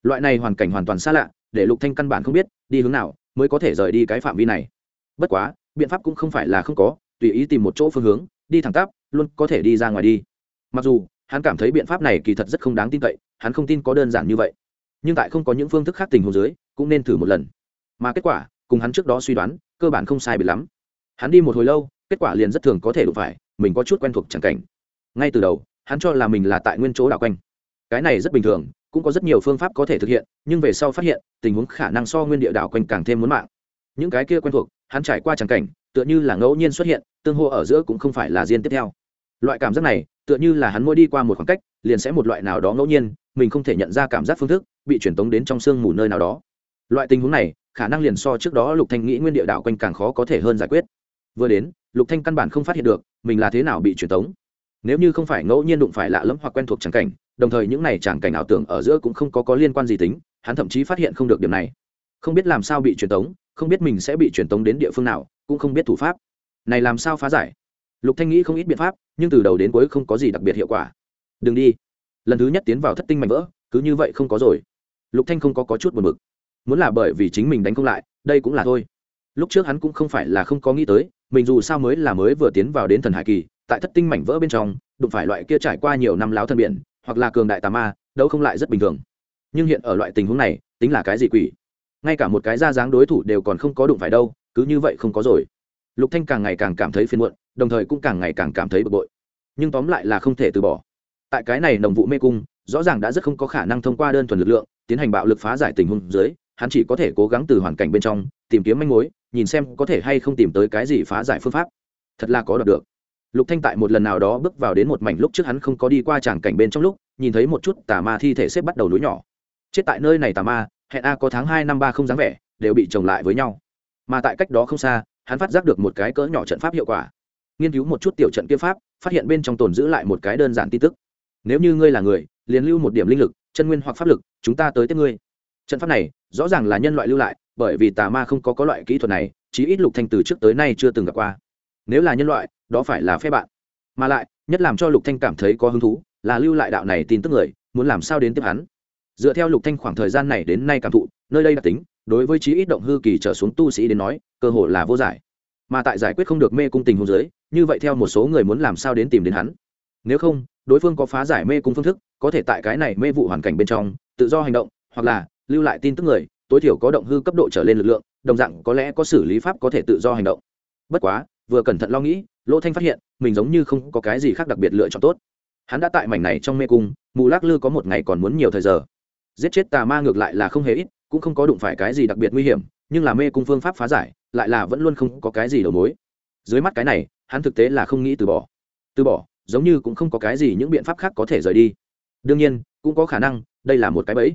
Loại này hoàn cảnh hoàn toàn xa lạ, để lục thanh căn bản không biết, đi hướng nào mới có thể rời đi cái phạm vi này. Bất quá, biện pháp cũng không phải là không có, tùy ý tìm một chỗ phương hướng, đi thẳng tắp, luôn có thể đi ra ngoài đi. Mặc dù, hắn cảm thấy biện pháp này kỳ thật rất không đáng tin cậy, hắn không tin có đơn giản như vậy. Nhưng tại không có những phương thức khác tình huống dưới, cũng nên thử một lần. Mà kết quả, cùng hắn trước đó suy đoán, cơ bản không sai biệt lắm. Hắn đi một hồi lâu, kết quả liền rất thường có thể đụng phải, mình có chút quen thuộc chẳng cảnh. Ngay từ đầu, hắn cho là mình là tại nguyên chỗ đảo quanh cái này rất bình thường, cũng có rất nhiều phương pháp có thể thực hiện, nhưng về sau phát hiện, tình huống khả năng so nguyên địa đảo quanh càng thêm muốn mạng. Những cái kia quen thuộc, hắn trải qua chẳng cảnh, tựa như là ngẫu nhiên xuất hiện, tương hô ở giữa cũng không phải là riêng tiếp theo. Loại cảm giác này, tựa như là hắn mỗi đi qua một khoảng cách, liền sẽ một loại nào đó ngẫu nhiên, mình không thể nhận ra cảm giác phương thức, bị truyền tống đến trong sương mù nơi nào đó. Loại tình huống này, khả năng liền so trước đó lục thanh nghĩ nguyên địa đảo quanh càng khó có thể hơn giải quyết. Vừa đến, lục thanh căn bản không phát hiện được, mình là thế nào bị truyền tống. Nếu như không phải ngẫu nhiên đụng phải lạ lẫm hoặc quen thuộc chẳng cảnh đồng thời những này chẳng cảnh ảo tưởng ở giữa cũng không có có liên quan gì tính hắn thậm chí phát hiện không được điểm này. Không biết làm sao bị truyền tống không biết mình sẽ bị truyền tống đến địa phương nào cũng không biết thủ pháp. Này làm sao phá giải? Lục thanh nghĩ không ít biện pháp nhưng từ đầu đến cuối không có gì đặc biệt hiệu quả. Đừng đi. Lần thứ nhất tiến vào thất tinh mảnh vỡ cứ như vậy không có rồi. Lục thanh không có, có chút buồn bực. Muốn là bởi vì chính mình đánh không lại đây cũng là thôi. Lúc trước hắn cũng không phải là không có nghĩ tới mình dù sao mới là mới vừa tiến vào đến thần hải kỳ tại thất tinh mảnh vỡ bên trong đụng phải loại kia trải qua nhiều năm láo thân biển hoặc là cường đại tà ma, đâu không lại rất bình thường. Nhưng hiện ở loại tình huống này, tính là cái gì quỷ? Ngay cả một cái ra dáng đối thủ đều còn không có đụng phải đâu, cứ như vậy không có rồi. Lục thanh càng ngày càng cảm thấy phiền muộn, đồng thời cũng càng ngày càng cảm thấy bực bội. Nhưng tóm lại là không thể từ bỏ. Tại cái này nồng vụ mê cung, rõ ràng đã rất không có khả năng thông qua đơn thuần lực lượng, tiến hành bạo lực phá giải tình huống dưới, hắn chỉ có thể cố gắng từ hoàn cảnh bên trong, tìm kiếm manh mối, nhìn xem có thể hay không tìm tới cái gì phá giải phương pháp. Thật là có đoạt được lục thanh tại một lần nào đó bước vào đến một mảnh lúc trước hắn không có đi qua tràng cảnh bên trong lúc, nhìn thấy một chút tà ma thi thể xếp bắt đầu núi nhỏ. Chết tại nơi này tà ma, hẹn a có tháng hai năm ba không dáng vẻ, đều bị chồng lại với nhau. Mà tại cách đó không xa, hắn phát giác được một cái cỡ nhỏ trận pháp hiệu quả. Nghiên cứu một chút tiểu trận kia pháp, phát hiện bên trong tồn giữ lại một cái đơn giản tin tức. Nếu như ngươi là người, liền lưu một điểm linh lực, chân nguyên hoặc pháp lực, chúng ta tới tiếp ngươi. Trận pháp này, rõ ràng là nhân loại lưu lại, bởi vì tà ma không có có loại kỹ thuật này, chí ít lục thanh từ trước tới nay chưa từng gặp qua. Nếu là nhân loại đó phải là phe bạn. Mà lại, nhất làm cho lục thanh cảm thấy có hứng thú, là lưu lại đạo này tin tức người, muốn làm sao đến tiếp hắn. Dựa theo lục thanh khoảng thời gian này đến nay cảm thụ, nơi đây đặc tính, đối với chí ít động hư kỳ trở xuống tu sĩ đến nói, cơ hội là vô giải. Mà tại giải quyết không được mê cung tình huống giới như vậy theo một số người muốn làm sao đến tìm đến hắn. Nếu không, đối phương có phá giải mê cung phương thức, có thể tại cái này mê vụ hoàn cảnh bên trong, tự do hành động, hoặc là lưu lại tin tức người, tối thiểu có động hư cấp độ trở lên lực lượng, đồng dạng có lẽ có xử lý pháp có thể tự do hành động. Bất quá, vừa cẩn thận lo nghĩ lỗ thanh phát hiện, mình giống như không có cái gì khác đặc biệt lựa chọn tốt. Hắn đã tại mảnh này trong mê cung, mù lắc lư có một ngày còn muốn nhiều thời giờ. Giết chết tà ma ngược lại là không hề ít, cũng không có đụng phải cái gì đặc biệt nguy hiểm, nhưng là mê cung phương pháp phá giải, lại là vẫn luôn không có cái gì đầu mối. Dưới mắt cái này, hắn thực tế là không nghĩ từ bỏ. Từ bỏ, giống như cũng không có cái gì những biện pháp khác có thể rời đi. Đương nhiên, cũng có khả năng, đây là một cái bẫy.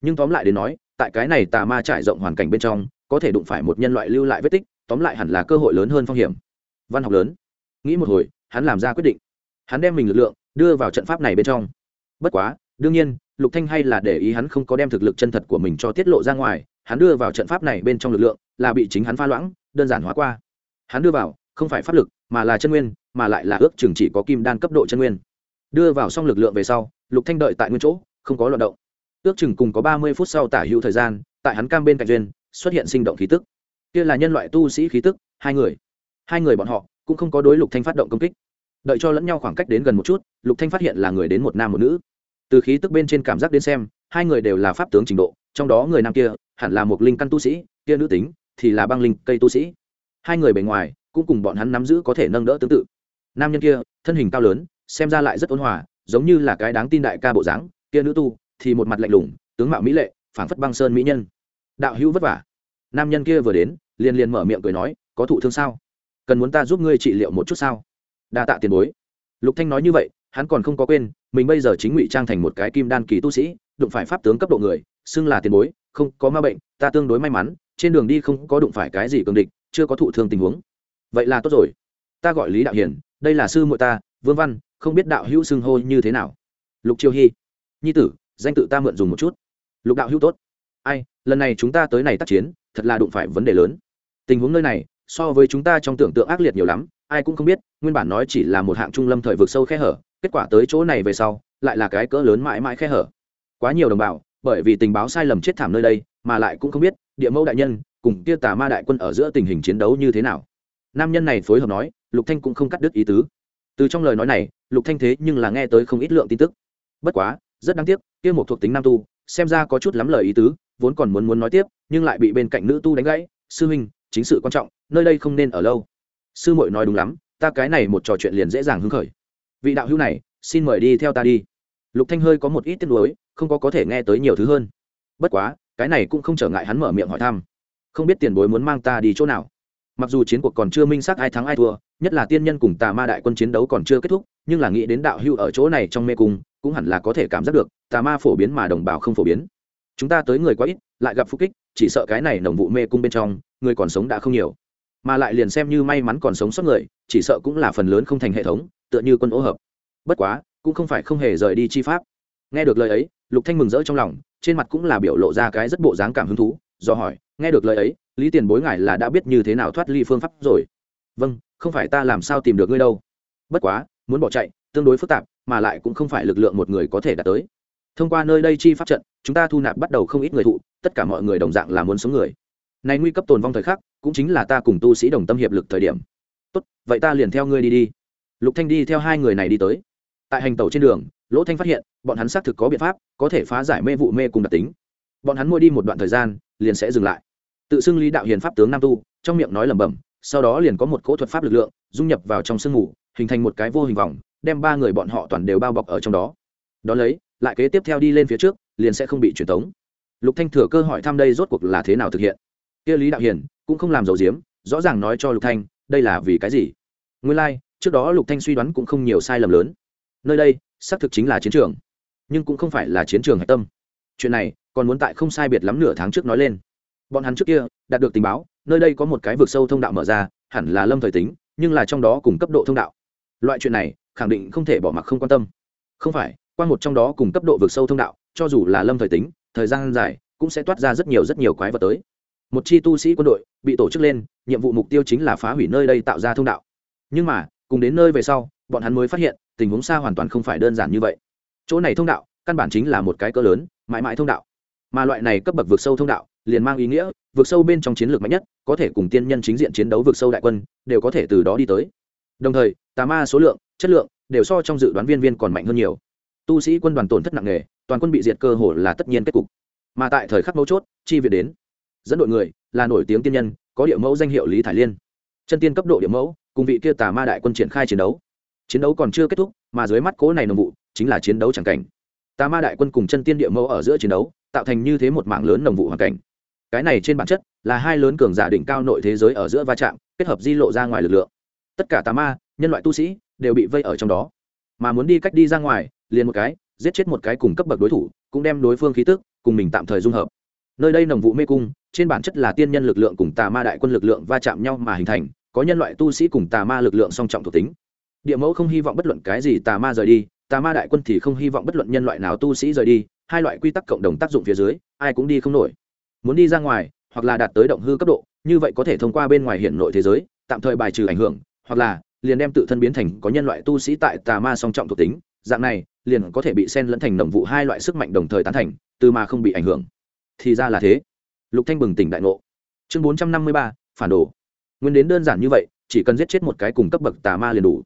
Nhưng tóm lại đến nói, tại cái này tà ma trải rộng hoàn cảnh bên trong, có thể đụng phải một nhân loại lưu lại vết tích, tóm lại hẳn là cơ hội lớn hơn phong hiểm. Văn học lớn nghĩ một hồi, hắn làm ra quyết định. Hắn đem mình lực lượng đưa vào trận pháp này bên trong. Bất quá, đương nhiên, lục thanh hay là để ý hắn không có đem thực lực chân thật của mình cho tiết lộ ra ngoài, hắn đưa vào trận pháp này bên trong lực lượng là bị chính hắn pha loãng, đơn giản hóa qua. Hắn đưa vào, không phải pháp lực, mà là chân nguyên, mà lại là ước chừng chỉ có kim đan cấp độ chân nguyên. Đưa vào xong lực lượng về sau, lục thanh đợi tại nguyên chỗ, không có loạt động. Ước chừng cùng có ba mươi phút sau tả hữu thời gian, tại hắn cam bên cạnh duyên, xuất hiện sinh động khí tức. Kia là nhân loại tu sĩ khí tức, hai người. Hai người bọn họ cũng không có đối lục thanh phát động công kích. Đợi cho lẫn nhau khoảng cách đến gần một chút, lục thanh phát hiện là người đến một nam một nữ. Từ khí tức bên trên cảm giác đến xem, hai người đều là pháp tướng trình độ, trong đó người nam kia hẳn là một linh căn tu sĩ, kia nữ tính thì là băng linh cây tu sĩ. Hai người bề ngoài cũng cùng bọn hắn nắm giữ có thể nâng đỡ tương tự. Nam nhân kia, thân hình cao lớn, xem ra lại rất ôn hòa, giống như là cái đáng tin đại ca bộ dáng, kia nữ tu thì một mặt lạnh lùng, tướng mạo mỹ lệ, phảng phất băng sơn mỹ nhân. Đạo hữu vất vả. Nam nhân kia vừa đến, liền liền mở miệng cười nói, có thụ thương sao? Cần muốn ta giúp ngươi trị liệu một chút sao? Đa tạ tiền bối. Lục thanh nói như vậy, hắn còn không có quên, mình bây giờ chính ngụy trang thành một cái kim đan kỳ tu sĩ, đụng phải pháp tướng cấp độ người, xưng là tiền bối, không có ma bệnh, ta tương đối may mắn, trên đường đi không có đụng phải cái gì cường địch, chưa có thụ thương tình huống. Vậy là tốt rồi. Ta gọi lý đạo hiền đây là sư muội ta, vương văn, không biết đạo hữu xưng hô như thế nào? Lục chiêu hy nhi tử, danh tự ta mượn dùng một chút. Lục đạo hữu tốt. Ai, lần này chúng ta tới này tác chiến, thật là đụng phải vấn đề lớn. Tình huống nơi này so với chúng ta trong tưởng tượng ác liệt nhiều lắm, ai cũng không biết, nguyên bản nói chỉ là một hạng trung lâm thời vực sâu khe hở, kết quả tới chỗ này về sau, lại là cái cỡ lớn mãi mãi khe hở. Quá nhiều đồng bào, bởi vì tình báo sai lầm chết thảm nơi đây, mà lại cũng không biết, địa mẫu đại nhân cùng kia tà ma đại quân ở giữa tình hình chiến đấu như thế nào. Nam nhân này phối hợp nói, lục thanh cũng không cắt đứt ý tứ. Từ trong lời nói này, lục thanh thế nhưng là nghe tới không ít lượng tin tức. Bất quá, rất đáng tiếc, kia một thuộc tính nam tu, xem ra có chút lắm lời ý tứ, vốn còn muốn muốn nói tiếp, nhưng lại bị bên cạnh nữ tu đánh gãy. Sư huynh chính sự quan trọng, nơi đây không nên ở lâu. Sư muội nói đúng lắm, ta cái này một trò chuyện liền dễ dàng hứng khởi. Vị đạo hữu này, xin mời đi theo ta đi. Lục thanh hơi có một ít tiếc nuối, không có có thể nghe tới nhiều thứ hơn. Bất quá, cái này cũng không trở ngại hắn mở miệng hỏi thăm. Không biết tiền bối muốn mang ta đi chỗ nào. Mặc dù chiến cuộc còn chưa minh xác ai thắng ai thua, nhất là tiên nhân cùng tà ma đại quân chiến đấu còn chưa kết thúc, nhưng là nghĩ đến đạo hưu ở chỗ này trong mê cung, cũng hẳn là có thể cảm giác được, tà ma phổ biến mà đồng bào không phổ biến. Chúng ta tới người quá ít, lại gặp phúc kích, chỉ sợ cái này nồng vụ mê cung bên trong người còn sống đã không nhiều. Mà lại liền xem như may mắn còn sống sót người, chỉ sợ cũng là phần lớn không thành hệ thống, tựa như quân ô hợp. Bất quá, cũng không phải không hề rời đi chi pháp. Nghe được lời ấy, lục thanh mừng rỡ trong lòng, trên mặt cũng là biểu lộ ra cái rất bộ dáng cảm hứng thú, do hỏi, nghe được lời ấy, lý tiền bối ngài là đã biết như thế nào thoát ly phương pháp rồi? Vâng không phải ta làm sao tìm được ngươi đâu. Bất quá, muốn bỏ chạy, tương đối phức tạp, mà lại cũng không phải lực lượng một người có thể đạt tới. Thông qua nơi đây chi pháp trận, chúng ta thu nạp bắt đầu không ít người thụ, tất cả mọi người đồng dạng là muốn sống người này nguy cấp tồn vong thời khắc, cũng chính là ta cùng tu sĩ đồng tâm hiệp lực thời điểm. Tốt, vậy ta liền theo ngươi đi đi. Lục thanh đi theo hai người này đi tới. Tại hành tàu trên đường, lỗ thanh phát hiện, bọn hắn xác thực có biện pháp, có thể phá giải mê vụ mê cùng đặc tính. Bọn hắn mua đi một đoạn thời gian, liền sẽ dừng lại. Tự xưng lý đạo hiền pháp tướng nam tu, trong miệng nói lẩm bẩm, sau đó liền có một cỗ thuật pháp lực lượng, dung nhập vào trong sương mù, hình thành một cái vô hình vòng, đem ba người bọn họ toàn đều bao bọc ở trong đó. Đó lấy, lại kế tiếp theo đi lên phía trước, liền sẽ không bị truyền tống. Lục thanh thừa cơ hỏi thăm đây rốt cuộc là thế nào thực hiện kia lý đạo hiền cũng không làm dầu diếm rõ ràng nói cho lục thanh đây là vì cái gì? Nguyên lai like, trước đó lục thanh suy đoán cũng không nhiều sai lầm lớn. Nơi đây xác thực chính là chiến trường nhưng cũng không phải là chiến trường hạch tâm. Chuyện này còn muốn tại không sai biệt lắm nửa tháng trước nói lên. Bọn hắn trước kia đạt được tình báo nơi đây có một cái vực sâu thông đạo mở ra hẳn là lâm thời tính nhưng là trong đó cùng cấp độ thông đạo. Loại chuyện này khẳng định không thể bỏ mặc không quan tâm. Không phải qua một trong đó cùng cấp độ vực sâu thông đạo cho dù là lâm thời tính thời gian dài cũng sẽ toát ra rất nhiều rất nhiều quái vật tới một chi tu sĩ quân đội bị tổ chức lên, nhiệm vụ mục tiêu chính là phá hủy nơi đây tạo ra thông đạo. Nhưng mà, cùng đến nơi về sau, bọn hắn mới phát hiện, tình huống xa hoàn toàn không phải đơn giản như vậy. Chỗ này thông đạo, căn bản chính là một cái cỡ lớn, mãi mãi thông đạo. Mà loại này cấp bậc vượt sâu thông đạo, liền mang ý nghĩa vượt sâu bên trong chiến lược mạnh nhất, có thể cùng tiên nhân chính diện chiến đấu vượt sâu đại quân, đều có thể từ đó đi tới. Đồng thời, tà ma số lượng, chất lượng, đều so trong dự đoán viên viên còn mạnh hơn nhiều. Tu sĩ quân đoàn tổn thất nặng nề, toàn quân bị diệt cơ hồ là tất nhiên kết cục. Mà tại thời khắc mấu chốt, chi viện đến dẫn đội người, là nổi tiếng tiên nhân, có địa mẫu danh hiệu lý thải liên. Chân tiên cấp độ địa mẫu, cùng vị kia tà ma đại quân triển khai chiến đấu. Chiến đấu còn chưa kết thúc, mà dưới mắt cố này nồng vụ, chính là chiến đấu chẳng cảnh. Tà ma đại quân cùng chân tiên địa mẫu ở giữa chiến đấu, tạo thành như thế một mạng lớn nồng vụ hoàn cảnh. Cái này trên bản chất, là hai lớn cường giả đỉnh cao nội thế giới ở giữa va chạm, kết hợp di lộ ra ngoài lực lượng. Tất cả tà ma, nhân loại tu sĩ, đều bị vây ở trong đó. Mà muốn đi cách đi ra ngoài, liền một cái, giết chết một cái cùng cấp bậc đối thủ, cũng đem đối phương khí tức, cùng mình tạm thời dung hợp. Nơi đây nồng vụ mê cung trên bản chất là tiên nhân lực lượng cùng tà ma đại quân lực lượng va chạm nhau mà hình thành, có nhân loại tu sĩ cùng tà ma lực lượng song trọng thuộc tính. Địa mẫu không hy vọng bất luận cái gì tà ma rời đi, tà ma đại quân thì không hy vọng bất luận nhân loại nào tu sĩ rời đi, hai loại quy tắc cộng đồng tác dụng phía dưới, ai cũng đi không nổi. Muốn đi ra ngoài, hoặc là đạt tới động hư cấp độ, như vậy có thể thông qua bên ngoài hiện nội thế giới, tạm thời bài trừ ảnh hưởng, hoặc là liền đem tự thân biến thành có nhân loại tu sĩ tại tà ma song trọng thuộc tính, dạng này, liền có thể bị xen lẫn thành đồng vụ hai loại sức mạnh đồng thời tán thành, từ mà không bị ảnh hưởng. Thì ra là thế lục thanh bừng tỉnh đại ngộ. Chương bốn trăm năm mươi ba, phản đồ. Nguyên đến đơn giản như vậy, chỉ cần giết chết một cái cùng cấp bậc tà ma liền đủ.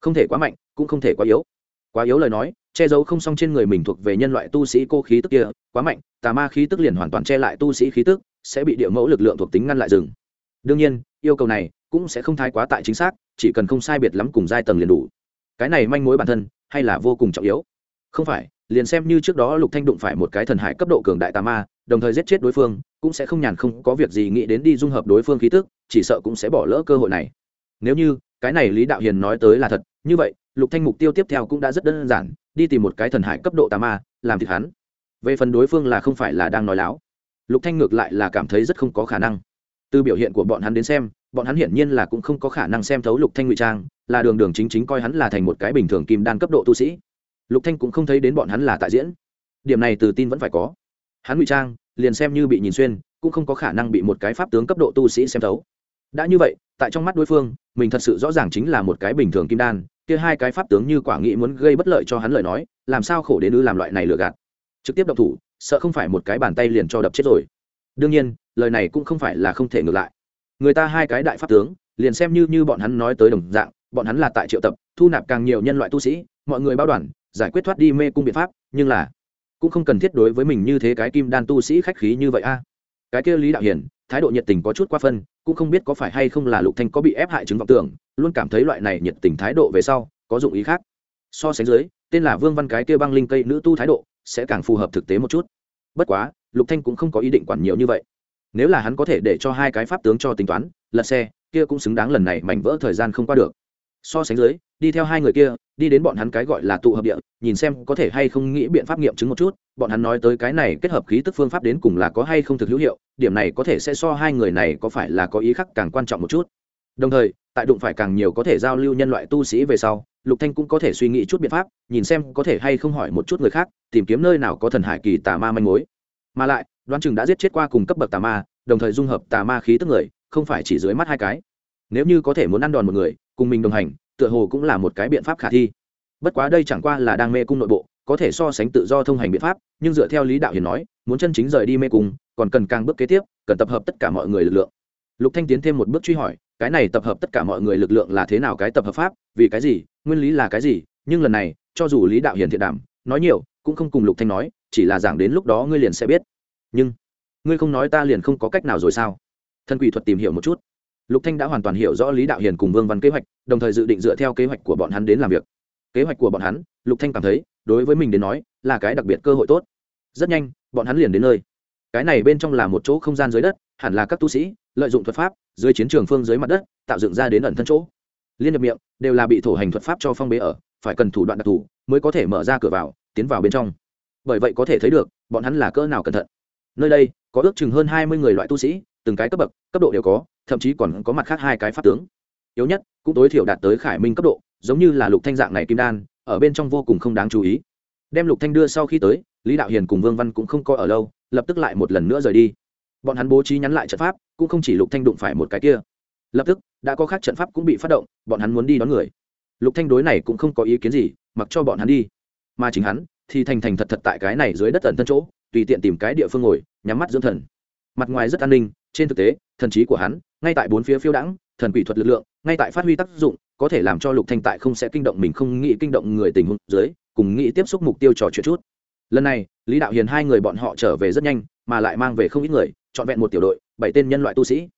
Không thể quá mạnh, cũng không thể quá yếu. Quá yếu lời nói, che giấu không xong trên người mình thuộc về nhân loại tu sĩ cô khí tức kia, quá mạnh, tà ma khí tức liền hoàn toàn che lại tu sĩ khí tức, sẽ bị địa mẫu lực lượng thuộc tính ngăn lại rừng. Đương nhiên, yêu cầu này cũng sẽ không thái quá tại chính xác, chỉ cần không sai biệt lắm cùng giai tầng liền đủ. Cái này manh mối bản thân hay là vô cùng trọng yếu? Không phải liền xem như trước đó lục thanh đụng phải một cái thần hải cấp độ cường đại tà ma, đồng thời giết chết đối phương, cũng sẽ không nhàn không có việc gì nghĩ đến đi dung hợp đối phương khí tức, chỉ sợ cũng sẽ bỏ lỡ cơ hội này. Nếu như, cái này lý đạo hiền nói tới là thật, như vậy, lục thanh mục tiêu tiếp theo cũng đã rất đơn giản, đi tìm một cái thần hải cấp độ tà ma, làm thịt hắn. Về phần đối phương là không phải là đang nói láo. Lục thanh ngược lại là cảm thấy rất không có khả năng. Từ biểu hiện của bọn hắn đến xem, bọn hắn hiển nhiên là cũng không có khả năng xem thấu lục thanh ngụy trang, là đường đường chính chính coi hắn là thành một cái bình thường kim đan cấp độ tu sĩ lục thanh cũng không thấy đến bọn hắn là tại diễn. Điểm này từ tin vẫn phải có. Hắn ngụy trang, liền xem như bị nhìn xuyên, cũng không có khả năng bị một cái pháp tướng cấp độ tu sĩ xem thấu. Đã như vậy, tại trong mắt đối phương, mình thật sự rõ ràng chính là một cái bình thường kim đan, kia hai cái pháp tướng như quả nghĩ muốn gây bất lợi cho hắn lời nói, làm sao khổ đến ư làm loại này lừa gạt. Trực tiếp độc thủ, sợ không phải một cái bàn tay liền cho đập chết rồi. Đương nhiên, lời này cũng không phải là không thể ngược lại. Người ta hai cái đại pháp tướng, liền xem như như bọn hắn nói tới đồng dạng, bọn hắn là tại triệu tập, thu nạp càng nhiều nhân loại tu sĩ, mọi người bao đoàn giải quyết thoát đi mê cung biện pháp, nhưng là cũng không cần thiết đối với mình như thế cái kim đan tu sĩ khách khí như vậy a. Cái kia lý đạo hiền thái độ nhiệt tình có chút qua phân, cũng không biết có phải hay không là lục thanh có bị ép hại chứng vọng tưởng, luôn cảm thấy loại này nhiệt tình thái độ về sau, có dụng ý khác. So sánh dưới, tên là vương văn cái kia băng linh cây nữ tu thái độ sẽ càng phù hợp thực tế một chút. Bất quá, lục thanh cũng không có ý định quản nhiều như vậy. Nếu là hắn có thể để cho hai cái pháp tướng cho tính toán, lật xe, kia cũng xứng đáng lần này mảnh vỡ thời gian không qua được. So sánh dưới đi theo hai người kia, đi đến bọn hắn cái gọi là tụ hợp địa, nhìn xem có thể hay không nghĩ biện pháp nghiệm chứng một chút, bọn hắn nói tới cái này kết hợp khí tức phương pháp đến cùng là có hay không thực hữu hiệu, điểm này có thể sẽ so hai người này có phải là có ý khác càng quan trọng một chút. Đồng thời, tại đụng phải càng nhiều có thể giao lưu nhân loại tu sĩ về sau, lục thanh cũng có thể suy nghĩ chút biện pháp, nhìn xem có thể hay không hỏi một chút người khác, tìm kiếm nơi nào có thần hải kỳ tà ma manh mối. Mà lại, đoán chừng đã giết chết qua cùng cấp bậc tà ma, đồng thời dung hợp tà ma khí tức người, không phải chỉ dưới mắt hai cái. Nếu như có thể muốn ăn đòn một người, cùng mình đồng hành tựa hồ cũng là một cái biện pháp khả thi. Bất quá đây chẳng qua là đang mê cung nội bộ, có thể so sánh tự do thông hành biện pháp, nhưng dựa theo lý đạo hiền nói, muốn chân chính rời đi mê cung, còn cần càng bước kế tiếp, cần tập hợp tất cả mọi người lực lượng. Lục thanh tiến thêm một bước truy hỏi, cái này tập hợp tất cả mọi người lực lượng là thế nào cái tập hợp pháp, vì cái gì, nguyên lý là cái gì, nhưng lần này, cho dù lý đạo hiền thiện đảm, nói nhiều, cũng không cùng lục thanh nói, chỉ là giảng đến lúc đó ngươi liền sẽ biết. Nhưng, ngươi không nói ta liền không có cách nào rồi sao? Thân quỷ thuật tìm hiểu một chút lục thanh đã hoàn toàn hiểu rõ lý đạo hiền cùng vương văn kế hoạch, đồng thời dự định dựa theo kế hoạch của bọn hắn đến làm việc. Kế hoạch của bọn hắn, lục thanh cảm thấy, đối với mình đến nói, là cái đặc biệt cơ hội tốt. Rất nhanh, bọn hắn liền đến nơi. Cái này bên trong là một chỗ không gian dưới đất, hẳn là các tu sĩ, lợi dụng thuật pháp, dưới chiến trường phương dưới mặt đất, tạo dựng ra đến ẩn thân chỗ. Liên nhập miệng, đều là bị thổ hành thuật pháp cho phong bế ở, phải cần thủ đoạn đặc thù, mới có thể mở ra cửa vào, tiến vào bên trong. Bởi vậy có thể thấy được, bọn hắn là cỡ nào cẩn thận. Nơi đây, có ước chừng hơn hai mươi người loại tu sĩ, từng cái cấp bậc, cấp độ đều có thậm chí còn có mặt khác hai cái pháp tướng. Yếu nhất, cũng tối thiểu đạt tới khải minh cấp độ, giống như là lục thanh dạng này kim đan, ở bên trong vô cùng không đáng chú ý. Đem lục thanh đưa sau khi tới, lý đạo hiền cùng vương văn cũng không coi ở lâu, lập tức lại một lần nữa rời đi. Bọn hắn bố trí nhắn lại trận pháp, cũng không chỉ lục thanh đụng phải một cái kia. Lập tức, đã có khác trận pháp cũng bị phát động, bọn hắn muốn đi đón người. Lục thanh đối này cũng không có ý kiến gì, mặc cho bọn hắn đi. Mà chính hắn, thì thành thành thật thật tại cái này dưới đất tận thân chỗ, tùy tiện tìm cái địa phương ngồi, nhắm mắt dưỡng thần. Mặt ngoài rất an ninh, trên thực tế, thần trí của hắn ngay tại bốn phía phiêu đãng, thần quỷ thuật lực lượng, ngay tại phát huy tác dụng, có thể làm cho lục thanh tại không sẽ kinh động mình, không nghĩ kinh động người tình huống dưới, cùng nghĩ tiếp xúc mục tiêu trò chuyện chút. Lần này, lý đạo hiền hai người bọn họ trở về rất nhanh, mà lại mang về không ít người, trọn vẹn một tiểu đội, bảy tên nhân loại tu sĩ.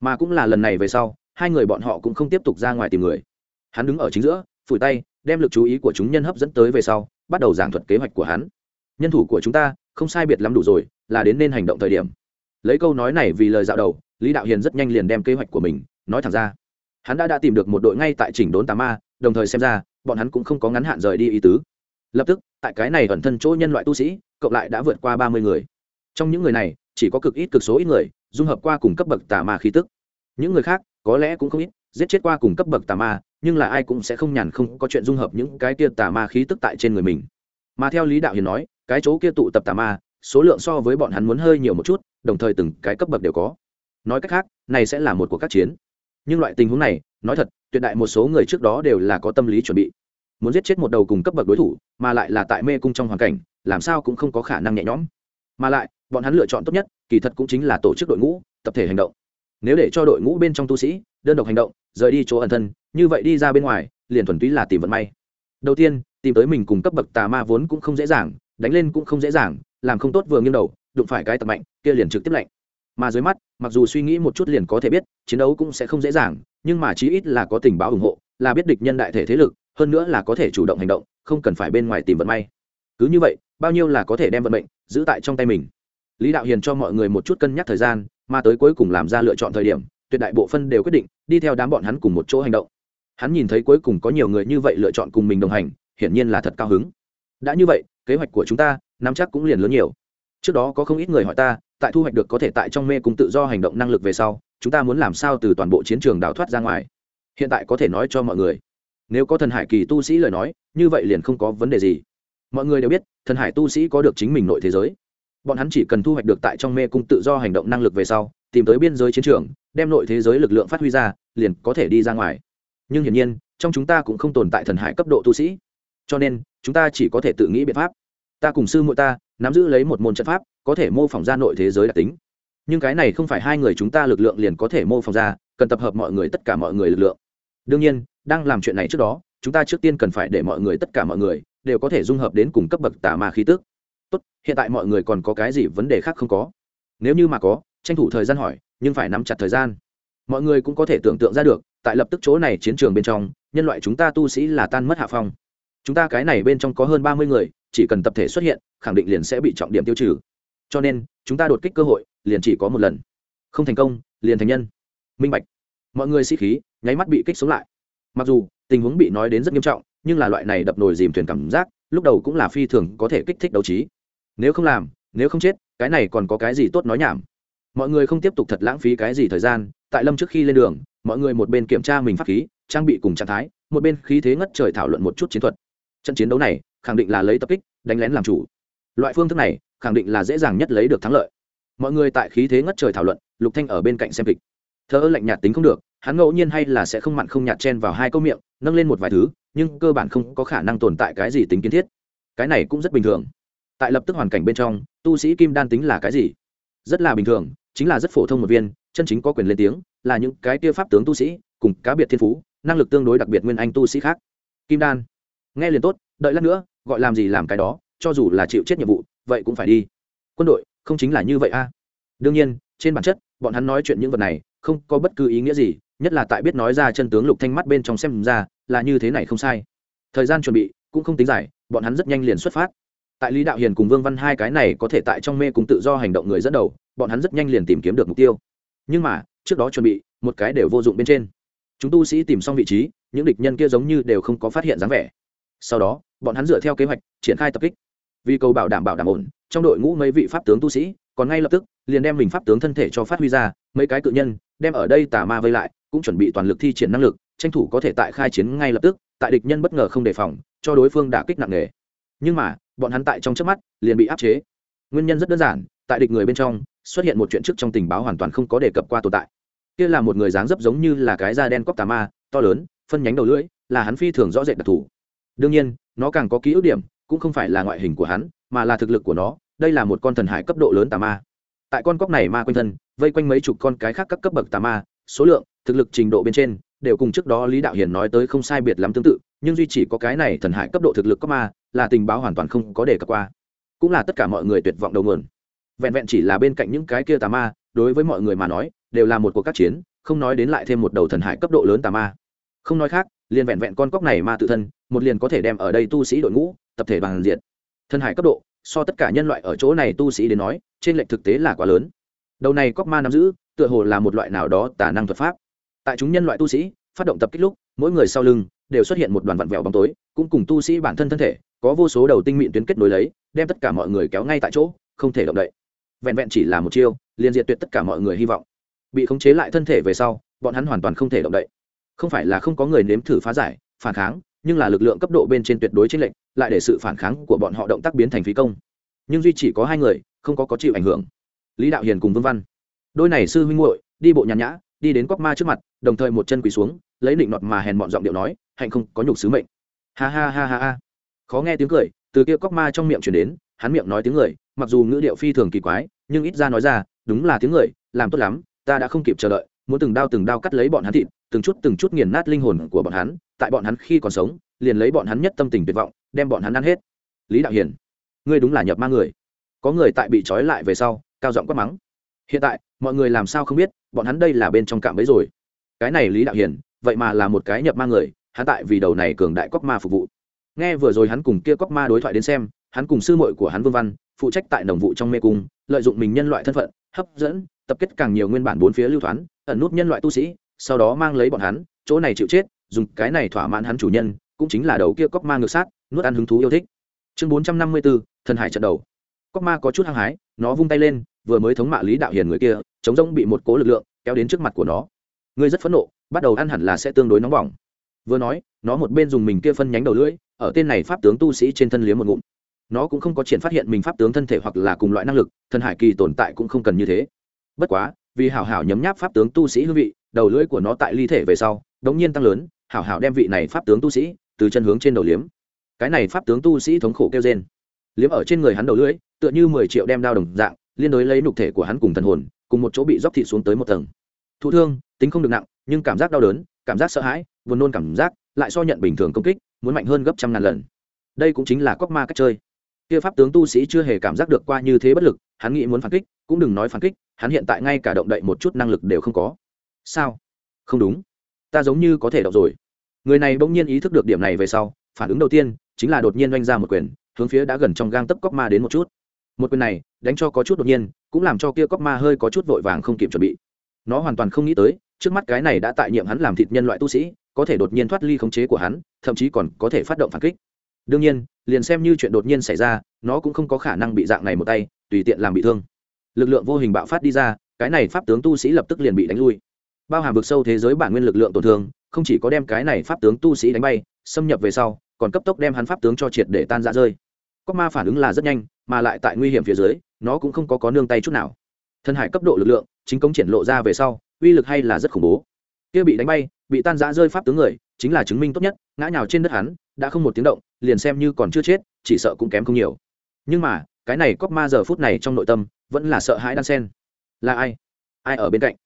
Mà cũng là lần này về sau, hai người bọn họ cũng không tiếp tục ra ngoài tìm người. Hắn đứng ở chính giữa, phủi tay, đem lực chú ý của chúng nhân hấp dẫn tới về sau, bắt đầu giảng thuật kế hoạch của hắn. Nhân thủ của chúng ta, không sai biệt lắm đủ rồi, là đến nên hành động thời điểm. Lấy câu nói này vì lời dạo đầu lý đạo hiền rất nhanh liền đem kế hoạch của mình nói thẳng ra. Hắn đã đã tìm được một đội ngay tại chỉnh đốn tà ma, đồng thời xem ra, bọn hắn cũng không có ngắn hạn rời đi ý tứ. Lập tức, tại cái này ẩn thân chỗ nhân loại tu sĩ, cộng lại đã vượt qua ba mươi người. Trong những người này, chỉ có cực ít cực số ít người, dung hợp qua cùng cấp bậc tà ma khí tức. Những người khác, có lẽ cũng không ít, giết chết qua cùng cấp bậc tà ma, nhưng là ai cũng sẽ không nhàn không có chuyện dung hợp những cái kia tà ma khí tức tại trên người mình. Mà theo lý đạo hiền nói, cái chỗ kia tụ tập tà ma, số lượng so với bọn hắn muốn hơi nhiều một chút, đồng thời từng cái cấp bậc đều có nói cách khác, này sẽ là một cuộc các chiến. Nhưng loại tình huống này, nói thật, tuyệt đại một số người trước đó đều là có tâm lý chuẩn bị. Muốn giết chết một đầu cùng cấp bậc đối thủ, mà lại là tại mê cung trong hoàn cảnh, làm sao cũng không có khả năng nhẹ nhõm. Mà lại, bọn hắn lựa chọn tốt nhất, kỳ thật cũng chính là tổ chức đội ngũ, tập thể hành động. Nếu để cho đội ngũ bên trong tu sĩ, đơn độc hành động, rời đi chỗ ẩn thân, như vậy đi ra bên ngoài, liền thuần túy là tìm vận may. Đầu tiên, tìm tới mình cùng cấp bậc tà ma vốn cũng không dễ dàng, đánh lên cũng không dễ dàng, làm không tốt vừa nghiêng đầu, đụng phải cái tập mạnh, kia liền trực tiếp lạnh mà dưới mắt, mặc dù suy nghĩ một chút liền có thể biết, chiến đấu cũng sẽ không dễ dàng, nhưng mà chí ít là có tình báo ủng hộ, là biết địch nhân đại thể thế lực, hơn nữa là có thể chủ động hành động, không cần phải bên ngoài tìm vận may. Cứ như vậy, bao nhiêu là có thể đem vận mệnh giữ tại trong tay mình. Lý đạo hiền cho mọi người một chút cân nhắc thời gian, mà tới cuối cùng làm ra lựa chọn thời điểm, tuyệt đại bộ phân đều quyết định đi theo đám bọn hắn cùng một chỗ hành động. Hắn nhìn thấy cuối cùng có nhiều người như vậy lựa chọn cùng mình đồng hành, hiển nhiên là thật cao hứng. Đã như vậy, kế hoạch của chúng ta nắm chắc cũng liền lớn nhiều. Trước đó có không ít người hỏi ta tại thu hoạch được có thể tại trong mê cung tự do hành động năng lực về sau, chúng ta muốn làm sao từ toàn bộ chiến trường đào thoát ra ngoài? Hiện tại có thể nói cho mọi người. Nếu có thần hải kỳ tu sĩ lời nói, như vậy liền không có vấn đề gì. Mọi người đều biết, thần hải tu sĩ có được chính mình nội thế giới. Bọn hắn chỉ cần thu hoạch được tại trong mê cung tự do hành động năng lực về sau, tìm tới biên giới chiến trường, đem nội thế giới lực lượng phát huy ra, liền có thể đi ra ngoài. Nhưng hiển nhiên, trong chúng ta cũng không tồn tại thần hải cấp độ tu sĩ. Cho nên, chúng ta chỉ có thể tự nghĩ biện pháp. Ta cùng sư muội ta nắm giữ lấy một môn trận pháp, có thể mô phỏng ra nội thế giới đặc tính. Nhưng cái này không phải hai người chúng ta lực lượng liền có thể mô phỏng ra, cần tập hợp mọi người tất cả mọi người lực lượng. Đương nhiên, đang làm chuyện này trước đó, chúng ta trước tiên cần phải để mọi người tất cả mọi người đều có thể dung hợp đến cùng cấp bậc tà ma khí tức. Tốt, hiện tại mọi người còn có cái gì vấn đề khác không có? Nếu như mà có, tranh thủ thời gian hỏi, nhưng phải nắm chặt thời gian. Mọi người cũng có thể tưởng tượng ra được, tại lập tức chỗ này chiến trường bên trong, nhân loại chúng ta tu sĩ là tan mất hạ phong. Chúng ta cái này bên trong có hơn ba mươi người chỉ cần tập thể xuất hiện, khẳng định liền sẽ bị trọng điểm tiêu trừ. Cho nên, chúng ta đột kích cơ hội liền chỉ có một lần. Không thành công, liền thành nhân. Minh bạch. Mọi người sĩ khí, nháy mắt bị kích sống lại. Mặc dù, tình huống bị nói đến rất nghiêm trọng, nhưng là loại này đập nồi dìm thuyền cảm giác, lúc đầu cũng là phi thường có thể kích thích đấu trí. Nếu không làm, nếu không chết, cái này còn có cái gì tốt nói nhảm? Mọi người không tiếp tục thật lãng phí cái gì thời gian, tại lâm trước khi lên đường, mọi người một bên kiểm tra mình pháp khí, trang bị cùng trạng thái, một bên khí thế ngất trời thảo luận một chút chiến thuật. Trận chiến đấu này khẳng định là lấy tập kích, đánh lén làm chủ. Loại phương thức này, khẳng định là dễ dàng nhất lấy được thắng lợi. Mọi người tại khí thế ngất trời thảo luận, lục thanh ở bên cạnh xem kịch. Thơ lạnh nhạt tính không được, hắn ngẫu nhiên hay là sẽ không mặn không nhạt chen vào hai câu miệng, nâng lên một vài thứ, nhưng cơ bản không có khả năng tồn tại cái gì tính kiến thiết. Cái này cũng rất bình thường. Tại lập tức hoàn cảnh bên trong, tu sĩ kim đan tính là cái gì? Rất là bình thường, chính là rất phổ thông một viên, chân chính có quyền lên tiếng, là những cái kia pháp tướng tu sĩ, cùng cá biệt thiên phú, năng lực tương đối đặc biệt nguyên anh tu sĩ khác. Kim đan. Nghe liền tốt, đợi lát nữa gọi làm gì làm cái đó, cho dù là chịu chết nhiệm vụ, vậy cũng phải đi. Quân đội, không chính là như vậy a? À? đương nhiên, trên bản chất, bọn hắn nói chuyện những vật này, không có bất cứ ý nghĩa gì, nhất là tại biết nói ra chân tướng lục thanh mắt bên trong xem ra, là như thế này không sai. Thời gian chuẩn bị, cũng không tính dài, bọn hắn rất nhanh liền xuất phát. Tại lý đạo hiền cùng vương văn hai cái này có thể tại trong mê cùng tự do hành động người dẫn đầu, bọn hắn rất nhanh liền tìm kiếm được mục tiêu. Nhưng mà, trước đó chuẩn bị, một cái đều vô dụng bên trên. Chúng tu sĩ tìm xong vị trí, những địch nhân kia giống như đều không có phát hiện dáng vẻ sau đó, bọn hắn dựa theo kế hoạch triển khai tập kích. Vì cầu bảo đảm bảo đảm ổn, trong đội ngũ mấy vị pháp tướng tu sĩ, còn ngay lập tức, liền đem mình pháp tướng thân thể cho phát huy ra, mấy cái cự nhân, đem ở đây tà ma vây lại, cũng chuẩn bị toàn lực thi triển năng lực, tranh thủ có thể tại khai chiến ngay lập tức, tại địch nhân bất ngờ không đề phòng, cho đối phương đả kích nặng nề. Nhưng mà, bọn hắn tại trong trước mắt, liền bị áp chế. Nguyên nhân rất đơn giản, tại địch người bên trong, xuất hiện một chuyện trước trong tình báo hoàn toàn không có đề cập qua tồn tại. Kia là một người dáng dấp giống như là cái da đen cóc tà ma, to lớn, phân nhánh đầu lưỡi, là hắn phi thường rõ rệt đặc thù đương nhiên, nó càng có ký ức điểm, cũng không phải là ngoại hình của hắn, mà là thực lực của nó, đây là một con thần hải cấp độ lớn tà ma. Tại con cóc này ma quanh thân, vây quanh mấy chục con cái khác các cấp bậc tà ma, số lượng, thực lực trình độ bên trên, đều cùng trước đó lý đạo hiền nói tới không sai biệt lắm tương tự, nhưng duy chỉ có cái này thần hải cấp độ thực lực cấp ma, là tình báo hoàn toàn không có đề cập qua. Cũng là tất cả mọi người tuyệt vọng đầu nguồn. Vẹn vẹn chỉ là bên cạnh những cái kia tà ma, đối với mọi người mà nói, đều là một cuộc các chiến, không nói đến lại thêm một đầu thần hải cấp độ lớn tà ma không nói khác, liền vẹn vẹn con cóc này ma tự thân, một liền có thể đem ở đây tu sĩ đội ngũ, tập thể bằng diện thân hải cấp độ, so tất cả nhân loại ở chỗ này tu sĩ đến nói, trên lệnh thực tế là quá lớn. Đầu này cóc ma nắm giữ, tựa hồ là một loại nào đó tà năng thuật pháp. Tại chúng nhân loại tu sĩ, phát động tập kích lúc, mỗi người sau lưng đều xuất hiện một đoàn vặn vẹo bóng tối, cũng cùng tu sĩ bản thân thân thể, có vô số đầu tinh mịn tuyến kết nối lấy, đem tất cả mọi người kéo ngay tại chỗ, không thể động đậy. Vẹn vẹn chỉ là một chiêu, liền diệt tuyệt tất cả mọi người hy vọng. Bị khống chế lại thân thể về sau, bọn hắn hoàn toàn không thể động đậy không phải là không có người nếm thử phá giải, phản kháng, nhưng là lực lượng cấp độ bên trên tuyệt đối chênh lệnh lại để sự phản kháng của bọn họ động tác biến thành phí công. Nhưng duy chỉ có hai người, không có có chịu ảnh hưởng. Lý đạo hiền cùng vương văn. Đôi này sư huynh muội, đi bộ nhàn nhã, đi đến cóc ma trước mặt, đồng thời một chân quỳ xuống, lấy định nọt mà hèn mọn giọng điệu nói, hạnh không có nhục sứ mệnh. Ha ha ha ha ha. Khó nghe tiếng cười, từ kia cóc ma trong miệng chuyển đến, hắn miệng nói tiếng người, mặc dù ngữ điệu phi thường kỳ quái, nhưng ít ra nói ra, đúng là tiếng người, làm tốt lắm, ta đã không kịp chờ đợi muốn từng đao từng đao cắt lấy bọn hắn thịt, từng chút từng chút nghiền nát linh hồn của bọn hắn, tại bọn hắn khi còn sống, liền lấy bọn hắn nhất tâm tình tuyệt vọng, đem bọn hắn ăn hết. Lý đạo hiền, ngươi đúng là nhập ma người. Có người tại bị trói lại về sau, cao giọng quát mắng. Hiện tại, mọi người làm sao không biết, bọn hắn đây là bên trong cạm bẫy rồi. Cái này lý đạo hiền, vậy mà là một cái nhập ma người, hắn tại vì đầu này cường đại cóc ma phục vụ. Nghe vừa rồi hắn cùng kia cóc ma đối thoại đến xem, hắn cùng sư muội của hắn vương văn, phụ trách tại đồng vụ trong mê cung lợi dụng mình nhân loại thân phận, hấp dẫn, tập kết càng nhiều nguyên bản bốn phía lưu thoán, ẩn nút nhân loại tu sĩ, sau đó mang lấy bọn hắn, chỗ này chịu chết, dùng cái này thỏa mãn hắn chủ nhân, cũng chính là đầu kia cóc ma ngược sát, nuốt ăn hứng thú yêu thích. Chương bốn trăm năm mươi bốn thần hải trận đầu. Cóc ma có chút hăng hái, nó vung tay lên, vừa mới thống mạ lý đạo hiền người kia, chống rỗng bị một cố lực lượng kéo đến trước mặt của nó. Ngươi rất phẫn nộ, bắt đầu ăn hẳn là sẽ tương đối nóng bỏng. Vừa nói, nó một bên dùng mình kia phân nhánh đầu lưỡi, ở tên này pháp tướng tu sĩ trên thân liếm một ngụm nó cũng không có triển phát hiện mình pháp tướng thân thể hoặc là cùng loại năng lực, thần hải kỳ tồn tại cũng không cần như thế. Bất quá, vì hảo hảo nhấm nháp pháp tướng tu sĩ hương vị, đầu lưỡi của nó tại ly thể về sau, đống nhiên tăng lớn, hảo hảo đem vị này pháp tướng tu sĩ từ chân hướng trên đầu liếm. Cái này pháp tướng tu sĩ thống khổ kêu trên liếm ở trên người hắn đầu lưỡi, tựa như mười triệu đem đao đồng dạng, liên đối lấy nục thể của hắn cùng thần hồn, cùng một chỗ bị dóc thịt xuống tới một tầng. Thụ thương, tính không được nặng, nhưng cảm giác đau đớn, cảm giác sợ hãi, buồn nôn cảm giác, lại so nhận bình thường công kích, muốn mạnh hơn gấp trăm ngàn lần. Đây cũng chính là cóc ma cách chơi kia pháp tướng tu sĩ chưa hề cảm giác được qua như thế bất lực, hắn nghĩ muốn phản kích, cũng đừng nói phản kích, hắn hiện tại ngay cả động đậy một chút năng lực đều không có. Sao? Không đúng. Ta giống như có thể động rồi. Người này bỗng nhiên ý thức được điểm này về sau, phản ứng đầu tiên chính là đột nhiên oanh ra một quyền, hướng phía đã gần trong gang tấp cóc ma đến một chút. Một quyền này đánh cho có chút đột nhiên, cũng làm cho kia cóc ma hơi có chút vội vàng không kịp chuẩn bị. Nó hoàn toàn không nghĩ tới, trước mắt cái này đã tại nhiệm hắn làm thịt nhân loại tu sĩ, có thể đột nhiên thoát ly khống chế của hắn, thậm chí còn có thể phát động phản kích đương nhiên, liền xem như chuyện đột nhiên xảy ra, nó cũng không có khả năng bị dạng này một tay, tùy tiện làm bị thương. Lực lượng vô hình bạo phát đi ra, cái này pháp tướng tu sĩ lập tức liền bị đánh lui. Bao hàm vực sâu thế giới bản nguyên lực lượng tổn thương, không chỉ có đem cái này pháp tướng tu sĩ đánh bay, xâm nhập về sau, còn cấp tốc đem hắn pháp tướng cho triệt để tan ra rơi. Cóc ma phản ứng là rất nhanh, mà lại tại nguy hiểm phía dưới, nó cũng không có có nương tay chút nào. Thân hải cấp độ lực lượng, chính công triển lộ ra về sau, uy lực hay là rất khủng bố. Kia bị đánh bay, bị tan rã rơi pháp tướng người chính là chứng minh tốt nhất, ngã nhào trên đất hắn, đã không một tiếng động, liền xem như còn chưa chết, chỉ sợ cũng kém không nhiều. Nhưng mà, cái này cóc ma giờ phút này trong nội tâm, vẫn là sợ hãi đan sen. Là ai? Ai ở bên cạnh?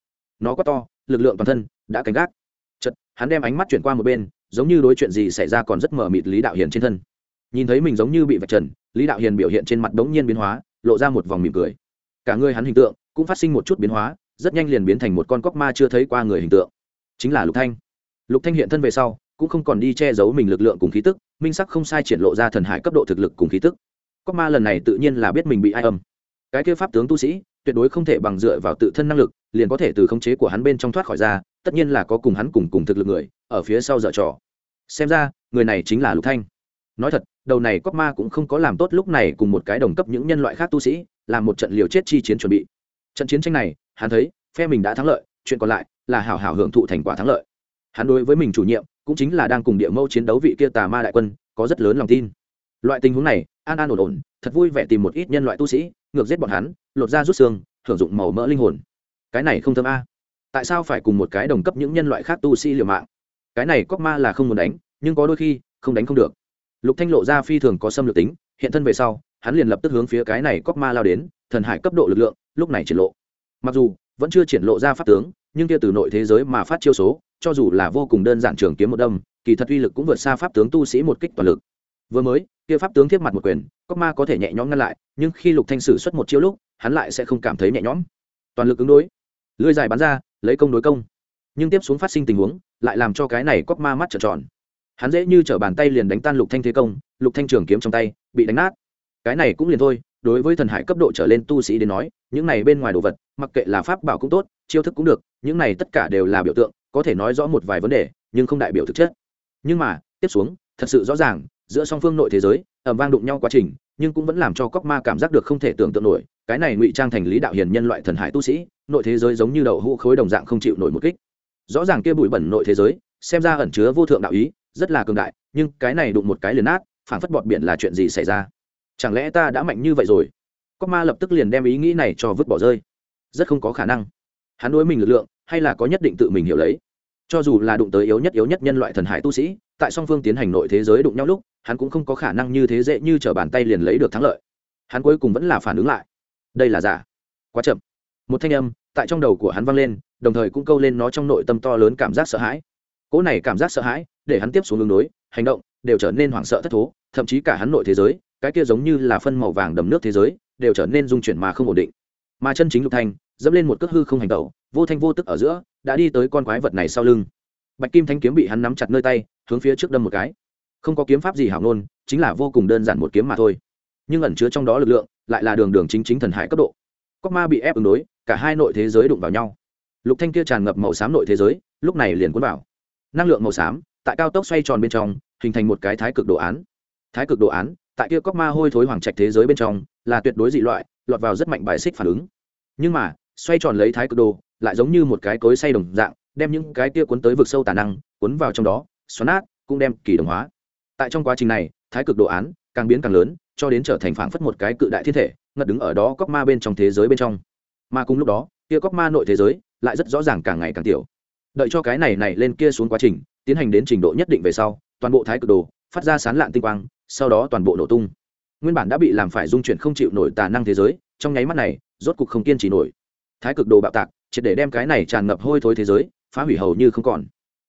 Nó quá to, lực lượng toàn thân đã cánh gác chật hắn đem ánh mắt chuyển qua một bên, giống như đối chuyện gì xảy ra còn rất mờ mịt lý đạo hiền trên thân. Nhìn thấy mình giống như bị vạch trần, lý đạo hiền biểu hiện trên mặt đ ố n g nhiên biến hóa, lộ ra một vòng mỉm cười. Cả người hắn hình tượng cũng phát sinh một chút biến hóa, rất nhanh liền biến thành một con cóc ma chưa thấy qua người hình tượng. Chính là lục thanh lục thanh hiện thân về sau, cũng không còn đi che giấu mình lực lượng cùng khí tức, minh sắc không sai triển lộ ra thần hải cấp độ thực lực cùng khí tức. Cóc ma lần này tự nhiên là biết mình bị ai âm. Cái kia pháp tướng tu sĩ, tuyệt đối không thể bằng dựa vào tự thân năng lực, liền có thể từ khống chế của hắn bên trong thoát khỏi ra, tất nhiên là có cùng hắn cùng cùng thực lực người, ở phía sau dở trò. Xem ra, người này chính là lục thanh. Nói thật, đầu này cóc ma cũng không có làm tốt lúc này cùng một cái đồng cấp những nhân loại khác tu sĩ, làm một trận liều chết chi chiến chuẩn bị. Trận chiến tranh này, hắn thấy, phe mình đã thắng lợi, chuyện còn lại là hảo hảo hưởng thụ thành quả thắng lợi hắn đối với mình chủ nhiệm cũng chính là đang cùng địa mâu chiến đấu vị kia tà ma đại quân, có rất lớn lòng tin. Loại tình huống này, an an ổn ổn, thật vui vẻ tìm một ít nhân loại tu sĩ, ngược giết bọn hắn, lột ra rút xương, hưởng dụng màu mỡ linh hồn. Cái này không thơm a. Tại sao phải cùng một cái đồng cấp những nhân loại khác tu sĩ liều mạng? Cái này cóc ma là không muốn đánh, nhưng có đôi khi, không đánh không được. Lục thanh lộ ra phi thường có xâm lược tính, hiện thân về sau, hắn liền lập tức hướng phía cái này cóc ma lao đến, thần hải cấp độ lực lượng, lúc này triển lộ. Mặc dù vẫn chưa triển lộ ra pháp tướng, nhưng kia từ nội thế giới mà phát chiêu số cho dù là vô cùng đơn giản trường kiếm một đâm, kỳ thật uy lực cũng vượt xa pháp tướng tu sĩ một kích toàn lực. Vừa mới, kia pháp tướng thiếp mặt một quyền cóc ma có thể nhẹ nhõm ngăn lại, nhưng khi lục thanh sử xuất một chiêu lúc, hắn lại sẽ không cảm thấy nhẹ nhõm. Toàn lực ứng đối. Lưỡi dài bắn ra, lấy công đối công. Nhưng tiếp xuống phát sinh tình huống, lại làm cho cái này cóc ma mắt trợn tròn. Hắn dễ như trở bàn tay liền đánh tan lục thanh thế công, lục thanh trường kiếm trong tay, bị đánh nát. Cái này cũng liền thôi, đối với thần hải cấp độ trở lên tu sĩ đến nói, những này bên ngoài đồ vật, mặc kệ là pháp bảo cũng tốt, chiêu thức cũng được, những này tất cả đều là biểu tượng có thể nói rõ một vài vấn đề, nhưng không đại biểu thực chất. Nhưng mà, tiếp xuống, thật sự rõ ràng, giữa song phương nội thế giới ẩm vang đụng nhau quá trình, nhưng cũng vẫn làm cho cóc ma cảm giác được không thể tưởng tượng nổi, cái này ngụy trang thành lý đạo hiền nhân loại thần hải tu sĩ, nội thế giới giống như đậu hũ khối đồng dạng không chịu nổi một kích. Rõ ràng kia bụi bẩn nội thế giới, xem ra ẩn chứa vô thượng đạo ý, rất là cường đại, nhưng cái này đụng một cái liền nát, phảng phất bọt biển là chuyện gì xảy ra? Chẳng lẽ ta đã mạnh như vậy rồi? Cóc ma lập tức liền đem ý nghĩ này cho vứt bỏ rơi. Rất không có khả năng. Hắn đối mình lực lượng, hay là có nhất định tự mình hiểu lấy cho dù là đụng tới yếu nhất yếu nhất nhân loại thần hải tu sĩ, tại song phương tiến hành nội thế giới đụng nhau lúc, hắn cũng không có khả năng như thế dễ như t r ở bàn tay liền lấy được thắng lợi. Hắn cuối cùng vẫn là phản ứng lại. Đây là giả. Quá chậm. Một thanh âm tại trong đầu của hắn vang lên, đồng thời cũng câu lên nó trong nội tâm to lớn cảm giác sợ hãi. Cỗ này cảm giác sợ hãi, để hắn tiếp xuống đường đối hành động đều trở nên hoảng sợ thất thố, thậm chí cả hắn nội thế giới, cái kia giống như là phân màu vàng đầm nước thế giới, đều trở nên dung chuyển mà không ổn định. Mà chân chính lục thanh dẫm lên một cước hư không hành tẩu, vô thanh vô tức ở giữa, đã đi tới con quái vật này sau lưng. Bạch kim thanh kiếm bị hắn nắm chặt nơi tay, hướng phía trước đâm một cái. Không có kiếm pháp gì hảo nôn chính là vô cùng đơn giản một kiếm mà thôi. Nhưng ẩn chứa trong đó lực lượng, lại là đường đường chính chính thần hải cấp độ. Cóc ma bị ép ứng đối, cả hai nội thế giới đụng vào nhau. Lục thanh kia tràn ngập màu xám nội thế giới, lúc này liền cuốn vào. Năng lượng màu xám, tại cao tốc xoay tròn bên trong, hình thành một cái thái cực đồ án. Thái cực đồ án, tại kia cóc ma hôi thối hoàng trạch thế giới bên trong, là tuyệt đối dị loại, lọt vào rất mạnh bài xích phản ứng. Nhưng mà xoay tròn lấy thái cực đồ, lại giống như một cái cối say đồng dạng, đem những cái kia cuốn tới vực sâu tà năng, cuốn vào trong đó, xoắn nát, cũng đem kỳ đồng hóa. Tại trong quá trình này, thái cực đồ án càng biến càng lớn, cho đến trở thành phảng phất một cái cự đại thiên thể, ngất đứng ở đó cóc ma bên trong thế giới bên trong. Mà cùng lúc đó, kia cóc ma nội thế giới lại rất rõ ràng càng ngày càng tiểu. Đợi cho cái này này lên kia xuống quá trình, tiến hành đến trình độ nhất định về sau, toàn bộ thái cực đồ phát ra sán lạn tinh quang, sau đó toàn bộ nổ tung. Nguyên bản đã bị làm phải dung chuyển không chịu nổi tà năng thế giới, trong nháy mắt này, rốt cục không kiên trì nổi thái cực đồ bạo tạc, triệt để đem cái này tràn ngập hôi thối thế giới, phá hủy hầu như không còn.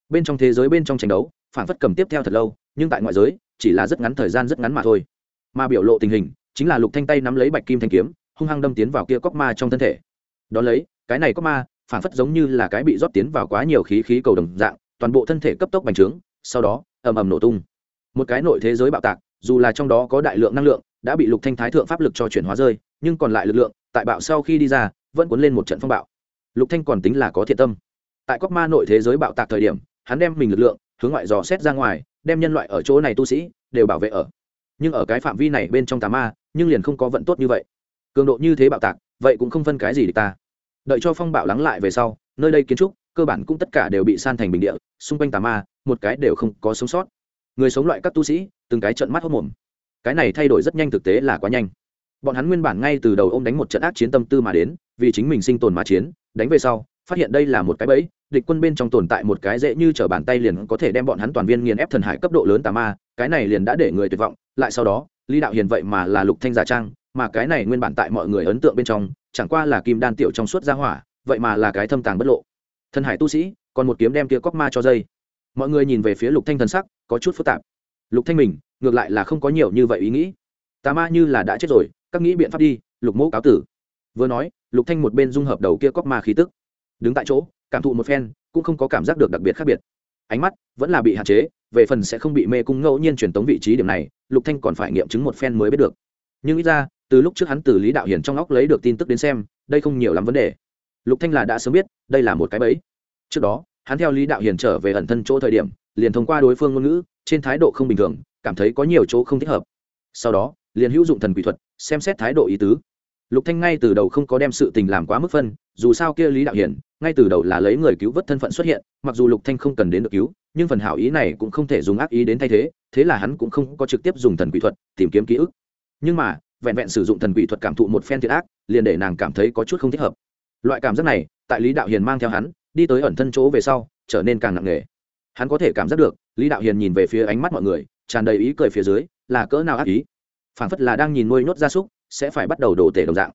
Bên trong thế giới bên trong tranh đấu, phản phất cầm tiếp theo thật lâu, nhưng tại ngoại giới, chỉ là rất ngắn thời gian rất ngắn mà thôi. Mà biểu lộ tình hình, chính là lục thanh tay nắm lấy bạch kim thanh kiếm, hung hăng đâm tiến vào kia cóc ma trong thân thể. Đó lấy, cái này cóc ma, phản phất giống như là cái bị rót tiến vào quá nhiều khí khí cầu đồng dạng, toàn bộ thân thể cấp tốc bành trướng, sau đó, ầm ầm nổ tung. Một cái nội thế giới bạo tạc, dù là trong đó có đại lượng năng lượng, đã bị lục thanh thái thượng pháp lực cho chuyển hóa rơi, nhưng còn lại lực lượng, tại bạo sau khi đi ra vẫn cuốn lên một trận phong bạo. Lục thanh còn tính là có thiện tâm. Tại cóc ma nội thế giới bạo tạc thời điểm, hắn đem mình lực lượng, hướng ngoại dò xét ra ngoài, đem nhân loại ở chỗ này tu sĩ, đều bảo vệ ở. Nhưng ở cái phạm vi này bên trong tà ma, nhưng liền không có vận tốt như vậy. Cường độ như thế bạo tạc, vậy cũng không phân cái gì địch ta. Đợi cho phong bạo lắng lại về sau, nơi đây kiến trúc, cơ bản cũng tất cả đều bị san thành bình địa, xung quanh tà ma, một cái đều không có sống sót. Người sống loại các tu sĩ, từng cái trận mắt hốc mồm. Cái này thay đổi rất nhanh thực tế là quá nhanh bọn hắn nguyên bản ngay từ đầu ô m đánh một trận ác chiến tâm tư mà đến, vì chính mình sinh tồn mà chiến, đánh về sau, phát hiện đây là một cái bẫy, địch quân bên trong tồn tại một cái dễ như t r ở bàn tay liền có thể đem bọn hắn toàn viên nghiền ép thần hải cấp độ lớn tà ma, cái này liền đã để người tuyệt vọng, lại sau đó, lý đạo hiền vậy mà là lục thanh giả trang, mà cái này nguyên bản tại mọi người ấn tượng bên trong, chẳng qua là kim đan tiểu trong suốt gia hỏa, vậy mà là cái thâm tàng bất lộ. Thần hải tu sĩ, còn một kiếm đem kia cóc ma cho dây. Mọi người nhìn về phía lục thanh thần sắc, có chút phức tạp. Lục thanh mình, ngược lại là không có nhiều như vậy ý nghĩ. Tà ma như là đã chết rồi các nghĩ biện pháp đi, lục mẫu cáo tử. Vừa nói, lục thanh một bên dung hợp đầu kia cóc ma khí tức. Đứng tại chỗ, cảm thụ một phen, cũng không có cảm giác được đặc biệt khác biệt. Ánh mắt vẫn là bị hạn chế, về phần sẽ không bị mê cung ngẫu nhiên truyền tống vị trí điểm này, lục thanh còn phải nghiệm chứng một phen mới biết được. Nhưng ít ra, từ lúc trước hắn từ lý đạo hiền trong óc lấy được tin tức đến xem, đây không nhiều lắm vấn đề. Lục thanh là đã sớm biết, đây là một cái bẫy. Trước đó, hắn theo lý đạo hiền trở về ẩn thân chỗ thời điểm, liền thông qua đối phương ngôn ngữ, trên thái độ không bình thường, cảm thấy có nhiều chỗ không thích hợp. Sau đó, liền hữu dụng thần quỷ thuật xem xét thái độ ý tứ. Lục thanh ngay từ đầu không có đem sự tình làm quá mức phân, dù sao kia lý đạo hiển, ngay từ đầu là lấy người cứu vớt thân phận xuất hiện, mặc dù lục thanh không cần đến được cứu, nhưng phần hảo ý này cũng không thể dùng ác ý đến thay thế thế là hắn cũng không có trực tiếp dùng thần quỷ thuật tìm kiếm ký ức. Nhưng mà, vẹn vẹn sử dụng thần quỷ thuật cảm thụ một phen thiệt ác, liền để nàng cảm thấy có chút không thích hợp. Loại cảm giác này, tại lý đạo hiền mang theo hắn, đi tới ẩn thân chỗ về sau, trở nên càng nặng nề. Hắn có thể cảm giác được, lý đạo hiền nhìn về phía ánh mắt mọi người, tràn đầy ý cười phía dưới, là cỡ nào ác ý phảng phất là đang nhìn nuôi nhốt gia súc, sẽ phải bắt đầu đổ tể đồng dạng.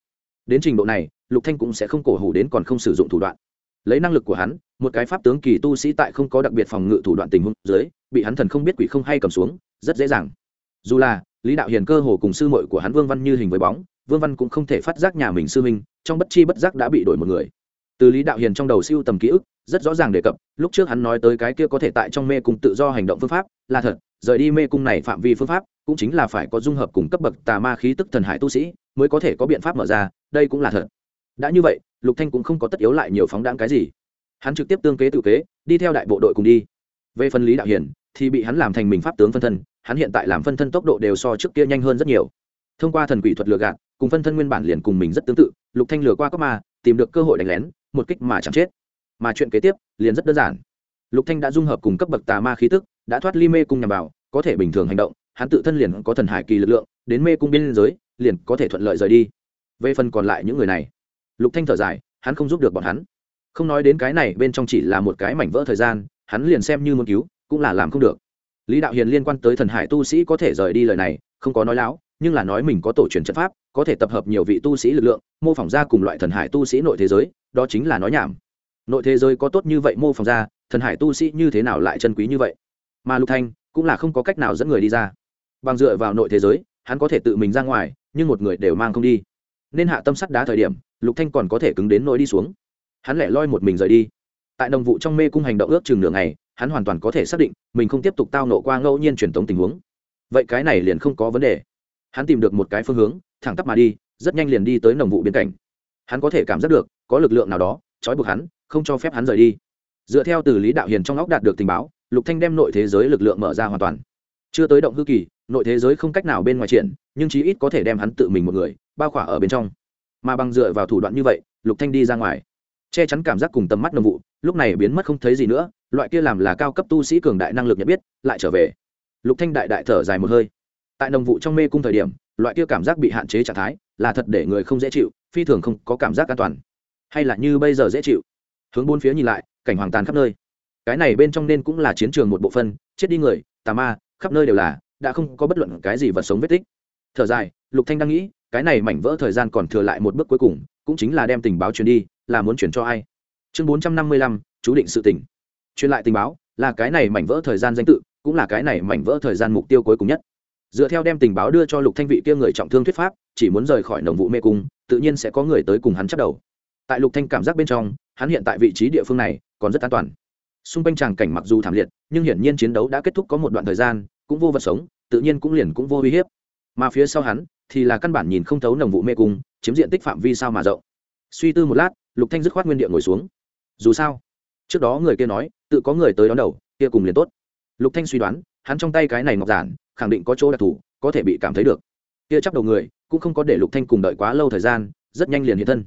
Đến trình độ này, lục thanh cũng sẽ không cổ hủ đến còn không sử dụng thủ đoạn. Lấy năng lực của hắn, một cái pháp tướng kỳ tu sĩ tại không có đặc biệt phòng ngự thủ đoạn tình huống dưới, bị hắn thần không biết quỷ không hay cầm xuống, rất dễ dàng. Dù là, lý đạo hiền cơ hồ cùng sư muội của hắn vương văn như hình với bóng, vương văn cũng không thể phát giác nhà mình sư minh trong bất chi bất giác đã bị đổi một người. Từ lý đạo hiền trong đầu siêu tầm ký ức, rất rõ ràng đề cập, lúc trước hắn nói tới cái kia có thể tại trong mê cung tự do hành động phương pháp, là thật, rời đi mê cung này phạm vi phương pháp cũng chính là phải có dung hợp cùng cấp bậc tà ma khí tức thần hải tu sĩ mới có thể có biện pháp mở ra, đây cũng là thật. Đã như vậy, lục thanh cũng không có tất yếu lại nhiều phóng đáng cái gì. Hắn trực tiếp tương kế tự kế, đi theo đại bộ đội cùng đi. Về phân lý đạo hiển, thì bị hắn làm thành mình pháp tướng phân thân, hắn hiện tại làm phân thân tốc độ đều so trước kia nhanh hơn rất nhiều. Thông qua thần quỷ thuật lừa gạt, cùng phân thân nguyên bản liền cùng mình rất tương tự, lục thanh lừa qua các ma, tìm được cơ hội đánh lén, một kích mà chẳng chết. Mà chuyện kế tiếp, liền rất đơn giản. Lục thanh đã dung hợp cùng cấp bậc tà ma khí tức, đã thoát ly mê cung nhằm vào, có thể bình thường hành động hắn tự thân liền có thần hải kỳ lực lượng, đến mê cung biên giới, liền có thể thuận lợi rời đi. Về phần còn lại những người này, lục thanh thở dài, hắn không giúp được bọn hắn. Không nói đến cái này, bên trong chỉ là một cái mảnh vỡ thời gian, hắn liền xem như muốn cứu, cũng là làm không được. Lý đạo hiền liên quan tới thần hải tu sĩ có thể rời đi lời này, không có nói láo, nhưng là nói mình có tổ truyền trận pháp, có thể tập hợp nhiều vị tu sĩ lực lượng, mô phỏng ra cùng loại thần hải tu sĩ nội thế giới, đó chính là nói nhảm. Nội thế giới có tốt như vậy mô phỏng ra, thần hải tu sĩ như thế nào lại chân quý như vậy? Mà lục thanh cũng là không có cách nào dẫn người đi ra bằng dựa vào nội thế giới, hắn có thể tự mình ra ngoài, nhưng một người đều mang không đi. Nên hạ tâm sắt đá thời điểm, lục thanh còn có thể cứng đến nỗi đi xuống. Hắn lẻ loi một mình rời đi. Tại đồng vụ trong mê cung hành động ước chừng nửa ngày, hắn hoàn toàn có thể xác định, mình không tiếp tục tao nộ qua ngẫu nhiên truyền tống tình huống. Vậy cái này liền không có vấn đề. Hắn tìm được một cái phương hướng, thẳng tắp mà đi, rất nhanh liền đi tới nồng vụ biên cảnh. Hắn có thể cảm giác được, có lực lượng nào đó, trói buộc hắn, không cho phép hắn rời đi. Dựa theo từ lý đạo hiền trong óc đạt được tình báo, lục thanh đem nội thế giới lực lượng mở ra hoàn toàn. Chưa tới động hư kỳ nội thế giới không cách nào bên ngoài triển, nhưng chí ít có thể đem hắn tự mình một người, bao khỏa ở bên trong. Mà bằng dựa vào thủ đoạn như vậy, lục thanh đi ra ngoài. Che chắn cảm giác cùng tầm mắt nồng vụ, lúc này biến mất không thấy gì nữa, loại kia làm là cao cấp tu sĩ cường đại năng lực nhận biết, lại trở về. Lục thanh đại đại thở dài một hơi. Tại nồng vụ trong mê cung thời điểm, loại kia cảm giác bị hạn chế trạng thái, là thật để người không dễ chịu, phi thường không có cảm giác an toàn. Hay là như bây giờ dễ chịu? Hướng bốn phía nhìn lại, cảnh hoàng tàn khắp nơi. Cái này bên trong nên cũng là chiến trường một bộ phân chết đi người, tà ma, khắp nơi đều là đã không có bất luận cái gì vật sống vết tích. Thở dài, lục thanh đang nghĩ, cái này mảnh vỡ thời gian còn thừa lại một bước cuối cùng, cũng chính là đem tình báo truyền đi, là muốn truyền cho ai? Chương bốn trăm năm mươi lăm, chú định sự tỉnh truyền lại tình báo, là cái này mảnh vỡ thời gian danh tự, cũng là cái này mảnh vỡ thời gian mục tiêu cuối cùng nhất. Dựa theo đem tình báo đưa cho lục thanh vị kia người trọng thương thuyết pháp, chỉ muốn rời khỏi nồng vụ mê cung, tự nhiên sẽ có người tới cùng hắn chấp đầu. Tại lục thanh cảm giác bên trong, hắn hiện tại vị trí địa phương này còn rất an toàn. Xung quanh tràng cảnh mặc dù thảm liệt, nhưng hiển nhiên chiến đấu đã kết thúc có một đoạn thời gian cũng vô vật sống, tự nhiên cũng liền cũng vô uy hiếp. Mà phía sau hắn thì là căn bản nhìn không thấu nồng vụ mê cung, chiếm diện tích phạm vi sao mà rộng. Suy tư một lát, lục thanh dứt khoát nguyên địa ngồi xuống. Dù sao, trước đó người kia nói, tự có người tới đón đầu, kia cùng liền tốt. Lục thanh suy đoán, hắn trong tay cái này ngọc giản, khẳng định có chỗ đặc thù, có thể bị cảm thấy được. Kia chấp đầu người, cũng không có để lục thanh cùng đợi quá lâu thời gian, rất nhanh liền hiện thân.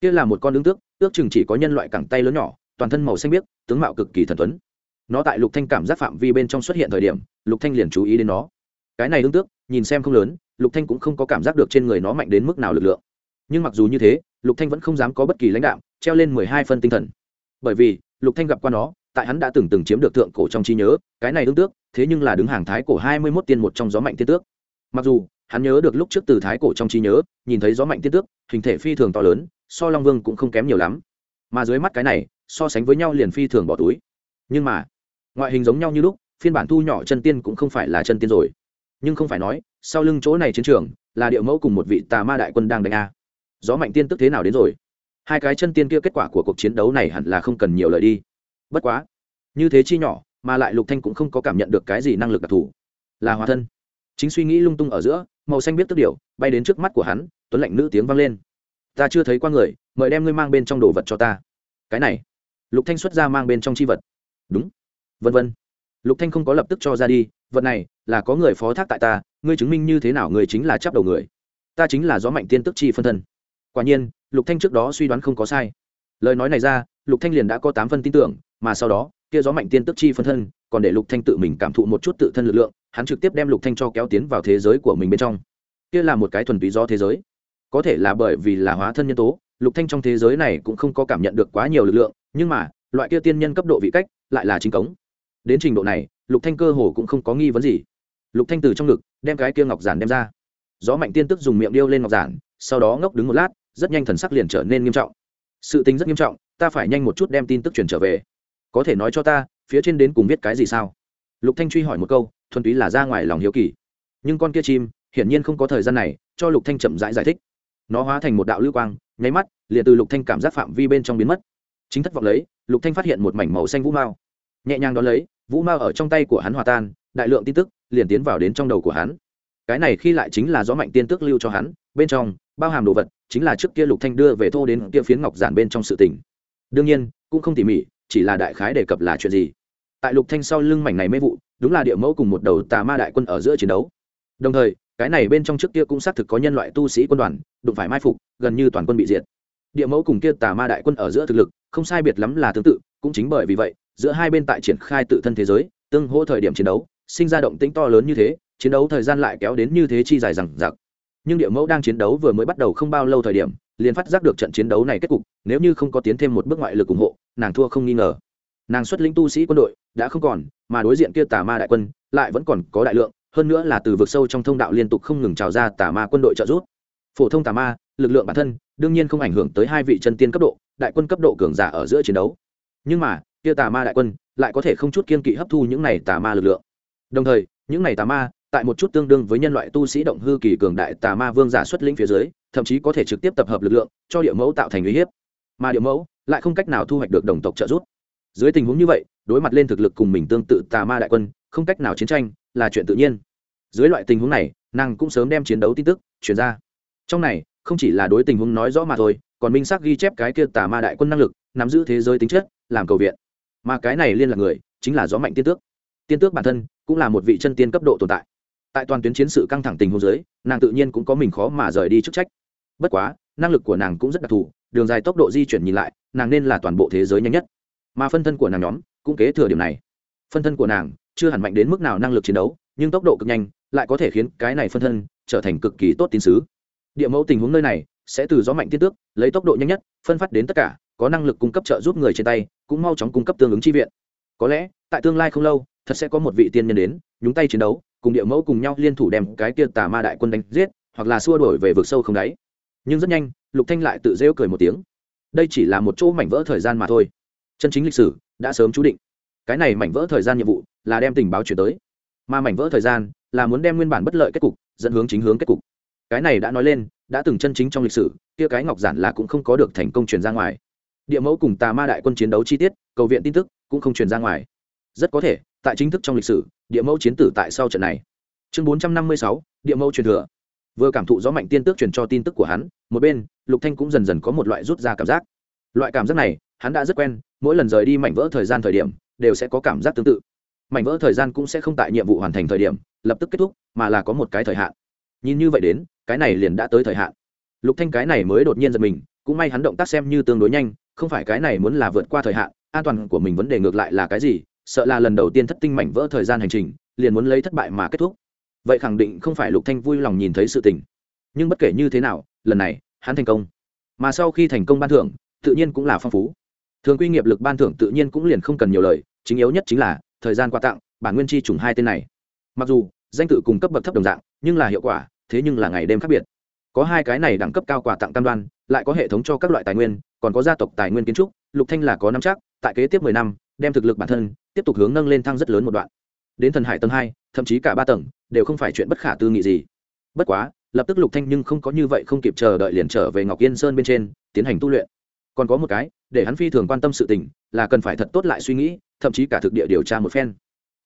Kia là một con lương tước, ước chừng chỉ có nhân loại cẳng tay lớn nhỏ, toàn thân màu xanh biếc, tướng mạo cực kỳ thần tuấn nó tại lục thanh cảm giác phạm vi bên trong xuất hiện thời điểm, lục thanh liền chú ý đến nó. Cái này tương tước, nhìn xem không lớn, lục thanh cũng không có cảm giác được trên người nó mạnh đến mức nào lực lượng. Nhưng mặc dù như thế, lục thanh vẫn không dám có bất kỳ lãnh đạo, treo lên mười hai phân tinh thần. Bởi vì, lục thanh gặp qua nó, tại hắn đã từng từng chiếm được thượng cổ trong trí nhớ, cái này tương tước, thế nhưng là đứng hàng thái cổ hai mươi 21 tiên một trong gió mạnh tiên tước. Mặc dù, hắn nhớ được lúc trước từ thái cổ trong trí nhớ, nhìn thấy gió mạnh tiên tước, hình thể phi thường to lớn, so long vương cũng không kém nhiều lắm. Mà dưới mắt cái này, so sánh với nhau liền phi thường bỏ túi. Nhưng mà ngoại hình giống nhau như lúc, phiên bản thu nhỏ chân tiên cũng không phải là chân tiên rồi. Nhưng không phải nói, sau lưng chỗ này chiến trường, là điệu mẫu cùng một vị tà ma đại quân đang đánh a. Gió mạnh tiên tức thế nào đến rồi? Hai cái chân tiên kia kết quả của cuộc chiến đấu này hẳn là không cần nhiều lời đi. Bất quá, như thế chi nhỏ, mà lại lục thanh cũng không có cảm nhận được cái gì năng lực đặc thù. Là hóa thân. Chính suy nghĩ lung tung ở giữa, màu xanh biết tức điều bay đến trước mắt của hắn, tuấn lạnh nữ tiếng vang lên. Ta chưa thấy qua người, mời đem ngươi mang bên trong đồ vật cho ta. Cái này. Lục thanh xuất ra mang bên trong chi vật. Đúng vân vân. Lục thanh không có lập tức cho ra đi, vật này, là có người phó thác tại ta, ngươi chứng minh như thế nào người chính là chấp đầu người? Ta chính là gió mạnh tiên tức chi phân thân. Quả nhiên, lục thanh trước đó suy đoán không có sai. Lời nói này ra, lục thanh liền đã có tám phân tin tưởng, mà sau đó, kia gió mạnh tiên tức chi phân thân còn để lục thanh tự mình cảm thụ một chút tự thân lực lượng, hắn trực tiếp đem lục thanh cho kéo tiến vào thế giới của mình bên trong. Kia là một cái thuần túy do thế giới. Có thể là bởi vì là hóa thân nhân tố, lục thanh trong thế giới này cũng không có cảm nhận được quá nhiều lực lượng, nhưng mà, loại kia tiên nhân cấp độ vị cách, lại là chính cống đến trình độ này lục thanh cơ hồ cũng không có nghi vấn gì. Lục thanh từ trong ngực đem cái kia ngọc giản đem ra. Gió mạnh tiên tức dùng miệng điêu lên ngọc giản sau đó ngốc đứng một lát rất nhanh thần sắc liền trở nên nghiêm trọng. Sự tình rất nghiêm trọng ta phải nhanh một chút đem tin tức truyền trở về. Có thể nói cho ta phía trên đến cùng viết cái gì sao? Lục thanh truy hỏi một câu thuần túy là ra ngoài lòng hiếu kỳ. Nhưng con kia chim hiển nhiên không có thời gian này cho lục thanh chậm rãi giải, giải thích. Nó hóa thành một đạo lưu quang nháy mắt liền từ lục thanh cảm giác phạm vi bên trong biến mất. Chính thất vọng lấy lục thanh phát hiện một mảnh màu xanh vũ mao nhẹ nhàng đón lấy, vũ mao ở trong tay của hắn hòa tan, đại lượng tin tức liền tiến vào đến trong đầu của hắn. Cái này khi lại chính là gió mạnh tiên tức lưu cho hắn, bên trong, bao hàm đồ vật, chính là trước kia lục thanh đưa về thô đến kia phiến ngọc giản bên trong sự tình. Đương nhiên, cũng không tỉ mỉ, chỉ là đại khái đề cập là chuyện gì. Tại lục thanh sau lưng mảnh này mê vụ, đúng là địa mẫu cùng một đầu tà ma đại quân ở giữa chiến đấu. Đồng thời, cái này bên trong trước kia cũng xác thực có nhân loại tu sĩ quân đoàn, đụng phải mai phục, gần như toàn quân bị diệt. Địa mẫu cùng kia tà ma đại quân ở giữa thực lực, không sai biệt lắm là tương tự, cũng chính bởi vì vậy giữa hai bên tại triển khai tự thân thế giới, tương hỗ thời điểm chiến đấu, sinh ra động tĩnh to lớn như thế, chiến đấu thời gian lại kéo đến như thế chi dài rằng giặc nhưng địa mẫu đang chiến đấu vừa mới bắt đầu không bao lâu thời điểm, liền phát giác được trận chiến đấu này kết cục, nếu như không có tiến thêm một bước ngoại lực ủng hộ, nàng thua không nghi ngờ. Nàng xuất lĩnh tu sĩ quân đội, đã không còn, mà đối diện kia tà ma đại quân, lại vẫn còn có đại lượng, hơn nữa là từ vực sâu trong thông đạo liên tục không ngừng trào ra tà ma quân đội trợ giúp. Phổ thông tà ma, lực lượng bản thân, đương nhiên không ảnh hưởng tới hai vị chân tiên cấp độ, đại quân cấp độ cường giả ở giữa chiến đấu. Nhưng mà kia tà ma đại quân lại có thể không chút kiên kỵ hấp thu những này tà ma lực lượng. Đồng thời, những này tà ma tại một chút tương đương với nhân loại tu sĩ động hư kỳ cường đại tà ma vương giả xuất lĩnh phía dưới, thậm chí có thể trực tiếp tập hợp lực lượng cho địa mẫu tạo thành uy hiếp. Mà địa mẫu lại không cách nào thu hoạch được đồng tộc trợ giúp. Dưới tình huống như vậy, đối mặt lên thực lực cùng mình tương tự tà ma đại quân, không cách nào chiến tranh là chuyện tự nhiên. Dưới loại tình huống này, nàng cũng sớm đem chiến đấu tin tức chuyển ra. Trong này, không chỉ là đối tình huống nói rõ mà thôi, còn minh xác ghi chép cái kia tà ma đại quân năng lực, nắm giữ thế giới tính chất, làm cầu viện mà cái này liên lạc người chính là gió mạnh tiên tước. Tiên tước bản thân cũng là một vị chân tiên cấp độ tồn tại. Tại toàn tuyến chiến sự căng thẳng tình hồ giới nàng tự nhiên cũng có mình khó mà rời đi chức trách. Bất quá, năng lực của nàng cũng rất đặc thù, đường dài tốc độ di chuyển nhìn lại, nàng nên là toàn bộ thế giới nhanh nhất. Mà phân thân của nàng nhóm cũng kế thừa điểm này. Phân thân của nàng chưa hẳn mạnh đến mức nào năng lực chiến đấu, nhưng tốc độ cực nhanh lại có thể khiến cái này phân thân trở thành cực kỳ tốt tín sứ. Địa mẫu tình huống nơi này sẽ từ gió mạnh tiên tước lấy tốc độ nhanh nhất phân phát đến tất cả có năng lực cung cấp trợ giúp người trên tay, cũng mau chóng cung cấp tương ứng chi viện. Có lẽ, tại tương lai không lâu, thật sẽ có một vị tiên nhân đến, nhúng tay chiến đấu, cùng địa mẫu cùng nhau liên thủ đem cái kia tà ma đại quân đánh giết, hoặc là xua đổi về vực sâu không đáy. Nhưng rất nhanh, lục thanh lại tự rêu cười một tiếng. Đây chỉ là một chỗ mảnh vỡ thời gian mà thôi. Chân chính lịch sử đã sớm chú định. Cái này mảnh vỡ thời gian nhiệm vụ là đem tình báo chuyển tới. Mà mảnh vỡ thời gian là muốn đem nguyên bản bất lợi kết cục dẫn hướng chính hướng kết cục. Cái này đã nói lên, đã từng chân chính trong lịch sử, kia cái ngọc giản là cũng không có được thành công truyền ra ngoài địa mẫu cùng tà ma đại quân chiến đấu chi tiết, cầu viện tin tức cũng không truyền ra ngoài. Rất có thể, tại chính thức trong lịch sử, địa mẫu chiến tử tại sau trận này. Chương bốn trăm năm mươi sáu, địa mẫu truyền thừa. Vừa cảm thụ gió mạnh tiên tước truyền cho tin tức của hắn, một bên, lục thanh cũng dần dần có một loại rút ra cảm giác. Loại cảm giác này, hắn đã rất quen, mỗi lần rời đi mảnh vỡ thời gian thời điểm, đều sẽ có cảm giác tương tự. Mảnh vỡ thời gian cũng sẽ không tại nhiệm vụ hoàn thành thời điểm, lập tức kết thúc, mà là có một cái thời hạn. Nhìn như vậy đến, cái này liền đã tới thời hạn. Lục thanh cái này mới đột nhiên giật mình cũng may hắn động tác xem như tương đối nhanh, không phải cái này muốn là vượt qua thời hạn, an toàn của mình vấn đề ngược lại là cái gì, sợ là lần đầu tiên thất tinh mảnh vỡ thời gian hành trình, liền muốn lấy thất bại mà kết thúc. Vậy khẳng định không phải lục thanh vui lòng nhìn thấy sự tình. Nhưng bất kể như thế nào, lần này, hắn thành công. Mà sau khi thành công ban thưởng, tự nhiên cũng là phong phú. Thường quy nghiệp lực ban thưởng tự nhiên cũng liền không cần nhiều lời, chính yếu nhất chính là, thời gian quà tặng, bản nguyên chi trùng hai tên này. Mặc dù, danh tự cùng cấp bậc thấp đồng dạng, nhưng là hiệu quả, thế nhưng là ngày đêm khác biệt. Có hai cái này đẳng cấp cao quà tặng tam đoan lại có hệ thống cho các loại tài nguyên, còn có gia tộc tài nguyên kiến trúc, lục thanh là có năm chắc, tại kế tiếp mười năm, đem thực lực bản thân tiếp tục hướng nâng lên thăng rất lớn một đoạn. Đến thần hải tầng hai, thậm chí cả ba tầng, đều không phải chuyện bất khả tư nghị gì. Bất quá, lập tức lục thanh nhưng không có như vậy không kịp chờ đợi liền trở về ngọc yên sơn bên trên, tiến hành tu luyện. Còn có một cái, để hắn phi thường quan tâm sự tình, là cần phải thật tốt lại suy nghĩ, thậm chí cả thực địa điều tra một phen.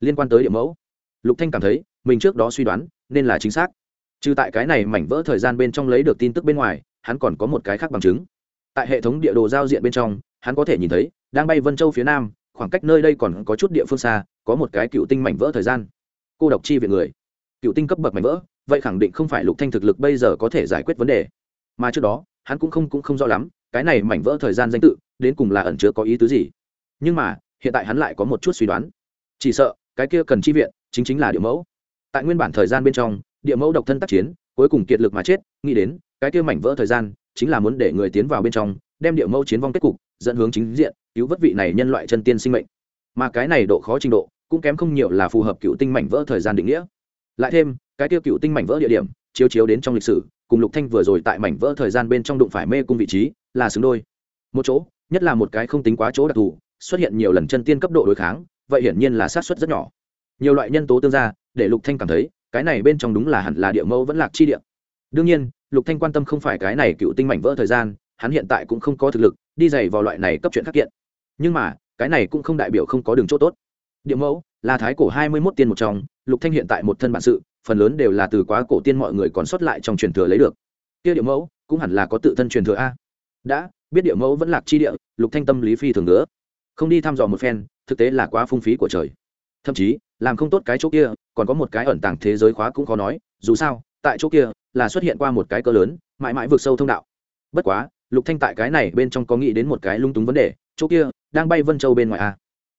Liên quan tới địa mẫu, lục thanh cảm thấy, mình trước đó suy đoán, nên là chính xác trừ tại cái này mảnh vỡ thời gian bên trong lấy được tin tức bên ngoài, hắn còn có một cái khác bằng chứng. Tại hệ thống địa đồ giao diện bên trong, hắn có thể nhìn thấy, đang bay vân châu phía nam, khoảng cách nơi đây còn có chút địa phương xa, có một cái cựu tinh mảnh vỡ thời gian. Cô độc chi viện người. Cựu tinh cấp bậc mảnh vỡ, vậy khẳng định không phải lục thanh thực lực bây giờ có thể giải quyết vấn đề. Mà trước đó, hắn cũng không cũng không rõ lắm, cái này mảnh vỡ thời gian danh tự, đến cùng là ẩn chứa có ý tứ gì. Nhưng mà, hiện tại hắn lại có một chút suy đoán. Chỉ sợ, cái kia cần chi viện, chính chính là địa mẫu. Tại nguyên bản thời gian bên trong địa mẫu độc thân tác chiến, cuối cùng kiệt lực mà chết, nghĩ đến, cái kia mảnh vỡ thời gian, chính là muốn để người tiến vào bên trong, đem địa mẫu chiến vong kết cục, dẫn hướng chính diện, cứu vớt vị này nhân loại chân tiên sinh mệnh. Mà cái này độ khó trình độ, cũng kém không nhiều là phù hợp cựu tinh mảnh vỡ thời gian định nghĩa. Lại thêm, cái tiêu cựu tinh mảnh vỡ địa điểm, chiếu chiếu đến trong lịch sử, cùng lục thanh vừa rồi tại mảnh vỡ thời gian bên trong đụng phải mê cung vị trí, là xứng đôi. Một chỗ, nhất là một cái không tính quá chỗ đặc thù, xuất hiện nhiều lần chân tiên cấp độ đối kháng, vậy hiển nhiên là sát suất rất nhỏ. Nhiều loại nhân tố tương ra để lục thanh cảm thấy cái này bên trong đúng là hẳn là địa mẫu vẫn lạc chi địa. Đương nhiên, lục thanh quan tâm không phải cái này cựu tinh mảnh vỡ thời gian, hắn hiện tại cũng không có thực lực, đi dày vào loại này cấp chuyện khắc kiện. Nhưng mà, cái này cũng không đại biểu không có đường chỗ tốt. Địa mẫu, là thái cổ hai mươi 21 tiên một trong, lục thanh hiện tại một thân bản sự, phần lớn đều là từ quá cổ tiên mọi người còn sót lại trong truyền thừa lấy được. Kia địa mẫu, cũng hẳn là có tự thân truyền thừa a. Đã, biết địa mẫu vẫn lạc chi địa, lục thanh tâm lý phi thường nữa không đi thăm dò một phen, thực tế là quá phung phí của trời thậm chí, làm không tốt cái chỗ kia, còn có một cái ẩn tàng thế giới khóa cũng khó nói, dù sao, tại chỗ kia là xuất hiện qua một cái cỡ lớn, mãi mãi vượt sâu thông đạo. Bất quá, lục thanh tại cái này bên trong có nghĩ đến một cái lung túng vấn đề, chỗ kia đang bay vân châu bên ngoài a.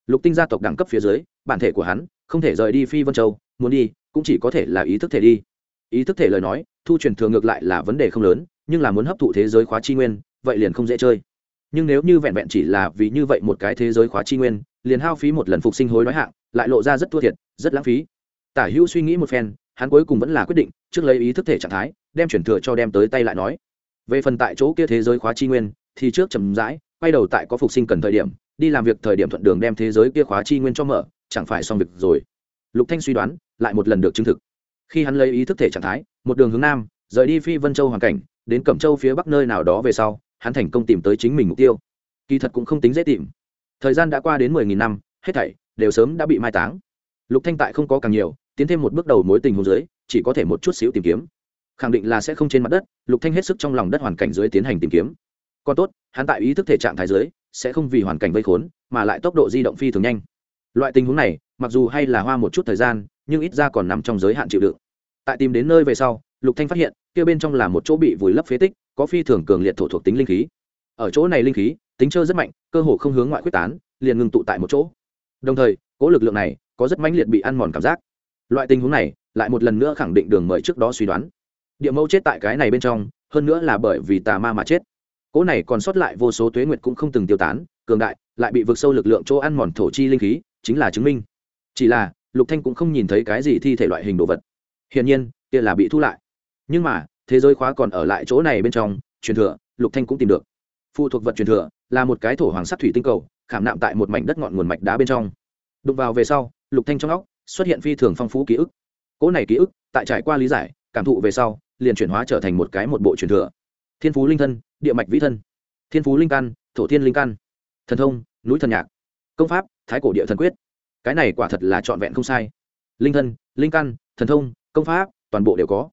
Lục tinh gia tộc đẳng cấp phía dưới, bản thể của hắn không thể rời đi phi vân châu, muốn đi cũng chỉ có thể là ý thức thể đi. Ý thức thể lời nói, thu truyền thừa ngược lại là vấn đề không lớn, nhưng là muốn hấp thụ thế giới khóa chi nguyên, vậy liền không dễ chơi nhưng nếu như vẹn vẹn chỉ là vì như vậy một cái thế giới khóa chi nguyên, liền hao phí một lần phục sinh hối đoái hạng, lại lộ ra rất thua thiệt, rất lãng phí. Tả hữu suy nghĩ một phen, hắn cuối cùng vẫn là quyết định, trước lấy ý thức thể trạng thái, đem chuyển thừa cho đem tới tay lại nói. Về phần tại chỗ kia thế giới khóa chi nguyên, thì trước chầm rãi, quay đầu tại có phục sinh cần thời điểm, đi làm việc thời điểm thuận đường đem thế giới kia khóa chi nguyên cho mở, chẳng phải xong việc rồi. Lục thanh suy đoán, lại một lần được chứng thực. Khi hắn lấy ý thức thể trạng thái, một đường hướng nam, rời đi phi vân châu hoàn cảnh, đến cẩm châu phía bắc nơi nào đó về sau hắn thành công tìm tới chính mình mục tiêu. Kỳ thật cũng không tính dễ tìm. Thời gian đã qua đến mười nghìn năm, hết thảy đều sớm đã bị mai táng. Lục thanh tại không có càng nhiều, tiến thêm một bước đầu mối tình huống dưới, chỉ có thể một chút xíu tìm kiếm. Khẳng định là sẽ không trên mặt đất, lục thanh hết sức trong lòng đất hoàn cảnh dưới tiến hành tìm kiếm. Còn tốt, hắn tại ý thức thể trạng thái dưới, sẽ không vì hoàn cảnh vây khốn, mà lại tốc độ di động phi thường nhanh. Loại tình huống này, mặc dù hay là hoa một chút thời gian, nhưng ít ra còn nằm trong giới hạn chịu đựng. Tại tìm đến nơi về sau, lục thanh phát hiện, kia bên trong là một chỗ bị vùi lấp phế tích có phi thường cường liệt thổ thuộc tính linh khí. Ở chỗ này linh khí, tính chơi rất mạnh, cơ hồ không hướng ngoại quyết tán, liền ngừng tụ tại một chỗ. Đồng thời, cố lực lượng này có rất mãnh liệt bị ăn mòn cảm giác. Loại tình huống này lại một lần nữa khẳng định đường mời trước đó suy đoán. Địa mẫu chết tại cái này bên trong, hơn nữa là bởi vì tà ma mà chết. Cỗ này còn sót lại vô số tuế nguyệt cũng không từng tiêu tán, cường đại, lại bị vượt sâu lực lượng chỗ ăn mòn thổ chi linh khí, chính là chứng minh. Chỉ là, lục thanh cũng không nhìn thấy cái gì thi thể loại hình đồ vật. Hiển nhiên, kia là bị thu lại. Nhưng mà thế giới khóa còn ở lại chỗ này bên trong, truyền thừa, lục thanh cũng tìm được. Phụ thuộc vật truyền thừa là một cái thổ hoàng sắt thủy tinh cầu, khảm nạm tại một mảnh đất ngọn nguồn mạch đá bên trong. Đụng vào về sau, lục thanh trong óc xuất hiện phi thường phong phú ký ức. Cỗ này ký ức, tại trải qua lý giải, cảm thụ về sau, liền chuyển hóa trở thành một cái một bộ truyền thừa. Thiên phú linh thân, địa mạch vĩ thân. Thiên phú linh căn, thổ thiên linh căn. Thần thông, núi thần nhạc. Công pháp, thái cổ địa thần quyết. Cái này quả thật là trọn vẹn không sai. Linh thân, linh căn, thần thông, công pháp, toàn bộ đều có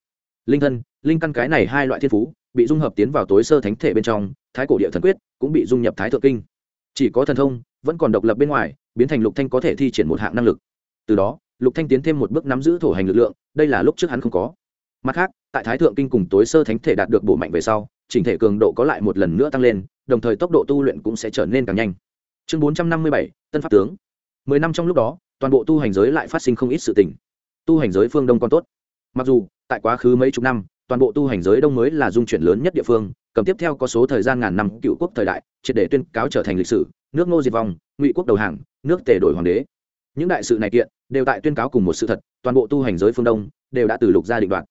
linh thân, linh căn cái này hai loại thiên phú, bị dung hợp tiến vào tối sơ thánh thể bên trong, thái cổ địa thần quyết cũng bị dung nhập thái thượng kinh. Chỉ có thần thông, vẫn còn độc lập bên ngoài, biến thành lục thanh có thể thi triển một hạng năng lực. Từ đó, lục thanh tiến thêm một bước nắm giữ thổ hành lực lượng, đây là lúc trước hắn không có. Mặt khác, tại thái thượng kinh cùng tối sơ thánh thể đạt được bổ mạnh về sau, chỉnh thể cường độ có lại một lần nữa tăng lên, đồng thời tốc độ tu luyện cũng sẽ trở nên càng nhanh. Chương bốn trăm năm mươi bảy, tân pháp tướng. Mười năm trong lúc đó, toàn bộ tu hành giới lại phát sinh không ít sự tình. Tu hành giới phương đông còn tốt. Mặc dù tại quá khứ mấy chục năm, toàn bộ tu hành giới đông mới là dung chuyển lớn nhất địa phương, cầm tiếp theo có số thời gian ngàn năm cựu quốc thời đại, triệt để tuyên cáo trở thành lịch sử, nước ngô diệt vong, ngụy quốc đầu hàng, nước tề đổi hoàng đế. Những đại sự này kiện đều tại tuyên cáo cùng một sự thật, toàn bộ tu hành giới phương đông đều đã từ lục gia định đoạt.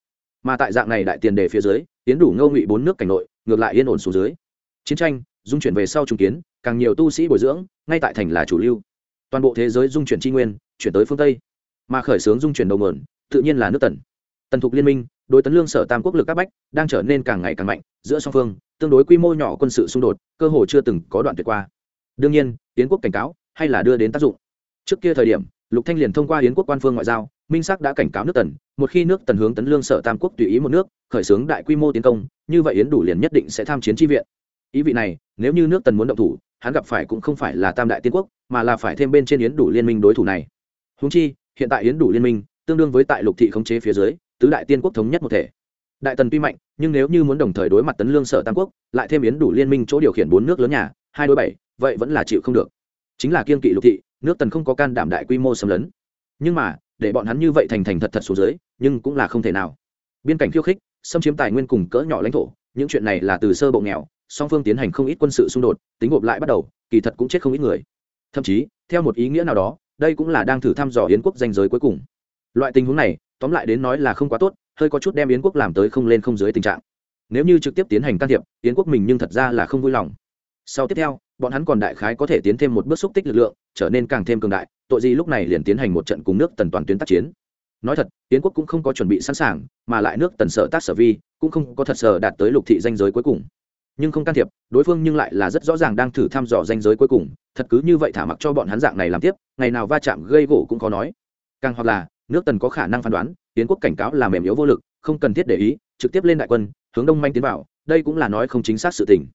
Mà tại dạng này đại tiền đề phía dưới, tiến đủ ngô ngụy bốn nước cảnh nội, ngược lại yên ổn xuống dưới. Chiến tranh, dung chuyển về sau trung kiến, càng nhiều tu sĩ bồi dưỡng, ngay tại thành là chủ lưu. Toàn bộ thế giới dung chuyển tri nguyên, chuyển tới phương tây. Mà khởi xướng dung chuyển đầu mượn tự nhiên là nước tần tần thục liên minh, đối tấn lương sở tam quốc lực các bách đang trở nên càng ngày càng mạnh, giữa song phương, tương đối quy mô nhỏ quân sự xung đột, cơ hồ chưa từng có đoạn tuyệt qua. Đương nhiên, yến quốc cảnh cáo hay là đưa đến tác dụng. Trước kia thời điểm, lục thanh liền thông qua yến quốc quan phương ngoại giao, minh sắc đã cảnh cáo nước tần, một khi nước tần hướng tấn lương sở tam quốc tùy ý một nước, khởi xướng đại quy mô tiến công, như vậy yến đủ liền nhất định sẽ tham chiến tri viện. Ý vị này, nếu như nước tần muốn động thủ, hắn gặp phải cũng không phải là tam đại tiên quốc, mà là phải thêm bên trên yến đủ liên minh đối thủ này. Húng chi, hiện tại yến đủ liên minh, tương đương với tại lục thị khống chế phía dưới tứ đại tiên quốc thống nhất một thể. Đại tần tuy mạnh, nhưng nếu như muốn đồng thời đối mặt tấn lương sở tam quốc, lại thêm yến đủ liên minh chỗ điều khiển bốn nước lớn nhà, hai đối bảy, vậy vẫn là chịu không được. Chính là kiên kỵ lục thị, nước tần không có can đảm đại quy mô xâm lấn. Nhưng mà, để bọn hắn như vậy thành thành thật thật xuống dưới, nhưng cũng là không thể nào. Biên cảnh khiêu khích, xâm chiếm tài nguyên cùng cỡ nhỏ lãnh thổ, những chuyện này là từ sơ bộ nghèo, song phương tiến hành không ít quân sự xung đột, tính gộp lại bắt đầu, kỳ thật cũng chết không ít người. Thậm chí, theo một ý nghĩa nào đó, đây cũng là đang thử thăm dò yến quốc danh giới cuối cùng. Loại tình huống này tóm lại đến nói là không quá tốt, hơi có chút đem yến quốc làm tới không lên không dưới tình trạng. Nếu như trực tiếp tiến hành can thiệp, yến quốc mình nhưng thật ra là không vui lòng. Sau tiếp theo, bọn hắn còn đại khái có thể tiến thêm một bước xúc tích lực lượng, trở nên càng thêm cường đại, tội gì lúc này liền tiến hành một trận cùng nước tần toàn tuyến tác chiến. Nói thật, yến quốc cũng không có chuẩn bị sẵn sàng, mà lại nước tần sở tác sở vi, cũng không có thật sở đạt tới lục thị danh giới cuối cùng. Nhưng không can thiệp, đối phương nhưng lại là rất rõ ràng đang thử thăm dò danh giới cuối cùng, thật cứ như vậy thả mặc cho bọn hắn dạng này làm tiếp, ngày nào va chạm gây gỗ cũng khó nói. Càng hoặc là nước tần có khả năng phán đoán tiến quốc cảnh cáo là mềm yếu vô lực, không cần thiết để ý, trực tiếp lên đại quân, hướng đông manh tiến vào, đây cũng là nói không chính xác sự tình.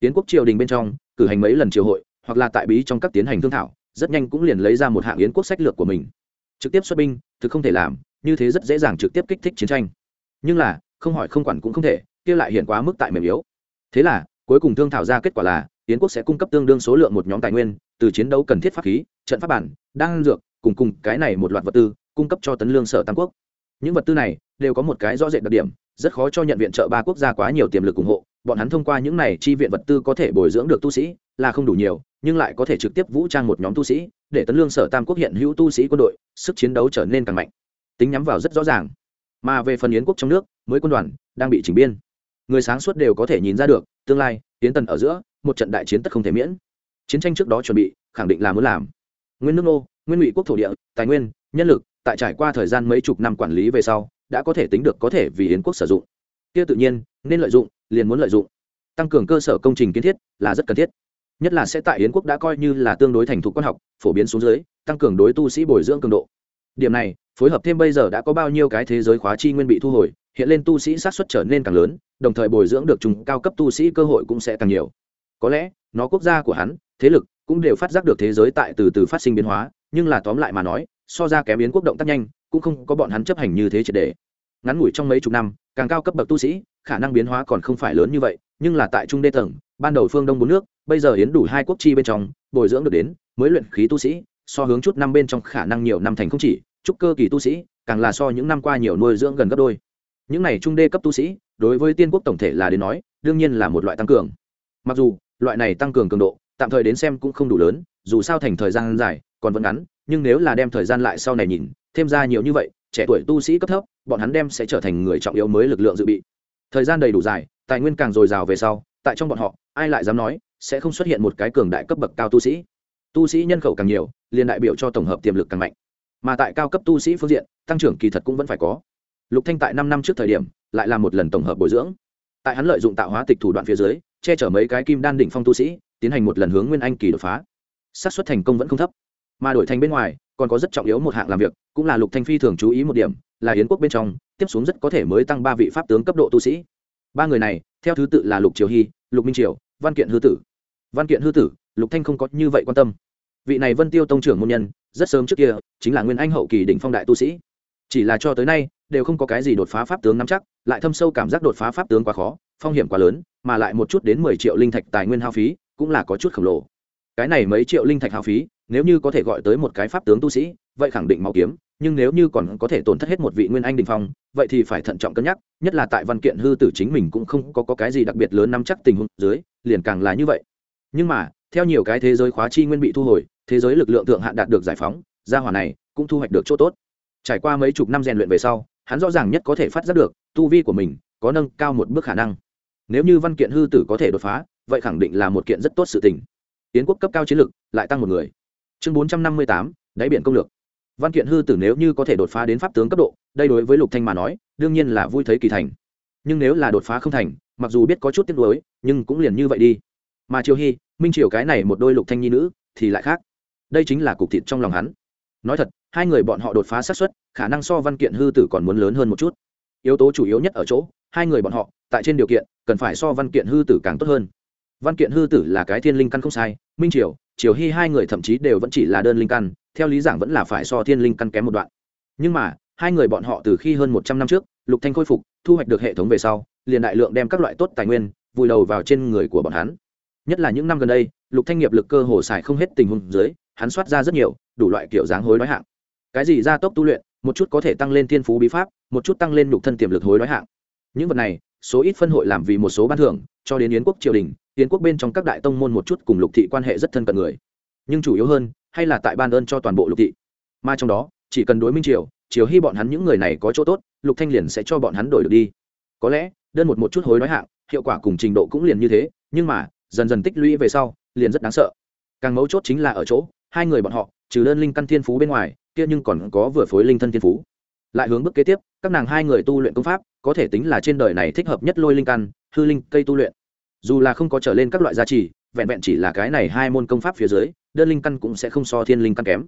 Tiến quốc triều đình bên trong, cử hành mấy lần triều hội, hoặc là tại bí trong các tiến hành thương thảo, rất nhanh cũng liền lấy ra một hạng yến quốc sách lược của mình. Trực tiếp xuất binh, thực không thể làm, như thế rất dễ dàng trực tiếp kích thích chiến tranh. Nhưng là, không hỏi không quản cũng không thể, kia lại hiện quá mức tại mềm yếu. Thế là, cuối cùng thương thảo ra kết quả là, yến quốc sẽ cung cấp tương đương số lượng một nhóm tài nguyên, từ chiến đấu cần thiết pháp khí, trận pháp bản, đan dược, cùng cùng cái này một loạt vật tư cung cấp cho tấn lương sở tam quốc. Những vật tư này đều có một cái rõ rệt đặc điểm, rất khó cho nhận viện trợ ba quốc gia quá nhiều tiềm lực ủng hộ. Bọn hắn thông qua những này chi viện vật tư có thể bồi dưỡng được tu sĩ là không đủ nhiều, nhưng lại có thể trực tiếp vũ trang một nhóm tu sĩ để tấn lương sở tam quốc hiện hữu tu sĩ quân đội, sức chiến đấu trở nên càng mạnh. Tính nhắm vào rất rõ ràng. Mà về phần yến quốc trong nước, mới quân đoàn đang bị chỉnh biên. Người sáng suốt đều có thể nhìn ra được, tương lai tiến tần ở giữa, một trận đại chiến tất không thể miễn. Chiến tranh trước đó chuẩn bị, khẳng định là muốn làm. Nguyên nước nô, nguyên ngụy quốc thổ địa, tài nguyên, nhân lực tại trải qua thời gian mấy chục năm quản lý về sau, đã có thể tính được có thể vì yến quốc sử dụng. Kia tự nhiên, nên lợi dụng, liền muốn lợi dụng. Tăng cường cơ sở công trình kiến thiết là rất cần thiết. Nhất là sẽ tại yến quốc đã coi như là tương đối thành thục quan học, phổ biến xuống dưới, tăng cường đối tu sĩ bồi dưỡng cường độ. Điểm này, phối hợp thêm bây giờ đã có bao nhiêu cái thế giới khóa chi nguyên bị thu hồi, hiện lên tu sĩ sát xuất trở nên càng lớn, đồng thời bồi dưỡng được chúng cao cấp tu sĩ cơ hội cũng sẽ càng nhiều. Có lẽ, nó quốc gia của hắn, thế lực cũng đều phát giác được thế giới tại từ từ phát sinh biến hóa, nhưng là tóm lại mà nói so ra kém biến quốc động tác nhanh, cũng không có bọn hắn chấp hành như thế triệt đề ngắn ngủi trong mấy chục năm, càng cao cấp bậc tu sĩ, khả năng biến hóa còn không phải lớn như vậy, nhưng là tại trung đê tầng, ban đầu phương đông bốn nước, bây giờ yến đủ hai quốc chi bên trong, bồi dưỡng được đến, mới luyện khí tu sĩ, so hướng chút năm bên trong khả năng nhiều năm thành không chỉ trúc cơ kỳ tu sĩ, càng là so những năm qua nhiều nuôi dưỡng gần gấp đôi. Những này trung đê cấp tu sĩ, đối với tiên quốc tổng thể là đến nói, đương nhiên là một loại tăng cường. Mặc dù, loại này tăng cường cường độ, tạm thời đến xem cũng không đủ lớn, dù sao thành thời gian dài, còn vẫn ngắn nhưng nếu là đem thời gian lại sau này nhìn, thêm ra nhiều như vậy, trẻ tuổi tu sĩ cấp thấp, bọn hắn đem sẽ trở thành người trọng yếu mới lực lượng dự bị. Thời gian đầy đủ dài, tài nguyên càng dồi dào về sau, tại trong bọn họ, ai lại dám nói, sẽ không xuất hiện một cái cường đại cấp bậc cao tu sĩ. Tu sĩ nhân khẩu càng nhiều, liền đại biểu cho tổng hợp tiềm lực càng mạnh. Mà tại cao cấp tu sĩ phương diện, tăng trưởng kỳ thật cũng vẫn phải có. Lục thanh tại năm năm trước thời điểm, lại làm một lần tổng hợp bồi dưỡng. Tại hắn lợi dụng tạo hóa tịch thủ đoạn phía dưới, che chở mấy cái kim đan đỉnh phong tu sĩ, tiến hành một lần hướng nguyên anh kỳ đột phá. Xác suất thành công vẫn không thấp mà đổi thành bên ngoài, còn có rất trọng yếu một hạng làm việc, cũng là lục thanh phi thường chú ý một điểm, là yến quốc bên trong, tiếp xuống rất có thể mới tăng ba vị pháp tướng cấp độ tu sĩ. Ba người này, theo thứ tự là lục triều hy, lục minh triều, văn kiện hư tử. Văn kiện hư tử, lục thanh không có như vậy quan tâm. Vị này vân tiêu tông trưởng môn nhân, rất sớm trước kia, chính là nguyên anh hậu kỳ đỉnh phong đại tu sĩ. Chỉ là cho tới nay, đều không có cái gì đột phá pháp tướng nắm chắc, lại thâm sâu cảm giác đột phá pháp tướng quá khó, phong hiểm quá lớn, mà lại một chút đến mười triệu linh thạch tài nguyên hao phí, cũng là có chút khổng lồ. Cái này mấy triệu linh thạch hao phí nếu như có thể gọi tới một cái pháp tướng tu sĩ vậy khẳng định máu kiếm nhưng nếu như còn có thể tổn thất hết một vị nguyên anh đình phong vậy thì phải thận trọng cân nhắc nhất là tại văn kiện hư tử chính mình cũng không có, có cái gì đặc biệt lớn nắm chắc tình huống dưới liền càng là như vậy. Nhưng mà theo nhiều cái thế giới khóa chi nguyên bị thu hồi thế giới lực lượng thượng hạn đạt được giải phóng gia hỏa này cũng thu hoạch được chỗ tốt. Trải qua mấy chục năm rèn luyện về sau hắn rõ ràng nhất có thể phát giác được tu vi của mình có nâng cao một bước khả năng. Nếu như văn kiện hư tử có thể đột phá vậy khẳng định là một kiện rất tốt sự tình. Tiến quốc cấp cao chiến lực lại tăng một người chương bốn trăm năm mươi tám, đáy biển công lược. Văn kiện hư tử nếu như có thể đột phá đến pháp tướng cấp độ, đây đối với lục thanh mà nói, đương nhiên là vui thấy kỳ thành. Nhưng nếu là đột phá không thành, mặc dù biết có chút tiếc nuối, nhưng cũng liền như vậy đi. Mà triều hy, minh triều cái này một đôi lục thanh nhi nữ, thì lại khác. Đây chính là cục thịt trong lòng hắn. Nói thật, hai người bọn họ đột phá xác suất, khả năng so văn kiện hư tử còn muốn lớn hơn một chút. Yếu tố chủ yếu nhất ở chỗ, hai người bọn họ, tại trên điều kiện, cần phải so văn kiện hư tử càng tốt hơn. Văn kiện hư tử là cái thiên linh căn không sai, minh triều chiều hy hai người thậm chí đều vẫn chỉ là đơn linh căn, theo lý giảng vẫn là phải so thiên linh căn kém một đoạn. Nhưng mà, hai người bọn họ từ khi hơn một trăm năm trước, lục thanh khôi phục, thu hoạch được hệ thống về sau, liền đại lượng đem các loại tốt tài nguyên, vùi đầu vào trên người của bọn hắn. Nhất là những năm gần đây, lục thanh nghiệp lực cơ hồ xài không hết tình huống dưới, hắn soát ra rất nhiều, đủ loại kiểu dáng hối đoái hạng. Cái gì gia tốc tu luyện, một chút có thể tăng lên thiên phú bí pháp, một chút tăng lên nhục thân tiềm lực hối đoái hạng. Những vật này, số ít phân hội làm vì một số ban thưởng cho đến yến quốc triều đình, yến quốc bên trong các đại tông môn một chút cùng lục thị quan hệ rất thân cận người. Nhưng chủ yếu hơn, hay là tại ban ơn cho toàn bộ lục thị. Mà trong đó, chỉ cần đối minh triều triều hy bọn hắn những người này có chỗ tốt, lục thanh liền sẽ cho bọn hắn đổi được đi. Có lẽ, đơn một một chút hối nói hạng, hiệu quả cùng trình độ cũng liền như thế, nhưng mà, dần dần tích lũy về sau, liền rất đáng sợ. Càng mấu chốt chính là ở chỗ, hai người bọn họ, trừ đơn linh căn thiên phú bên ngoài, kia nhưng còn có vừa phối linh thân thiên phú lại hướng bước kế tiếp, các nàng hai người tu luyện công pháp, có thể tính là trên đời này thích hợp nhất lôi linh căn, hư linh, cây tu luyện. Dù là không có trở lên các loại giá trị vẹn vẹn chỉ là cái này hai môn công pháp phía dưới, đơn linh căn cũng sẽ không so thiên linh căn kém.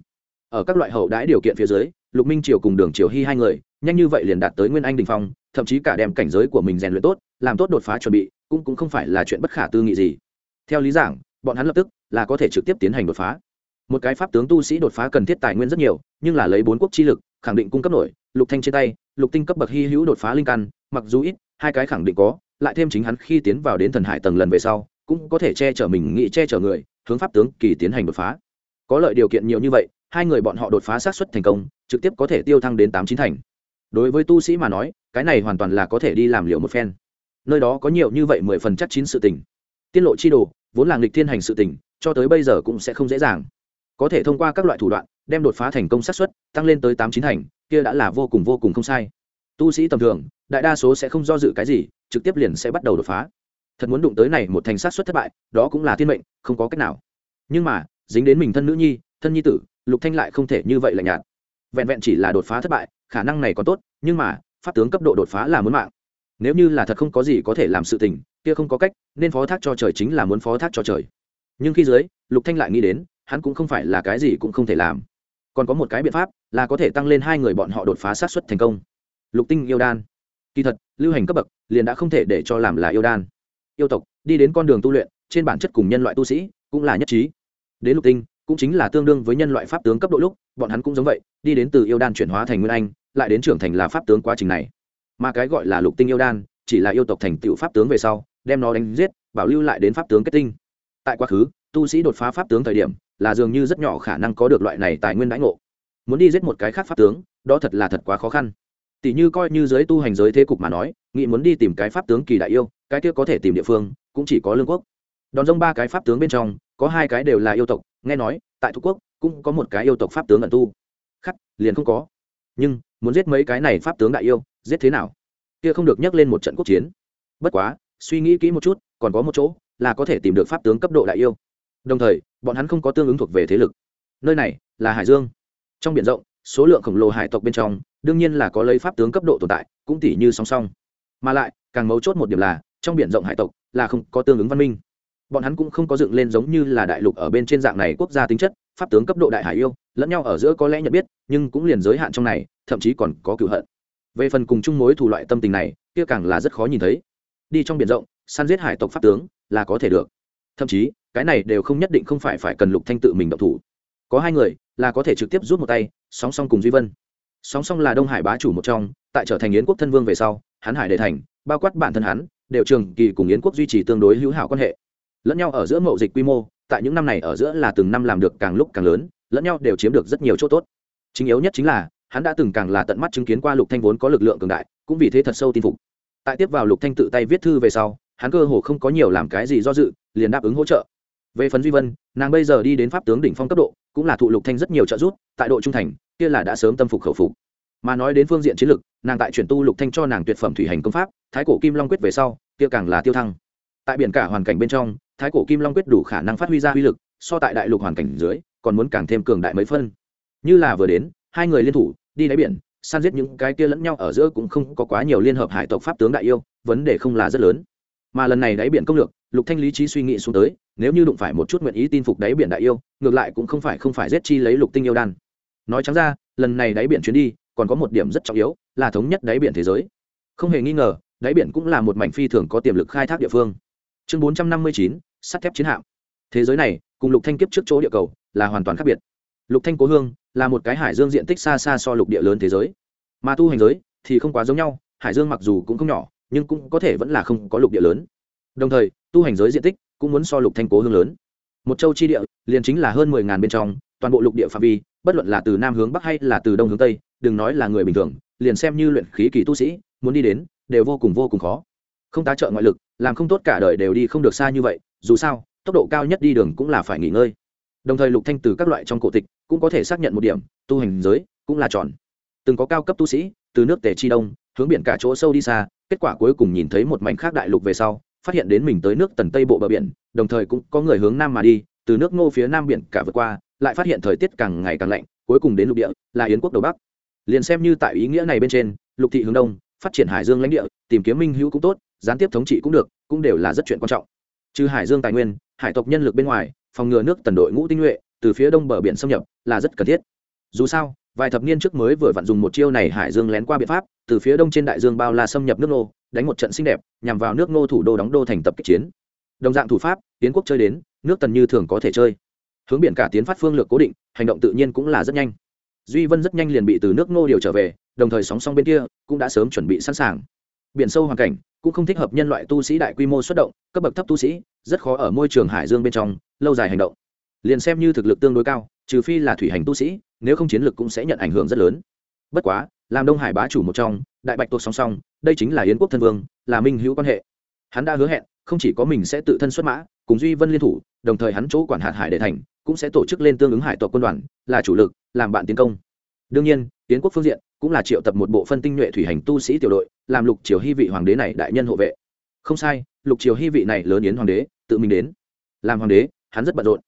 Ở các loại hậu đãi điều kiện phía dưới, lục minh triều cùng đường triều hy hai người, nhanh như vậy liền đạt tới nguyên anh đình phong, thậm chí cả đem cảnh giới của mình rèn luyện tốt, làm tốt đột phá chuẩn bị, cũng cũng không phải là chuyện bất khả tư nghị gì. Theo lý giảng, bọn hắn lập tức là có thể trực tiếp tiến hành đột phá một cái pháp tướng tu sĩ đột phá cần thiết tài nguyên rất nhiều, nhưng là lấy bốn quốc chi lực, khẳng định cung cấp nổi, lục thanh trên tay, lục tinh cấp bậc hy hữu đột phá linh căn, mặc dù ít, hai cái khẳng định có, lại thêm chính hắn khi tiến vào đến thần hải tầng lần về sau, cũng có thể che chở mình, nghĩ che chở người, hướng pháp tướng kỳ tiến hành đột phá. Có lợi điều kiện nhiều như vậy, hai người bọn họ đột phá sát xuất thành công, trực tiếp có thể tiêu thăng đến tám chín thành. Đối với tu sĩ mà nói, cái này hoàn toàn là có thể đi làm liệu một phen. Nơi đó có nhiều như vậy mười phần chắc chín sự tình. Tiết lộ chi đồ, vốn là nghịch thiên hành sự tình, cho tới bây giờ cũng sẽ không dễ dàng có thể thông qua các loại thủ đoạn, đem đột phá thành công xác suất tăng lên tới tám chín thành, kia đã là vô cùng vô cùng không sai. Tu sĩ tầm thường, đại đa số sẽ không do dự cái gì, trực tiếp liền sẽ bắt đầu đột phá. Thật muốn đụng tới này một thành sát suất thất bại, đó cũng là thiên mệnh, không có cách nào. Nhưng mà, dính đến mình thân nữ nhi, thân nhi tử, lục thanh lại không thể như vậy là nhạt. Vẹn vẹn chỉ là đột phá thất bại, khả năng này còn tốt, nhưng mà, pháp tướng cấp độ đột phá là muốn mạng. Nếu như là thật không có gì có thể làm sự tình, kia không có cách, nên phó thác cho trời chính là muốn phó thác cho trời. Nhưng khi dưới, lục thanh lại nghĩ đến hắn cũng không phải là cái gì cũng không thể làm. Còn có một cái biện pháp là có thể tăng lên hai người bọn họ đột phá sát xuất thành công. Lục tinh yêu đan. Kỳ thật, lưu hành cấp bậc liền đã không thể để cho làm là yêu đan. Yêu tộc, đi đến con đường tu luyện, trên bản chất cùng nhân loại tu sĩ cũng là nhất trí. Đến lục tinh, cũng chính là tương đương với nhân loại pháp tướng cấp độ lúc, bọn hắn cũng giống vậy, đi đến từ yêu đan chuyển hóa thành nguyên anh, lại đến trưởng thành là pháp tướng quá trình này. Mà cái gọi là lục tinh yêu đan, chỉ là yêu tộc thành tựu pháp tướng về sau, đem nó đánh giết, bảo lưu lại đến pháp tướng kết tinh. Tại quá khứ, tu sĩ đột phá pháp tướng thời điểm là dường như rất nhỏ khả năng có được loại này tài nguyên đãi ngộ. Muốn đi giết một cái khác pháp tướng, đó thật là thật quá khó khăn. Tỷ như coi như giới tu hành giới thế cục mà nói, nghĩ muốn đi tìm cái pháp tướng kỳ đại yêu, cái kia có thể tìm địa phương, cũng chỉ có lương quốc. Đòn rông ba cái pháp tướng bên trong, có hai cái đều là yêu tộc, nghe nói, tại thục quốc, cũng có một cái yêu tộc pháp tướng ẩn tu. Khắc, liền không có. Nhưng, muốn giết mấy cái này pháp tướng đại yêu, giết thế nào? Kia không được nhắc lên một trận quốc chiến. Bất quá, suy nghĩ kỹ một chút, còn có một chỗ, là có thể tìm được pháp tướng cấp độ đại yêu đồng thời, bọn hắn không có tương ứng thuộc về thế lực. Nơi này là hải dương. Trong biển rộng, số lượng khổng lồ hải tộc bên trong, đương nhiên là có lấy pháp tướng cấp độ tồn tại, cũng tỷ như song song. Mà lại, càng mấu chốt một điểm là, trong biển rộng hải tộc là không có tương ứng văn minh. Bọn hắn cũng không có dựng lên giống như là đại lục ở bên trên dạng này quốc gia tính chất, pháp tướng cấp độ đại hải yêu, lẫn nhau ở giữa có lẽ nhận biết, nhưng cũng liền giới hạn trong này, thậm chí còn có cựu hận. Về phần cùng chung mối thủ loại tâm tình này, kia càng là rất khó nhìn thấy. Đi trong biển rộng, săn giết hải tộc pháp tướng là có thể được. Thậm chí cái này đều không nhất định không phải phải cần lục thanh tự mình động thủ. Có hai người, là có thể trực tiếp rút một tay, song song cùng duy vân. Song song là đông hải bá chủ một trong, tại trở thành yến quốc thân vương về sau, hắn hải đệ thành, bao quát bản thân hắn, đều trường kỳ cùng yến quốc duy trì tương đối hữu hảo quan hệ. Lẫn nhau ở giữa mậu dịch quy mô, tại những năm này ở giữa là từng năm làm được càng lúc càng lớn, lẫn nhau đều chiếm được rất nhiều chỗ tốt. Chính yếu nhất chính là, hắn đã từng càng là tận mắt chứng kiến qua lục thanh vốn có lực lượng cường đại, cũng vì thế thật sâu tin phục. Tại tiếp vào lục thanh tự tay viết thư về sau, hắn cơ hồ không có nhiều làm cái gì do dự, liền đáp ứng hỗ trợ về phần duy vân, nàng bây giờ đi đến pháp tướng đỉnh phong cấp độ, cũng là thụ lục thanh rất nhiều trợ giúp, tại độ trung thành, kia là đã sớm tâm phục khẩu phục. Mà nói đến phương diện chiến lược, nàng tại chuyển tu lục thanh cho nàng tuyệt phẩm thủy hành công pháp, thái cổ kim long quyết về sau, kia càng là tiêu thăng. Tại biển cả hoàn cảnh bên trong, thái cổ kim long quyết đủ khả năng phát huy ra uy lực, so tại đại lục hoàn cảnh dưới, còn muốn càng thêm cường đại mấy phân. Như là vừa đến, hai người liên thủ, đi đáy biển, săn giết những cái kia lẫn nhau ở giữa cũng không có quá nhiều liên hợp hải tộc pháp tướng đại yêu, vấn đề không là rất lớn. Mà lần này đáy biển công lược lục thanh lý trí suy nghĩ xuống tới, nếu như đụng phải một chút nguyện ý tin phục đáy biển đại yêu, ngược lại cũng không phải không phải giết chi lấy lục tinh yêu đan. Nói trắng ra, lần này đáy biển chuyến đi, còn có một điểm rất trọng yếu, là thống nhất đáy biển thế giới. Không hề nghi ngờ, đáy biển cũng là một mảnh phi thường có tiềm lực khai thác địa phương. Chương bốn trăm năm mươi chín, sắt thép chiến hạm. Thế giới này, cùng lục thanh kiếp trước chỗ địa cầu, là hoàn toàn khác biệt. Lục thanh cố hương, là một cái hải dương diện tích xa xa so lục địa lớn thế giới. Mà tu hành giới, thì không quá giống nhau, hải dương mặc dù cũng không nhỏ, nhưng cũng có thể vẫn là không có lục địa lớn đồng thời, tu hành giới diện tích cũng muốn so lục thanh cố hương lớn. Một châu chi địa, liền chính là hơn mười ngàn bên trong, toàn bộ lục địa phạm vi, bất luận là từ nam hướng bắc hay là từ đông hướng tây, đừng nói là người bình thường, liền xem như luyện khí kỳ tu sĩ, muốn đi đến, đều vô cùng vô cùng khó. Không tá trợ ngoại lực, làm không tốt cả đời đều đi không được xa như vậy, dù sao, tốc độ cao nhất đi đường cũng là phải nghỉ ngơi. Đồng thời lục thanh từ các loại trong cổ tịch cũng có thể xác nhận một điểm, tu hành giới cũng là tròn. Từng có cao cấp tu sĩ, từ nước tề chi đông, hướng biển cả chỗ sâu đi xa, kết quả cuối cùng nhìn thấy một mảnh khác đại lục về sau phát hiện đến mình tới nước tần tây bộ bờ biển, đồng thời cũng có người hướng nam mà đi, từ nước ngô phía nam biển cả vượt qua, lại phát hiện thời tiết càng ngày càng lạnh, cuối cùng đến lục địa, là yến quốc đầu bắc. Liền xem như tại ý nghĩa này bên trên, lục thị hướng đông, phát triển hải dương lãnh địa, tìm kiếm minh hữu cũng tốt, gián tiếp thống trị cũng được, cũng đều là rất chuyện quan trọng. Trừ hải dương tài nguyên, hải tộc nhân lực bên ngoài, phòng ngừa nước tần đội ngũ tinh nhuệ, từ phía đông bờ biển xâm nhập, là rất cần thiết. Dù sao vài thập niên trước mới vừa vặn dùng một chiêu này hải dương lén qua biện pháp, từ phía đông trên đại dương bao la xâm nhập nước nô đánh một trận xinh đẹp, nhằm vào nước nô thủ đô đóng đô thành tập kích chiến. Đồng dạng thủ pháp tiến quốc chơi đến, nước tần như thường có thể chơi. Hướng biển cả tiến phát phương lược cố định, hành động tự nhiên cũng là rất nhanh. Duy vân rất nhanh liền bị từ nước nô điều trở về, đồng thời sóng song bên kia, cũng đã sớm chuẩn bị sẵn sàng. Biển sâu hoàn cảnh, cũng không thích hợp nhân loại tu sĩ đại quy mô xuất động, cấp bậc thấp tu sĩ, rất khó ở môi trường hải dương bên trong, lâu dài hành động. Liền xem như thực lực tương đối cao trừ phi là thủy hành tu sĩ, nếu không chiến lược cũng sẽ nhận ảnh hưởng rất lớn. Bất quá, làm đông hải bá chủ một trong, đại bạch tuộc song song, đây chính là yến quốc thân vương, là minh hữu quan hệ. Hắn đã hứa hẹn, không chỉ có mình sẽ tự thân xuất mã, cùng duy vân liên thủ, đồng thời hắn chỗ quản hạt hải đệ thành, cũng sẽ tổ chức lên tương ứng hải tộc quân đoàn, là chủ lực, làm bạn tiến công. Đương nhiên, yến quốc phương diện cũng là triệu tập một bộ phân tinh nhuệ thủy hành tu sĩ tiểu đội, làm lục triều hy vị hoàng đế này đại nhân hộ vệ. Không sai, lục triều hy vị này lớn yến hoàng đế, tự mình đến. Làm hoàng đế, hắn rất bận rộn.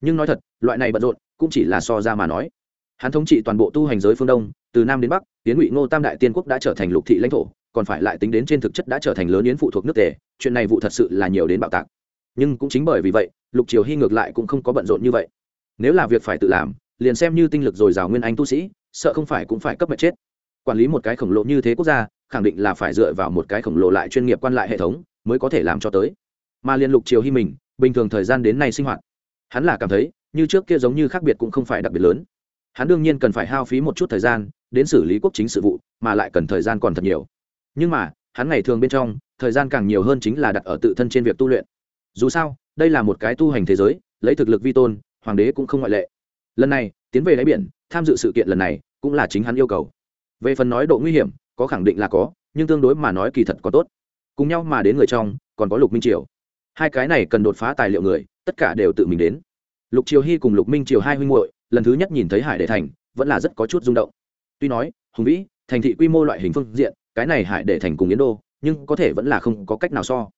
Nhưng nói thật, loại này bận rộn cũng chỉ là so ra mà nói. Hắn thống trị toàn bộ tu hành giới phương đông, từ nam đến bắc tiến ngụy ngô tam đại tiên quốc đã trở thành lục thị lãnh thổ, còn phải lại tính đến trên thực chất đã trở thành lớn yến phụ thuộc nước tề, chuyện này vụ thật sự là nhiều đến bạo tạc. Nhưng cũng chính bởi vì vậy, lục triều hy ngược lại cũng không có bận rộn như vậy. Nếu là việc phải tự làm, liền xem như tinh lực dồi dào nguyên anh tu sĩ, sợ không phải cũng phải cấp mệnh chết. Quản lý một cái khổng lồ như thế quốc gia, khẳng định là phải dựa vào một cái khổng lồ lại chuyên nghiệp quan lại hệ thống mới có thể làm cho tới. Mà liên lục triều hy mình, bình thường thời gian đến nay sinh hoạt, hắn là cảm thấy như trước kia giống như khác biệt cũng không phải đặc biệt lớn. Hắn đương nhiên cần phải hao phí một chút thời gian đến xử lý quốc chính sự vụ, mà lại cần thời gian còn thật nhiều. Nhưng mà, hắn ngày thường bên trong, thời gian càng nhiều hơn chính là đặt ở tự thân trên việc tu luyện. Dù sao, đây là một cái tu hành thế giới, lấy thực lực vi tôn, hoàng đế cũng không ngoại lệ. Lần này, tiến về đáy biển, tham dự sự kiện lần này cũng là chính hắn yêu cầu. Về phần nói độ nguy hiểm, có khẳng định là có, nhưng tương đối mà nói kỳ thật có tốt. Cùng nhau mà đến người trong, còn có lục minh triều. Hai cái này cần đột phá tài liệu người, tất cả đều tự mình đến lục triều hy cùng lục minh triều hai huynh muội, lần thứ nhất nhìn thấy hải đệ thành, vẫn là rất có chút rung động. Tuy nói, hùng vĩ, thành thị quy mô loại hình phương diện, cái này hải đệ thành cùng yến đô, nhưng có thể vẫn là không có cách nào so.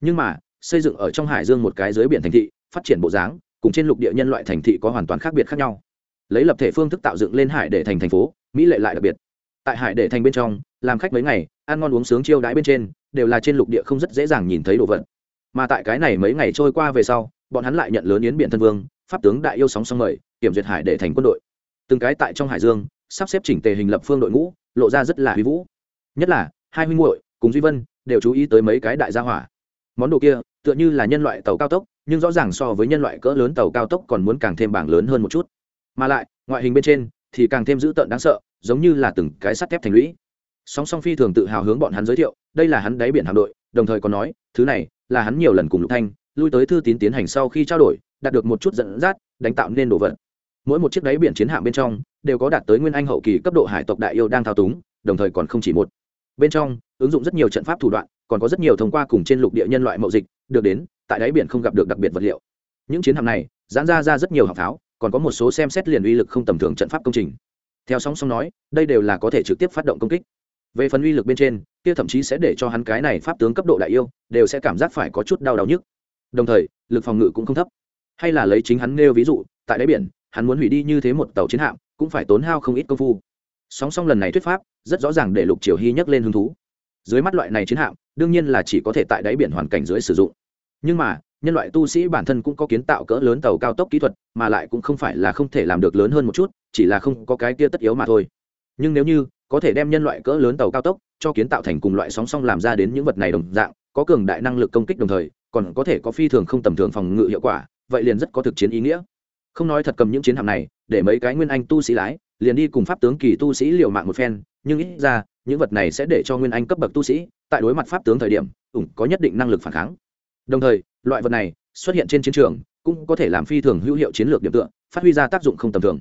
Nhưng mà, xây dựng ở trong hải dương một cái dưới biển thành thị, phát triển bộ dáng, cùng trên lục địa nhân loại thành thị có hoàn toàn khác biệt khác nhau. Lấy lập thể phương thức tạo dựng lên hải đệ thành thành phố, mỹ lệ lại đặc biệt. Tại hải đệ thành bên trong, làm khách mấy ngày, ăn ngon uống sướng chiêu đãi bên trên, đều là trên lục địa không rất dễ dàng nhìn thấy đồ vật. Mà tại cái này mấy ngày trôi qua về sau, bọn hắn lại nhận lớn yến biển thân vương pháp tướng đại yêu sóng song mời, kiểm duyệt hải để thành quân đội. Từng cái tại trong hải dương, sắp xếp chỉnh tề hình lập phương đội ngũ, lộ ra rất là huy vũ. Nhất là, hai huynh muội, cùng duy vân, đều chú ý tới mấy cái đại gia hỏa. Món đồ kia, tựa như là nhân loại tàu cao tốc, nhưng rõ ràng so với nhân loại cỡ lớn tàu cao tốc còn muốn càng thêm bảng lớn hơn một chút. Mà lại, ngoại hình bên trên, thì càng thêm dữ tợn đáng sợ, giống như là từng cái sắt thép thành lũy. Song song phi thường tự hào hướng bọn hắn giới thiệu, đây là hắn đáy biển hạm đội, đồng thời còn nói, thứ này, là hắn nhiều lần cùng lục thanh, lui tới thư tín tiến hành sau khi trao đổi đạt được một chút dẫn dắt, đánh tạo nên đồ vật. Mỗi một chiếc đáy biển chiến hạm bên trong đều có đạt tới nguyên anh hậu kỳ cấp độ hải tộc đại yêu đang thao túng, đồng thời còn không chỉ một. Bên trong, ứng dụng rất nhiều trận pháp thủ đoạn, còn có rất nhiều thông qua cùng trên lục địa nhân loại mậu dịch, được đến, tại đáy biển không gặp được đặc biệt vật liệu. Những chiến hạm này, giãn ra ra rất nhiều hạng pháo, còn có một số xem xét liền uy lực không tầm thường trận pháp công trình. Theo song song nói, đây đều là có thể trực tiếp phát động công kích. Về phần uy lực bên trên, kia thậm chí sẽ để cho hắn cái này pháp tướng cấp độ đại yêu, đều sẽ cảm giác phải có chút đau đau nhức. Đồng thời, lực phòng ngự cũng không thấp hay là lấy chính hắn nêu ví dụ, tại đáy biển, hắn muốn hủy đi như thế một tàu chiến hạm, cũng phải tốn hao không ít công phu. Song song lần này thuyết pháp, rất rõ ràng để lục triều hy nhắc lên hứng thú. Dưới mắt loại này chiến hạm, đương nhiên là chỉ có thể tại đáy biển hoàn cảnh dưới sử dụng. Nhưng mà, nhân loại tu sĩ bản thân cũng có kiến tạo cỡ lớn tàu cao tốc kỹ thuật, mà lại cũng không phải là không thể làm được lớn hơn một chút, chỉ là không có cái kia tất yếu mà thôi. Nhưng nếu như, có thể đem nhân loại cỡ lớn tàu cao tốc, cho kiến tạo thành cùng loại sóng song làm ra đến những vật này đồng dạng, có cường đại năng lực công kích đồng thời, còn có thể có phi thường không tầm thường phòng ngự hiệu quả vậy liền rất có thực chiến ý nghĩa. Không nói thật cầm những chiến hạm này, để mấy cái nguyên anh tu sĩ lái, liền đi cùng pháp tướng kỳ tu sĩ liều mạng một phen, nhưng ít ra, những vật này sẽ để cho nguyên anh cấp bậc tu sĩ, tại đối mặt pháp tướng thời điểm, ủng có nhất định năng lực phản kháng. Đồng thời, loại vật này xuất hiện trên chiến trường, cũng có thể làm phi thường hữu hiệu chiến lược điểm tựa, phát huy ra tác dụng không tầm thường.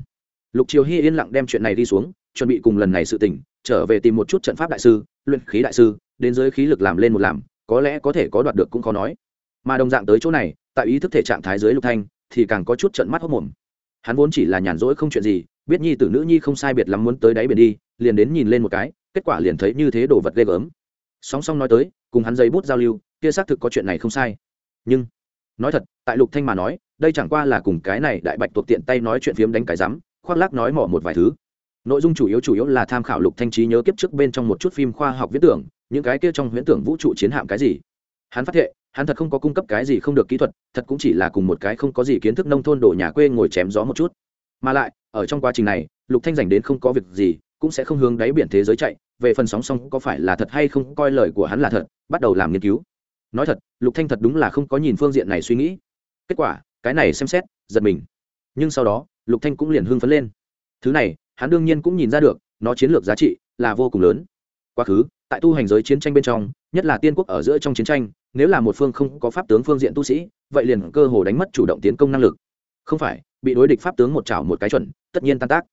Lục triều hy yên lặng đem chuyện này đi xuống, chuẩn bị cùng lần này sự tỉnh trở về tìm một chút trận pháp đại sư, luyện khí đại sư, đến giới khí lực làm lên một làm, có lẽ có thể có đoạt được cũng khó nói. Mà đồng dạng tới chỗ này tại ý thức thể trạng thái dưới lục thanh, thì càng có chút trận mắt hốc mồm. Hắn vốn chỉ là nhàn rỗi không chuyện gì, biết nhi tử nữ nhi không sai biệt lắm muốn tới đáy biển đi, liền đến nhìn lên một cái, kết quả liền thấy như thế đồ vật ghê gớm. Song song nói tới, cùng hắn giấy bút giao lưu, kia xác thực có chuyện này không sai. Nhưng, nói thật, tại lục thanh mà nói, đây chẳng qua là cùng cái này đại bạch tuộc tiện tay nói chuyện phiếm đánh cái rắm khoác lác nói mỏ một vài thứ. Nội dung chủ yếu chủ yếu là tham khảo lục thanh trí nhớ kiếp trước bên trong một chút phim khoa học viễn tưởng, những cái kia trong huyễn tưởng vũ trụ chiến hạm cái gì. Hắn phát hiện hắn thật không có cung cấp cái gì không được kỹ thuật, thật cũng chỉ là cùng một cái không có gì kiến thức nông thôn đổ nhà quê ngồi chém gió một chút. Mà lại, ở trong quá trình này, lục thanh dành đến không có việc gì, cũng sẽ không hướng đáy biển thế giới chạy, về phần sóng song có phải là thật hay không coi lời của hắn là thật, bắt đầu làm nghiên cứu. Nói thật, lục thanh thật đúng là không có nhìn phương diện này suy nghĩ. Kết quả, cái này xem xét, giật mình. Nhưng sau đó, lục thanh cũng liền hưng phấn lên. Thứ này, hắn đương nhiên cũng nhìn ra được, nó chiến lược giá trị là vô cùng lớn. Quá khứ, tại tu hành giới chiến tranh bên trong, nhất là tiên quốc ở giữa trong chiến tranh nếu là một phương không có pháp tướng phương diện tu sĩ, vậy liền cơ hồ đánh mất chủ động tiến công năng lực. Không phải, bị đối địch pháp tướng một chảo một cái chuẩn, tất nhiên tan tác.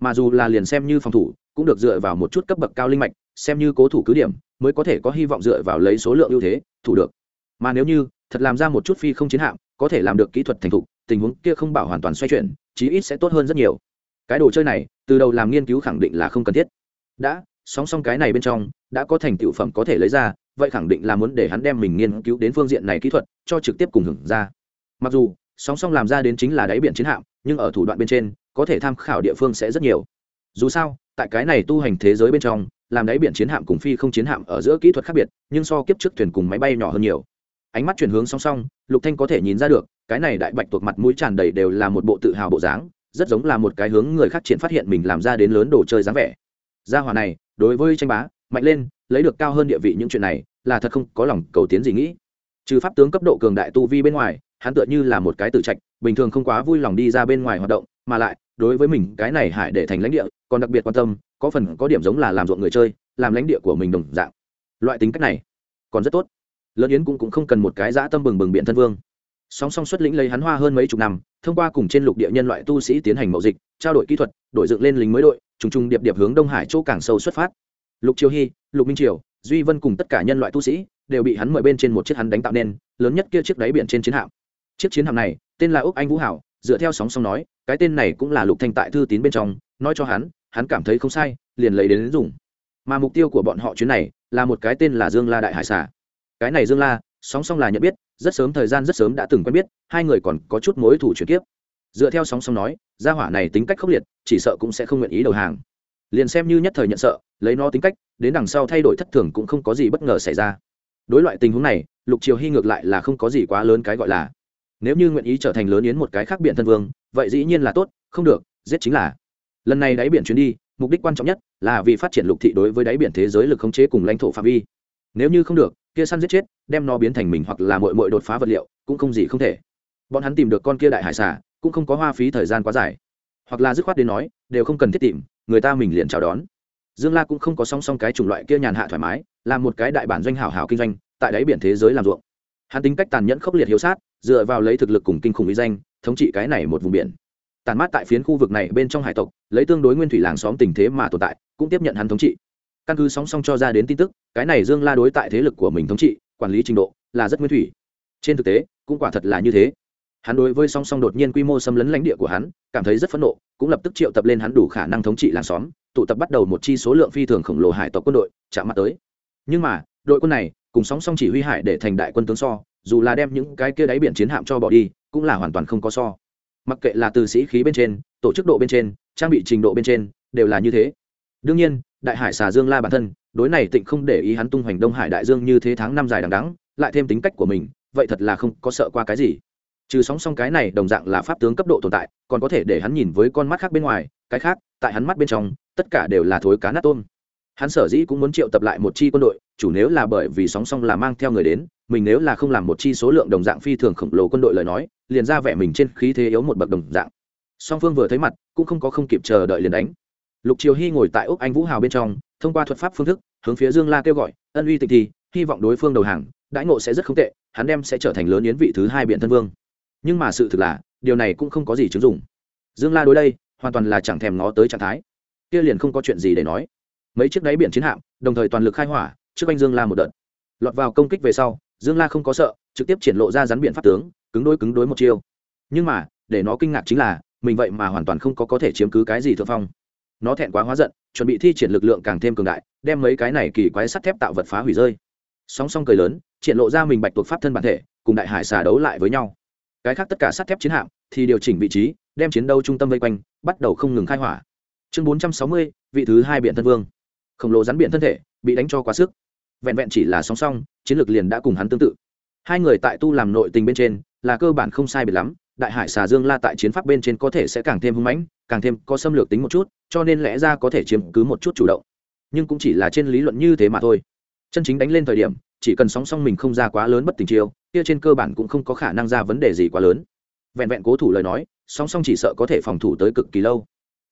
Mà dù là liền xem như phòng thủ, cũng được dựa vào một chút cấp bậc cao linh mạch, xem như cố thủ cứ điểm, mới có thể có hy vọng dựa vào lấy số lượng ưu thế, thủ được. Mà nếu như, thật làm ra một chút phi không chiến hạm, có thể làm được kỹ thuật thành thục, tình huống kia không bảo hoàn toàn xoay chuyển, chí ít sẽ tốt hơn rất nhiều. Cái đồ chơi này, từ đầu làm nghiên cứu khẳng định là không cần thiết. Đã song song cái này bên trong, đã có thành tựu phẩm có thể lấy ra, vậy khẳng định là muốn để hắn đem mình nghiên cứu đến phương diện này kỹ thuật, cho trực tiếp cùng hưởng ra. Mặc dù song song làm ra đến chính là đáy biển chiến hạm, nhưng ở thủ đoạn bên trên, có thể tham khảo địa phương sẽ rất nhiều. Dù sao, tại cái này tu hành thế giới bên trong, làm đáy biển chiến hạm cùng phi không chiến hạm ở giữa kỹ thuật khác biệt, nhưng so kiếp trước thuyền cùng máy bay nhỏ hơn nhiều. Ánh mắt chuyển hướng song song, lục thanh có thể nhìn ra được, cái này đại bạch tuộc mặt mũi tràn đầy đều là một bộ tự hào bộ dáng, rất giống là một cái hướng người khác triển phát hiện mình làm ra đến lớn đồ chơi dáng vẻ gia hỏa này đối với tranh bá mạnh lên lấy được cao hơn địa vị những chuyện này là thật không có lòng cầu tiến gì nghĩ. Trừ pháp tướng cấp độ cường đại tu vi bên ngoài hắn tựa như là một cái tự trạch bình thường không quá vui lòng đi ra bên ngoài hoạt động mà lại đối với mình cái này hải để thành lãnh địa còn đặc biệt quan tâm có phần có điểm giống là làm ruộng người chơi làm lãnh địa của mình đồng dạng. Loại tính cách này còn rất tốt. Lớn yến cũng, cũng không cần một cái dã tâm bừng bừng biện thân vương. Song song xuất lĩnh lấy hắn hoa hơn mấy chục năm thông qua cùng trên lục địa nhân loại tu sĩ tiến hành mậu dịch trao đổi kỹ thuật đổi dựng lên lính mới đội trùng trùng điệp điệp hướng đông hải chỗ càng sâu xuất phát. Lục triều hy lục minh triều, duy vân cùng tất cả nhân loại tu sĩ đều bị hắn mời bên trên một chiếc hắn đánh tạo nên, lớn nhất kia chiếc đáy biển trên chiến hạm. Chiếc chiến hạm này, tên là úc anh vũ hảo, dựa theo sóng song nói, cái tên này cũng là lục thanh tại thư tín bên trong, nói cho hắn hắn cảm thấy không sai, liền lấy đến dùng. Mà mục tiêu của bọn họ chuyến này là một cái tên là dương la đại hải xà. Cái này dương la, sóng song là nhận biết, rất sớm thời gian rất sớm đã từng quen biết, hai người còn có chút mối thủ chuyển kiếp dựa theo sóng sóng nói, gia hỏa này tính cách khốc liệt, chỉ sợ cũng sẽ không nguyện ý đầu hàng. Liền xem như nhất thời nhận sợ, lấy nó tính cách, đến đằng sau thay đổi thất thường cũng không có gì bất ngờ xảy ra. Đối loại tình huống này, lục triều hy ngược lại là không có gì quá lớn cái gọi là. Nếu như nguyện ý trở thành lớn yến một cái khác biện thân vương, vậy dĩ nhiên là tốt, không được, giết chính là. Lần này đáy biển chuyến đi, mục đích quan trọng nhất là vì phát triển lục thị đối với đáy biển thế giới lực khống chế cùng lãnh thổ phạm vi. Nếu như không được, kia săn giết chết, đem nó biến thành mình hoặc là mội mội đột phá vật liệu, cũng không gì không thể. Bọn hắn tìm được con kia đại hải xà cũng không có hoa phí thời gian quá dài. Hoặc là dứt khoát đến nói, đều không cần thiết tìm, người ta mình liền chào đón. Dương la cũng không có song song cái chủng loại kia nhàn hạ thoải mái, là một cái đại bản doanh hảo hảo kinh doanh, tại đáy biển thế giới làm ruộng. Hắn tính cách tàn nhẫn khốc liệt hiếu sát, dựa vào lấy thực lực cùng kinh khủng ý danh, thống trị cái này một vùng biển. Tàn mát tại phiến khu vực này bên trong hải tộc, lấy tương đối nguyên thủy làng xóm tình thế mà tồn tại, cũng tiếp nhận hắn thống trị. Căn cứ song song cho ra đến tin tức, cái này dương la đối tại thế lực của mình thống trị, quản lý trình độ là rất nguyên thủy. Trên thực tế, cũng quả thật là như thế hắn đối với song song đột nhiên quy mô xâm lấn lãnh địa của hắn, cảm thấy rất phẫn nộ, cũng lập tức triệu tập lên hắn đủ khả năng thống trị làng xóm, tụ tập bắt đầu một chi số lượng phi thường khổng lồ hải tộc quân đội, chạm mặt tới. Nhưng mà, đội quân này, cùng song song chỉ huy hải để thành đại quân tướng so, dù là đem những cái kia đáy biển chiến hạm cho bỏ đi, cũng là hoàn toàn không có so. Mặc kệ là từ sĩ khí bên trên, tổ chức độ bên trên, trang bị trình độ bên trên, đều là như thế. Đương nhiên, đại hải xà dương la bản thân, đối này tịnh không để ý hắn tung hoành đông hải đại dương như thế tháng năm dài đằng đắng lại thêm tính cách của mình, vậy thật là không có sợ qua cái gì trừ sóng song cái này đồng dạng là pháp tướng cấp độ tồn tại, còn có thể để hắn nhìn với con mắt khác bên ngoài, cái khác, tại hắn mắt bên trong, tất cả đều là thối cá nát tôm. Hắn sở dĩ cũng muốn triệu tập lại một chi quân đội, chủ nếu là bởi vì sóng song là mang theo người đến, mình nếu là không làm một chi số lượng đồng dạng phi thường khổng lồ quân đội lời nói, liền ra vẻ mình trên khí thế yếu một bậc đồng dạng. Song phương vừa thấy mặt, cũng không có không kịp chờ đợi liền đánh. Lục triều hy ngồi tại úc anh vũ hào bên trong, thông qua thuật pháp phương thức, hướng phía dương la kêu gọi, ân uy tịch thì, hy vọng đối phương đầu hàng, đãi ngộ sẽ rất không tệ, hắn đem sẽ trở thành lớn yến vị thứ hai biện thân vương nhưng mà sự thực là, điều này cũng không có gì chứng dụng. Dương la đối đây, hoàn toàn là chẳng thèm ngó tới trạng thái. Kia liền không có chuyện gì để nói. Mấy chiếc đáy biển chiến hạm, đồng thời toàn lực khai hỏa, trước anh dương la một đợt. Lọt vào công kích về sau, dương la không có sợ, trực tiếp triển lộ ra rắn biển pháp tướng, cứng đối cứng đối một chiêu. Nhưng mà, để nó kinh ngạc chính là, mình vậy mà hoàn toàn không có có thể chiếm cứ cái gì thượng phong. Nó thẹn quá hóa giận, chuẩn bị thi triển lực lượng càng thêm cường đại, đem mấy cái này kỳ quái sắt thép tạo vật phá hủy rơi. Song song cười lớn, triển lộ ra mình bạch tuộc pháp thân bản thể, cùng đại hải xà đấu lại với nhau cái khác tất cả sắt thép chiến hạm thì điều chỉnh vị trí, đem chiến đấu trung tâm vây quanh, bắt đầu không ngừng khai hỏa. Chương bốn trăm sáu mươi, vị thứ hai biện thân vương. Khổng lồ rắn biện thân thể, bị đánh cho quá sức. Vẹn vẹn chỉ là song song, chiến lược liền đã cùng hắn tương tự. Hai người tại tu làm nội tình bên trên, là cơ bản không sai biệt lắm, đại hải xà dương la tại chiến pháp bên trên có thể sẽ càng thêm hưng mãnh, càng thêm có xâm lược tính một chút, cho nên lẽ ra có thể chiếm cứ một chút chủ động. Nhưng cũng chỉ là trên lý luận như thế mà thôi. Chân chính đánh lên thời điểm, chỉ cần sóng song mình không ra quá lớn bất tình chiêu kia trên cơ bản cũng không có khả năng ra vấn đề gì quá lớn. Vẹn vẹn cố thủ lời nói, song song chỉ sợ có thể phòng thủ tới cực kỳ lâu.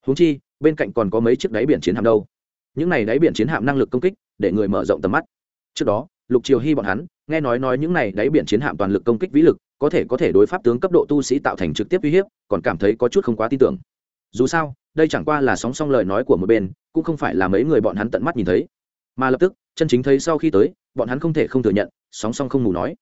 Húng chi, bên cạnh còn có mấy chiếc đáy biển chiến hạm đâu. Những này đáy biển chiến hạm năng lực công kích, để người mở rộng tầm mắt. Trước đó, lục triều hy bọn hắn, nghe nói nói những này đáy biển chiến hạm toàn lực công kích vĩ lực, có thể có thể đối pháp tướng cấp độ tu sĩ tạo thành trực tiếp uy hiếp, còn cảm thấy có chút không quá tin tưởng. Dù sao, đây chẳng qua là sóng song lời nói của một bên, cũng không phải là mấy người bọn hắn tận mắt nhìn thấy. Mà lập tức, chân chính thấy sau khi tới, bọn hắn không thể không thừa nhận sóng song không ngủ nói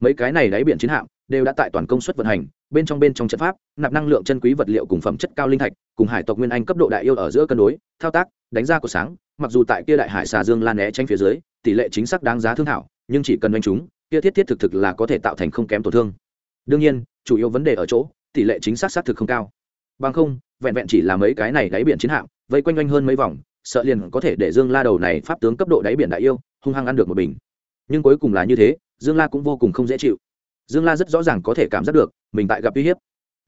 mấy cái này đáy biển chiến hạm đều đã tại toàn công suất vận hành, bên trong bên trong trận pháp, nạp năng lượng chân quý vật liệu cùng phẩm chất cao linh thạch, cùng hải tộc nguyên anh cấp độ đại yêu ở giữa cân đối, thao tác, đánh ra của sáng, mặc dù tại kia đại hải xà dương lan né tranh phía dưới, tỷ lệ chính xác đáng giá thương thảo, nhưng chỉ cần đánh chúng kia thiết thiết thực thực là có thể tạo thành không kém tổn thương. Đương nhiên, chủ yếu vấn đề ở chỗ, tỷ lệ chính xác xác thực không cao. Bằng không, vẹn vẹn chỉ là mấy cái này đáy biển chiến hạm, vây quanh quanh hơn mấy vòng, sợ liền có thể để dương la đầu này pháp tướng cấp độ đáy biển đại yêu, hung hăng ăn được một bình. Nhưng cuối cùng là như thế dương la cũng vô cùng không dễ chịu. Dương la rất rõ ràng có thể cảm giác được, mình tại gặp uy hiếp.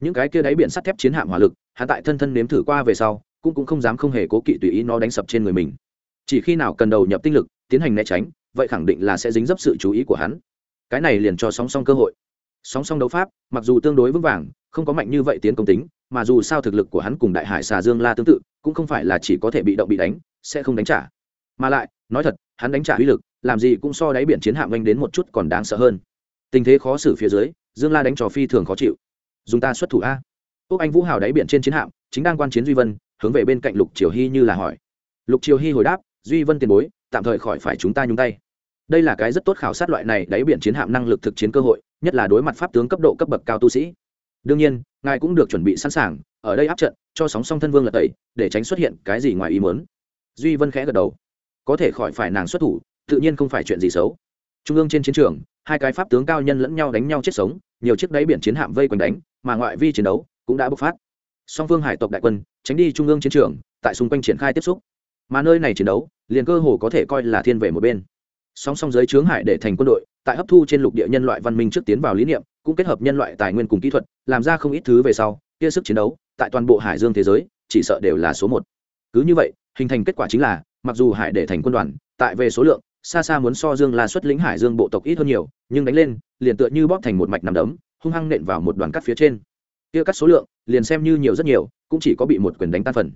Những cái kia đáy biển sắt thép chiến hạm hỏa lực hạ tại thân thân nếm thử qua về sau, cũng cũng không dám không hề cố kỵ tùy ý nó đánh sập trên người mình. Chỉ khi nào cần đầu nhập tinh lực, tiến hành né tránh, vậy khẳng định là sẽ dính dấp sự chú ý của hắn. Cái này liền cho song song cơ hội. Song song đấu pháp, mặc dù tương đối vững vàng, không có mạnh như vậy tiến công tính, mà dù sao thực lực của hắn cùng đại hải xà dương la tương tự, cũng không phải là chỉ có thể bị động bị đánh, sẽ không đánh trả mà lại, nói thật, hắn đánh trả uy lực, làm gì cũng so đáy biển chiến hạm anh đến một chút còn đáng sợ hơn. Tình thế khó xử phía dưới, dương la đánh trò phi thường khó chịu. Dùng ta xuất thủ a. Úc anh vũ hào đáy biển trên chiến hạm, chính đang quan chiến duy vân, hướng về bên cạnh lục triều hy như là hỏi. Lục triều hy hồi đáp, duy vân tiền bối, tạm thời khỏi phải chúng ta nhúng tay. Đây là cái rất tốt khảo sát loại này đáy biển chiến hạm năng lực thực chiến cơ hội, nhất là đối mặt pháp tướng cấp độ cấp bậc cao tu sĩ. Đương nhiên, ngài cũng được chuẩn bị sẵn sàng, ở đây áp trận, cho sóng song thân vương lật tẩy, để tránh xuất hiện cái gì ngoài ý muốn. Duy vân khẽ gật đầu có thể khỏi phải nàng xuất thủ, tự nhiên không phải chuyện gì xấu. Trung ương trên chiến trường, hai cái pháp tướng cao nhân lẫn nhau đánh nhau chết sống, nhiều chiếc đáy biển chiến hạm vây quanh đánh, mà ngoại vi chiến đấu cũng đã bộc phát. Song phương hải tộc đại quân, tránh đi trung ương chiến trường, tại xung quanh triển khai tiếp xúc. Mà nơi này chiến đấu, liền cơ hồ có thể coi là thiên về một bên. Song song giới trướng hải để thành quân đội, tại hấp thu trên lục địa nhân loại văn minh trước tiến vào lý niệm, cũng kết hợp nhân loại tài nguyên cùng kỹ thuật, làm ra không ít thứ về sau, kia sức chiến đấu, tại toàn bộ hải dương thế giới, chỉ sợ đều là số một. Cứ như vậy, hình thành kết quả chính là mặc dù hải để thành quân đoàn, tại về số lượng, xa xa muốn so dương la xuất lĩnh hải dương bộ tộc ít hơn nhiều, nhưng đánh lên, liền tựa như bóp thành một mạch nằm đấm, hung hăng nện vào một đoàn cắt phía trên. Kia cắt số lượng, liền xem như nhiều rất nhiều, cũng chỉ có bị một quyền đánh tan phần.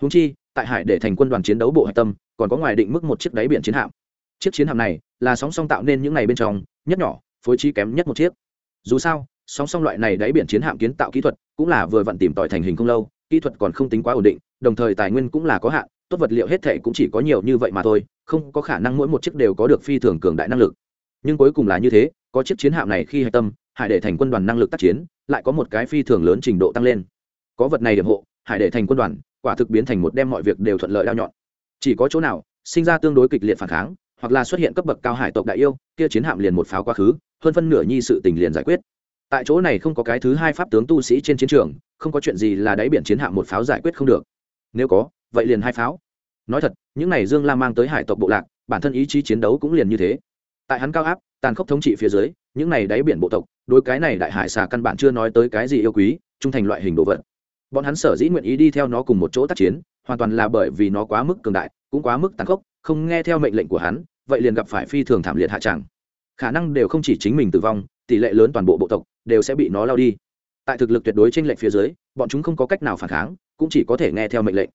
Húng chi, tại hải để thành quân đoàn chiến đấu bộ hạch tâm, còn có ngoài định mức một chiếc đáy biển chiến hạm. Chiếc chiến hạm này, là sóng song tạo nên những ngày bên trong, nhất nhỏ, phối trí kém nhất một chiếc. Dù sao, sóng song loại này đáy biển chiến hạm kiến tạo kỹ thuật, cũng là vừa vặn tìm tòi thành hình không lâu, kỹ thuật còn không tính quá ổn định, đồng thời tài nguyên cũng là có hạn tốt vật liệu hết thể cũng chỉ có nhiều như vậy mà thôi, không có khả năng mỗi một chiếc đều có được phi thường cường đại năng lực. Nhưng cuối cùng là như thế, có chiếc chiến hạm này khi hạch tâm, hải để thành quân đoàn năng lực tác chiến, lại có một cái phi thường lớn trình độ tăng lên. Có vật này điểm hộ, hải để thành quân đoàn, quả thực biến thành một đem mọi việc đều thuận lợi đao nhọn. Chỉ có chỗ nào, sinh ra tương đối kịch liệt phản kháng, hoặc là xuất hiện cấp bậc cao hải tộc đại yêu, kia chiến hạm liền một pháo quá khứ, hơn phân nửa nhi sự tình liền giải quyết. Tại chỗ này không có cái thứ hai pháp tướng tu sĩ trên chiến trường, không có chuyện gì là đáy biển chiến hạm một pháo giải quyết không được. Nếu có vậy liền hai pháo. Nói thật, những n à y dương la mang tới hải tộc bộ lạc, bản thân ý chí chiến đấu cũng liền như thế. Tại hắn cao áp, tàn khốc thống trị phía dưới, những này đáy biển bộ tộc, đối cái này đại hải xà căn bản chưa nói tới cái gì yêu quý, trung thành loại hình đồ vật. Bọn hắn sở dĩ nguyện ý đi theo nó cùng một chỗ tác chiến, hoàn toàn là bởi vì nó quá mức cường đại, cũng quá mức tàn khốc, không nghe theo mệnh lệnh của hắn, vậy liền gặp phải phi thường thảm liệt hạ tràng. Khả năng đều không chỉ chính mình tử vong, tỷ lệ lớn toàn bộ bộ tộc đều sẽ bị nó lao đi. Tại thực lực tuyệt đối trên lệnh phía dưới, bọn chúng không có cách nào phản kháng, cũng chỉ có thể nghe theo mệnh lệnh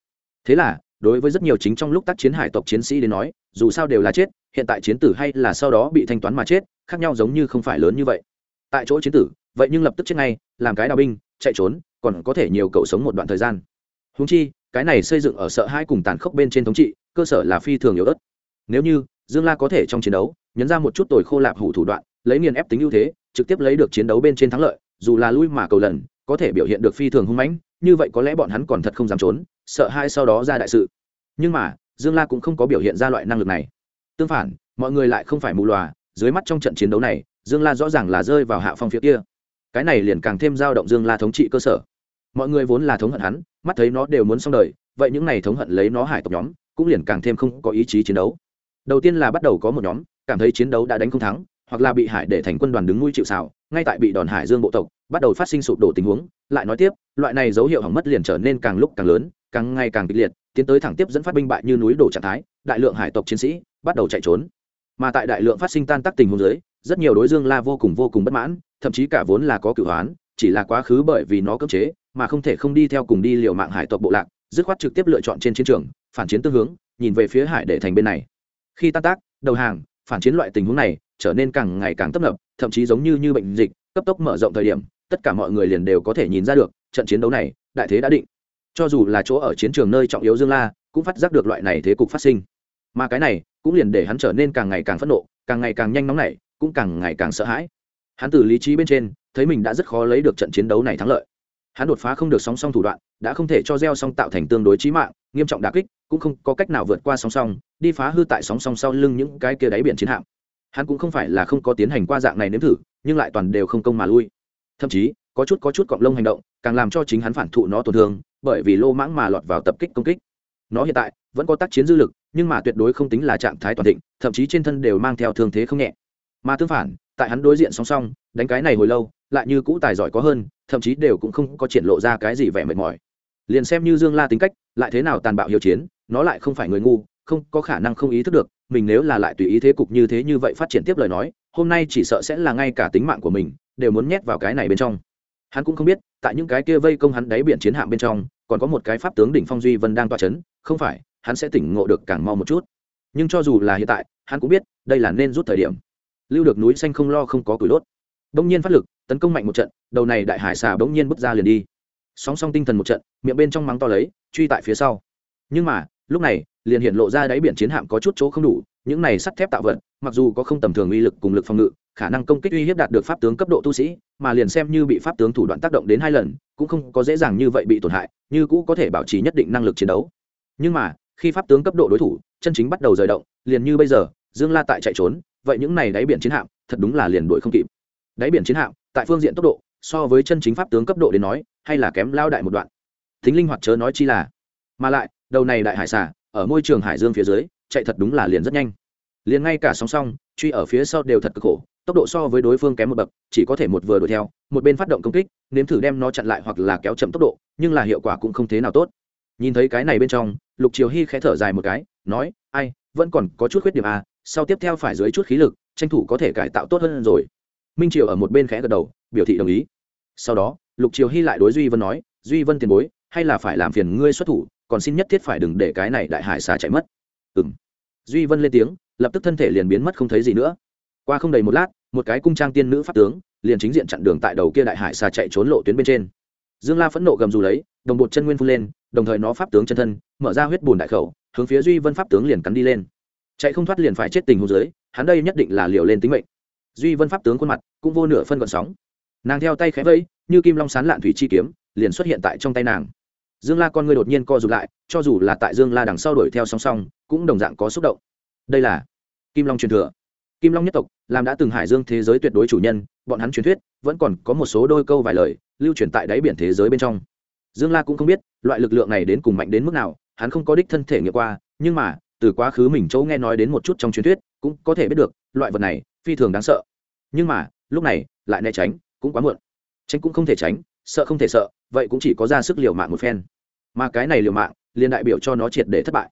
thế là, đối với rất nhiều chính trong lúc tác chiến hải tộc chiến sĩ đến nói, dù sao đều là chết, hiện tại chiến tử hay là sau đó bị thanh toán mà chết, khác nhau giống như không phải lớn như vậy. Tại chỗ chiến tử, vậy nhưng lập tức chết ngay, làm cái đào binh, chạy trốn, còn có thể nhiều cậu sống một đoạn thời gian. Húng chi, cái này xây dựng ở sợ hai cùng tàn khốc bên trên thống trị, cơ sở là phi thường yếu ớt. Nếu như, dương la có thể trong chiến đấu, nhấn ra một chút tồi khô lạp hủ thủ đoạn, lấy nghiền ép tính ưu thế, trực tiếp lấy được chiến đấu bên trên thắng lợi, dù là lui mà cầu lần, có thể biểu hiện được phi thường hung mãnh như vậy có lẽ bọn hắn còn thật không dám trốn, sợ hai sau đó ra đại sự. Nhưng mà, dương la cũng không có biểu hiện ra loại năng lực này. Tương phản, mọi người lại không phải mù lòa, dưới mắt trong trận chiến đấu này, dương la rõ ràng là rơi vào hạ phong phía kia. Cái này liền càng thêm dao động dương la thống trị cơ sở. Mọi người vốn là thống hận hắn, mắt thấy nó đều muốn xong đời, vậy những này thống hận lấy nó hải tộc nhóm, cũng liền càng thêm không có ý chí chiến đấu. Đầu tiên là bắt đầu có một nhóm, cảm thấy chiến đấu đã đánh không thắng hoặc là bị hải để thành quân đoàn đứng nuôi chịu xào, ngay tại bị đòn hải dương bộ tộc bắt đầu phát sinh sụp đổ tình huống, lại nói tiếp, loại này dấu hiệu hỏng mất liền trở nên càng lúc càng lớn, càng ngày càng kịch liệt, tiến tới thẳng tiếp dẫn phát binh bại như núi đổ trạng thái, đại lượng hải tộc chiến sĩ bắt đầu chạy trốn. Mà tại đại lượng phát sinh tan tác tình huống dưới, rất nhiều đối dương la vô cùng vô cùng bất mãn, thậm chí cả vốn là có cửu hoán, chỉ là quá khứ bởi vì nó cưỡng chế, mà không thể không đi theo cùng đi liều mạng hải tộc bộ lạc, dứt khoát trực tiếp lựa chọn trên chiến trường, phản chiến tương hướng, nhìn về phía hải để thành bên này. Khi tan tác, đầu hàng, phản chiến loại tình huống này trở nên càng ngày càng tấp nập, thậm chí giống như như bệnh dịch, cấp tốc mở rộng thời điểm, tất cả mọi người liền đều có thể nhìn ra được, trận chiến đấu này, đại thế đã định. Cho dù là chỗ ở chiến trường nơi trọng yếu dương la, cũng phát giác được loại này thế cục phát sinh. Mà cái này, cũng liền để hắn trở nên càng ngày càng phẫn nộ, càng ngày càng nhanh nóng nảy cũng càng ngày càng sợ hãi. Hắn từ lý trí bên trên, thấy mình đã rất khó lấy được trận chiến đấu này thắng lợi. Hắn đột phá không được song song thủ đoạn, đã không thể cho gieo song tạo thành tương đối trí mạng, nghiêm trọng đà kích, cũng không có cách nào vượt qua song song, đi phá hư tại sóng song sau lưng những cái kia đáy biển chiến hạm hắn cũng không phải là không có tiến hành qua dạng này nếm thử, nhưng lại toàn đều không công mà lui. Thậm chí, có chút có chút cọng lông hành động, càng làm cho chính hắn phản thụ nó tổn thương, bởi vì lô mãng mà lọt vào tập kích công kích. Nó hiện tại vẫn có tác chiến dư lực, nhưng mà tuyệt đối không tính là trạng thái toàn thịnh, thậm chí trên thân đều mang theo thương thế không nhẹ. Mà tương phản, tại hắn đối diện song song, đánh cái này hồi lâu, lại như cũ tài giỏi có hơn, thậm chí đều cũng không có triển lộ ra cái gì vẻ mệt mỏi. Liền xem như dương la tính cách, lại thế nào tàn bạo hiệu chiến, nó lại không phải người ngu, không có khả năng không ý thức được mình nếu là lại tùy ý thế cục như thế như vậy phát triển tiếp lời nói, hôm nay chỉ sợ sẽ là ngay cả tính mạng của mình, đều muốn nhét vào cái này bên trong. Hắn cũng không biết, tại những cái kia vây công hắn đáy biển chiến hạm bên trong, còn có một cái pháp tướng đỉnh phong duy vân đang toa c h ấ n không phải, hắn sẽ tỉnh ngộ được càng mau một chút. Nhưng cho dù là hiện tại, hắn cũng biết, đây là nên rút thời điểm. Lưu được núi xanh không lo không có củi đốt. Bỗng nhiên phát lực, tấn công mạnh một trận, đầu này đại hải xà bỗng nhiên bước ra liền đi. Sóng song tinh thần một trận, miệng bên trong mắng to lấy, truy tại phía sau. Nhưng mà, lúc này liền hiện lộ ra đáy biển chiến hạm có chút chỗ không đủ, những này sắt thép tạo vật, mặc dù có không tầm thường uy lực cùng lực phòng ngự, khả năng công kích uy hiếp đạt được pháp tướng cấp độ tu sĩ, mà liền xem như bị pháp tướng thủ đoạn tác động đến hai lần, cũng không có dễ dàng như vậy bị tổn hại, như cũ có thể bảo trì nhất định năng lực chiến đấu. Nhưng mà, khi pháp tướng cấp độ đối thủ, chân chính bắt đầu rời động, liền như bây giờ, dương la tại chạy trốn, vậy những này đáy biển chiến hạm, thật đúng là liền đuổi không kịp. Đáy biển chiến hạm, tại phương diện tốc độ, so với chân chính pháp tướng cấp độ đến nói, hay là kém lao đại một đoạn. Thính linh hoạt chớ nói chi là, mà lại, đầu này đại hải xả ở môi trường hải dương phía dưới, chạy thật đúng là liền rất nhanh. Liền ngay cả song song, truy ở phía sau đều thật cực khổ, tốc độ so với đối phương kém một bậc, chỉ có thể một vừa đuổi theo, một bên phát động công kích, nếm thử đem nó chặn lại hoặc là kéo chậm tốc độ, nhưng là hiệu quả cũng không thế nào tốt. Nhìn thấy cái này bên trong, lục triều hy khẽ thở dài một cái, nói, ai, vẫn còn có chút khuyết điểm à sau tiếp theo phải dưới chút khí lực, tranh thủ có thể cải tạo tốt hơn rồi. Minh triều ở một bên khẽ gật đầu, biểu thị đồng ý. Sau đó, lục triều hy lại đối duy vân nói, duy vân tiền bối, hay là phải làm phiền ngươi xuất thủ còn xin nhất thiết phải đừng để cái này đại hải xà chạy mất. Ừ m duy vân lên tiếng, lập tức thân thể liền biến mất không thấy gì nữa. Qua không đầy một lát, một cái cung trang tiên nữ pháp tướng, liền chính diện chặn đường tại đầu kia đại hải xà chạy trốn lộ tuyến bên trên. Dương la phẫn nộ gầm dù lấy, đồng bột chân nguyên phun lên, đồng thời nó pháp tướng chân thân, mở ra huyết bùn đại khẩu, hướng phía duy vân pháp tướng liền cắn đi lên. Chạy không thoát liền phải chết tình hồ dưới, hắn đây nhất định là liều lên tính mệnh. Duy vân pháp tướng khuôn mặt cũng vô nửa phân gọn sóng. Nàng theo tay khẽ vẫy, như kim long sán lạn thủy chi kiếm, liền xuất hiện tại trong tay nàng dương la con ngươi đột nhiên co rụt lại, cho dù là tại dương la đằng sau đuổi theo song song, cũng đồng dạng có xúc động. Đây là kim long truyền thừa. Kim long nhất tộc, làm đã từng hải dương thế giới tuyệt đối chủ nhân, bọn hắn truyền thuyết, vẫn còn có một số đôi câu vài lời, lưu truyền tại đáy biển thế giới bên trong. Dương la cũng không biết, loại lực lượng này đến cùng mạnh đến mức nào, hắn không có đích thân thể nghiệm qua, nhưng mà, từ quá khứ mình chỗ nghe nói đến một chút trong truyền thuyết, cũng có thể biết được, loại vật này, phi thường đáng sợ. Nhưng mà, lúc này, lại né tránh, cũng quá muộn. Tránh cũng không thể tránh sợ không thể sợ, vậy cũng chỉ có ra sức liều mạng một phen. Mà cái này liều mạng, liền đại biểu cho nó triệt để thất bại.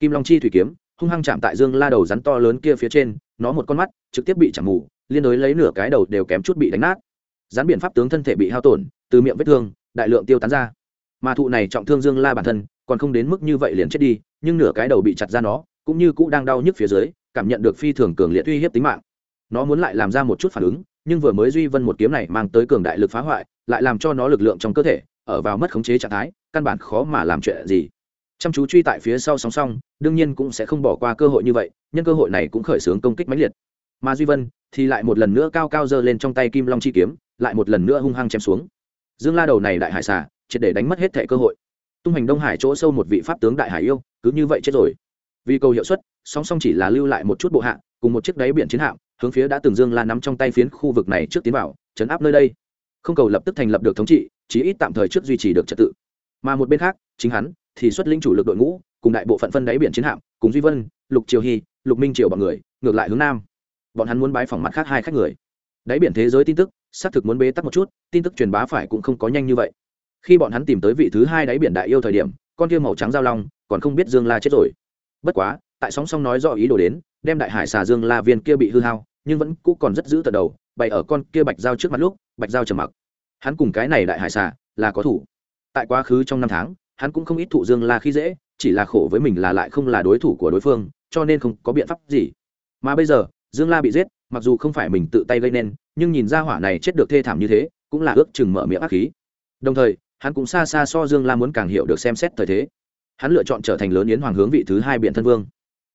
Kim long chi thủy kiếm, hung hăng chạm tại dương la đầu rắn to lớn kia phía trên, nó một con mắt, trực tiếp bị chạm mù, liên đối lấy nửa cái đầu đều kém chút bị đánh nát. Rắn biện pháp tướng thân thể bị hao tổn, từ miệng vết thương, đại lượng tiêu tán ra. Mà thụ này trọng thương dương la bản thân, còn không đến mức như vậy liền chết đi, nhưng nửa cái đầu bị chặt ra nó, cũng như cũ đang đau nhức phía dưới, cảm nhận được phi thường cường liệt uy hiếp tính mạng. Nó muốn lại làm ra một chút phản ứng nhưng vừa mới duy vân một kiếm này mang tới cường đại lực phá hoại, lại làm cho nó lực lượng trong cơ thể, ở vào mất khống chế trạng thái, căn bản khó mà làm chuyện gì. Chăm chú truy tại phía sau song song, đương nhiên cũng sẽ không bỏ qua cơ hội như vậy nhân cơ hội này cũng khởi xướng công kích mãnh liệt. Mà duy vân thì lại một lần nữa cao cao giơ lên trong tay kim long chi kiếm, lại một lần nữa hung hăng chém xuống. Dương la đầu này đại hải xà, triệt để đánh mất hết thẻ cơ hội. Tung hành đông hải chỗ sâu một vị pháp tướng đại hải yêu, cứ như vậy chết rồi. Vì cầu hiệu suất, song song chỉ là lưu lại một chút bộ hạ, cùng một chiếc đáy biển chiến hạm hướng phía đã từng dương la nắm trong tay phiến khu vực này trước tiến vào, chấn áp nơi đây. Không cầu lập tức thành lập được thống trị, chí ít tạm thời trước duy trì được trật tự. Mà một bên khác, chính hắn thì xuất lĩnh chủ lực đội ngũ, cùng đại bộ phận phân đáy biển chiến hạm, cùng duy vân, lục triều hy, lục minh triều bọn người, ngược lại hướng nam. Bọn hắn muốn bái phỏng mặt khác hai khách người. Đáy biển thế giới tin tức, xác thực muốn bế tắc một chút, tin tức truyền bá phải cũng không có nhanh như vậy. Khi bọn hắn tìm tới vị thứ hai đáy biển đại yêu thời điểm, con kia màu trắng giao long còn không biết dương la chết rồi. Bất quá, tại sóng song nói rõ ý đồ đến, đem đại hải xà dương la viên kia bị hư hao nhưng vẫn cũ còn rất giữ tận đầu, bày ở con kia bạch giao trước mặt lúc, bạch giao trầm mặc. Hắn cùng cái này đại hải xà là có thủ. Tại quá khứ trong năm tháng, hắn cũng không ít thụ dương la khi dễ, chỉ là khổ với mình là lại không là đối thủ của đối phương, cho nên không có biện pháp gì. Mà bây giờ, dương la bị giết, mặc dù không phải mình tự tay gây nên, nhưng nhìn ra hỏa này chết được thê thảm như thế, cũng là ước chừng mở miệng ác khí. Đồng thời, hắn cũng xa xa so dương la muốn càng hiểu được xem xét thời thế. Hắn lựa chọn trở thành lớn yến hoàng hướng vị thứ hai biện thân vương.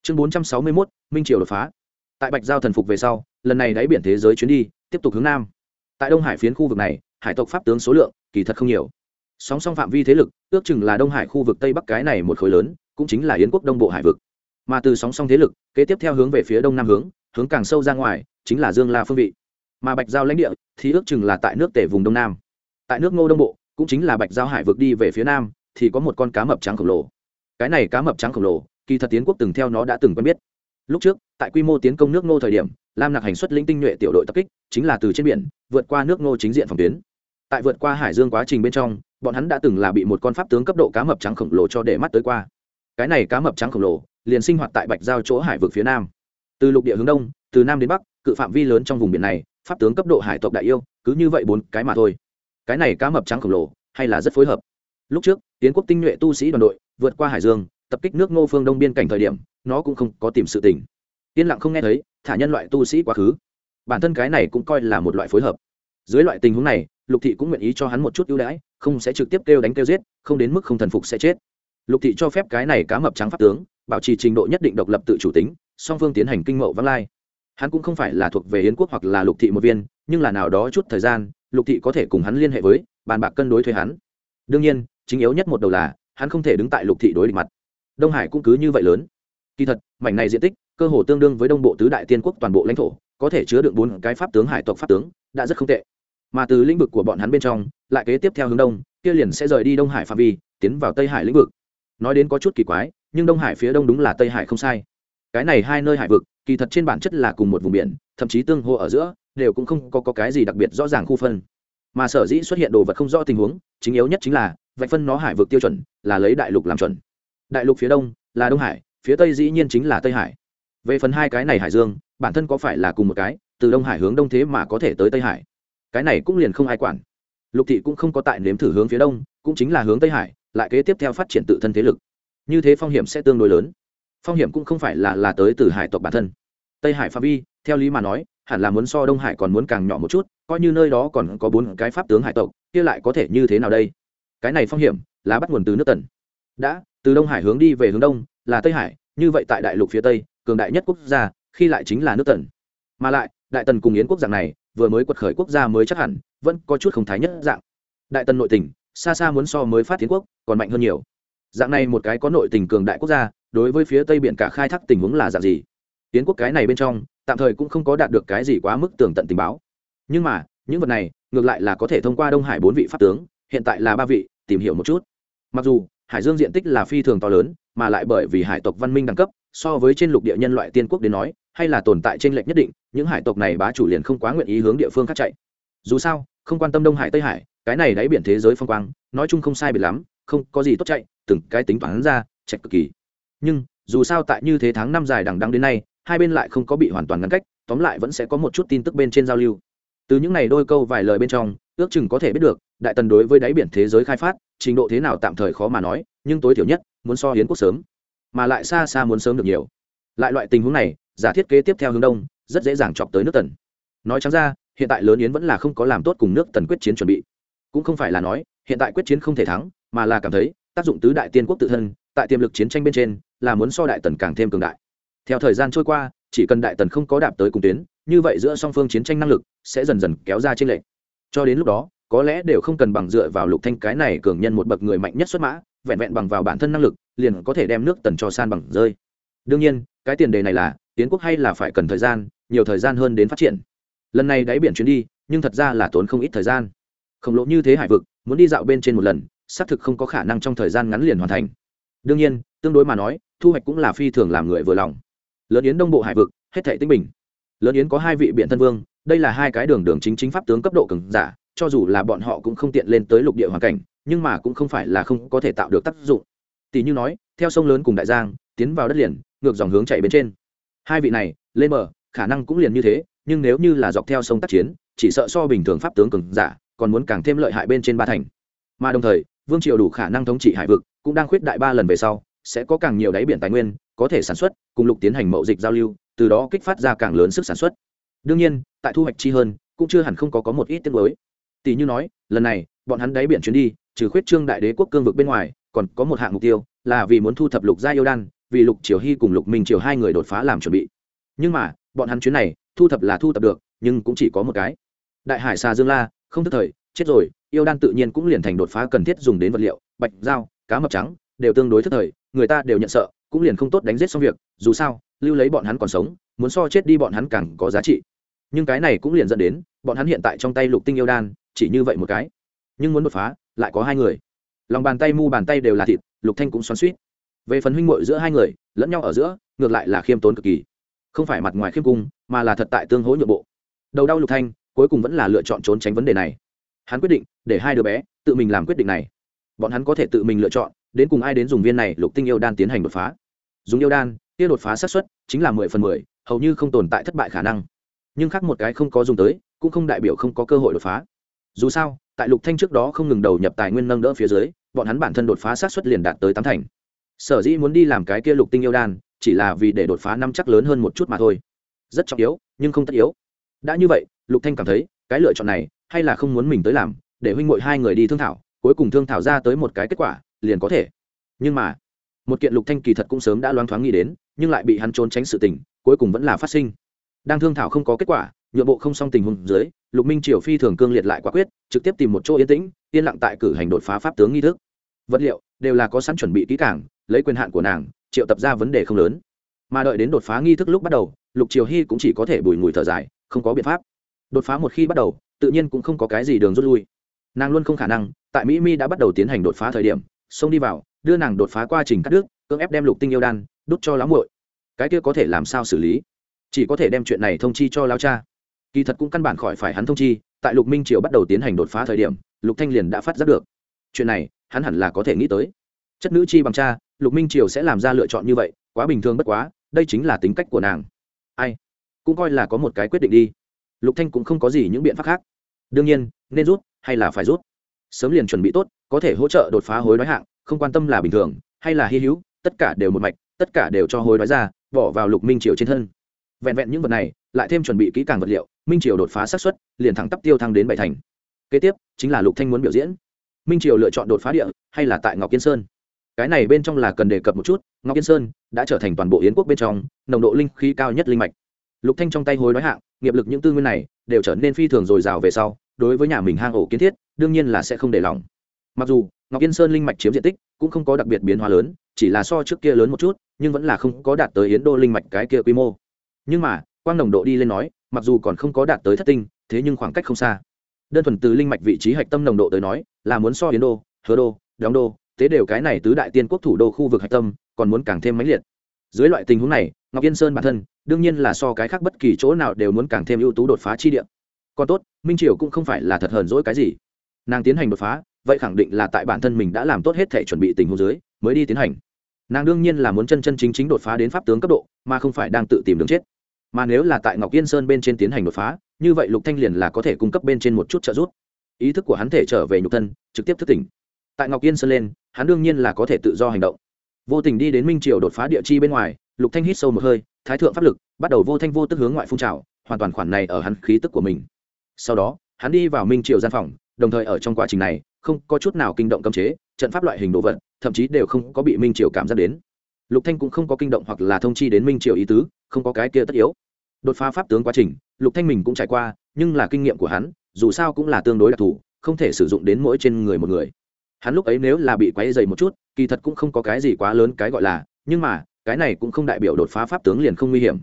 Chương bốn trăm sáu mươi mốt, minh triều đột phá tại bạch giao thần phục về sau, lần này đáy biển thế giới chuyến đi, tiếp tục hướng nam. Tại đông hải phiến khu vực này, hải tộc pháp tướng số lượng kỳ thật không nhiều. Song song phạm vi thế lực, ước chừng là đông hải khu vực tây bắc cái này một khối lớn, cũng chính là yến quốc đông bộ hải vực. Mà từ sóng song thế lực, kế tiếp theo hướng về phía đông nam hướng hướng càng sâu ra ngoài, chính là dương la phương vị. Mà bạch giao lãnh địa thì ước chừng là tại nước tể vùng đông nam. Tại nước ngô đông bộ, cũng chính là bạch giao hải vực đi về phía nam, thì có một con cá mập trắng khổng lồ. Cái này cá mập trắng khổng lồ, kỳ thật tiến quốc từng theo nó đã từng quen biết lúc trước, tại quy mô tiến công nước ngô thời điểm, lam nặc hành xuất linh tinh nhuệ tiểu đội tập kích, chính là từ trên biển, vượt qua nước ngô chính diện phòng tuyến. Tại vượt qua hải dương quá trình bên trong, bọn hắn đã từng là bị một con pháp tướng cấp độ cá mập trắng khổng lồ cho để mắt tới qua. Cái này cá mập trắng khổng lồ, liền sinh hoạt tại bạch giao chỗ hải vực phía nam. Từ lục địa hướng đông, từ nam đến bắc, cự phạm vi lớn trong vùng biển này, pháp tướng cấp độ hải tộc đại yêu, cứ như vậy bốn cái mà thôi. Cái này cá mập trắng khổng lồ, hay là rất phối hợp. Lúc trước, tiến quốc tinh nhuệ tu sĩ đoàn đội, vượt qua hải dương tập kích nước ngô phương đông biên cảnh thời điểm, nó cũng không có tìm sự tình. Yên lặng không nghe thấy, thả nhân loại tu sĩ quá khứ. Bản thân cái này cũng coi là một loại phối hợp. Dưới loại tình huống này, lục thị cũng nguyện ý cho hắn một chút ưu đãi, không sẽ trực tiếp kêu đánh kêu giết, không đến mức không thần phục sẽ chết. Lục thị cho phép cái này cá mập trắng pháp tướng, bảo trì trình độ nhất định độc lập tự chủ tính, song phương tiến hành kinh mậu vãng lai. Hắn cũng không phải là thuộc về yến quốc hoặc là lục thị một viên, nhưng là nào đó chút thời gian, lục thị có thể cùng hắn liên hệ với, bàn bạc cân đối thuê hắn. Đương nhiên, chính yếu nhất một đầu là, hắn không thể đứng tại lục thị đối địch mặt đông hải cũng cứ như vậy lớn. Kỳ thật mảnh này diện tích cơ hồ tương đương với đông bộ tứ đại tiên quốc toàn bộ lãnh thổ có thể chứa được bốn cái pháp tướng hải tộc pháp tướng đã rất không tệ. Mà từ lĩnh vực của bọn hắn bên trong lại kế tiếp theo hướng đông kia liền sẽ rời đi đông hải phạm vi tiến vào tây hải lĩnh vực. Nói đến có chút kỳ quái nhưng đông hải phía đông đúng là tây hải không sai. Cái này hai nơi hải vực kỳ thật trên bản chất là cùng một vùng biển thậm chí tương hô ở giữa đều cũng không có, có cái gì đặc biệt rõ ràng khu phân. Mà sở dĩ xuất hiện đồ vật không rõ tình huống chính yếu nhất chính là vạch phân nó hải vực tiêu chuẩn là lấy đại lục làm chuẩn đại lục phía đông là đông hải, phía tây dĩ nhiên chính là tây hải. Về phần hai cái này hải dương, bản thân có phải là cùng một cái, từ đông hải hướng đông thế mà có thể tới tây hải? Cái này cũng liền không ai quản. Lục thị cũng không có tại nếm thử hướng phía đông, cũng chính là hướng tây hải, lại kế tiếp theo phát triển tự thân thế lực. Như thế phong hiểm sẽ tương đối lớn. Phong hiểm cũng không phải là là tới từ hải tộc bản thân. Tây hải pha vi, theo lý mà nói, hẳn là muốn so đông hải còn muốn càng nhỏ một chút, coi như nơi đó còn có bốn cái pháp tướng hải tộc, kia lại có thể như thế nào đây? Cái này phong hiểm là bắt nguồn từ nước tần. Đã từ đông hải hướng đi về hướng đông, là tây hải, như vậy tại đại lục phía tây, cường đại nhất quốc gia, khi lại chính là nước tần. Mà lại, đại tần cùng yến quốc dạng này, vừa mới quật khởi quốc gia mới chắc hẳn, vẫn có chút không thái nhất dạng. Đại tần nội tình, xa xa muốn so mới phát tiến quốc, còn mạnh hơn nhiều. Dạng này một cái có nội tình cường đại quốc gia, đối với phía tây biển cả khai thác tình huống là dạng gì? Tiến quốc cái này bên trong, tạm thời cũng không có đạt được cái gì quá mức tường tận tình báo. Nhưng mà, những vật này, ngược lại là có thể thông qua đông hải bốn vị pháp tướng, hiện tại là ba vị, tìm hiểu một chút. Mặc dù hải dương diện tích là phi thường to lớn, mà lại bởi vì hải tộc văn minh đẳng cấp, so với trên lục địa nhân loại tiên quốc đến nói, hay là tồn tại trên lệch nhất định, những hải tộc này bá chủ liền không quá nguyện ý hướng địa phương khác chạy. Dù sao, không quan tâm đông hải, tây hải, cái này đáy biển thế giới phong quang, nói chung không sai biệt lắm, không có gì tốt chạy, từng cái tính toán ra, chạy cực kỳ. Nhưng, dù sao tại như thế tháng năm dài đằng đăng đến nay, hai bên lại không có bị hoàn toàn ngăn cách, tóm lại vẫn sẽ có một chút tin tức bên trên giao lưu. Từ những này đôi câu vài lời bên trong, ước chừng có thể biết được, đại tần đối với đáy biển thế giới khai phát trình độ thế nào tạm thời khó mà nói, nhưng tối thiểu nhất, muốn so hiến quốc sớm, mà lại xa xa muốn sớm được nhiều. Lại loại tình huống này, giả thiết kế tiếp theo hướng đông, rất dễ dàng chọc tới nước tần. Nói chẳng ra, hiện tại lớn yến vẫn là không có làm tốt cùng nước tần quyết chiến chuẩn bị. Cũng không phải là nói, hiện tại quyết chiến không thể thắng, mà là cảm thấy, tác dụng tứ đại tiên quốc tự thân, tại tiềm lực chiến tranh bên trên, là muốn so đại tần càng thêm cường đại. Theo thời gian trôi qua, chỉ cần đại tần không có đạp tới cùng tuyến, như vậy giữa song phương chiến tranh năng lực sẽ dần dần kéo ra trên lệnh cho đến lúc đó có lẽ đều không cần bằng dựa vào lục thanh cái này cường nhân một bậc người mạnh nhất xuất mã, vẹn vẹn bằng vào bản thân năng lực, liền có thể đem nước tần cho san bằng rơi. Đương nhiên, cái tiền đề này là tiến quốc hay là phải cần thời gian, nhiều thời gian hơn đến phát triển. Lần này đáy biển chuyến đi, nhưng thật ra là tốn không ít thời gian. Khổng lồ như thế hải vực, muốn đi dạo bên trên một lần, xác thực không có khả năng trong thời gian ngắn liền hoàn thành. Đương nhiên, tương đối mà nói, thu hoạch cũng là phi thường làm người vừa lòng. Lớn yến đông bộ hải vực, hết thảy tinh bình. Lớn yến có hai vị biện thân vương, đây là hai cái đường đường chính chính pháp tướng cấp độ cường giả cho dù là bọn họ cũng không tiện lên tới lục địa hoàn cảnh, nhưng mà cũng không phải là không có thể tạo được tác dụng. Tỷ như nói, theo sông lớn cùng đại giang, tiến vào đất liền, ngược dòng hướng chạy bên trên. Hai vị này, lên bờ, khả năng cũng liền như thế, nhưng nếu như là dọc theo sông tác chiến, chỉ sợ so bình thường pháp tướng cường giả, còn muốn càng thêm lợi hại bên trên ba thành. Mà đồng thời, vương triều đủ khả năng thống trị hải vực, cũng đang khuyết đại ba lần về sau, sẽ có càng nhiều đáy biển tài nguyên, có thể sản xuất, cùng lục tiến hành mậu dịch giao lưu, từ đó kích phát ra càng lớn sức sản xuất. Đương nhiên, tại thu hoạch chi hơn, cũng chưa hẳn không có có một ít tiết mới tỷ như nói, lần này, bọn hắn đáy biển chuyến đi, trừ khuyết trương đại đế quốc cương vực bên ngoài, còn có một hạng mục tiêu, là vì muốn thu thập lục gia yêu đan, vì lục triều hy cùng lục minh triều hai người đột phá làm chuẩn bị. Nhưng mà, bọn hắn chuyến này, thu thập là thu thập được, nhưng cũng chỉ có một cái. Đại hải xà dương la, không thức thời, chết rồi, yêu đan tự nhiên cũng liền thành đột phá cần thiết dùng đến vật liệu, bạch, dao, cá mập trắng, đều tương đối thức thời, người ta đều nhận sợ, cũng liền không tốt đánh giết xong việc, dù sao, lưu lấy bọn hắn còn sống, muốn so chết đi bọn hắn càng có giá trị. Nhưng cái này cũng liền dẫn đến, bọn hắn hiện tại trong tay lục tinh yêu đan chỉ như vậy một cái. Nhưng muốn đột phá, lại có hai người. Lòng bàn tay mu bàn tay đều là thịt, lục thanh cũng xoắn suýt về phần huynh muội giữa hai người, lẫn nhau ở giữa, ngược lại là khiêm tốn cực kỳ. Không phải mặt ngoài khiêm cung, mà là thật tại tương hỗ nhượng bộ. Đầu đau lục thanh, cuối cùng vẫn là lựa chọn trốn tránh vấn đề này. Hắn quyết định để hai đứa bé tự mình làm quyết định này. Bọn hắn có thể tự mình lựa chọn, đến cùng ai đến dùng viên này, lục tinh yêu đan tiến hành đột phá. Dùng yêu đan, kia đột phá xác suất chính là mười phần mười, hầu như không tồn tại thất bại khả năng. Nhưng khác một cái không có dùng tới, cũng không đại biểu không có cơ hội đột phá dù sao, tại lục thanh trước đó không ngừng đầu nhập tài nguyên nâng đỡ phía dưới, bọn hắn bản thân đột phá sát xuất liền đạt tới tám thành. Sở dĩ muốn đi làm cái kia lục tinh yêu đan, chỉ là vì để đột phá năm chắc lớn hơn một chút mà thôi. Rất trọng yếu, nhưng không tất yếu. Đã như vậy, lục thanh cảm thấy, cái lựa chọn này, hay là không muốn mình tới làm, để huynh muội hai người đi thương thảo, cuối cùng thương thảo ra tới một cái kết quả, liền có thể. Nhưng mà, một kiện lục thanh kỳ thật cũng sớm đã loáng thoáng nghĩ đến, nhưng lại bị hắn trốn tránh sự tình, cuối cùng vẫn là phát sinh. Đang thương thảo không có kết quả nhượng bộ không xong tình huống dưới, lục minh triều phi thường cương liệt lại quả quyết, trực tiếp tìm một chỗ yên tĩnh, yên lặng tại cử hành đột phá pháp tướng nghi thức. Vật liệu đều là có sẵn chuẩn bị kỹ càng, lấy quyền hạn của nàng, triệu tập ra vấn đề không lớn. Mà đợi đến đột phá nghi thức lúc bắt đầu, lục triều hy cũng chỉ có thể bùi ngùi thở dài, không có biện pháp. Đột phá một khi bắt đầu, tự nhiên cũng không có cái gì đường rút lui. Nàng luôn không khả năng, tại mỹ mi đã bắt đầu tiến hành đột phá thời điểm, xông đi vào, đưa nàng đột phá quá trình cắt đứt, cưỡng ép đem lục tinh yêu đan, đút cho lão muội. Cái kia có thể làm sao xử lý? Chỉ có thể đem chuyện này thông chi cho lao cha kỳ thật cũng căn bản khỏi phải hắn thông chi, tại lục minh triều bắt đầu tiến hành đột phá thời điểm, lục thanh liền đã phát giác được. Chuyện này, hắn hẳn là có thể nghĩ tới. Chất nữ chi bằng cha, lục minh triều sẽ làm ra lựa chọn như vậy, quá bình thường bất quá, đây chính là tính cách của nàng. Ai? Cũng coi là có một cái quyết định đi. Lục thanh cũng không có gì những biện pháp khác. Đương nhiên, nên rút hay là phải rút? Sớm liền chuẩn bị tốt, có thể hỗ trợ đột phá hối đoái hạng, không quan tâm là bình thường, hay là hy hữu, tất cả đều một mạch, tất cả đều cho hối đoái ra, bỏ vào lục minh triều trên thân. Vẹn vẹn những vật này, lại thêm chuẩn bị kỹ càng vật liệu minh triều đột phá xác suất, liền thẳng tắp tiêu thăng đến bảy thành. Kế tiếp, chính là lục thanh muốn biểu diễn. Minh triều lựa chọn đột phá địa, hay là tại ngọc yên sơn? Cái này bên trong là cần đề cập một chút, ngọc yên sơn đã trở thành toàn bộ yến quốc bên trong, nồng độ linh khí cao nhất linh mạch. Lục thanh trong tay hối nói hạng, nghiệp lực những tư nguyên này đều trở nên phi thường dồi dào về sau, đối với nhà mình hang ổ kiến thiết, đương nhiên là sẽ không để lòng. Mặc dù, ngọc yên sơn linh mạch chiếm diện tích cũng không có đặc biệt biến hóa lớn, chỉ là so trước kia lớn một chút, nhưng vẫn là không có đạt tới yến đô linh mạch cái kia quy mô. Nhưng mà, quang nồng độ đi lên nói mặc dù còn không có đạt tới thất tinh, thế nhưng khoảng cách không xa. Đơn thuần từ linh mạch vị trí hạch tâm nồng độ tới nói, là muốn so yến đô, hứa đô, đóng đô tế đều cái này tứ đại tiên quốc thủ đô khu vực hạch tâm, còn muốn càng thêm mãnh liệt. Dưới loại tình huống này, ngọc yên sơn bản thân, đương nhiên là so cái khác bất kỳ chỗ nào đều muốn càng thêm ưu tú đột phá chi địa. Còn tốt, minh triều cũng không phải là thật hờn dỗi cái gì. Nàng tiến hành đột phá, vậy khẳng định là tại bản thân mình đã làm tốt hết thể chuẩn bị tình huống dưới, mới đi tiến hành. Nàng đương nhiên là muốn chân chân chính chính đột phá đến pháp tướng cấp độ, mà không phải đang tự tìm đường chết mà nếu là tại ngọc yên sơn bên trên tiến hành đột phá, như vậy lục thanh liền là có thể cung cấp bên trên một chút trợ giúp. Ý thức của hắn thể trở về nhục thân, trực tiếp thức tỉnh. Tại ngọc yên sơn lên, hắn đương nhiên là có thể tự do hành động. Vô tình đi đến minh triều đột phá địa chi bên ngoài, lục thanh hít sâu một hơi, thái thượng pháp lực, bắt đầu vô thanh vô tức hướng ngoại phun trào, hoàn toàn khoản này ở hắn khí tức của mình. Sau đó, hắn đi vào minh triều gian phòng, đồng thời ở trong quá trình này, không có chút nào kinh động cấm chế, trận pháp loại hình đồ vật, thậm chí đều không có bị minh triều cảm giác đến. Lục thanh cũng không có kinh động hoặc là thông chi đến minh triều ý tứ, không có cái kia tất yếu đột phá pháp tướng quá trình, lục thanh mình cũng trải qua, nhưng là kinh nghiệm của hắn, dù sao cũng là tương đối đặc thù, không thể sử dụng đến mỗi trên người một người. Hắn lúc ấy nếu là bị quấy dày một chút, kỳ thật cũng không có cái gì quá lớn cái gọi là, nhưng mà, cái này cũng không đại biểu đột phá pháp tướng liền không nguy hiểm.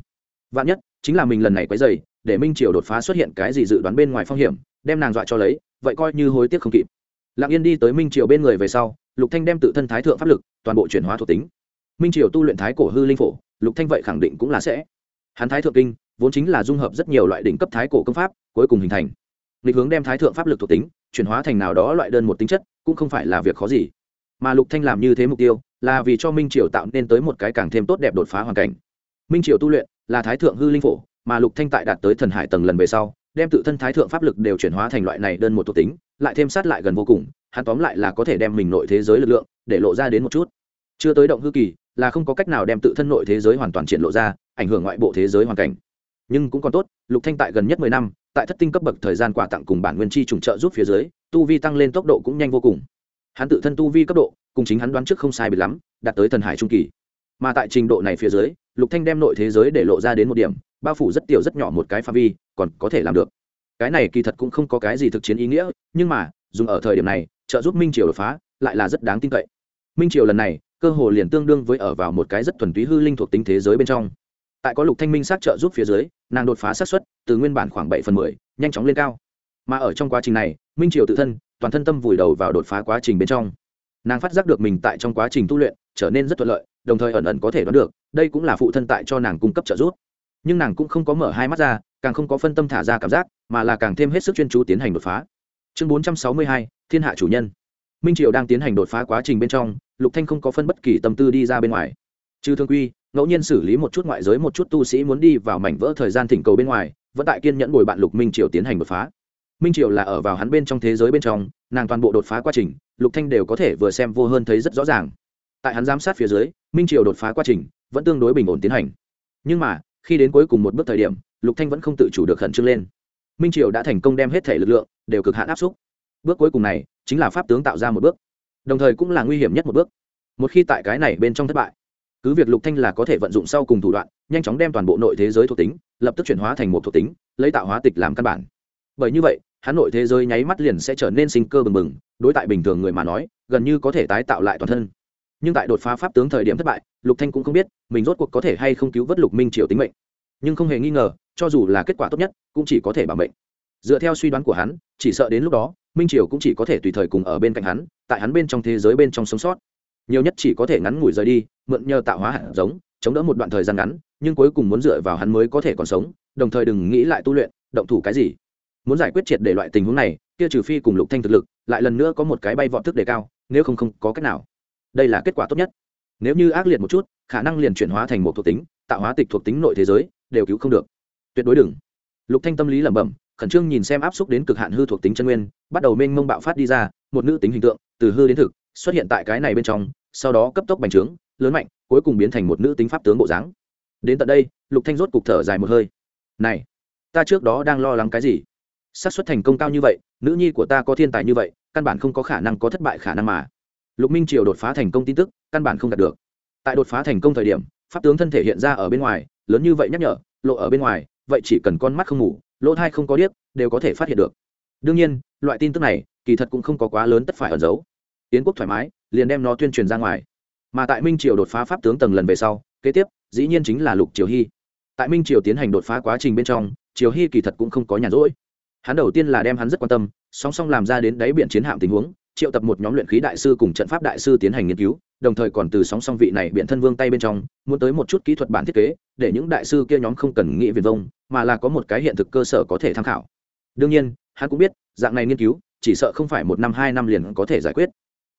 Vạn nhất, chính là mình lần này quấy dày để minh triều đột phá xuất hiện cái gì dự đoán bên ngoài phong hiểm, đem nàng dọa cho lấy, vậy coi như hối tiếc không kịp. Lặng yên đi tới minh triều bên người về sau, lục thanh đem tự thân thái thượng pháp lực, toàn bộ chuyển hóa thuộc tính. Minh triều tu luyện thái cổ hư linh phổ, lục thanh vậy khẳng định cũng là sẽ. Hắn thái thượng kinh vốn chính là dung hợp rất nhiều loại đỉnh cấp thái cổ công pháp, cuối cùng hình thành. Lịch hướng đem thái thượng pháp lực thuộc tính, chuyển hóa thành nào đó loại đơn một tính chất, cũng không phải là việc khó gì. Mà lục thanh làm như thế mục tiêu, là vì cho minh triều tạo nên tới một cái càng thêm tốt đẹp đột phá hoàn cảnh. Minh triều tu luyện, là thái thượng hư linh phổ, mà lục thanh tại đạt tới thần hải tầng lần về sau, đem tự thân thái thượng pháp lực đều chuyển hóa thành loại này đơn một thuộc tính, lại thêm sát lại gần vô cùng, hắn tóm lại là có thể đem mình nội thế giới lực lượng, để lộ ra đến một chút. Chưa tới động hư kỳ, là không có cách nào đem tự thân nội thế giới hoàn toàn triển lộ ra, ảnh hưởng ngoại bộ thế giới hoàn cảnh nhưng cũng còn tốt, lục thanh tại gần nhất mười năm, tại thất tinh cấp bậc thời gian quà tặng cùng bản nguyên chi trùng trợ giúp phía dưới, tu vi tăng lên tốc độ cũng nhanh vô cùng. Hắn tự thân tu vi cấp độ, cùng chính hắn đoán trước không sai biệt lắm, đạt tới thần hải trung kỳ. Mà tại trình độ này phía dưới, lục thanh đem nội thế giới để lộ ra đến một điểm, bao phủ rất tiểu rất nhỏ một cái phạm vi, còn có thể làm được. Cái này kỳ thật cũng không có cái gì thực chiến ý nghĩa, nhưng mà, dùng ở thời điểm này, trợ giúp minh triều đột phá, lại là rất đáng tin cậy. Minh triều lần này, cơ hồ liền tương đương với ở vào một cái rất thuần túy hư linh thuộc tính thế giới bên trong. Tại có lục thanh minh sát trợ giúp phía dưới nàng đột phá sát xuất từ nguyên bản khoảng bảy phần mười, nhanh chóng lên cao. Mà ở trong quá trình này, minh triều tự thân, toàn thân tâm vùi đầu vào đột phá quá trình bên trong. Nàng phát giác được mình tại trong quá trình tu luyện trở nên rất thuận lợi, đồng thời ẩn ẩn có thể đoán được, đây cũng là phụ thân tại cho nàng cung cấp trợ giúp. Nhưng nàng cũng không có mở hai mắt ra, càng không có phân tâm thả ra cảm giác, mà là càng thêm hết sức chuyên chú tiến hành đột phá. Chương bốn trăm sáu mươi hai, thiên hạ chủ nhân. Minh triều đang tiến hành đột phá quá trình bên trong, lục thanh không có phân bất kỳ tâm tư đi ra bên ngoài. Trừ thương quy ngẫu nhiên xử lý một chút ngoại giới một chút tu sĩ muốn đi vào mảnh vỡ thời gian thỉnh cầu bên ngoài, vẫn tại kiên nhẫn bồi bạn lục minh triều tiến hành đột phá. Minh triều là ở vào hắn bên trong thế giới bên trong, nàng toàn bộ đột phá quá trình, lục thanh đều có thể vừa xem vô hơn thấy rất rõ ràng. Tại hắn giám sát phía dưới, minh triều đột phá quá trình vẫn tương đối bình ổn tiến hành. Nhưng mà, khi đến cuối cùng một bước thời điểm, lục thanh vẫn không tự chủ được khẩn trương lên. Minh triều đã thành công đem hết thể lực lượng đều cực hạn áp suất. bước cuối cùng này chính là pháp tướng tạo ra một bước, đồng thời cũng là nguy hiểm nhất một bước. Một khi tại cái này bên trong thất bại cứ việc lục thanh là có thể vận dụng sau cùng thủ đoạn, nhanh chóng đem toàn bộ nội thế giới thuộc tính, lập tức chuyển hóa thành một thuộc tính, lấy tạo hóa tịch làm căn bản. Bởi như vậy, hắn nội thế giới nháy mắt liền sẽ trở nên sinh cơ bừng bừng, đối tại bình thường người mà nói, gần như có thể tái tạo lại toàn thân. Nhưng tại đột phá pháp tướng thời điểm thất bại, lục thanh cũng không biết mình rốt cuộc có thể hay không cứu vớt lục minh triều tính mệnh. Nhưng không hề nghi ngờ, cho dù là kết quả tốt nhất, cũng chỉ có thể bảo mệnh. Dựa theo suy đoán của hắn, chỉ sợ đến lúc đó, minh triều cũng chỉ có thể tùy thời cùng ở bên cạnh hắn, tại hắn bên trong thế giới bên trong sống sót nhiều nhất chỉ có thể ngắn ngủi rời đi, mượn nhờ tạo hóa hạt giống, chống đỡ một đoạn thời gian ngắn, nhưng cuối cùng muốn dựa vào hắn mới có thể còn sống, đồng thời đừng nghĩ lại tu luyện, động thủ cái gì. Muốn giải quyết triệt để loại tình huống này, kia trừ phi cùng lục thanh thực lực, lại lần nữa có một cái bay vọt thức đề cao, nếu không không có cách nào. Đây là kết quả tốt nhất. Nếu như ác liệt một chút, khả năng liền chuyển hóa thành một thuộc tính, tạo hóa tịch thuộc tính nội thế giới, đều cứu không được. Tuyệt đối đừng. Lục thanh tâm lý lẩm bẩm, khẩn trương nhìn xem áp xúc đến cực hạn hư thuộc tính chân nguyên, bắt đầu mênh mông bạo phát đi ra, một nữ tính hình tượng, từ hư đến thực xuất hiện tại cái này bên trong, sau đó cấp tốc bành trướng, lớn mạnh, cuối cùng biến thành một nữ tính pháp tướng bộ dáng. Đến tận đây, lục thanh rốt cục thở dài một hơi. Này, ta trước đó đang lo lắng cái gì? Xác suất thành công cao như vậy, nữ nhi của ta có thiên tài như vậy, căn bản không có khả năng có thất bại khả năng mà. Lục minh triều đột phá thành công tin tức, căn bản không đạt được. Tại đột phá thành công thời điểm, pháp tướng thân thể hiện ra ở bên ngoài, lớn như vậy nhắc nhở, lộ ở bên ngoài, vậy chỉ cần con mắt không ngủ, lỗ thai không có điếc, đều có thể phát hiện được. Đương nhiên, loại tin tức này, kỳ thật cũng không có quá lớn tất phải ẩn giấu yến quốc thoải mái, liền đem nó tuyên truyền ra ngoài. Mà tại minh triều đột phá pháp tướng tầng lần về sau, kế tiếp, dĩ nhiên chính là lục triều hy. Tại minh triều tiến hành đột phá quá trình bên trong, triều hy kỳ thật cũng không có nhàn rỗi. Hắn đầu tiên là đem hắn rất quan tâm, song song làm ra đến đáy biển chiến hạm tình huống, triệu tập một nhóm luyện khí đại sư cùng trận pháp đại sư tiến hành nghiên cứu, đồng thời còn từ sóng song vị này biện thân vương tay bên trong, muốn tới một chút kỹ thuật bản thiết kế, để những đại sư kia nhóm không cần nghĩ viền vông, mà là có một cái hiện thực cơ sở có thể tham khảo. Đương nhiên, hắn cũng biết, dạng này nghiên cứu, chỉ sợ không phải một năm, hai năm liền có thể giải quyết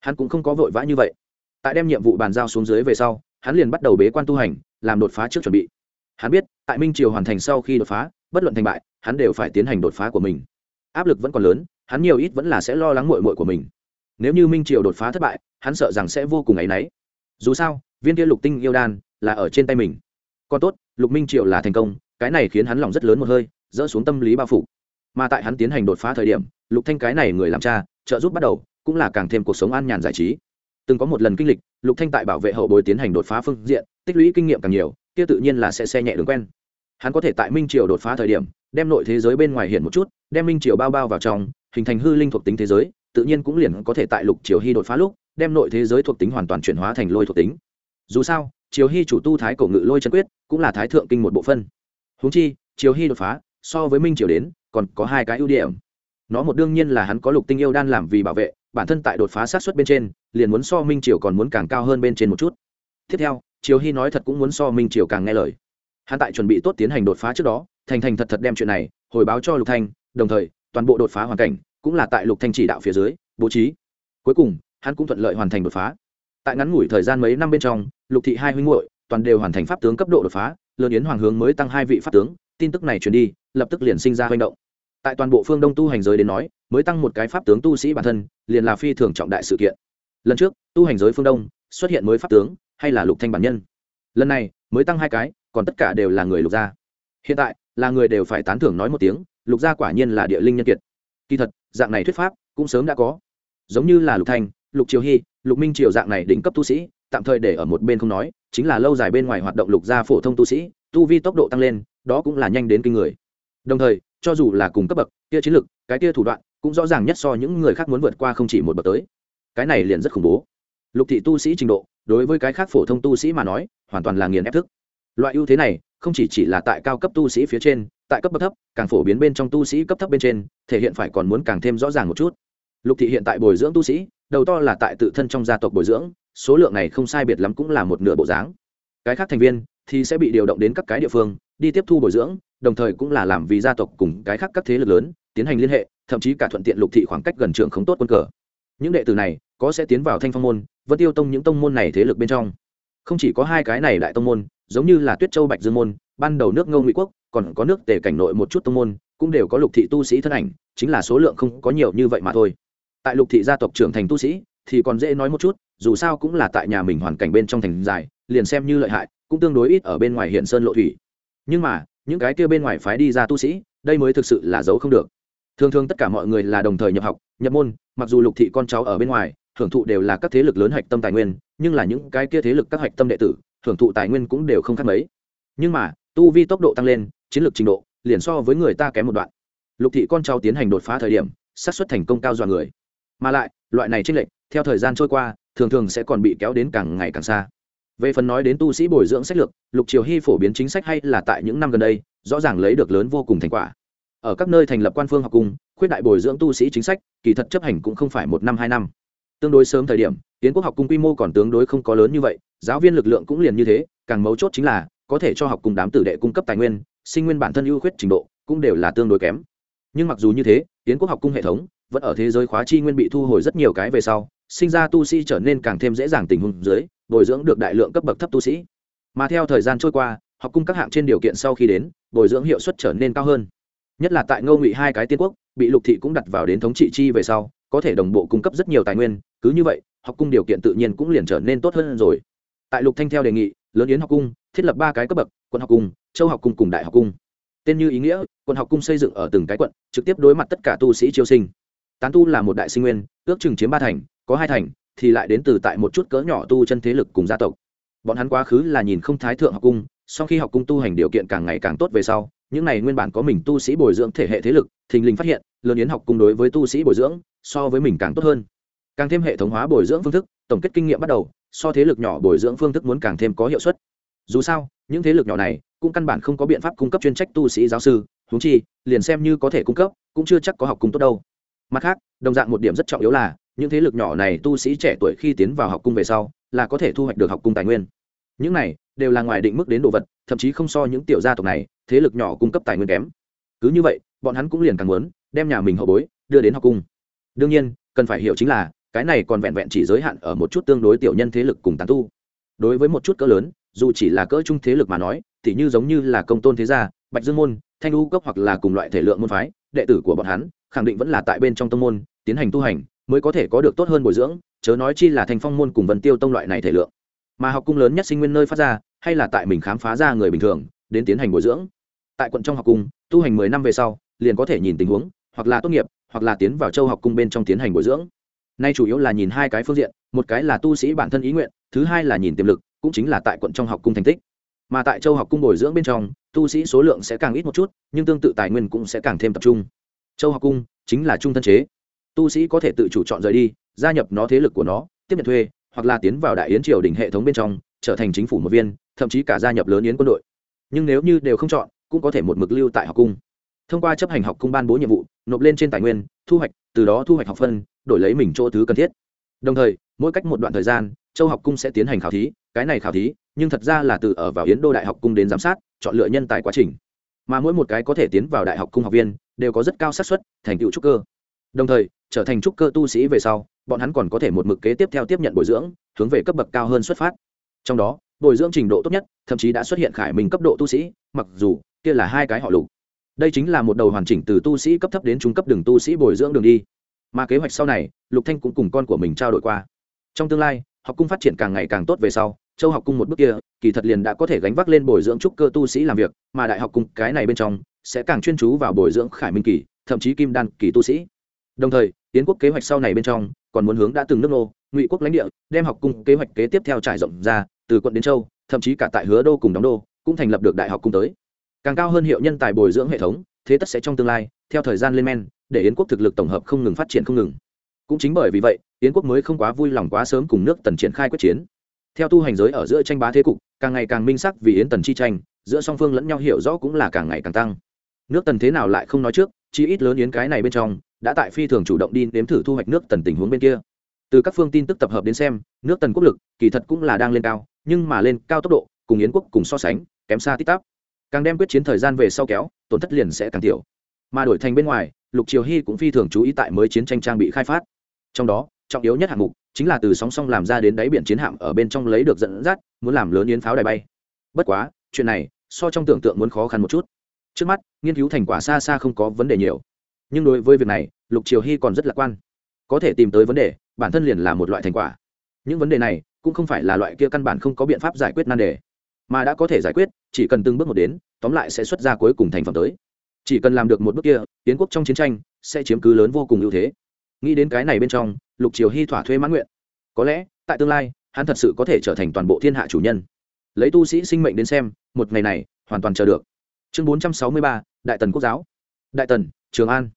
hắn cũng không có vội vã như vậy. Tại đem nhiệm vụ bàn giao xuống dưới về sau, hắn liền bắt đầu bế quan tu hành, làm đột phá trước chuẩn bị. Hắn biết, tại minh triều hoàn thành sau khi đột phá, bất luận thành bại, hắn đều phải tiến hành đột phá của mình. Áp lực vẫn còn lớn, hắn nhiều ít vẫn là sẽ lo lắng mội mội của mình. Nếu như minh triều đột phá thất bại, hắn sợ rằng sẽ vô cùng áy náy. Dù sao, viên kia lục tinh yêu đan là ở trên tay mình. Còn tốt, lục minh triều là thành công, cái này khiến hắn lòng rất lớn một hơi, dỡ xuống tâm lý bao phủ. Mà tại hắn tiến hành đột phá thời điểm, lục thanh cái này người làm cha, trợ giúp bắt đầu cũng là càng thêm cuộc sống an nhàn giải trí. Từng có một lần kinh lịch, lục thanh tại bảo vệ hậu bối tiến hành đột phá phương diện, tích lũy kinh nghiệm càng nhiều, kia tự nhiên là sẽ xe nhẹ đường quen. Hắn có thể tại minh triều đột phá thời điểm, đem nội thế giới bên ngoài hiện một chút, đem minh triều bao bao vào trong, hình thành hư linh thuộc tính thế giới, tự nhiên cũng liền có thể tại lục triều hy đột phá lúc, đem nội thế giới thuộc tính hoàn toàn chuyển hóa thành lôi thuộc tính. Dù sao, triều hy chủ tu thái cổ ngự lôi chân quyết, cũng là thái thượng kinh một bộ phân. Huống chi, triều hy đột phá, so với minh triều đến, còn có hai cái ưu điểm. Nó một đương nhiên là hắn có lục tinh yêu đan làm vì bảo vệ bản thân tại đột phá sát xuất bên trên, liền muốn so minh triều còn muốn càng cao hơn bên trên một chút. Tiếp theo, triều hy nói thật cũng muốn so minh triều càng nghe lời. Hắn tại chuẩn bị tốt tiến hành đột phá trước đó, thành thành thật thật đem chuyện này hồi báo cho lục thanh, đồng thời, toàn bộ đột phá hoàn cảnh cũng là tại lục thanh chỉ đạo phía dưới, bố trí. Cuối cùng, hắn cũng thuận lợi hoàn thành đột phá. Tại ngắn ngủi thời gian mấy năm bên trong, lục thị hai huynh muội toàn đều hoàn thành pháp tướng cấp độ đột phá, lớn yến hoàng hướng mới tăng hai vị pháp tướng, tin tức này truyền đi, lập tức liền sinh ra hành động. Tại toàn bộ phương đông tu hành giới đến nói mới tăng một cái pháp tướng tu sĩ bản thân liền là phi thường trọng đại sự kiện. Lần trước tu hành giới phương đông xuất hiện mới pháp tướng hay là lục thanh bản nhân. Lần này mới tăng hai cái còn tất cả đều là người lục gia. Hiện tại là người đều phải tán thưởng nói một tiếng lục gia quả nhiên là địa linh nhân kiệt. Kỳ thật dạng này thuyết pháp cũng sớm đã có. Giống như là lục thanh lục triều hy lục minh triều dạng này đỉnh cấp tu sĩ tạm thời để ở một bên không nói chính là lâu dài bên ngoài hoạt động lục gia phổ thông tu sĩ tu vi tốc độ tăng lên đó cũng là nhanh đến kinh người. Đồng thời cho dù là cùng cấp bậc kia chiến lực, cái kia thủ đoạn cũng rõ ràng nhất so những người khác muốn vượt qua không chỉ một bậc tới. Cái này liền rất khủng bố. Lục thị tu sĩ trình độ, đối với cái khác phổ thông tu sĩ mà nói, hoàn toàn là nghiền ép thức. Loại ưu thế này, không chỉ chỉ là tại cao cấp tu sĩ phía trên, tại cấp bậc thấp, càng phổ biến bên trong tu sĩ cấp thấp bên trên, thể hiện phải còn muốn càng thêm rõ ràng một chút. Lục thị hiện tại bồi dưỡng tu sĩ, đầu to là tại tự thân trong gia tộc bồi dưỡng, số lượng này không sai biệt lắm cũng là một nửa bộ dáng. Cái khác thành viên thì sẽ bị điều động đến các cái địa phương, đi tiếp thu bồi dưỡng, đồng thời cũng là làm vì gia tộc cùng cái khác các thế lực lớn tiến hành liên hệ, thậm chí cả thuận tiện lục thị khoảng cách gần trường không tốt quân cờ. Những đệ tử này có sẽ tiến vào thanh phong môn vẫn tiêu tông những tông môn này thế lực bên trong. Không chỉ có hai cái này đại tông môn, giống như là tuyết châu bạch dương môn, ban đầu nước ngô ngụy quốc, còn có nước tề cảnh nội một chút tông môn, cũng đều có lục thị tu sĩ thân ảnh, chính là số lượng không có nhiều như vậy mà thôi. Tại lục thị gia tộc trưởng thành tu sĩ, thì còn dễ nói một chút, dù sao cũng là tại nhà mình hoàn cảnh bên trong thành dài, liền xem như lợi hại, cũng tương đối ít ở bên ngoài hiện sơn lộ thủy. Nhưng mà, những cái kia bên ngoài phái đi ra tu sĩ, đây mới thực sự là giấu không được thường thường tất cả mọi người là đồng thời nhập học, nhập môn, mặc dù lục thị con cháu ở bên ngoài, hưởng thụ đều là các thế lực lớn hạch tâm tài nguyên, nhưng là những cái kia thế lực các hạch tâm đệ tử, hưởng thụ tài nguyên cũng đều không khác mấy. Nhưng mà, tu vi tốc độ tăng lên, chiến lược trình độ, liền so với người ta kém một đoạn. Lục thị con cháu tiến hành đột phá thời điểm, xác suất thành công cao dọa người. Mà lại, loại này tranh lệch, theo thời gian trôi qua, thường thường sẽ còn bị kéo đến càng ngày càng xa. Về phần nói đến tu sĩ bồi dưỡng sách lược, lục triều hy phổ biến chính sách hay là tại những năm gần đây, rõ ràng lấy được lớn vô cùng thành quả ở các nơi thành lập quan phương học cung, khuyết đại bồi dưỡng tu sĩ chính sách, kỳ thật chấp hành cũng không phải một năm, hai năm. Tương đối sớm thời điểm tiến quốc học cung quy mô còn tương đối không có lớn như vậy, giáo viên lực lượng cũng liền như thế, càng mấu chốt chính là, có thể cho học cùng đám tử đệ cung cấp tài nguyên, sinh nguyên bản thân ưu khuyết trình độ, cũng đều là tương đối kém. Nhưng mặc dù như thế tiến quốc học cung hệ thống, vẫn ở thế giới khóa chi nguyên bị thu hồi rất nhiều cái về sau, sinh ra tu sĩ trở nên càng thêm dễ dàng tình huống dưới, bồi dưỡng được đại lượng cấp bậc thấp tu sĩ. Mà theo thời gian trôi qua, học cung các hạng trên điều kiện sau khi đến, bồi dưỡng hiệu suất trở nên cao hơn nhất là tại ngô ngụy hai cái tiên quốc, bị lục thị cũng đặt vào đến thống trị chi về sau, có thể đồng bộ cung cấp rất nhiều tài nguyên, cứ như vậy, học cung điều kiện tự nhiên cũng liền trở nên tốt hơn rồi. Tại lục thanh theo đề nghị, lớn yến học cung, thiết lập ba cái cấp bậc, quận học cung, châu học cung cùng đại học cung. Tên như ý nghĩa, quận học cung xây dựng ở từng cái quận, trực tiếp đối mặt tất cả tu sĩ chiêu sinh. Tán tu là một đại sinh nguyên, ước chừng chiếm ba thành, có hai thành, thì lại đến từ tại một chút cỡ nhỏ tu chân thế lực cùng gia tộc. Bọn hắn quá khứ là nhìn không thái thượng học cung, sau khi học cung tu hành điều kiện càng ngày càng tốt về sau những này nguyên bản có mình tu sĩ bồi dưỡng thể hệ thế lực, thình lình phát hiện, lớn yến học cung đối với tu sĩ bồi dưỡng, so với mình càng tốt hơn. Càng thêm hệ thống hóa bồi dưỡng phương thức, tổng kết kinh nghiệm bắt đầu, so thế lực nhỏ bồi dưỡng phương thức muốn càng thêm có hiệu suất. Dù sao, những thế lực nhỏ này cũng căn bản không có biện pháp cung cấp chuyên trách tu sĩ giáo sư húng chi, liền xem như có thể cung cấp, cũng chưa chắc có học cung tốt đâu. Mặt khác, đồng dạng một điểm rất trọng yếu là, những thế lực nhỏ này tu sĩ trẻ tuổi khi tiến vào học cung về sau, là có thể thu hoạch được học cung tài nguyên. Những này đều là ngoài định mức đến đồ vật, thậm chí không so những tiểu gia tộc này, thế lực nhỏ cung cấp tài nguyên kém. Cứ như vậy, bọn hắn cũng liền càng muốn, đem nhà mình hậu bối đưa đến học cung. Đương nhiên, cần phải hiểu chính là, cái này còn vẹn vẹn chỉ giới hạn ở một chút tương đối tiểu nhân thế lực cùng tán tu. Đối với một chút cỡ lớn, dù chỉ là cỡ trung thế lực mà nói, thì như giống như là công tôn thế gia, bạch dương môn, thanh u cốc hoặc là cùng loại thể lượng môn phái, đệ tử của bọn hắn, khẳng định vẫn là tại bên trong tông môn, tiến hành tu hành, mới có thể có được tốt hơn bồi dưỡng, chớ nói chi là thành phong môn cùng vân tiêu tông loại này thể lượng mà học cung lớn nhất sinh nguyên nơi phát ra, hay là tại mình khám phá ra người bình thường, đến tiến hành bồi dưỡng. Tại quận trong học cung, tu hành mười năm về sau, liền có thể nhìn tình huống, hoặc là tốt nghiệp, hoặc là tiến vào châu học cung bên trong tiến hành bồi dưỡng. Nay chủ yếu là nhìn hai cái phương diện, một cái là tu sĩ bản thân ý nguyện, thứ hai là nhìn tiềm lực, cũng chính là tại quận trong học cung thành tích. Mà tại châu học cung bồi dưỡng bên trong, tu sĩ số lượng sẽ càng ít một chút, nhưng tương tự tài nguyên cũng sẽ càng thêm tập trung. Châu học cung chính là trung thân chế. Tu sĩ có thể tự chủ chọn rời đi, gia nhập nó thế lực của nó, tiếp nhận thuê hoặc là tiến vào đại yến triều đình hệ thống bên trong, trở thành chính phủ một viên, thậm chí cả gia nhập lớn yến quân đội. Nhưng nếu như đều không chọn, cũng có thể một mực lưu tại học cung. Thông qua chấp hành học cung ban bố nhiệm vụ, nộp lên trên tài nguyên, thu hoạch, từ đó thu hoạch học phân, đổi lấy mình chỗ thứ cần thiết. Đồng thời, mỗi cách một đoạn thời gian, châu học cung sẽ tiến hành khảo thí, cái này khảo thí, nhưng thật ra là từ ở vào yến đô đại học cung đến giám sát, chọn lựa nhân tài quá trình. Mà mỗi một cái có thể tiến vào đại học cung học viên, đều có rất cao xác suất, thành tựu trúc cơ. Đồng thời trở thành trúc cơ tu sĩ về sau, bọn hắn còn có thể một mực kế tiếp theo tiếp nhận bồi dưỡng, hướng về cấp bậc cao hơn xuất phát. Trong đó, bồi dưỡng trình độ tốt nhất, thậm chí đã xuất hiện khải mình cấp độ tu sĩ, mặc dù kia là hai cái họ lục. Đây chính là một đầu hoàn chỉnh từ tu sĩ cấp thấp đến trung cấp đường tu sĩ bồi dưỡng đường đi. Mà kế hoạch sau này, lục thanh cũng cùng con của mình trao đổi qua. Trong tương lai, học cung phát triển càng ngày càng tốt về sau, châu học cung một bước kia, kỳ thật liền đã có thể gánh vác lên bồi dưỡng trúc cơ tu sĩ làm việc, mà đại học cung cái này bên trong, sẽ càng chuyên chú vào bồi dưỡng khải minh kỳ, thậm chí kim đan kỳ tu sĩ đồng thời tiến quốc kế hoạch sau này bên trong, còn muốn hướng đã từng nước nô, ngụy quốc lãnh địa, đem học cung kế hoạch kế tiếp theo trải rộng ra, từ quận đến châu, thậm chí cả tại hứa đô cùng đóng đô, cũng thành lập được đại học cung tới. Càng cao hơn hiệu nhân tài bồi dưỡng hệ thống, thế tất sẽ trong tương lai, theo thời gian lên men, để yến quốc thực lực tổng hợp không ngừng phát triển không ngừng. Cũng chính bởi vì vậy, yến quốc mới không quá vui lòng quá sớm cùng nước tần triển khai quyết chiến. Theo tu hành giới ở giữa tranh bá thế cục, càng ngày càng minh sắc vì yến tần chi tranh, giữa song phương lẫn nhau hiểu rõ cũng là càng ngày càng tăng. Nước tần thế nào lại không nói trước chi ít lớn yến cái này bên trong đã tại phi thường chủ động đi nếm thử thu hoạch nước tần tình huống bên kia. Từ các phương tin tức tập hợp đến xem, nước tần quốc lực kỳ thật cũng là đang lên cao, nhưng mà lên cao tốc độ, cùng yến quốc cùng so sánh, kém xa tít tắp. Càng đem quyết chiến thời gian về sau kéo, tổn thất liền sẽ càng tiểu. Mà đổi thành bên ngoài, lục triều hy cũng phi thường chú ý tại mới chiến tranh trang bị khai phát. Trong đó, trọng yếu nhất hạng mục chính là từ sóng song làm ra đến đáy biển chiến hạm ở bên trong lấy được dẫn dắt, muốn làm lớn yến pháo đài bay. Bất quá, chuyện này so trong tưởng tượng muốn khó khăn một chút. Trước mắt, nghiên cứu thành quả xa xa không có vấn đề nhiều nhưng đối với việc này, lục triều hy còn rất lạc quan. Có thể tìm tới vấn đề, bản thân liền là một loại thành quả. Những vấn đề này cũng không phải là loại kia căn bản không có biện pháp giải quyết nan đề. Mà đã có thể giải quyết, chỉ cần từng bước một đến, tóm lại sẽ xuất ra cuối cùng thành phẩm tới. Chỉ cần làm được một bước kia tiến quốc trong chiến tranh sẽ chiếm cứ lớn vô cùng ưu thế. Nghĩ đến cái này bên trong, lục triều hy thỏa thuê mãn nguyện. Có lẽ, tại tương lai, hắn thật sự có thể trở thành toàn bộ thiên hạ chủ nhân. Lấy tu sĩ sinh mệnh đến xem, một ngày này, hoàn toàn chờ được. Chương bốn trăm sáu mươi ba, đại tần quốc giáo. Đại tần, trường an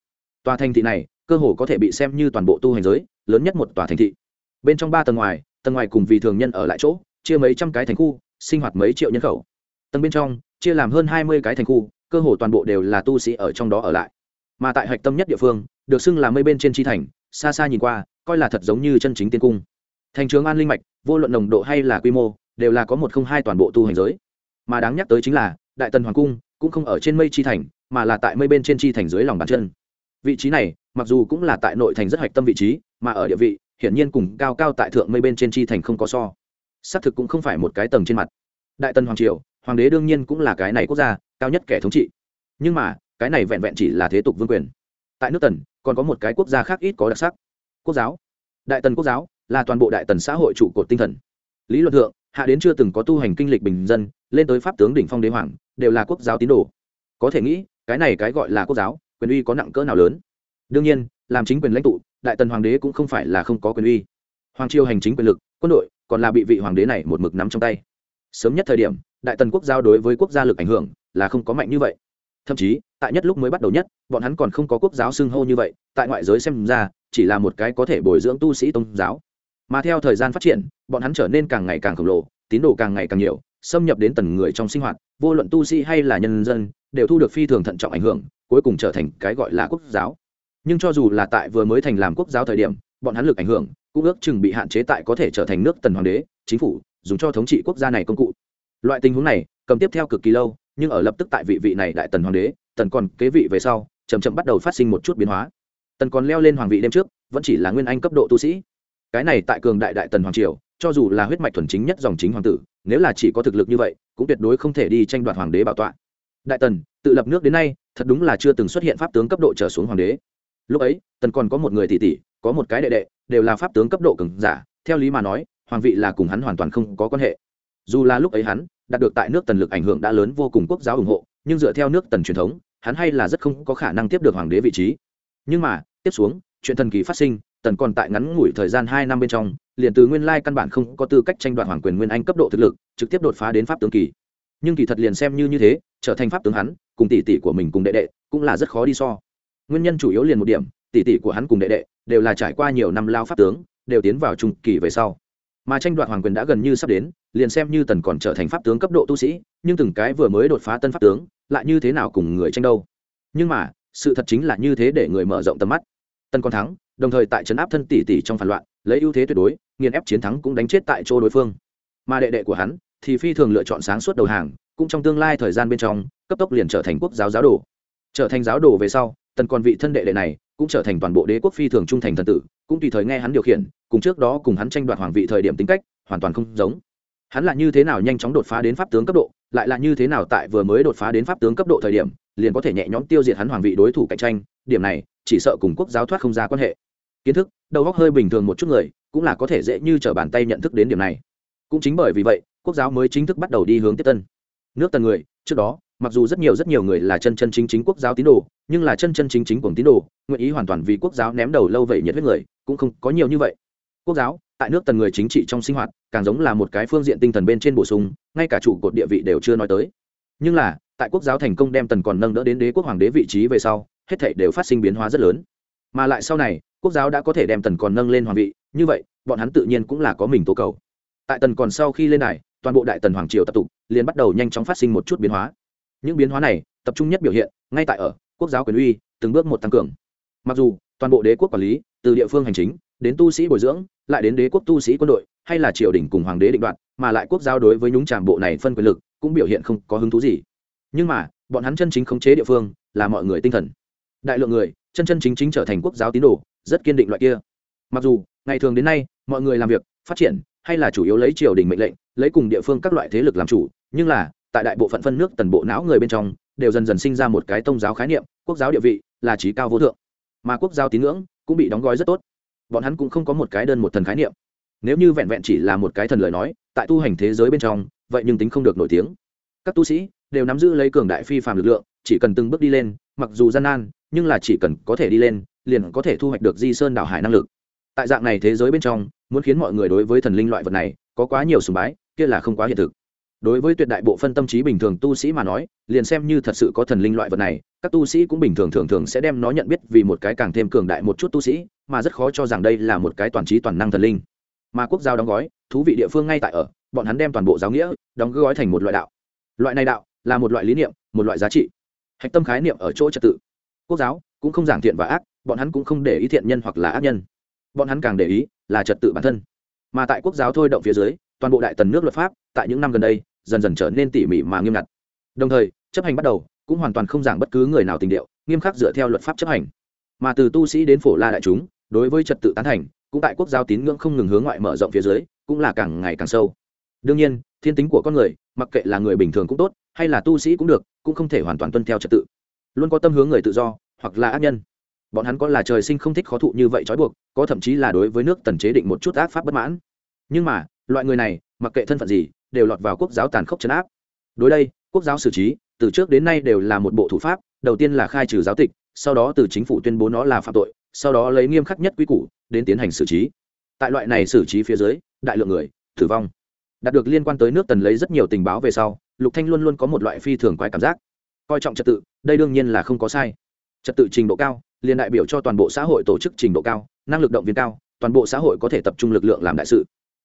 tòa thành thị này, cơ hồ có thể bị xem như toàn bộ tu hành giới, lớn nhất một tòa thành thị. Bên trong ba tầng ngoài tầng ngoài cùng vì thường nhân ở lại chỗ, chia mấy trăm cái thành khu, sinh hoạt mấy triệu nhân khẩu. Tầng bên trong, chia làm hơn hai mươi cái thành khu, cơ hồ toàn bộ đều là tu sĩ ở trong đó ở lại. Mà tại hạch tâm nhất địa phương, được xưng là mây bên trên tri thành, xa xa nhìn qua, coi là thật giống như chân chính tiên cung. Thành trường an linh mạch, vô luận nồng độ hay là quy mô, đều là có một không hai toàn bộ tu hành giới. Mà đáng nhắc tới chính là, đại tần hoàng cung cũng không ở trên mây chi thành, mà là tại mây bên trên chi thành dưới lòng bàn chân vị trí này, mặc dù cũng là tại nội thành rất hạch tâm vị trí, mà ở địa vị, hiển nhiên cùng cao cao tại thượng mây bên trên chi thành không có so. Xác thực cũng không phải một cái tầng trên mặt. Đại tần hoàng triều, hoàng đế đương nhiên cũng là cái này quốc gia, cao nhất kẻ thống trị. Nhưng mà, cái này vẹn vẹn chỉ là thế tục vương quyền. Tại nước tần, còn có một cái quốc gia khác ít có đặc sắc. Quốc giáo. Đại tần quốc giáo là toàn bộ đại tần xã hội trụ cột tinh thần. Lý luận thượng, hạ đến chưa từng có tu hành kinh lịch bình dân, lên tới pháp tướng đỉnh phong đế hoàng, đều là quốc giáo tín đồ. Có thể nghĩ, cái này cái gọi là quốc giáo quyền uy có nặng cỡ nào lớn. Đương nhiên, làm chính quyền lãnh tụ, đại tần hoàng đế cũng không phải là không có quyền uy. Hoàng triều hành chính quyền lực, quân đội, còn là bị vị hoàng đế này một mực nắm trong tay. Sớm nhất thời điểm, đại tần quốc giao đối với quốc gia lực ảnh hưởng là không có mạnh như vậy. Thậm chí, tại nhất lúc mới bắt đầu nhất, bọn hắn còn không có quốc giáo xưng hô như vậy, tại ngoại giới xem ra, chỉ là một cái có thể bồi dưỡng tu sĩ tôn giáo. Mà theo thời gian phát triển, bọn hắn trở nên càng ngày càng khổng lồ, tín đồ càng ngày càng nhiều, xâm nhập đến tầng người trong sinh hoạt, vô luận tu sĩ hay là nhân dân, đều thu được phi thường thận trọng ảnh hưởng cuối cùng trở thành cái gọi là quốc giáo. Nhưng cho dù là tại vừa mới thành làm quốc giáo thời điểm, bọn hắn lực ảnh hưởng cũng ước chừng bị hạn chế tại có thể trở thành nước tần hoàng đế, chính phủ, dùng cho thống trị quốc gia này công cụ. Loại tình huống này, cầm tiếp theo cực kỳ lâu, nhưng ở lập tức tại vị vị này đại tần hoàng đế, tần còn kế vị về sau chầm chậm bắt đầu phát sinh một chút biến hóa. Tần còn leo lên hoàng vị đêm trước, vẫn chỉ là nguyên anh cấp độ tu sĩ. Cái này tại cường đại đại tần hoàng triều, cho dù là huyết mạch thuần chính nhất dòng chính hoàng tử, nếu là chỉ có thực lực như vậy, cũng tuyệt đối không thể đi tranh đoạt hoàng đế bảo tọa đại tần, tự lập nước đến nay, thật đúng là chưa từng xuất hiện pháp tướng cấp độ trở xuống hoàng đế. Lúc ấy, tần còn có một người tỷ tỷ, có một cái đệ đệ, đều là pháp tướng cấp độ cường giả. Theo lý mà nói, hoàng vị là cùng hắn hoàn toàn không có quan hệ. Dù là lúc ấy hắn đạt được tại nước tần lực ảnh hưởng đã lớn vô cùng quốc giáo ủng hộ, nhưng dựa theo nước tần truyền thống, hắn hay là rất không có khả năng tiếp được hoàng đế vị trí. Nhưng mà, tiếp xuống, chuyện thần kỳ phát sinh, tần còn tại ngắn ngủi thời gian hai năm bên trong, liền từ nguyên lai căn bản không có tư cách tranh đoạt hoàng quyền nguyên anh cấp độ thực lực, trực tiếp đột phá đến pháp tướng kỳ nhưng kỳ thật liền xem như như thế, trở thành pháp tướng hắn, cùng tỷ tỷ của mình cùng đệ đệ, cũng là rất khó đi so. Nguyên nhân chủ yếu liền một điểm, tỷ tỷ của hắn cùng đệ đệ, đều là trải qua nhiều năm lao pháp tướng, đều tiến vào trung kỳ về sau. Mà tranh đoạt hoàng quyền đã gần như sắp đến, liền xem như tần còn trở thành pháp tướng cấp độ tu sĩ, nhưng từng cái vừa mới đột phá tân pháp tướng, lại như thế nào cùng người tranh đâu. Nhưng mà, sự thật chính là như thế để người mở rộng tầm mắt. Tần còn thắng, đồng thời tại trấn áp thân tỷ tỷ trong phản loạn, lấy ưu thế tuyệt đối, nghiền ép chiến thắng cũng đánh chết tại chỗ đối phương. Mà đệ đệ của hắn thì phi thường lựa chọn sáng suốt đầu hàng, cũng trong tương lai thời gian bên trong, cấp tốc liền trở thành quốc giáo giáo đồ. Trở thành giáo đồ về sau, tần còn vị thân đệ đệ này, cũng trở thành toàn bộ đế quốc phi thường trung thành thần tử, cũng tùy thời nghe hắn điều khiển, cùng trước đó cùng hắn tranh đoạt hoàng vị thời điểm tính cách, hoàn toàn không giống. Hắn là như thế nào nhanh chóng đột phá đến pháp tướng cấp độ, lại là như thế nào tại vừa mới đột phá đến pháp tướng cấp độ thời điểm, liền có thể nhẹ nhõm tiêu diệt hắn hoàng vị đối thủ cạnh tranh, điểm này, chỉ sợ cùng quốc giáo thoát không ra quan hệ. Kiến thức, đầu óc hơi bình thường một chút người, cũng là có thể dễ như trở bàn tay nhận thức đến điểm này. Cũng chính bởi vì vậy quốc giáo mới chính thức bắt đầu đi hướng tiếp tân. Nước tần người, trước đó, mặc dù rất nhiều rất nhiều người là chân chân chính chính quốc giáo tín đồ, nhưng là chân chân chính chính của tín đồ, nguyện ý hoàn toàn vì quốc giáo ném đầu lâu vậy nhiệt huyết người, cũng không có nhiều như vậy. Quốc giáo, tại nước tần người chính trị trong sinh hoạt, càng giống là một cái phương diện tinh thần bên trên bổ sung, ngay cả trụ cột địa vị đều chưa nói tới. Nhưng là, tại quốc giáo thành công đem tần còn nâng đỡ đến đế quốc hoàng đế vị trí về sau, hết thảy đều phát sinh biến hóa rất lớn. Mà lại sau này, quốc giáo đã có thể đem tần còn nâng lên hoàng vị, như vậy, bọn hắn tự nhiên cũng là có mình tố cầu. Tại tần còn sau khi lên này toàn bộ đại tần hoàng triều tập tục liền bắt đầu nhanh chóng phát sinh một chút biến hóa. Những biến hóa này tập trung nhất biểu hiện ngay tại ở quốc giáo quyền uy, từng bước một tăng cường. Mặc dù toàn bộ đế quốc quản lý từ địa phương hành chính đến tu sĩ bồi dưỡng, lại đến đế quốc tu sĩ quân đội, hay là triều đình cùng hoàng đế định đoạt, mà lại quốc giáo đối với nhúng tràng bộ này phân quyền lực cũng biểu hiện không có hứng thú gì. Nhưng mà, bọn hắn chân chính khống chế địa phương là mọi người tinh thần. Đại lượng người chân chân chính chính trở thành quốc giáo tín đồ, rất kiên định loại kia. Mặc dù, ngày thường đến nay, mọi người làm việc, phát triển, hay là chủ yếu lấy triều đình mệnh lệnh lấy cùng địa phương các loại thế lực làm chủ, nhưng là, tại đại bộ phận phân nước tần bộ não người bên trong, đều dần dần sinh ra một cái tôn giáo khái niệm, quốc giáo địa vị là trí cao vô thượng. Mà quốc giáo tín ngưỡng cũng bị đóng gói rất tốt. Bọn hắn cũng không có một cái đơn một thần khái niệm. Nếu như vẹn vẹn chỉ là một cái thần lời nói, tại tu hành thế giới bên trong, vậy nhưng tính không được nổi tiếng. Các tu sĩ đều nắm giữ lấy cường đại phi phàm lực lượng, chỉ cần từng bước đi lên, mặc dù gian nan, nhưng là chỉ cần có thể đi lên, liền có thể thu hoạch được di sơn đảo hải năng lực. Tại dạng này thế giới bên trong, muốn khiến mọi người đối với thần linh loại vật này có quá nhiều sùng bái kia là không quá hiện thực. Đối với tuyệt đại bộ phân tâm trí bình thường tu sĩ mà nói, liền xem như thật sự có thần linh loại vật này, các tu sĩ cũng bình thường thường thường sẽ đem nó nhận biết vì một cái càng thêm cường đại một chút tu sĩ, mà rất khó cho rằng đây là một cái toàn trí toàn năng thần linh. Mà quốc giao đóng gói, thú vị địa phương ngay tại ở, bọn hắn đem toàn bộ giáo nghĩa, đóng gói thành một loại đạo. Loại này đạo, là một loại lý niệm, một loại giá trị. Hạch tâm khái niệm ở chỗ trật tự. Quốc giáo cũng không giảng thiện và ác, bọn hắn cũng không để ý thiện nhân hoặc là ác nhân. Bọn hắn càng để ý là trật tự bản thân. Mà tại quốc giáo thôi động phía dưới toàn bộ đại tần nước luật pháp tại những năm gần đây dần dần trở nên tỉ mỉ mà nghiêm ngặt. Đồng thời, chấp hành bắt đầu cũng hoàn toàn không giảng bất cứ người nào tình điệu, nghiêm khắc dựa theo luật pháp chấp hành. Mà từ tu sĩ đến phổ la đại chúng, đối với trật tự tán thành, cũng tại quốc giao tín ngưỡng không ngừng hướng ngoại mở rộng phía dưới, cũng là càng ngày càng sâu. Đương nhiên, thiên tính của con người, mặc kệ là người bình thường cũng tốt, hay là tu sĩ cũng được, cũng không thể hoàn toàn tuân theo trật tự. Luôn có tâm hướng người tự do, hoặc là ác nhân. Bọn hắn có là trời sinh không thích khó thụ như vậy trói buộc, có thậm chí là đối với nước tần chế định một chút ác pháp bất mãn. Nhưng mà loại người này, mặc kệ thân phận gì, đều lọt vào quốc giáo tàn khốc chấn áp. Đối đây, quốc giáo xử trí, từ trước đến nay đều là một bộ thủ pháp, đầu tiên là khai trừ giáo tịch, sau đó từ chính phủ tuyên bố nó là phạm tội, sau đó lấy nghiêm khắc nhất quy củ, đến tiến hành xử trí. Tại loại này xử trí phía dưới, đại lượng người tử vong. Đạt được liên quan tới nước tần lấy rất nhiều tình báo về sau, lục thanh luôn luôn có một loại phi thường quái cảm giác. Coi trọng trật tự, đây đương nhiên là không có sai. Trật tự trình độ cao liên đại biểu cho toàn bộ xã hội tổ chức trình độ cao, năng lực động viên cao, toàn bộ xã hội có thể tập trung lực lượng làm đại sự.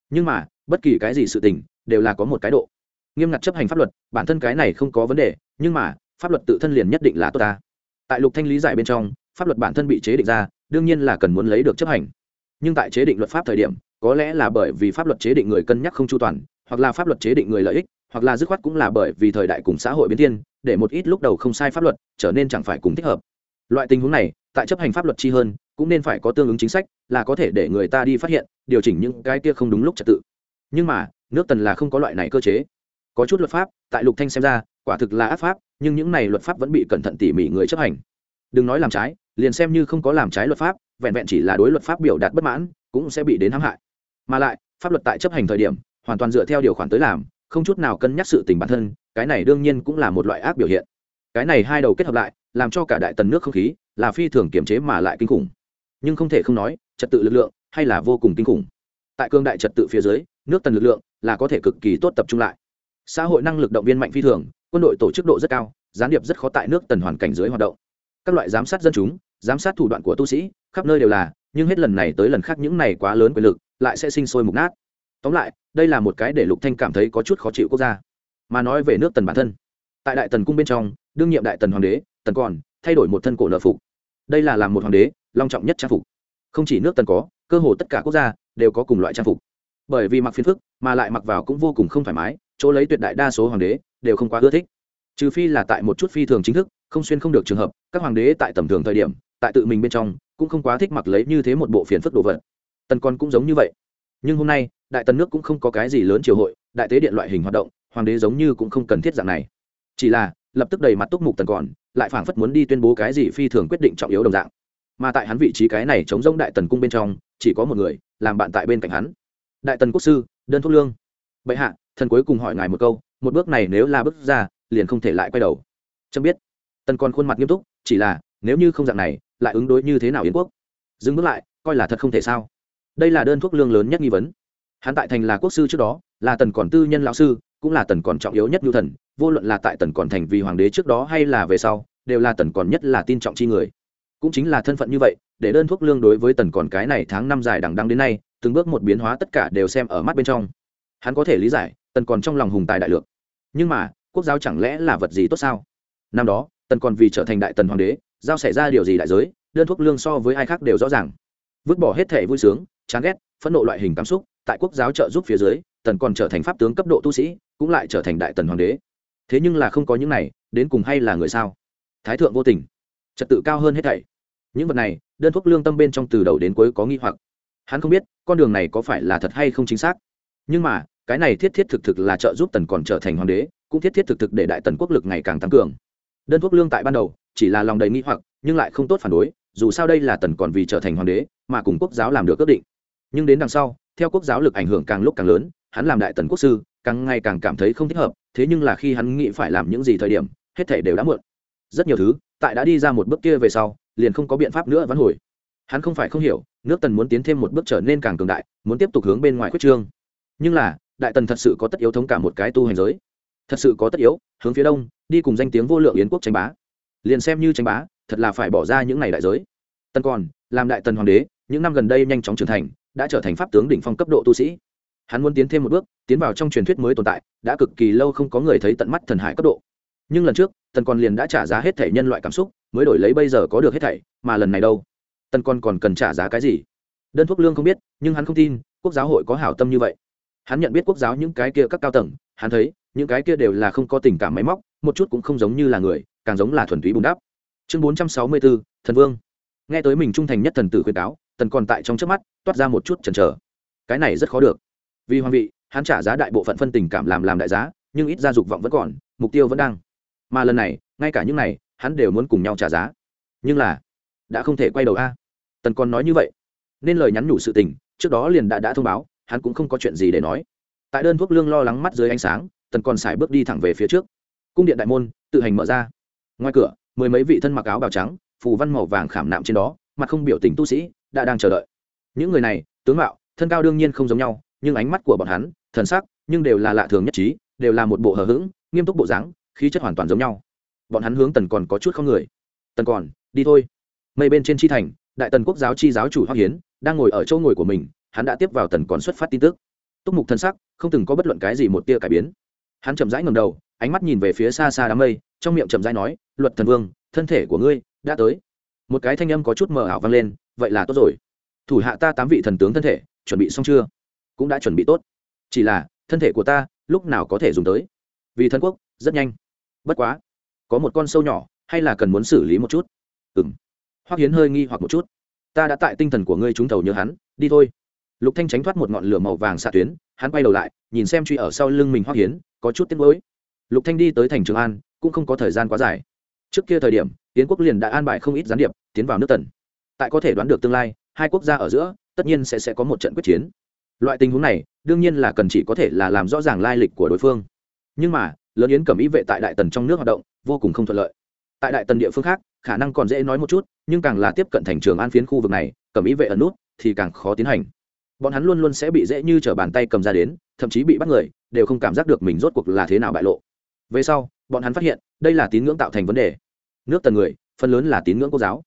Nhưng mà bất kỳ cái gì sự tình, đều là có một cái độ. Nghiêm ngặt chấp hành pháp luật, bản thân cái này không có vấn đề, nhưng mà, pháp luật tự thân liền nhất định là tốt ta. Tại lục thanh lý giải bên trong, pháp luật bản thân bị chế định ra, đương nhiên là cần muốn lấy được chấp hành. Nhưng tại chế định luật pháp thời điểm, có lẽ là bởi vì pháp luật chế định người cân nhắc không chu toàn, hoặc là pháp luật chế định người lợi ích, hoặc là dứt khoát cũng là bởi vì thời đại cùng xã hội biến thiên, để một ít lúc đầu không sai pháp luật trở nên chẳng phải cùng thích hợp. Loại tình huống này, tại chấp hành pháp luật chi hơn, cũng nên phải có tương ứng chính sách, là có thể để người ta đi phát hiện, điều chỉnh những cái kia không đúng lúc trật tự nhưng mà, nước tần là không có loại này cơ chế. Có chút luật pháp, tại lục thanh xem ra, quả thực là áp pháp, nhưng những này luật pháp vẫn bị cẩn thận tỉ mỉ người chấp hành. Đừng nói làm trái, liền xem như không có làm trái luật pháp, vẹn vẹn chỉ là đối luật pháp biểu đạt bất mãn, cũng sẽ bị đến hãm hại. Mà lại, pháp luật tại chấp hành thời điểm, hoàn toàn dựa theo điều khoản tới làm, không chút nào cân nhắc sự tình bản thân, cái này đương nhiên cũng là một loại ác biểu hiện. Cái này hai đầu kết hợp lại, làm cho cả đại tần nước không khí là phi thường kiểm chế mà lại kinh khủng. Nhưng không thể không nói, trật tự lực lượng hay là vô cùng kinh khủng. Tại cương đại trật tự phía dưới nước tần lực lượng là có thể cực kỳ tốt tập trung lại. Xã hội năng lực động viên mạnh phi thường, quân đội tổ chức độ rất cao, gián điệp rất khó tại nước tần hoàn cảnh dưới hoạt động. Các loại giám sát dân chúng, giám sát thủ đoạn của tu sĩ, khắp nơi đều là, nhưng hết lần này tới lần khác những này quá lớn quyền lực lại sẽ sinh sôi mục nát. Tóm lại, đây là một cái để lục thanh cảm thấy có chút khó chịu quốc gia. Mà nói về nước tần bản thân, tại đại tần cung bên trong, đương nhiệm đại tần hoàng đế, tần còn, thay đổi một thân cổ nợ phục. Đây là làm một hoàng đế, long trọng nhất trang phục. Không chỉ nước tần có, cơ hồ tất cả quốc gia đều có cùng loại trang phục bởi vì mặc phiền phức, mà lại mặc vào cũng vô cùng không thoải mái, chỗ lấy tuyệt đại đa số hoàng đế đều không quá ưa thích. Trừ phi là tại một chút phi thường chính thức, không xuyên không được trường hợp, các hoàng đế tại tầm thường thời điểm, tại tự mình bên trong, cũng không quá thích mặc lấy như thế một bộ phiền phức đồ vật. Tần con cũng giống như vậy. Nhưng hôm nay, đại tần nước cũng không có cái gì lớn triều hội, đại tế điện loại hình hoạt động, hoàng đế giống như cũng không cần thiết dạng này. Chỉ là, lập tức đầy mặt túc mục tần còn lại phảng phất muốn đi tuyên bố cái gì phi thường quyết định trọng yếu đồng dạng. Mà tại hắn vị trí cái này chống rông đại tần cung bên trong, chỉ có một người, làm bạn tại bên cạnh hắn đại tần quốc sư, đơn thuốc lương. Bệ hạ, thần cuối cùng hỏi ngài một câu, một bước này nếu là bước ra, liền không thể lại quay đầu. Trâm biết. Tần còn khuôn mặt nghiêm túc, chỉ là, nếu như không dạng này, lại ứng đối như thế nào yến quốc? Dừng bước lại, coi là thật không thể sao? Đây là đơn thuốc lương lớn nhất nghi vấn. Hắn tại thành là quốc sư trước đó, là tần còn tư nhân lão sư, cũng là tần còn trọng yếu nhất nhu thần, vô luận là tại tần còn thành vì hoàng đế trước đó hay là về sau, đều là tần còn nhất là tin trọng chi người. Cũng chính là thân phận như vậy, để đơn thuốc lương đối với tần còn cái này tháng năm dài đằng đăng đến nay từng bước một biến hóa tất cả đều xem ở mắt bên trong. Hắn có thể lý giải, tần còn trong lòng hùng tài đại lược. Nhưng mà, quốc giáo chẳng lẽ là vật gì tốt sao? Năm đó, tần còn vì trở thành đại tần hoàng đế, giao xảy ra điều gì đại giới, đơn thuốc lương so với ai khác đều rõ ràng. Vứt bỏ hết thể vui sướng, chán ghét, phẫn nộ loại hình cảm xúc, tại quốc giáo trợ giúp phía dưới, tần còn trở thành pháp tướng cấp độ tu sĩ, cũng lại trở thành đại tần hoàng đế. Thế nhưng là không có những này, đến cùng hay là người sao? Thái thượng vô tình, trật tự cao hơn hết thảy. Những vật này, đơn thuốc lương tâm bên trong từ đầu đến cuối có nghi hoặc hắn không biết, con đường này có phải là thật hay không chính xác. Nhưng mà, cái này thiết thiết thực thực là trợ giúp tần còn trở thành hoàng đế, cũng thiết thiết thực thực để đại tần quốc lực ngày càng tăng cường. Đơn thuốc lương tại ban đầu, chỉ là lòng đầy nghi hoặc, nhưng lại không tốt phản đối, dù sao đây là tần còn vì trở thành hoàng đế, mà cùng quốc giáo làm được ước định. Nhưng đến đằng sau, theo quốc giáo lực ảnh hưởng càng lúc càng lớn, hắn làm đại tần quốc sư, càng ngày càng cảm thấy không thích hợp, thế nhưng là khi hắn nghĩ phải làm những gì thời điểm, hết thể đều đã muộn. Rất nhiều thứ, tại đã đi ra một bước kia về sau, liền không có biện pháp nữa vắn hồi hắn không phải không hiểu, nước tần muốn tiến thêm một bước trở nên càng cường đại, muốn tiếp tục hướng bên ngoài quyết trương. Nhưng là, đại tần thật sự có tất yếu thống cả một cái tu hành giới. Thật sự có tất yếu, hướng phía đông, đi cùng danh tiếng vô lượng yến quốc tranh bá. Liền xem như tranh bá, thật là phải bỏ ra những ngày đại giới. Tần còn, làm đại tần hoàng đế, những năm gần đây nhanh chóng trưởng thành, đã trở thành pháp tướng đỉnh phong cấp độ tu sĩ. Hắn muốn tiến thêm một bước, tiến vào trong truyền thuyết mới tồn tại, đã cực kỳ lâu không có người thấy tận mắt thần hải cấp độ. Nhưng lần trước, tần còn liền đã trả giá hết thể nhân loại cảm xúc, mới đổi lấy bây giờ có được hết thảy, mà lần này đâu? Tần còn còn cần trả giá cái gì? Đơn thuốc lương không biết, nhưng hắn không tin, quốc giáo hội có hảo tâm như vậy. Hắn nhận biết quốc giáo những cái kia các cao tầng, hắn thấy, những cái kia đều là không có tình cảm máy móc, một chút cũng không giống như là người, càng giống là thuần túy bùn đắp. Chương bốn trăm sáu mươi bốn thần vương. Nghe tới mình trung thành nhất thần tử khuyên cáo, tần còn tại trong trước mắt, toát ra một chút chần chờ. Cái này rất khó được. Vì hoàng vị, hắn trả giá đại bộ phận phân tình cảm làm làm đại giá, nhưng ít ra dục vọng vẫn còn, mục tiêu vẫn đang. Mà lần này, ngay cả những này, hắn đều muốn cùng nhau trả giá. Nhưng là, đã không thể quay đầu a tần còn nói như vậy. Nên lời nhắn nhủ sự tình, trước đó liền đã đã thông báo, hắn cũng không có chuyện gì để nói. Tại đơn thuốc lương lo lắng mắt dưới ánh sáng, tần còn xài bước đi thẳng về phía trước. Cung điện đại môn, tự hành mở ra. Ngoài cửa, mười mấy vị thân mặc áo bào trắng, phù văn màu vàng khảm nạm trên đó, mặt không biểu tình tu sĩ, đã đang chờ đợi. Những người này, tướng mạo, thân cao đương nhiên không giống nhau, nhưng ánh mắt của bọn hắn, thần sắc, nhưng đều là lạ thường nhất trí, đều là một bộ hờ hững, nghiêm túc bộ dáng, khí chất hoàn toàn giống nhau. Bọn hắn hướng tần còn có chút không người. Tần còn, đi thôi. Mây bên trên chi thành đại tần quốc giáo chi giáo chủ hoa hiến đang ngồi ở chỗ ngồi của mình, hắn đã tiếp vào tần còn xuất phát tin tức. Túc mục thân sắc, không từng có bất luận cái gì một tia cải biến. Hắn chậm rãi ngầm đầu, ánh mắt nhìn về phía xa xa đám mây, trong miệng chậm rãi nói, luật thần vương, thân thể của ngươi đã tới. Một cái thanh âm có chút mờ ảo vang lên, vậy là tốt rồi. Thủ hạ ta tám vị thần tướng thân thể, chuẩn bị xong chưa? Cũng đã chuẩn bị tốt. Chỉ là, thân thể của ta lúc nào có thể dùng tới? Vì thân quốc, rất nhanh. Bất quá, có một con sâu nhỏ, hay là cần muốn xử lý một chút? Ừ m hoắc hiến hơi nghi hoặc một chút. Ta đã tại tinh thần của ngươi trúng thầu nhớ hắn, đi thôi. Lục thanh tránh thoát một ngọn lửa màu vàng xạ tuyến, hắn quay đầu lại, nhìn xem truy ở sau lưng mình hoắc hiến, có chút tiếc nuối. Lục thanh đi tới thành trường an, cũng không có thời gian quá dài. Trước kia thời điểm tiến quốc liền đã an bài không ít gián điệp, tiến vào nước tần. Tại có thể đoán được tương lai, hai quốc gia ở giữa, tất nhiên sẽ sẽ có một trận quyết chiến. Loại tình huống này, đương nhiên là cần chỉ có thể là làm rõ ràng lai lịch của đối phương. Nhưng mà, lớn yến cẩm ý vệ tại đại tần trong nước hoạt động, vô cùng không thuận lợi tại đại tần địa phương khác, khả năng còn dễ nói một chút, nhưng càng là tiếp cận thành trường an phiến khu vực này cẩm ý vệ ẩn nút, thì càng khó tiến hành. Bọn hắn luôn luôn sẽ bị dễ như t r ở bàn tay cầm ra đến, thậm chí bị bắt người, đều không cảm giác được mình rốt cuộc là thế nào bại lộ. Về sau, bọn hắn phát hiện, đây là tín ngưỡng tạo thành vấn đề. Nước tần người, phần lớn là tín ngưỡng quốc giáo.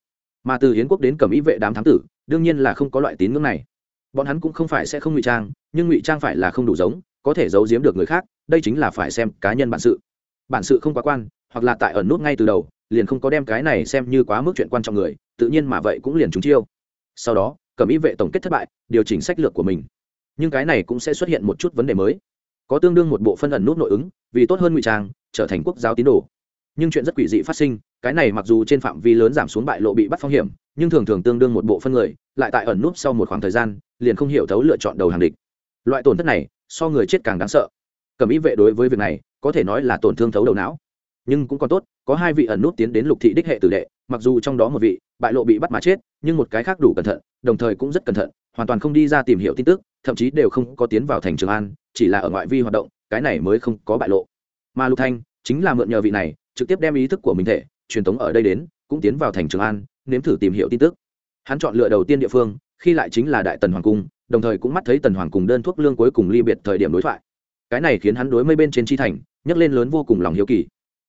Mà từ hiến quốc đến cầm ý vệ đám thám tử, đương nhiên là không có loại tín ngưỡng này. Bọn hắn cũng không phải sẽ không ngụy trang, nhưng ngụy trang phải là không đủ giống, có thể giấu giếm được người khác, đây chính là phải xem cá nhân bản sự. Bản sự không quá quan, hoặc là tại ẩn nút ngay từ đầu liền không có đem cái này xem như quá mức chuyện quan trọng người, tự nhiên mà vậy cũng liền trúng chiêu. Sau đó, cẩm ý vệ tổng kết thất bại, điều chỉnh sách lược của mình. Nhưng cái này cũng sẽ xuất hiện một chút vấn đề mới. Có tương đương một bộ phân ẩn nút nội ứng, vì tốt hơn ngụy trang, trở thành quốc giáo tín đồ. Nhưng chuyện rất quỷ dị phát sinh, cái này mặc dù trên phạm vi lớn giảm xuống bại lộ bị bắt phong hiểm, nhưng thường thường tương đương một bộ phân người, lại tại ẩn nút sau một khoảng thời gian, liền không hiểu thấu lựa chọn đầu hàng địch. Loại tổn thất này, so người chết càng đáng sợ. Cầm ý vệ đối với việc này, có thể nói là tổn thương thấu đầu não nhưng cũng còn tốt, có hai vị ẩn nút tiến đến lục thị đích hệ tử đệ, mặc dù trong đó một vị, bại lộ bị bắt mà chết, nhưng một cái khác đủ cẩn thận, đồng thời cũng rất cẩn thận, hoàn toàn không đi ra tìm hiểu tin tức, thậm chí đều không có tiến vào thành trường an, chỉ là ở ngoại vi hoạt động, cái này mới không có bại lộ. Mà lục thanh chính là mượn nhờ vị này, trực tiếp đem ý thức của mình thể, truyền thống ở đây đến, cũng tiến vào thành trường an, nếm thử tìm hiểu tin tức. Hắn chọn lựa đầu tiên địa phương, khi lại chính là đại tần hoàng cung, đồng thời cũng mắt thấy tần hoàng cùng đơn thuốc lương cuối cùng ly biệt thời điểm đối thoại. Cái này khiến hắn đối mây bên trên chi thành, nhấc lên lớn vô cùng lòng hiếu kỳ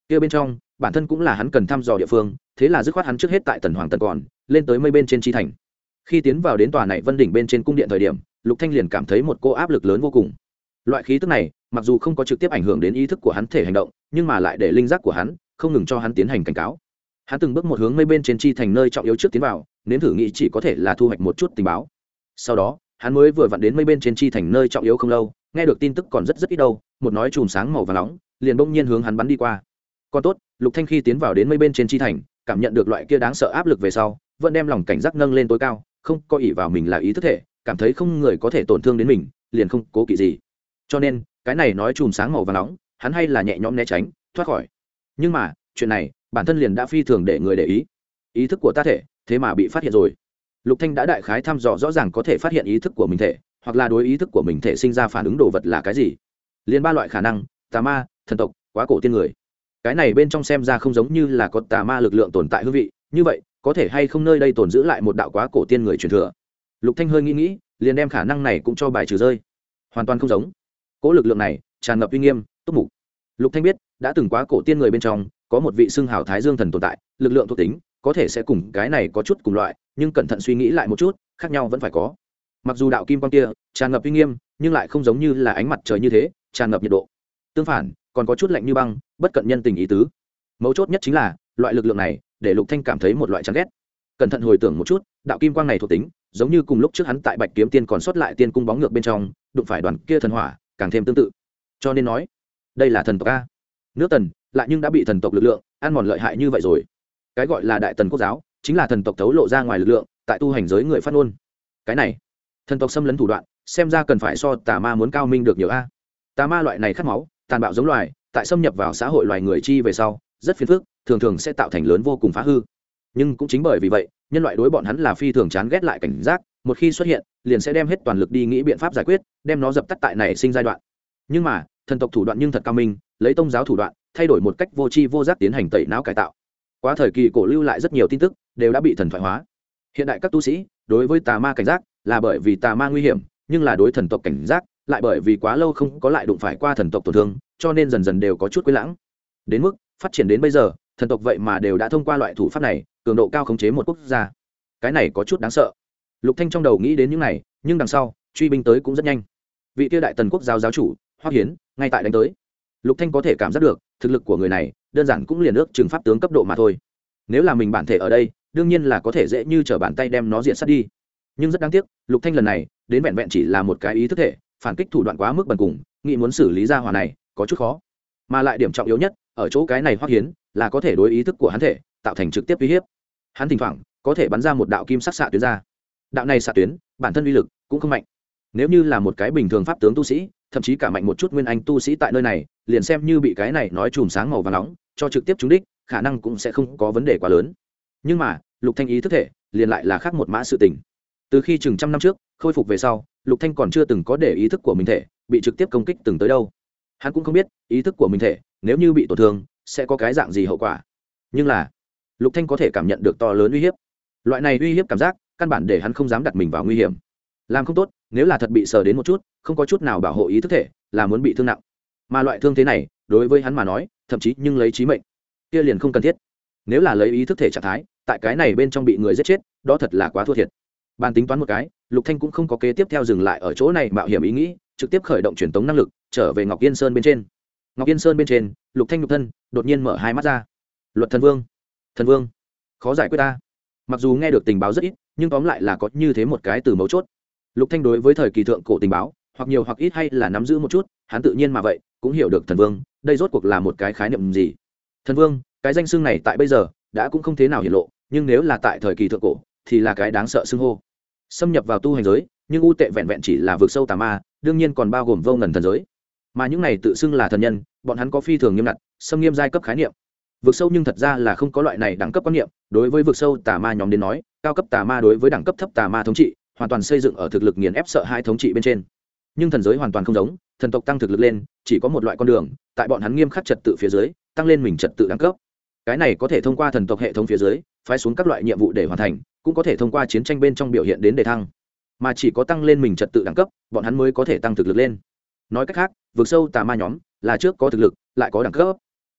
kia bên trong, bản thân cũng là hắn cần thăm dò địa phương, thế là dứt khoát hắn trước hết tại tần hoàng tần còn, lên tới mây bên trên chi thành. Khi tiến vào đến tòa này vân đỉnh bên trên cung điện thời điểm, lục thanh liền cảm thấy một cô áp lực lớn vô cùng. Loại khí tức này, mặc dù không có trực tiếp ảnh hưởng đến ý thức của hắn thể hành động, nhưng mà lại để linh giác của hắn không ngừng cho hắn tiến hành cảnh cáo. Hắn từng bước một hướng mây bên trên chi thành nơi trọng yếu trước tiến vào, nếm thử nghĩ chỉ có thể là thu hoạch một chút tình báo. Sau đó, hắn mới vừa vặn đến mây bên trên chi thành nơi trọng yếu không lâu, nghe được tin tức còn rất rất ít đâu, một nói chùm sáng màu và nóng, liền bỗng nhiên hướng hắn bắn đi qua còn tốt, lục thanh khi tiến vào đến mây bên trên chi thành, cảm nhận được loại kia đáng sợ áp lực về sau, vẫn đem lòng cảnh giác nâng lên tối cao, không có ỷ vào mình là ý thức thể, cảm thấy không người có thể tổn thương đến mình, liền không cố kỵ gì. Cho nên, cái này nói chùm sáng màu và nóng, hắn hay là nhẹ nhõm né tránh, thoát khỏi. Nhưng mà, chuyện này, bản thân liền đã phi thường để người để ý. Ý thức của ta thể, thế mà bị phát hiện rồi. Lục thanh đã đại khái thăm dò rõ ràng có thể phát hiện ý thức của mình thể, hoặc là đối ý thức của mình thể sinh ra phản ứng đồ vật là cái gì. Liền ba loại khả năng, tà ma, thần tộc, quá cổ tiên người cái này bên trong xem ra không giống như là có tà ma lực lượng tồn tại hương vị, như vậy, có thể hay không nơi đây tồn giữ lại một đạo quá cổ tiên người truyền thừa? Lục thanh hơi nghĩ nghĩ, liền đem khả năng này cũng cho bài trừ rơi. Hoàn toàn không giống. Cỗ lực lượng này, tràn ngập uy nghiêm, túc mục. Lục thanh biết, đã từng quá cổ tiên người bên trong, có một vị xưng hào thái dương thần tồn tại, lực lượng thuộc tính, có thể sẽ cùng cái này có chút cùng loại, nhưng cẩn thận suy nghĩ lại một chút, khác nhau vẫn phải có. Mặc dù đạo kim quang kia, tràn ngập uy nghiêm, nhưng lại không giống như là ánh mặt trời như thế, tràn ngập nhiệt độ. Tương phản còn có chút lạnh như băng, bất cận nhân tình ý tứ. Mấu chốt nhất chính là, loại lực lượng này, để lục thanh cảm thấy một loại chán ghét. Cẩn thận hồi tưởng một chút, đạo kim quang này thuộc tính, giống như cùng lúc trước hắn tại bạch kiếm tiên còn sót lại tiên cung bóng ngược bên trong, đụng phải đoàn kia thần hỏa, càng thêm tương tự. Cho nên nói, đây là thần tộc a. Nước tần, lại nhưng đã bị thần tộc lực lượng, ăn mòn lợi hại như vậy rồi. Cái gọi là đại tần quốc giáo, chính là thần tộc thấu lộ ra ngoài lực lượng, tại tu hành giới người phát ngôn. Cái này, thần tộc xâm lấn thủ đoạn, xem ra cần phải so tà ma muốn cao minh được nhiều a. Tà ma loại này khát máu tàn bạo giống loài, tại xâm nhập vào xã hội loài người chi về sau, rất phiền phức, thường thường sẽ tạo thành lớn vô cùng phá hư. Nhưng cũng chính bởi vì vậy, nhân loại đối bọn hắn là phi thường chán ghét lại cảnh giác, một khi xuất hiện, liền sẽ đem hết toàn lực đi nghĩ biện pháp giải quyết, đem nó dập tắt tại nảy sinh giai đoạn. Nhưng mà, thần tộc thủ đoạn nhưng thật cao minh, lấy tôn giáo thủ đoạn, thay đổi một cách vô tri vô giác tiến hành tẩy não cải tạo. Quá thời kỳ cổ lưu lại rất nhiều tin tức, đều đã bị thần thoại hóa. Hiện đại các tu sĩ, đối với tà ma cảnh giác, là bởi vì tà ma nguy hiểm, nhưng là đối thần tộc cảnh giác lại bởi vì quá lâu không có lại đụng phải qua thần tộc tổn thương, cho nên dần dần đều có chút quấy lãng. Đến mức, phát triển đến bây giờ, thần tộc vậy mà đều đã thông qua loại thủ pháp này, cường độ cao khống chế một quốc gia. Cái này có chút đáng sợ. Lục thanh trong đầu nghĩ đến những này, nhưng đằng sau, truy binh tới cũng rất nhanh. Vị tiêu đại tần quốc giáo giáo chủ hoa hiến, ngay tại đánh tới. Lục thanh có thể cảm giác được, thực lực của người này, đơn giản cũng liền ước trừng pháp tướng cấp độ mà thôi. Nếu là mình bản thể ở đây, đương nhiên là có thể dễ như trở bàn tay đem nó diện sát đi. Nhưng rất đáng tiếc, lục thanh lần này, đến vẹn vẹn chỉ là một cái ý thức thể phản kích thủ đoạn quá mức bần cùng, nghĩ muốn xử lý ra hỏa này, có chút khó. Mà lại điểm trọng yếu nhất, ở chỗ cái này hoắc hiến, là có thể đối ý thức của hắn thể, tạo thành trực tiếp uy hiếp. Hắn thỉnh thoảng, có thể bắn ra một đạo kim sắc xạ tuyến ra. Đạo này xạ tuyến, bản thân uy lực cũng không mạnh. Nếu như là một cái bình thường pháp tướng tu sĩ, thậm chí cả mạnh một chút nguyên anh tu sĩ tại nơi này, liền xem như bị cái này nói chùm sáng màu và nóng, cho trực tiếp trúng đích, khả năng cũng sẽ không có vấn đề quá lớn. Nhưng mà, lục thanh ý thức thể, liền lại là khác một mã sự tình. Từ khi chừng trăm năm trước, khôi phục về sau lục thanh còn chưa từng có để ý thức của mình thể, bị trực tiếp công kích từng tới đâu. Hắn cũng không biết, ý thức của mình thể, nếu như bị tổn thương, sẽ có cái dạng gì hậu quả. Nhưng là, lục thanh có thể cảm nhận được to lớn uy hiếp. Loại này uy hiếp cảm giác, căn bản để hắn không dám đặt mình vào nguy hiểm. Làm không tốt, nếu là thật bị sờ đến một chút, không có chút nào bảo hộ ý thức thể, là muốn bị thương nặng. Mà loại thương thế này, đối với hắn mà nói, thậm chí nhưng lấy trí mệnh. Kia liền không cần thiết. Nếu là lấy ý thức thể trạng thái, tại cái này bên trong bị người giết chết, đó thật là quá thua thiệt bàn tính toán một cái, lục thanh cũng không có kế tiếp theo dừng lại ở chỗ này mạo hiểm ý nghĩ, trực tiếp khởi động truyền tống năng lực, trở về ngọc yên sơn bên trên. Ngọc yên sơn bên trên, lục thanh nhục thân, đột nhiên mở hai mắt ra. Luật thần vương thần vương, khó giải quyết ta. Mặc dù nghe được tình báo rất ít, nhưng tóm lại là có như thế một cái từ mấu chốt. Lục thanh đối với thời kỳ thượng cổ tình báo, hoặc nhiều hoặc ít hay là nắm giữ một chút, hắn tự nhiên mà vậy, cũng hiểu được thần vương, đây rốt cuộc là một cái khái niệm gì. Thần vương, cái danh xưng này tại bây giờ, đã cũng không thế nào hiển lộ, nhưng nếu là tại thời kỳ thượng cổ, thì là cái đáng sợ xưng hô xâm nhập vào tu hành giới, nhưng u tệ vẹn vẹn chỉ là vượt sâu tà ma, đương nhiên còn bao gồm vô ngần thần giới. Mà những này tự xưng là thần nhân, bọn hắn có phi thường nghiêm ngặt, xâm nghiêm giai cấp khái niệm. Vượt sâu nhưng thật ra là không có loại này đẳng cấp quan niệm, đối với vượt sâu tà ma nhóm đến nói, cao cấp tà ma đối với đẳng cấp thấp tà ma thống trị, hoàn toàn xây dựng ở thực lực nghiền ép sợ hai thống trị bên trên. Nhưng thần giới hoàn toàn không giống, thần tộc tăng thực lực lên, chỉ có một loại con đường, tại bọn hắn nghiêm khắc trật tự phía dưới, tăng lên mình trật tự đẳng cấp cái này có thể thông qua thần tộc hệ thống phía dưới, phái xuống các loại nhiệm vụ để hoàn thành, cũng có thể thông qua chiến tranh bên trong biểu hiện đến đề thăng. Mà chỉ có tăng lên mình trật tự đẳng cấp, bọn hắn mới có thể tăng thực lực lên. Nói cách khác vượt sâu tà ma nhóm là trước có thực lực, lại có đẳng cấp.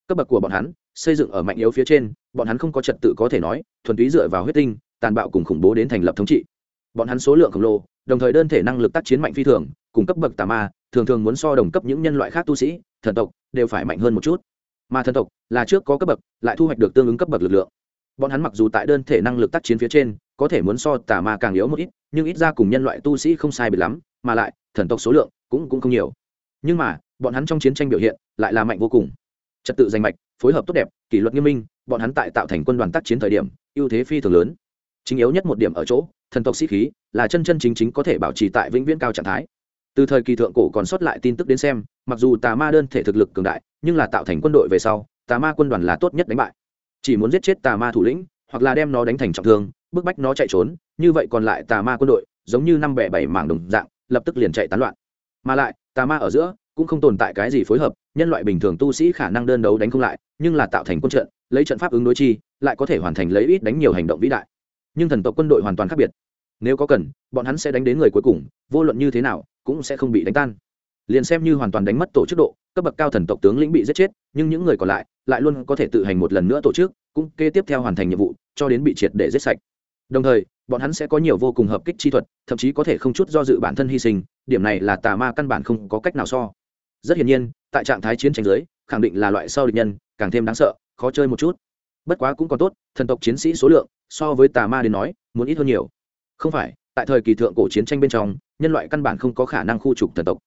Cấp bậc của bọn hắn, xây dựng ở mạnh yếu phía trên, bọn hắn không có trật tự có thể nói, thuần túy dựa vào huyết tinh, tàn bạo cùng khủng bố đến thành lập thống trị. Bọn hắn số lượng khổng lồ, đồng thời đơn thể năng lực tác chiến mạnh phi thường, cùng cấp bậc tà ma, thường thường muốn so đồng cấp những nhân loại khác tu sĩ, thần tộc, đều phải mạnh hơn một chút mà thần tộc là trước có cấp bậc, lại thu hoạch được tương ứng cấp bậc lực lượng. Bọn hắn mặc dù tại đơn thể năng lực tác chiến phía trên, có thể muốn so tà ma càng yếu một ít, nhưng ít ra cùng nhân loại tu sĩ không sai biệt lắm, mà lại, thần tộc số lượng cũng cũng không nhiều. Nhưng mà, bọn hắn trong chiến tranh biểu hiện lại là mạnh vô cùng. Trật tự danh mạch, phối hợp tốt đẹp, kỷ luật nghiêm minh, bọn hắn tại tạo thành quân đoàn tác chiến thời điểm, ưu thế phi thường lớn. Chính yếu nhất một điểm ở chỗ, thần tộc sĩ khí là chân chân chính chính có thể bảo trì tại vĩnh viễn cao trạng thái từ thời kỳ thượng cổ còn sót lại tin tức đến xem, mặc dù tà ma đơn thể thực lực cường đại, nhưng là tạo thành quân đội về sau, tà ma quân đoàn là tốt nhất đánh bại. Chỉ muốn giết chết tà ma thủ lĩnh, hoặc là đem nó đánh thành trọng thương, bức bách nó chạy trốn, như vậy còn lại tà ma quân đội, giống như năm bẻ bảy mảng đồng dạng, lập tức liền chạy tán loạn. Mà lại, tà ma ở giữa, cũng không tồn tại cái gì phối hợp, nhân loại bình thường tu sĩ khả năng đơn đấu đánh không lại, nhưng là tạo thành quân trận, lấy trận pháp ứng đối chi, lại có thể hoàn thành lấy ít đánh nhiều hành động vĩ đại. Nhưng thần tộc quân đội hoàn toàn khác biệt. Nếu có cần, bọn hắn sẽ đánh đến người cuối cùng, vô luận như thế nào cũng sẽ không bị đánh tan. Liền xem như hoàn toàn đánh mất tổ chức độ, cấp bậc cao thần tộc tướng lĩnh bị giết chết, nhưng những người còn lại lại luôn có thể tự hành một lần nữa tổ chức, cũng kế tiếp theo hoàn thành nhiệm vụ, cho đến bị triệt để giết sạch. Đồng thời, bọn hắn sẽ có nhiều vô cùng hợp kích chi thuật, thậm chí có thể không chút do dự bản thân hy sinh, điểm này là tà ma căn bản không có cách nào so. Rất hiển nhiên, tại trạng thái chiến tranh giới khẳng định là loại sau địch nhân, càng thêm đáng sợ, khó chơi một chút. Bất quá cũng còn tốt, thần tộc chiến sĩ số lượng, so với tà ma đến nói, muốn ít hơn nhiều. Không phải tại thời kỳ thượng cổ chiến tranh bên trong, nhân loại căn bản không có khả năng khu trục thần tộc.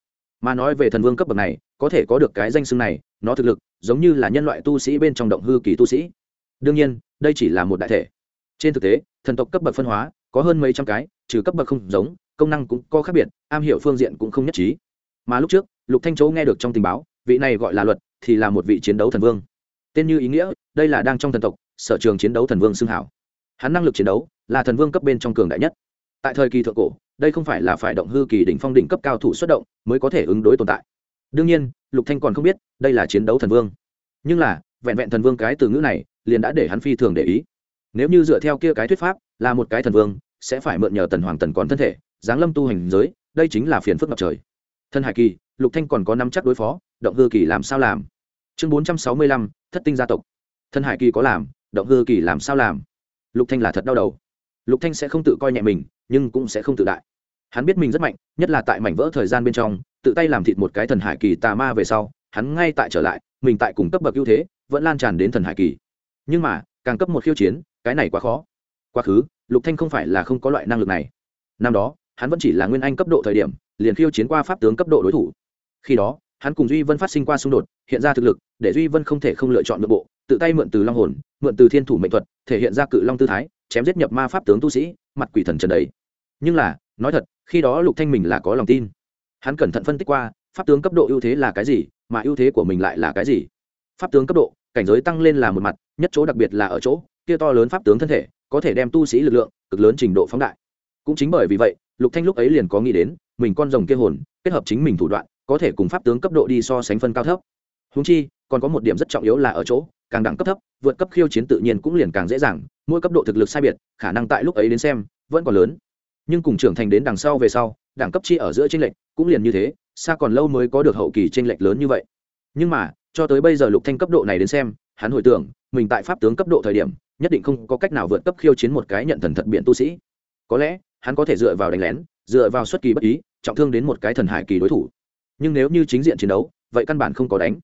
Mà nói về thần vương cấp bậc này, có thể có được cái danh xưng này, nó thực lực giống như là nhân loại tu sĩ bên trong động hư kỳ tu sĩ. Đương nhiên, đây chỉ là một đại thể. Trên thực tế, thần tộc cấp bậc phân hóa, có hơn mấy trăm cái, trừ cấp bậc không giống, công năng cũng có khác biệt, am hiểu phương diện cũng không nhất trí. Mà lúc trước, lục thanh châu nghe được trong tình báo, vị này gọi là luật, thì là một vị chiến đấu thần vương. Tên như ý nghĩa, đây là đang trong thần tộc, sở trường chiến đấu thần vương xưng hảo. Hắn năng lực chiến đấu là thần vương cấp bên trong cường đại nhất tại thời kỳ thượng cổ, đây không phải là phải động hư kỳ đỉnh phong đỉnh cấp cao thủ xuất động mới có thể ứng đối tồn tại. Đương nhiên, lục thanh còn không biết, đây là chiến đấu thần vương. Nhưng là, vẹn vẹn thần vương cái từ ngữ này, liền đã để hắn phi thường để ý. Nếu như dựa theo kia cái thuyết pháp, là một cái thần vương, sẽ phải mượn nhờ tần hoàng tần còn thân thể, giáng lâm tu hành giới, đây chính là phiền phức ngập trời. Thân hải kỳ, lục thanh còn có năm chắc đối phó, động hư kỳ làm sao làm? Chương bốn trăm sáu mươi lăm, thất tinh gia tộc. Thân hải kỳ có làm, động hư kỳ làm sao làm? Lục thanh là thật đau đầu lục thanh sẽ không tự coi nhẹ mình, nhưng cũng sẽ không tự đại. Hắn biết mình rất mạnh, nhất là tại mảnh vỡ thời gian bên trong, tự tay làm thịt một cái thần hải kỳ tà ma về sau, hắn ngay tại trở lại, mình tại cùng cấp bậc ưu thế, vẫn lan tràn đến thần hải kỳ. Nhưng mà, càng cấp một khiêu chiến, cái này quá khó. Quá khứ, lục thanh không phải là không có loại năng lực này. Năm đó, hắn vẫn chỉ là nguyên anh cấp độ thời điểm, liền khiêu chiến qua pháp tướng cấp độ đối thủ. Khi đó, hắn cùng duy vân phát sinh qua xung đột, hiện ra thực lực, để duy vân không thể không lựa chọn nội bộ, tự tay mượn từ long hồn, mượn từ thiên thủ mệnh thuật, thể hiện ra cự long tư thái chém giết nhập ma pháp tướng tu sĩ, mặt quỷ thần trần đấy nhưng là, nói thật, khi đó lục thanh mình là có lòng tin. Hắn cẩn thận phân tích qua, pháp tướng cấp độ ưu thế là cái gì, mà ưu thế của mình lại là cái gì? Pháp tướng cấp độ, cảnh giới tăng lên là một mặt, nhất chỗ đặc biệt là ở chỗ, kia to lớn pháp tướng thân thể, có thể đem tu sĩ lực lượng, cực lớn trình độ phóng đại. Cũng chính bởi vì vậy, lục thanh lúc ấy liền có nghĩ đến, mình con rồng kia hồn, kết hợp chính mình thủ đoạn, có thể cùng pháp tướng cấp độ đi so sánh phân cao thấp. Húng chi, còn có một điểm rất trọng yếu là ở chỗ, càng đẳng cấp thấp, vượt cấp khiêu chiến tự nhiên cũng liền càng dễ dàng mỗi cấp độ thực lực sai biệt, khả năng tại lúc ấy đến xem, vẫn còn lớn. Nhưng cùng trưởng thành đến đằng sau về sau, đẳng cấp chi ở giữa tranh lệch cũng liền như thế, xa còn lâu mới có được hậu kỳ tranh lệch lớn như vậy. Nhưng mà, cho tới bây giờ lục thanh cấp độ này đến xem, hắn hồi tưởng, mình tại pháp tướng cấp độ thời điểm, nhất định không có cách nào vượt cấp khiêu chiến một cái nhận thần thật biện tu sĩ. Có lẽ, hắn có thể dựa vào đánh lén, dựa vào xuất kỳ bất ý, trọng thương đến một cái thần hải kỳ đối thủ. Nhưng nếu như chính diện chiến đấu, vậy căn bản không có đánh.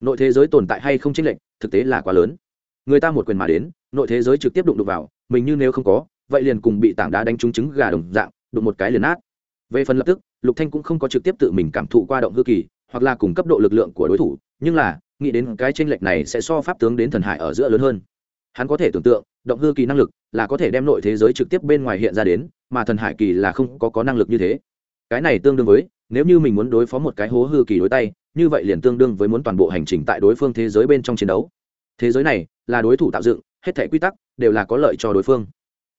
Nội thế giới tồn tại hay không chênh lệch, thực tế là quá lớn người ta một quyền mà đến, nội thế giới trực tiếp đụng đụng vào, mình như nếu không có, vậy liền cùng bị tảng đá đánh trúng trứng gà đồng dạng, đụng một cái liền nát. Về phần lập tức, lục thanh cũng không có trực tiếp tự mình cảm thụ qua động hư kỳ, hoặc là cùng cấp độ lực lượng của đối thủ, nhưng là, nghĩ đến cái tranh lệch này sẽ so pháp tướng đến thần hải ở giữa lớn hơn. Hắn có thể tưởng tượng, động hư kỳ năng lực là có thể đem nội thế giới trực tiếp bên ngoài hiện ra đến, mà thần hải kỳ là không có có năng lực như thế. Cái này tương đương với, nếu như mình muốn đối phó một cái hố hư kỳ đối tay, như vậy liền tương đương với muốn toàn bộ hành trình tại đối phương thế giới bên trong chiến đấu thế giới này là đối thủ tạo dựng, hết thể quy tắc đều là có lợi cho đối phương.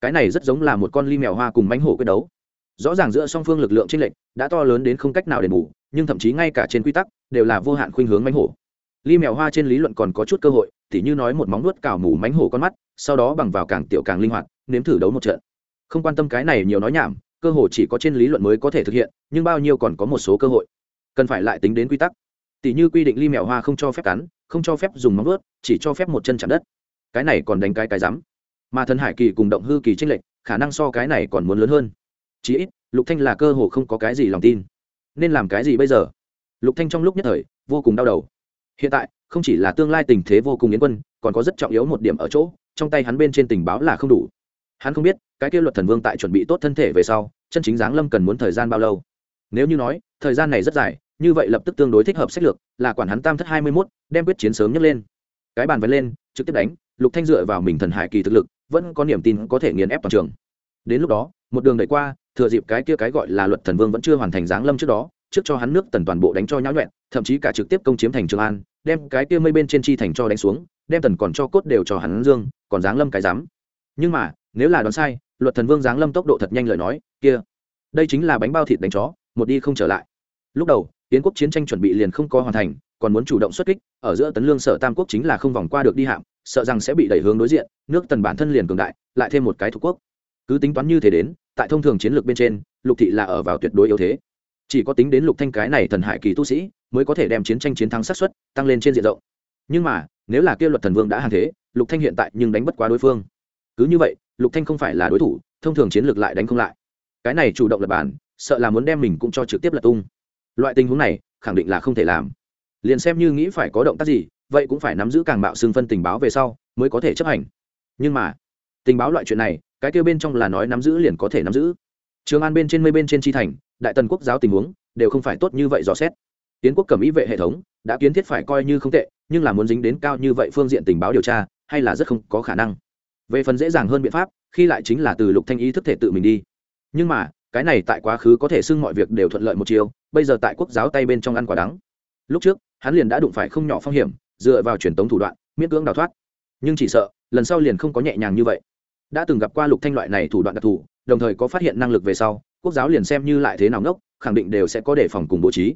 Cái này rất giống là một con ly mèo hoa cùng mánh hổ quyết đấu. Rõ ràng giữa song phương lực lượng tranh lệch đã to lớn đến không cách nào đền bù, nhưng thậm chí ngay cả trên quy tắc đều là vô hạn khuynh hướng mánh hổ. Ly mèo hoa trên lý luận còn có chút cơ hội, tỉ như nói một móng nuốt cào mù mánh hổ con mắt, sau đó bằng vào càng tiểu càng linh hoạt, nếm thử đấu một trận. Không quan tâm cái này nhiều nói nhảm, cơ hội chỉ có trên lý luận mới có thể thực hiện, nhưng bao nhiêu còn có một số cơ hội. Cần phải lại tính đến quy tắc tỷ như quy định ly mèo hoa không cho phép cắn, không cho phép dùng móng vuốt, chỉ cho phép một chân chạm đất. Cái này còn đánh cái cái rắm. Mà thần hải kỳ cùng động hư kỳ tranh lệch, khả năng so cái này còn muốn lớn hơn. Chí ít, lục thanh là cơ hồ không có cái gì lòng tin. Nên làm cái gì bây giờ? Lục thanh trong lúc nhất thời, vô cùng đau đầu. Hiện tại, không chỉ là tương lai tình thế vô cùng yến quân, còn có rất trọng yếu một điểm ở chỗ, trong tay hắn bên trên tình báo là không đủ. Hắn không biết, cái kia luật thần vương tại chuẩn bị tốt thân thể về sau, chân chính giáng lâm cần muốn thời gian bao lâu. Nếu như nói, thời gian này rất dài như vậy lập tức tương đối thích hợp sách lược, là quản hắn tam thất hai mươi mốt, đem quyết chiến sớm nhấc lên. Cái bàn vẫn lên, trực tiếp đánh, lục thanh dựa vào mình thần hải kỳ thực lực, vẫn có niềm tin có thể nghiền ép toàn trường. Đến lúc đó, một đường đẩy qua, thừa dịp cái kia cái gọi là luật thần vương vẫn chưa hoàn thành giáng lâm trước đó, trước cho hắn nước tần toàn bộ đánh cho nhão nhuẹn, thậm chí cả trực tiếp công chiếm thành trường an, đem cái kia mây bên trên chi thành cho đánh xuống, đem tần còn cho cốt đều cho hắn dương, còn giáng lâm cái dám nhưng mà, nếu là đoán sai, luật thần vương giáng lâm tốc độ thật nhanh lời nói, kia, đây chính là bánh bao thịt đánh chó, một đi không trở lại. Lúc đầu tiến quốc chiến tranh chuẩn bị liền không có hoàn thành, còn muốn chủ động xuất kích, ở giữa tấn lương sở tam quốc chính là không vòng qua được đi hạm, sợ rằng sẽ bị đẩy hướng đối diện, nước tần bản thân liền cường đại, lại thêm một cái thuộc quốc. Cứ tính toán như thế đến, tại thông thường chiến lược bên trên, lục thị là ở vào tuyệt đối yếu thế. Chỉ có tính đến lục thanh cái này thần hải kỳ tu sĩ, mới có thể đem chiến tranh chiến thắng sát suất tăng lên trên diện rộng. Nhưng mà, nếu là kia luật thần vương đã hàng thế, lục thanh hiện tại nhưng đánh bất quá đối phương. Cứ như vậy, lục thanh không phải là đối thủ, thông thường chiến lược lại đánh không lại. Cái này chủ động lập bản, sợ là muốn đem mình cũng cho trực tiếp lật tung loại tình huống này, khẳng định là không thể làm. Liền xem như nghĩ phải có động tác gì, vậy cũng phải nắm giữ càng mạo xương phân tình báo về sau, mới có thể chấp hành. Nhưng mà, tình báo loại chuyện này, cái kêu bên trong là nói nắm giữ liền có thể nắm giữ. Trường an bên trên mây bên trên chi thành, đại tần quốc giáo tình huống, đều không phải tốt như vậy dò xét. Tiến quốc cầm ý vệ hệ thống, đã kiến thiết phải coi như không tệ, nhưng là muốn dính đến cao như vậy phương diện tình báo điều tra, hay là rất không có khả năng. Về phần dễ dàng hơn biện pháp, khi lại chính là từ lục thanh ý thức thể tự mình đi. Nhưng mà cái này tại quá khứ có thể xưng mọi việc đều thuận lợi một chiều, bây giờ tại quốc giáo tay bên trong ăn quả đắng. Lúc trước, hắn liền đã đụng phải không nhỏ phong hiểm, dựa vào truyền tống thủ đoạn, miễn cưỡng đào thoát. Nhưng chỉ sợ, lần sau liền không có nhẹ nhàng như vậy. Đã từng gặp qua lục thanh loại này thủ đoạn đặc thù, đồng thời có phát hiện năng lực về sau, quốc giáo liền xem như lại thế nào ngốc, khẳng định đều sẽ có đề phòng cùng bố trí.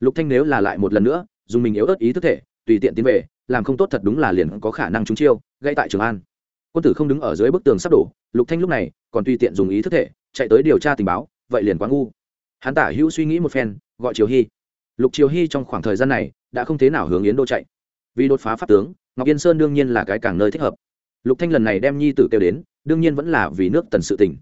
Lục thanh nếu là lại một lần nữa, dùng mình yếu ớt ý thức thể, tùy tiện tiến về, làm không tốt thật đúng là liền có khả năng trúng chiêu, gây tại trường an. Quân tử không đứng ở dưới bức tường sắp đổ, lục thanh lúc này, còn tùy tiện dùng ý thức thể chạy tới điều tra tình báo, vậy liền quá ngu. Hắn tả hữu suy nghĩ một phen, gọi triều hy. Lục triều hy trong khoảng thời gian này đã không thế nào hướng yến đô chạy. Vì đột phá pháp tướng, ngọc yên sơn đương nhiên là cái càng nơi thích hợp. Lục thanh lần này đem nhi tử kêu đến, đương nhiên vẫn là vì nước tần sự tỉnh